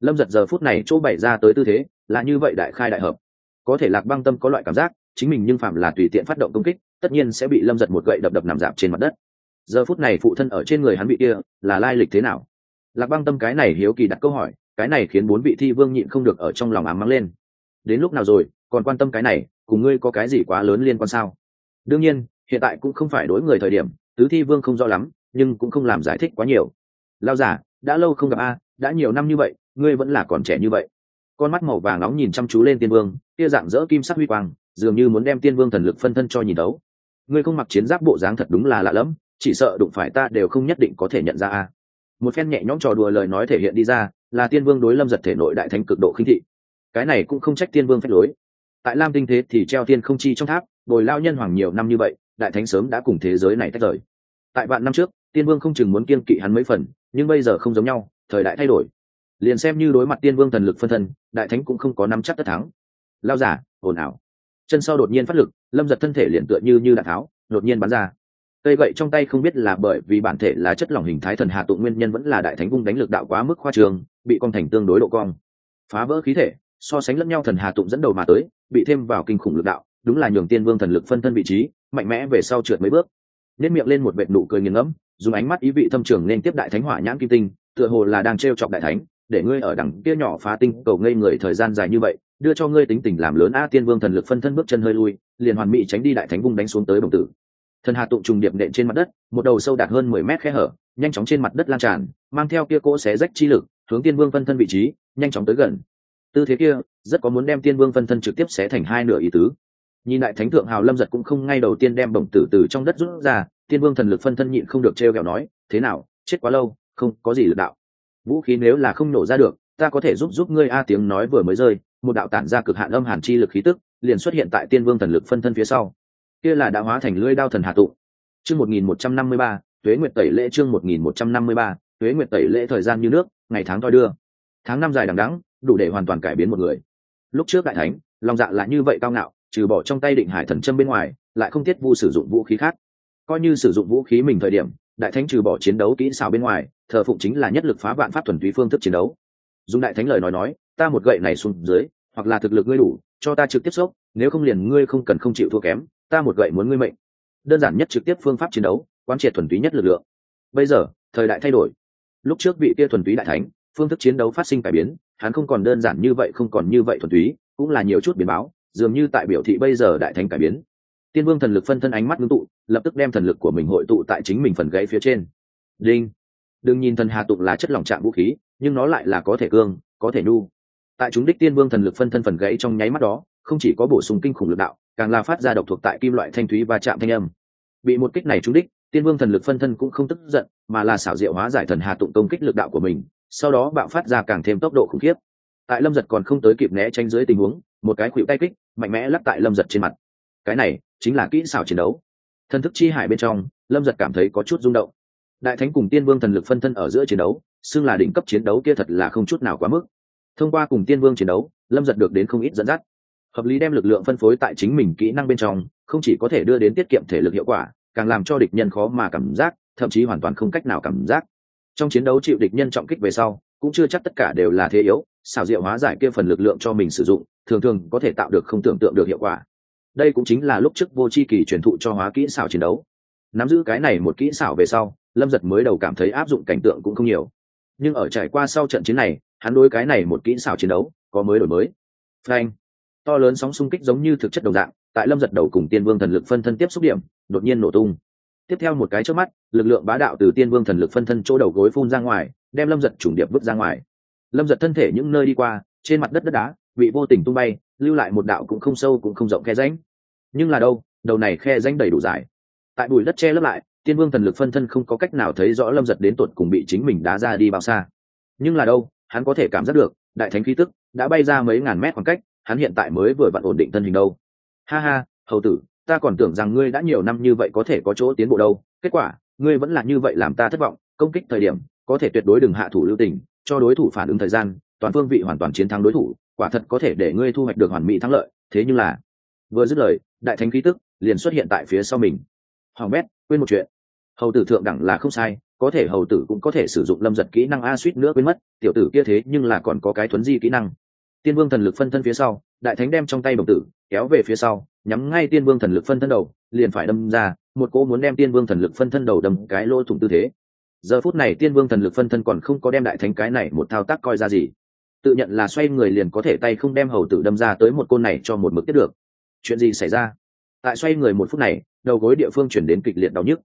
Lâm giật giờ phút này chỗ bày ra tới tư thế, là như vậy đại khai đại hợp. Có thể lạc băng tâm có loại cảm giác, chính mình nhưng phạm là tùy tiện phát động công kích, tất nhiên sẽ bị lâm giật một gậy đập đập nằm dạp trên mặt đất. Giờ phút này phụ thân ở trên người hắn bị kia, là lai lịch thế nào? Lạc băng tâm cái này hiếu kỳ đặt câu hỏi, cái này khiến bốn vị thi vương nhịn không được ở trong lòng ám mắng lên. Đến lúc nào rồi còn quan tâm cái này, cùng ngươi có cái gì quá lớn liên quan sao? Đương nhiên, hiện tại cũng không phải đối người thời điểm, tứ thi vương không rõ lắm, nhưng cũng không làm giải thích quá nhiều. Lao giả đã lâu không gặp a, đã nhiều năm như vậy, ngươi vẫn là còn trẻ như vậy. Con mắt màu vàng nóng nhìn chăm chú lên tiên vương tia dạng dỡ kim sắc huy quang, dường như muốn đem tiên vương thần lực phân thân cho nhìn đấu. Ngươi không mặc chiến giáp bộ dáng thật đúng là lạ lẫm, chỉ sợ đụng phải ta đều không nhất định có thể nhận ra a. Một phen nhẹ nhõm trò đùa lời nói thể hiện đi ra, là tiên vương đối lâm giật thể nội đại thánh cực độ khinh thị. Cái này cũng không trách tiên vương phép lối tại lam tinh thế thì treo thiên không chi trong tháp, bồi lao nhân hoàng nhiều năm như vậy, đại thánh sớm đã cùng thế giới này tách rời. Tại vạn năm trước, tiên vương không chừng muốn kiên kỵ hắn mấy phần, nhưng bây giờ không giống nhau, thời đại thay đổi. Liền xem như đối mặt tiên vương thần lực phân thân, đại thánh cũng không có nắm chắc tất thắng. Lao giả, ồn ào. Chân sau đột nhiên phát lực, lâm giật thân thể liền tựa như như đạn tháo, đột nhiên bắn ra. Cây gậy trong tay không biết là bởi vì bản thể là chất lỏng hình thái thần hạ tụ nguyên nhân vẫn là đại thánh vung đánh lực đạo quá mức khoa trường, bị con thành tương đối độ cong. Phá vỡ khí thể so sánh lẫn nhau thần hà tụng dẫn đầu mà tới, bị thêm vào kinh khủng lực đạo, đúng là nhường tiên vương thần lực phân thân vị trí, mạnh mẽ về sau trượt mấy bước. Nếp miệng lên một vệt nụ cười nghiền ngẫm, dùng ánh mắt ý vị thâm trường nên tiếp đại thánh hỏa nhãn kim tinh, tựa hồ là đang t chọc đại thánh, để ngươi ở đằng kia nhỏ phá tinh, cầu ngây người thời gian dài như vậy, đưa cho ngươi tính tình làm lớn a tiên vương thần lực phân thân bước chân hơi lui, liền hoàn mỹ tránh đi đại thánh vung đánh xuống tới đồng tử. Thần hà tụng trùng điệp nện trên mặt đất, một đầu sâu đạt hơn mười mét khe hở, nhanh chóng trên mặt đất lan tràn, mang theo kia cỗ xé rách chi lực, hướng tiên vương phân thân vị trí, nhanh chóng tới gần tư thế kia, rất có muốn đem tiên vương phân thân trực tiếp xé thành hai nửa ý tứ. Nhìn lại thánh thượng hào lâm giật cũng không ngay đầu tiên đem bổng tử từ trong đất rút ra, tiên vương thần lực phân thân nhịn không được t r e o kẹo nói, thế nào, chết quá lâu, không có gì lực đạo. Vũ khí nếu là không nổ ra được, ta có thể giúp giúp ngươi a. Tiếng nói vừa mới rơi, một đạo tản ra cực hạn âm hàn chi lực khí tức, liền xuất hiện tại tiên vương thần lực phân thân phía sau. Kia là đã hóa thành lưỡi đao thần hạ tụ. Chương một nghìn một trăm năm mươi ba, tuế nguyệt tẩy lễ chương một nghìn một trăm năm mươi ba, tuế nguyệt tẩy lễ thời gian như nước, ngày tháng toi đưa tháng năm dài đằng đẵng, đủ để hoàn toàn cải biến một người. Lúc trước đại thánh, lòng dạ lại như vậy cao ngạo, trừ bỏ trong tay định hải thần châm bên ngoài, lại không tiết vu sử dụng vũ khí khác. Coi như sử dụng vũ khí mình thời điểm, đại thánh trừ bỏ chiến đấu kỹ xảo bên ngoài, thờ phụng chính là nhất lực phá vạn pháp thuần túy phương thức chiến đấu. Dùng đại thánh lời nói nói, ta một gậy này xuống dưới, hoặc là thực lực ngươi đủ, cho ta trực tiếp xốc, nếu không liền ngươi không cần không chịu thua kém, ta một gậy muốn ngươi mệnh. Đơn giản nhất trực tiếp phương pháp chiến đấu quan triệt thuần túy nhất lực lượng. Bây giờ, thời đại thay đổi. Lúc trước vị kia thuần túy đại thánh phương thức chiến đấu phát sinh cải biến, hắn không còn đơn giản như vậy, không còn như vậy thuần túy, cũng là nhiều chút biến báo, dường như tại biểu thị bây giờ đại thánh cải biến. Tiên vương thần lực phân thân ánh mắt ngưng tụ, lập tức đem thần lực của mình hội tụ tại chính mình phần gãy phía trên. Đinh. Đừng nhìn thần hà tụng là chất lỏng trạng vũ khí, nhưng nó lại là có thể cương, có thể nhu. Tại chúng đích tiên vương thần lực phân thân phần gãy trong nháy mắt đó, không chỉ có bổ sung kinh khủng lực đạo, càng là phát ra độc thuộc tại kim loại thanh thúy và chạm thanh âm. Bị một kích này trúng đích, tiên vương thần lực phân thân cũng không tức giận, mà là xảo diệu hóa giải thần hà tụng công kích lực đạo của mình sau đó bạo phát ra càng thêm tốc độ khủng khiếp. Tại lâm giật còn không tới kịp né tránh dưới tình huống, một cái khuỵu tay kích, mạnh mẽ lắc tại lâm giật trên mặt. Cái này chính là kỹ xảo chiến đấu. Thần thức chi hải bên trong, lâm giật cảm thấy có chút rung động. Đại thánh cùng tiên vương thần lực phân thân ở giữa chiến đấu, xưng là đỉnh cấp chiến đấu kia thật là không chút nào quá mức. Thông qua cùng tiên vương chiến đấu, lâm giật được đến không ít dẫn dắt. Hợp lý đem lực lượng phân phối tại chính mình kỹ năng bên trong, không chỉ có thể đưa đến tiết kiệm thể lực hiệu quả, càng làm cho địch nhân khó mà cảm giác, thậm chí hoàn toàn không cách nào cảm giác trong chiến đấu chịu địch nhân trọng kích về sau, cũng chưa chắc tất cả đều là thế yếu, xảo diệu hóa giải kia phần lực lượng cho mình sử dụng, thường thường có thể tạo được không tưởng tượng được hiệu quả. Đây cũng chính là lúc trước vô c h i kỳ truyền thụ cho hóa kỹ xảo chiến đấu. Nắm giữ cái này một kỹ xảo về sau, lâm giật mới đầu cảm thấy áp dụng cảnh tượng cũng không nhiều. Nhưng ở trải qua sau trận chiến này, hắn đối cái này một kỹ xảo chiến đấu, có mới đổi mới. Frank to lớn sóng xung kích giống như thực chất đồng dạng, tại lâm giật đầu cùng tiên vương thần lực phân thân tiếp xúc điểm, đột nhiên nổ tung tiếp theo một cái trước mắt, lực lượng bá đạo từ tiên vương thần lực phân thân chỗ đầu gối phun ra ngoài, đem lâm giật trùng điệp vứt ra ngoài. Lâm giật thân thể những nơi đi qua, trên mặt đất đất đá, bị vô tình tung bay, lưu lại một đạo cũng không sâu cũng không rộng khe ránh nhưng là đâu, đầu này khe ránh đầy đủ dài. Tại bụi đất che lấp lại, tiên vương thần lực phân thân không có cách nào thấy rõ lâm giật đến tột cùng bị chính mình đá ra đi bao xa. Nhưng là đâu, hắn có thể cảm giác được, đại thánh khí tức đã bay ra mấy ngàn mét khoảng cách, hắn hiện tại mới vừa vặn ổn định thân hình đâu. Ha ha, hầu tử ta còn tưởng rằng ngươi đã nhiều năm như vậy có thể có chỗ tiến bộ đâu. Kết quả, ngươi vẫn là như vậy làm ta thất vọng, công kích thời điểm, có thể tuyệt đối đừng hạ thủ lưu tình, cho đối thủ phản ứng thời gian, toàn phương vị hoàn toàn chiến thắng đối thủ, quả thật có thể để ngươi thu hoạch được hoàn mỹ thắng lợi. Thế nhưng là, vừa dứt lời, đại thánh khí tức liền xuất hiện tại phía sau mình. Hoàng bét, quên một chuyện. Hầu tử thượng đẳng là không sai, có thể hầu tử cũng có thể sử dụng lâm giật kỹ năng a suýt nữa quên mất, tiểu tử kia thế nhưng là còn có cái thuấn di kỹ năng. Tiên vương thần lực phân thân phía sau, đại thánh đem trong tay đồng tử kéo về phía sau nhắm ngay tiên vương thần lực phân thân đầu, liền phải đâm ra, một cỗ muốn đem tiên vương thần lực phân thân đầu đâm cái lỗ thủng tư thế. Giờ phút này tiên vương thần lực phân thân còn không có đem đại thánh cái này một thao tác coi ra gì. Tự nhận là xoay người liền có thể tay không đem hầu tử đâm ra tới một côn này cho một mực tiếp được. Chuyện gì xảy ra? Tại xoay người một phút này, đầu gối địa phương chuyển đến kịch liệt đau nhức.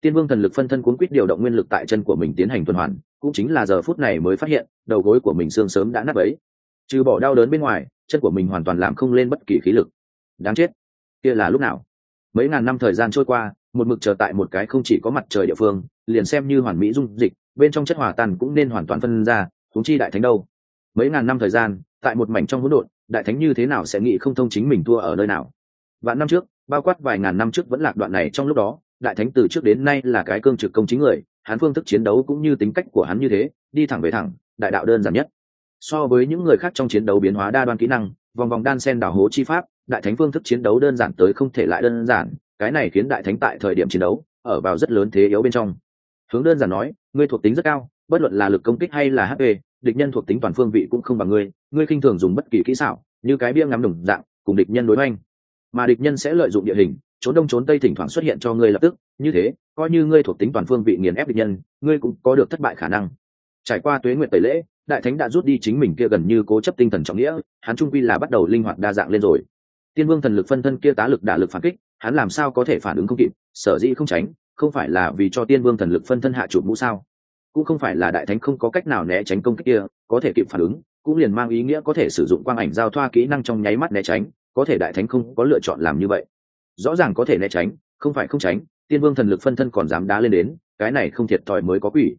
Tiên vương thần lực phân thân cuốn quýt điều động nguyên lực tại chân của mình tiến hành tuần hoàn, cũng chính là giờ phút này mới phát hiện, đầu gối của mình xương sớm đã nắp ấy trừ bỏ đau đớn bên ngoài, chân của mình hoàn toàn làm không lên bất kỳ khí lực. Đáng chết kia là lúc nào? Mấy ngàn năm thời gian trôi qua, một mực chờ tại một cái không chỉ có mặt trời địa phương, liền xem như hoàn mỹ dung dịch, bên trong chất hòa tan cũng nên hoàn toàn phân ra thúng chi đại thánh đâu? Mấy ngàn năm thời gian, tại một mảnh trong hỗn độn, đại thánh như thế nào sẽ nghĩ không thông chính mình thua ở nơi nào? Vạn năm trước, bao quát vài ngàn năm trước vẫn lạc đoạn này trong lúc đó, đại thánh từ trước đến nay là cái cương trực công chính người, hắn phương thức chiến đấu cũng như tính cách của hắn như thế, đi thẳng về thẳng, đại đạo đơn giản nhất. So với những người khác trong chiến đấu biến hóa đa đoan kỹ năng, vòng vòng đan sen đảo hố chi pháp đại thánh phương thức chiến đấu đơn giản tới không thể lại đơn giản, cái này khiến đại thánh tại thời điểm chiến đấu, ở vào rất lớn thế yếu bên trong. Hướng đơn giản nói, ngươi thuộc tính rất cao, bất luận là lực công kích hay là hp địch nhân thuộc tính toàn phương vị cũng không bằng ngươi ngươi khinh thường dùng bất kỳ kỹ xảo, như cái bia ngắm đồng dạng, cùng địch nhân đối oanh mà địch nhân sẽ lợi dụng địa hình, trốn đông trốn tây thỉnh thoảng xuất hiện cho ngươi lập tức, như thế, coi như ngươi thuộc tính toàn phương vị nghiền ép địch nhân, ngươi cũng có được thất bại khả năng. Trải qua tuế nguyện tẩy lễ, đại thánh đã rút đi chính mình kia gần như cố chấp tinh thần trọng nghĩa, hắn trung quy là bắt đầu linh hoạt đa dạng lên rồi tiên vương thần lực phân thân kia tá lực đả lực phản kích, hắn làm sao có thể phản ứng không kịp, sở dĩ không tránh, không phải là vì cho tiên vương thần lực phân thân hạ chụp mũ sao? Cũng không phải là đại thánh không có cách nào né tránh công kích kia, có thể kịp phản ứng, cũng liền mang ý nghĩa có thể sử dụng quang ảnh giao thoa kỹ năng trong nháy mắt né tránh, có thể đại thánh không có lựa chọn làm như vậy. Rõ ràng có thể né tránh, không phải không tránh, tiên vương thần lực phân thân còn dám đá lên đến, cái này không thiệt thòi mới có quỷ.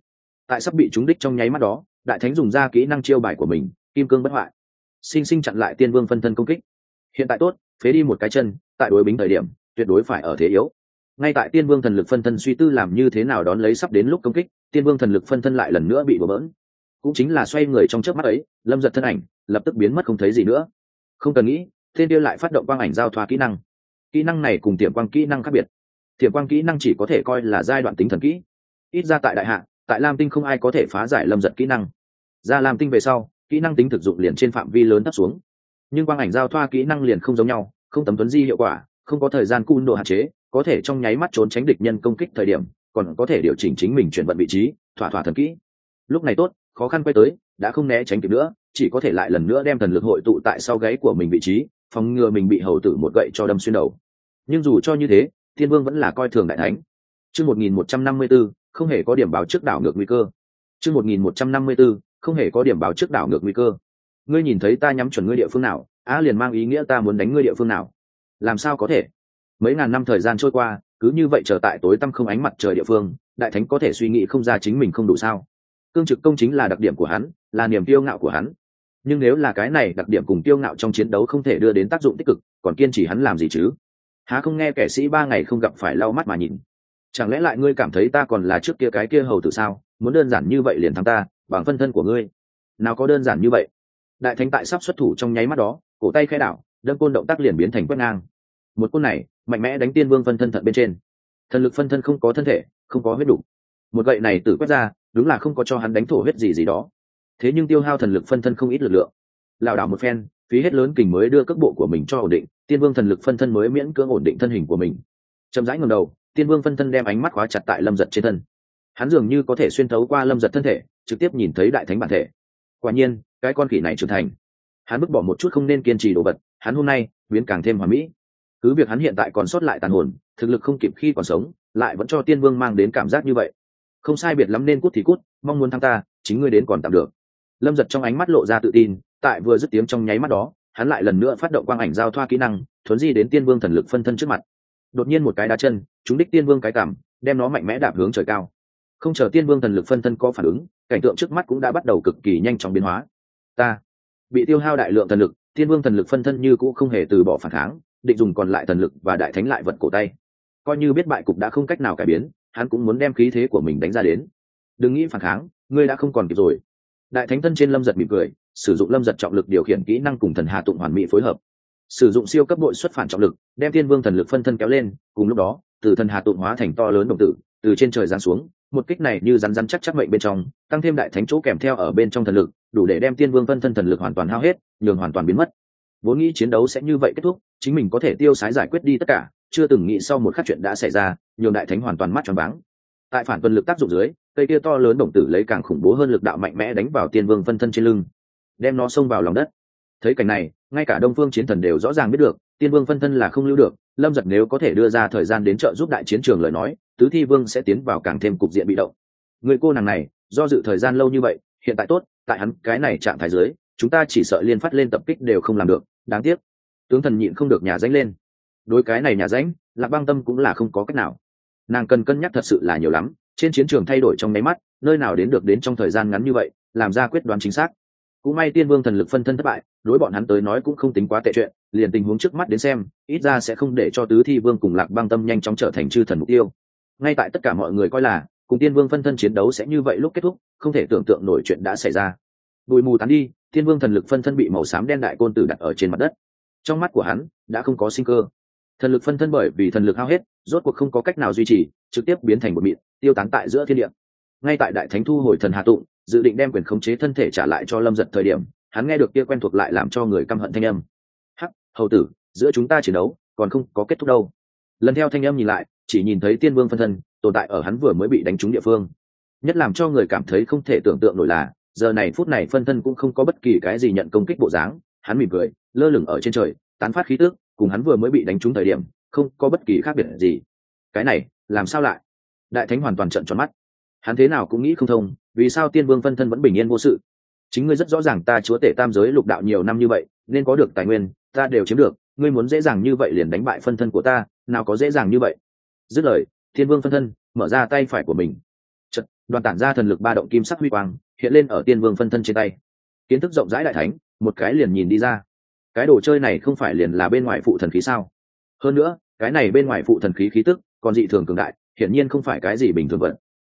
Tại sắp bị trúng đích trong nháy mắt đó, đại thánh dùng ra kỹ năng chiêu bài của mình, kim cương bất hoại. Sinh sinh chặn lại tiên vương phân thân công kích hiện tại tốt, phế đi một cái chân, tại đối bính thời điểm, tuyệt đối phải ở thế yếu. Ngay tại tiên vương thần lực phân thân suy tư làm như thế nào đón lấy sắp đến lúc công kích, tiên vương thần lực phân thân lại lần nữa bị bừa bỡn. Cũng chính là xoay người trong trước mắt ấy, lâm giật thân ảnh, lập tức biến mất không thấy gì nữa. Không cần nghĩ, thiên tiêu lại phát động quang ảnh giao thoa kỹ năng. Kỹ năng này cùng tiềm quang kỹ năng khác biệt. Tiềm quang kỹ năng chỉ có thể coi là giai đoạn tính thần kỹ. Ít ra tại đại hạ, tại lam tinh không ai có thể phá giải lâm giật kỹ năng. Ra lam tinh về sau, kỹ năng tính thực dụng liền trên phạm vi lớn thấp xuống nhưng quang ảnh giao thoa kỹ năng liền không giống nhau, không tấm tuấn di hiệu quả, không có thời gian cung độ hạn chế, có thể trong nháy mắt trốn tránh địch nhân công kích thời điểm, còn có thể điều chỉnh chính mình chuyển vận vị trí, thỏa thỏa thần kỹ. Lúc này tốt, khó khăn quay tới, đã không né tránh kịp nữa, chỉ có thể lại lần nữa đem thần lực hội tụ tại sau gáy của mình vị trí, phòng ngừa mình bị hầu tử một gậy cho đâm xuyên đầu. Nhưng dù cho như thế, thiên vương vẫn là coi thường đại thánh. Chương một nghìn một trăm năm mươi b không hề có điểm báo trước đảo ngược nguy cơ. Chương một nghìn một trăm năm mươi b không hề có điểm báo trước đảo ngược nguy cơ ngươi nhìn thấy ta nhắm chuẩn ngươi địa phương nào, á liền mang ý nghĩa ta muốn đánh ngươi địa phương nào. Làm sao có thể? Mấy ngàn năm thời gian trôi qua, cứ như vậy trở tại tối tăm không ánh mặt trời địa phương, đại thánh có thể suy nghĩ không ra chính mình không đủ sao? Cương trực công chính là đặc điểm của hắn, là niềm tiêu ngạo của hắn. Nhưng nếu là cái này đặc điểm cùng tiêu ngạo trong chiến đấu không thể đưa đến tác dụng tích cực, còn kiên trì hắn làm gì chứ? Há không nghe kẻ sĩ ba ngày không gặp phải lau mắt mà nhìn. Chẳng lẽ lại ngươi cảm thấy ta còn là trước kia cái kia hầu tử sao? Muốn đơn giản như vậy liền thắng ta, bằng phân thân của ngươi. Nào có đơn giản như vậy đại thánh tại sắp xuất thủ trong nháy mắt đó, cổ tay khai đảo, đâm côn động tác liền biến thành quét ngang. Một côn này, mạnh mẽ đánh tiên vương phân thân thận bên trên. Thần lực phân thân không có thân thể, không có huyết đủ. Một gậy này tử quét ra, đúng là không có cho hắn đánh thổ huyết gì gì đó. Thế nhưng tiêu hao thần lực phân thân không ít lực lượng. Lảo đảo một phen, phí hết lớn kình mới đưa cước bộ của mình cho ổn định, tiên vương thần lực phân thân mới miễn cưỡng ổn định thân hình của mình. Chậm rãi ngầm đầu, tiên vương phân thân đem ánh mắt khóa chặt tại lâm giật trên thân. Hắn dường như có thể xuyên thấu qua lâm giật thân thể, trực tiếp nhìn thấy đại thánh bản thể. Quả nhiên cái con khỉ này trưởng thành. Hắn bức bỏ một chút không nên kiên trì đồ vật, hắn hôm nay biến càng thêm hoà mỹ. Cứ việc hắn hiện tại còn sót lại tàn hồn, thực lực không kịp khi còn sống, lại vẫn cho tiên vương mang đến cảm giác như vậy. Không sai biệt lắm nên cút thì cút, mong muốn thăng ta, chính ngươi đến còn tạm được. Lâm giật trong ánh mắt lộ ra tự tin, tại vừa dứt tiếng trong nháy mắt đó, hắn lại lần nữa phát động quang ảnh giao thoa kỹ năng, thuấn di đến tiên vương thần lực phân thân trước mặt. Đột nhiên một cái đá chân chúng đích tiên vương cái cảm, đem nó mạnh mẽ đạp hướng trời cao. Không chờ tiên vương thần lực phân thân có phản ứng, cảnh tượng trước mắt cũng đã bắt đầu cực kỳ nhanh chóng biến hóa ta. Bị tiêu hao đại lượng thần lực, thiên vương thần lực phân thân như cũ không hề từ bỏ phản kháng, định dùng còn lại thần lực và đại thánh lại vật cổ tay. Coi như biết bại cục đã không cách nào cải biến, hắn cũng muốn đem khí thế của mình đánh ra đến. Đừng nghĩ phản kháng, ngươi đã không còn kịp rồi. Đại thánh thân trên lâm giật mỉm cười, sử dụng lâm giật trọng lực điều khiển kỹ năng cùng thần hà tụng hoàn mỹ phối hợp. Sử dụng siêu cấp bội xuất phản trọng lực, đem thiên vương thần lực phân thân kéo lên, cùng lúc đó, từ thần hà tụng hóa thành to lớn đồng tử, từ trên trời giáng xuống một kích này như rắn rắn chắc chắc mệnh bên trong, tăng thêm đại thánh chỗ kèm theo ở bên trong thần lực, đủ để đem tiên vương phân thân thần lực hoàn toàn hao hết, nhường hoàn toàn biến mất. Vốn nghĩ chiến đấu sẽ như vậy kết thúc, chính mình có thể tiêu sái giải quyết đi tất cả, chưa từng nghĩ sau một khắc chuyện đã xảy ra, nhường đại thánh hoàn toàn mắt tròn váng. Tại phản tuần lực tác dụng dưới, cây kia to lớn đồng tử lấy càng khủng bố hơn lực đạo mạnh mẽ đánh vào tiên vương phân thân trên lưng, đem nó xông vào lòng đất. Thấy cảnh này, ngay cả đông phương chiến thần đều rõ ràng biết được tiên vương phân thân là không lưu được, lâm giật nếu có thể đưa ra thời gian đến trợ giúp đại chiến trường lời nói, tứ thi vương sẽ tiến vào càng thêm cục diện bị động. Người cô nàng này, do dự thời gian lâu như vậy, hiện tại tốt, tại hắn cái này trạng thái dưới, chúng ta chỉ sợ liên phát lên tập kích đều không làm được, đáng tiếc. Tướng thần nhịn không được nhà danh lên. Đối cái này nhà ránh, lạc băng tâm cũng là không có cách nào. Nàng cần cân nhắc thật sự là nhiều lắm, trên chiến trường thay đổi trong nháy mắt, nơi nào đến được đến trong thời gian ngắn như vậy, làm ra quyết đoán chính xác. Cũng may tiên vương thần lực phân thân thất bại đối bọn hắn tới nói cũng không tính quá tệ chuyện, liền tình huống trước mắt đến xem, ít ra sẽ không để cho tứ thi vương cùng lạc băng tâm nhanh chóng trở thành chư thần mục tiêu. Ngay tại tất cả mọi người coi là, cùng tiên vương phân thân chiến đấu sẽ như vậy lúc kết thúc, không thể tưởng tượng nổi chuyện đã xảy ra. Bụi mù tán đi, tiên vương thần lực phân thân bị màu xám đen đại côn tử đặt ở trên mặt đất. Trong mắt của hắn, đã không có sinh cơ. Thần lực phân thân bởi vì thần lực hao hết, rốt cuộc không có cách nào duy trì, trực tiếp biến thành một mịn, tiêu tán tại giữa thiên địa. Ngay tại đại thánh thu hồi thần hà tụng, dự định đem quyền khống chế thân thể trả lại cho lâm giật thời điểm hắn nghe được kia quen thuộc lại làm cho người căm hận thanh âm. Hắc, hầu tử, giữa chúng ta chiến đấu còn không có kết thúc đâu. Lần theo thanh âm nhìn lại, chỉ nhìn thấy tiên vương phân thân, tồn tại ở hắn vừa mới bị đánh trúng địa phương. Nhất làm cho người cảm thấy không thể tưởng tượng nổi là, giờ này phút này phân thân cũng không có bất kỳ cái gì nhận công kích bộ dáng, hắn mỉm cười, lơ lửng ở trên trời, tán phát khí tước cùng hắn vừa mới bị đánh trúng thời điểm, không có bất kỳ khác biệt gì. Cái này, làm sao lại? Đại thánh hoàn toàn trận tròn mắt. Hắn thế nào cũng nghĩ không thông, vì sao tiên vương phân thân vẫn bình yên vô sự? Chính ngươi rất rõ ràng ta chúa tể tam giới lục đạo nhiều năm như vậy nên có được tài nguyên ta đều chiếm được ngươi muốn dễ dàng như vậy liền đánh bại phân thân của ta nào có dễ dàng như vậy. Dứt lời thiên vương phân thân mở ra tay phải của mình. Chật, đoàn tản ra thần lực ba động kim sắc huy quang hiện lên ở tiên vương phân thân trên tay. Kiến thức rộng rãi đại thánh một cái liền nhìn đi ra. Cái đồ chơi này không phải liền là bên ngoài phụ thần khí sao? Hơn nữa cái này bên ngoài phụ thần khí khí tức còn dị thường cường đại hiển nhiên không phải cái gì bình thường vận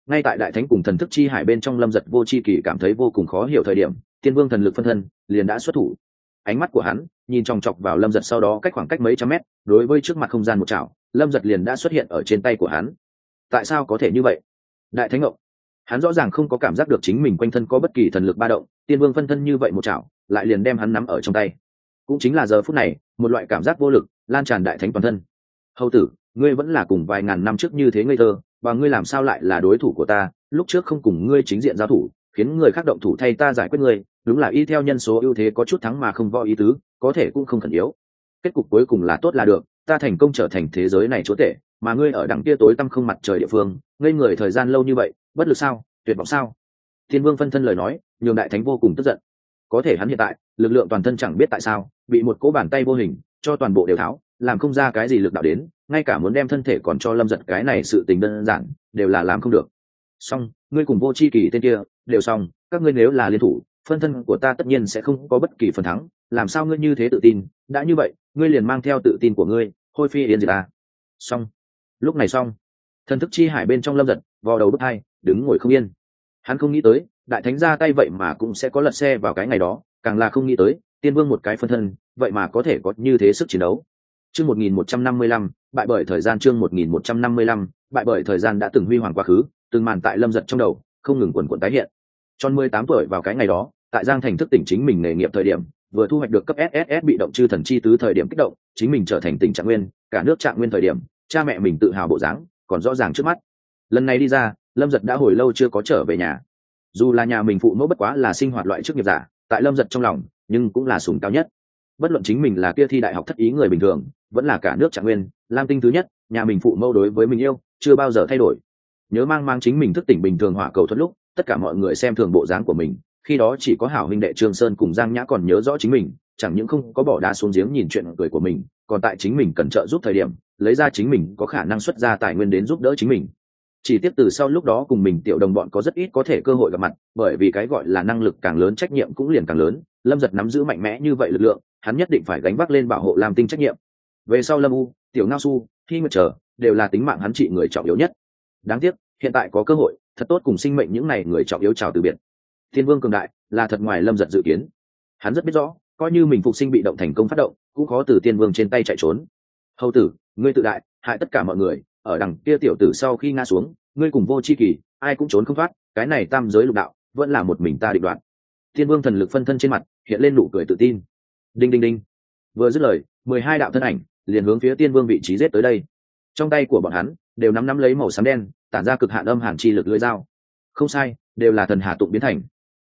ngay tại đại thánh cùng thần thức chi hải bên trong lâm giật vô c h i kỳ cảm thấy vô cùng khó hiểu thời điểm, tiên vương thần lực phân thân liền đã xuất thủ. Ánh mắt của hắn nhìn chòng chọc vào lâm giật sau đó cách khoảng cách mấy trăm mét, đối với trước mặt không gian một chảo, lâm giật liền đã xuất hiện ở trên tay của hắn. Tại sao có thể như vậy? Đại thánh ngộng hắn rõ ràng không có cảm giác được chính mình quanh thân có bất kỳ thần lực ba động, tiên vương phân thân như vậy một chảo, lại liền đem hắn nắm ở trong tay. Cũng chính là giờ phút này, một loại cảm giác vô lực lan tràn đại thánh toàn thân. Hầu tử, ngươi vẫn là cùng vài ngàn năm trước như thế ngây thơ và ngươi làm sao lại là đối thủ của ta? Lúc trước không cùng ngươi chính diện giao thủ, khiến người khác động thủ thay ta giải quyết ngươi. Đúng là y theo nhân số ưu thế có chút thắng mà không võ ý tứ, có thể cũng không khẩn yếu. Kết cục cuối cùng là tốt là được, ta thành công trở thành thế giới này chúa tể, mà ngươi ở đằng kia tối tăm không mặt trời địa phương, ngây người thời gian lâu như vậy, bất lực sao? Tuyệt vọng sao? Thiên vương phân thân lời nói, nhường đại thánh vô cùng tức giận. Có thể hắn hiện tại, lực lượng toàn thân chẳng biết tại sao, bị một cỗ bàn tay vô hình, cho toàn bộ đều tháo làm không ra cái gì lực đạo đến, ngay cả muốn đem thân thể còn cho lâm giật cái này sự tình đơn giản, đều là làm không được. Xong, ngươi cùng vô c h i kỳ tên kia, đều xong, các ngươi nếu là liên thủ, phân thân của ta tất nhiên sẽ không có bất kỳ phần thắng. Làm sao ngươi như thế tự tin? Đã như vậy, ngươi liền mang theo tự tin của ngươi, hôi phi yên gì ta. Xong. Lúc này xong. Thần thức chi hải bên trong lâm giật, vò đầu bước hai, đứng ngồi không yên. Hắn không nghĩ tới, đại thánh ra tay vậy mà cũng sẽ có lật xe vào cái ngày đó, càng là không nghĩ tới, tiên vương một cái phân thân, vậy mà có thể có như thế sức chiến đấu chương một nghìn một trăm năm mươi lăm, bại bởi thời gian chương một nghìn một trăm năm mươi lăm, bại bởi thời gian đã từng huy hoàng quá khứ, từng màn tại lâm giật trong đầu, không ngừng quần quần tái hiện. Tròn mười tám tuổi vào cái ngày đó, tại giang thành thức tỉnh chính mình nghề nghiệp thời điểm, vừa thu hoạch được cấp sss bị động chư thần chi tứ thời điểm kích động, chính mình trở thành tỉnh trạng nguyên, cả nước trạng nguyên thời điểm, cha mẹ mình tự hào bộ dáng, còn rõ ràng trước mắt. Lần này đi ra, lâm giật đã hồi lâu chưa có trở về nhà. Dù là nhà mình phụ mẫu bất quá là sinh hoạt loại chức nghiệp giả, tại lâm giật trong lòng, nhưng cũng là sùng cao nhất bất luận chính mình là kia thi đại học thất ý người bình thường, vẫn là cả nước trạng nguyên, lam tinh thứ nhất, nhà mình phụ mâu đối với mình yêu, chưa bao giờ thay đổi. Nhớ mang mang chính mình thức tỉnh bình thường hỏa cầu thuật lúc, tất cả mọi người xem thường bộ dáng của mình, khi đó chỉ có hảo huynh đệ trương sơn cùng giang nhã còn nhớ rõ chính mình, chẳng những không có bỏ đá xuống giếng nhìn chuyện cười của mình, còn tại chính mình cần trợ giúp thời điểm, lấy ra chính mình có khả năng xuất ra tài nguyên đến giúp đỡ chính mình. Chỉ tiếp từ sau lúc đó cùng mình tiểu đồng bọn có rất ít có thể cơ hội gặp mặt, bởi vì cái gọi là năng lực càng lớn trách nhiệm cũng liền càng lớn. Lâm giật nắm giữ mạnh mẽ như vậy lực lượng hắn nhất định phải gánh vác lên bảo hộ làm tinh trách nhiệm. Về sau lâm u, tiểu ngao su, khi mà chờ, đều là tính mạng hắn trị người trọng yếu nhất. Đáng tiếc, hiện tại có cơ hội, thật tốt cùng sinh mệnh những n à y người trọng yếu chào từ biệt. Thiên vương cường đại là thật ngoài lâm giật dự kiến. Hắn rất biết rõ, coi như mình phục sinh bị động thành công phát động, cũng khó từ tiên vương trên tay chạy trốn. Hầu tử, ngươi tự đại, hại tất cả mọi người, ở đằng kia tiểu tử sau khi ngã xuống, ngươi cùng vô c h i kỳ, ai cũng trốn không thoát, cái này tam giới lục đạo, vẫn là một mình ta định đoạt. Thiên vương thần lực phân thân trên mặt, hiện lên nụ cười tự tin đinh đinh đinh. Vừa dứt lời, mười hai đạo thân ảnh liền hướng phía tiên vương vị trí rết tới đây. Trong tay của bọn hắn đều nắm nắm lấy màu xám đen, tản ra cực hạn âm hàn chi lực lưỡi dao. Không sai, đều là thần hà tụng biến thành.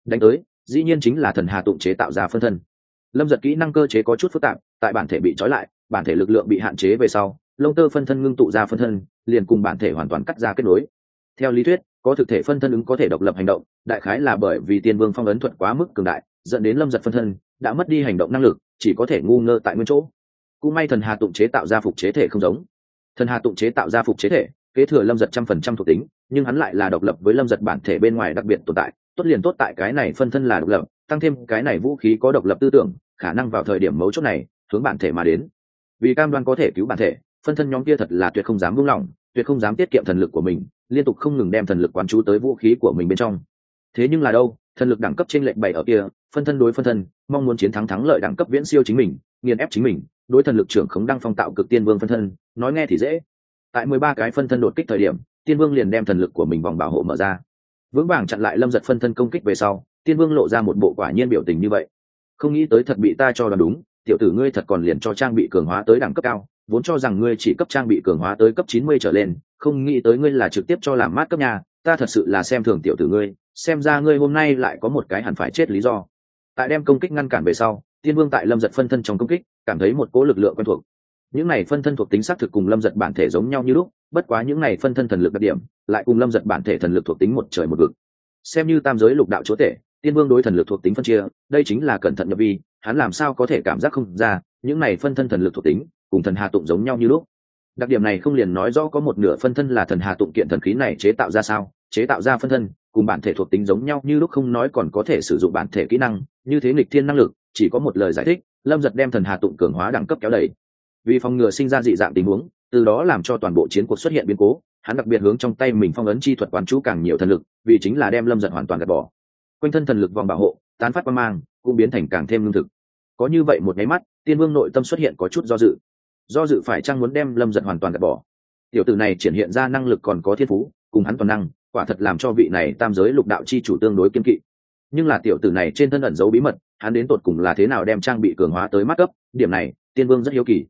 Đánh tới, dĩ nhiên chính là thần hà tụng chế tạo ra phân thân. Lâm giật kỹ năng cơ chế có chút phức tạp, tại bản thể bị trói lại, bản thể lực lượng bị hạn chế về sau, lông tơ phân thân ngưng tụ ra phân thân, liền cùng bản thể hoàn toàn cắt ra kết nối. Theo lý thuyết có thực thể phân thân ứng có thể độc lập hành động, đại khái là bởi vì tiên vương phong ấn thuật quá mức cường đại, dẫn đến lâm giật phân thân, đã mất đi hành động năng lực, chỉ có thể ngu ngơ tại nguyên chỗ. Cũng may thần hà tụng chế tạo ra phục chế thể không giống. Thần hà tụng chế tạo ra phục chế thể, kế thừa lâm giật trăm phần trăm thuộc tính, nhưng hắn lại là độc lập với lâm giật bản thể bên ngoài đặc biệt tồn tại, tốt liền tốt tại cái này phân thân là độc lập, tăng thêm cái này vũ khí có độc lập tư tưởng, khả năng vào thời điểm mấu chốt này, hướng bản thể mà đến. Vì cam đoan có thể cứu bản thể, phân thân nhóm kia thật là tuyệt không dám buông lỏng tuyệt không dám tiết kiệm thần lực của mình, liên tục không ngừng đem thần lực quán chú tới vũ khí của mình bên trong. Thế nhưng là đâu, thần lực đẳng cấp trên lệnh bảy ở kia, phân thân đối phân thân, mong muốn chiến thắng thắng lợi đẳng cấp viễn siêu chính mình, nghiền ép chính mình, đối thần lực trưởng khống đăng phong tạo cực tiên vương phân thân, nói nghe thì dễ. Tại mười ba cái phân thân đột kích thời điểm, tiên vương liền đem thần lực của mình vòng bảo hộ mở ra. Vững vàng chặn lại lâm giật phân thân công kích về sau, tiên vương lộ ra một bộ quả nhiên biểu tình như vậy. Không nghĩ tới thật bị ta cho là đúng, tiểu tử ngươi thật còn liền cho trang bị cường hóa tới đẳng cấp cao vốn cho rằng ngươi chỉ cấp trang bị cường hóa tới cấp chín mươi trở lên, không nghĩ tới ngươi là trực tiếp cho làm mát cấp nhà, ta thật sự là xem thường tiểu tử ngươi, xem ra ngươi hôm nay lại có một cái hẳn phải chết lý do. Tại đem công kích ngăn cản về sau, tiên vương tại lâm giật phân thân trong công kích, cảm thấy một cố lực lượng quen thuộc. Những này phân thân thuộc tính xác thực cùng lâm giật bản thể giống nhau như lúc, bất quá những này phân thân thần lực đặc điểm, lại cùng lâm giật bản thể thần lực thuộc tính một trời một vực. Xem như tam giới lục đạo chúa tể, tiên vương đối thần lực thuộc tính phân chia, đây chính là cẩn thận nhập vi, hắn làm sao có thể cảm giác không ra, những này phân thân thần lực thuộc tính cùng thần hà tụng giống nhau như lúc. Đặc điểm này không liền nói rõ có một nửa phân thân là thần hà tụng kiện thần khí này chế tạo ra sao? Chế tạo ra phân thân, cùng bản thể thuộc tính giống nhau như lúc không nói còn có thể sử dụng bản thể kỹ năng, như thế nghịch thiên năng lực, chỉ có một lời giải thích, lâm giật đem thần hà tụng cường hóa đẳng cấp kéo đẩy vì phòng ngừa sinh ra dị dạng tình huống, từ đó làm cho toàn bộ chiến cuộc xuất hiện biến cố, hắn đặc biệt hướng trong tay mình phong ấn chi thuật quán chú càng nhiều thần lực, vì chính là đem lâm giật hoàn toàn gạt bỏ. Quanh thân thần lực vòng bảo hộ, tán phát qua mang, cũng biến thành càng thêm lương thực. Có như vậy một nháy mắt, tiên vương nội tâm xuất hiện có chút do dự do dự phải chăng muốn đem lâm giật hoàn toàn gạt bỏ? Tiểu tử này triển hiện ra năng lực còn có thiên phú, cùng hắn toàn năng, quả thật làm cho vị này tam giới lục đạo chi chủ tương đối kiên kỵ. Nhưng là tiểu tử này trên thân ẩn giấu bí mật, hắn đến tột cùng là thế nào đem trang bị cường hóa tới mắt cấp, điểm này, tiên vương rất hiếu kỳ.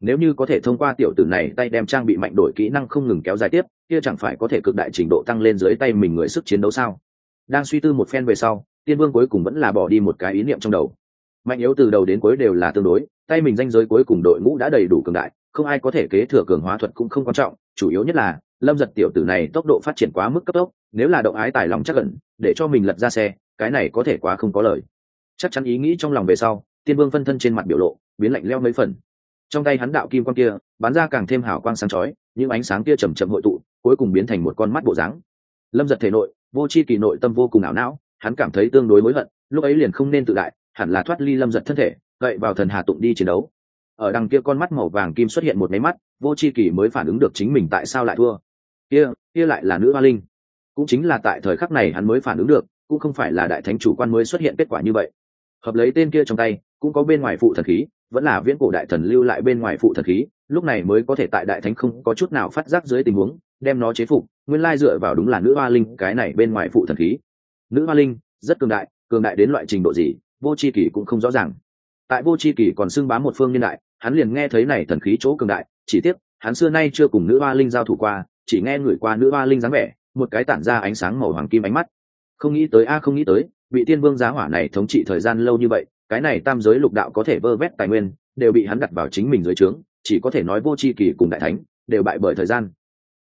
Nếu như có thể thông qua tiểu tử này tay đem trang bị mạnh đổi kỹ năng không ngừng kéo dài tiếp, kia chẳng phải có thể cực đại trình độ tăng lên dưới tay mình người sức chiến đấu sao? Đang suy tư một phen về sau, tiên vương cuối cùng vẫn là bỏ đi một cái ý niệm trong đầu. Mạnh yếu từ đầu đến cuối đều là tương đối tay mình danh giới cuối cùng đội ngũ đã đầy đủ cường đại, không ai có thể kế thừa cường hóa thuật cũng không quan trọng, chủ yếu nhất là, lâm giật tiểu tử này tốc độ phát triển quá mức cấp tốc, nếu là động ái tài lòng chắc ẩn, để cho mình lật ra xe, cái này có thể quá không có lời. Chắc chắn ý nghĩ trong lòng về sau, tiên vương phân thân trên mặt biểu lộ, biến lạnh leo mấy phần. Trong tay hắn đạo kim quang kia, bắn ra càng thêm hào quang sáng chói, những ánh sáng kia chầm chậm hội tụ, cuối cùng biến thành một con mắt bộ dáng. Lâm giật thể nội, vô c h i kỳ nội tâm vô cùng ảo não, hắn cảm thấy tương đối hối hận, lúc ấy liền không nên tự đại, hẳn là thoát ly lâm giật thân thể cậy vào thần hà tụng đi chiến đấu. Ở đằng kia con mắt màu vàng kim xuất hiện một máy mắt, vô c h i kỳ mới phản ứng được chính mình tại sao lại thua. Kia kia lại là nữ hoa linh. Cũng chính là tại thời khắc này hắn mới phản ứng được, cũng không phải là đại thánh chủ quan mới xuất hiện kết quả như vậy. Hợp lấy tên kia trong tay, cũng có bên ngoài phụ thần khí, vẫn là viễn cổ đại thần lưu lại bên ngoài phụ thần khí, lúc này mới có thể tại đại thánh không có chút nào phát giác dưới tình huống, đem nó chế phục, nguyên lai dựa vào đúng là nữ hoa linh, cái này bên ngoài phụ thần khí. Nữ hoa linh, rất cường đại cường đại đến loại trình độ gì, vô c h i kỷ cũng không rõ ràng tại vô c h i kỷ còn xưng bám một phương niên đại, hắn liền nghe thấy này thần khí chỗ cường đại, chỉ tiếc, hắn xưa nay chưa cùng nữ hoa linh giao thủ qua, chỉ nghe người qua nữ hoa linh dáng vẻ, một cái tản ra ánh sáng màu hoàng kim ánh mắt. Không nghĩ tới, a, không nghĩ tới, vị tiên vương giá hỏa này thống trị thời gian lâu như vậy, cái này tam giới lục đạo có thể vơ vét tài nguyên, đều bị hắn đặt vào chính mình dưới trướng, chỉ có thể nói vô c h i kỳ cùng đại thánh, đều bại bởi thời gian.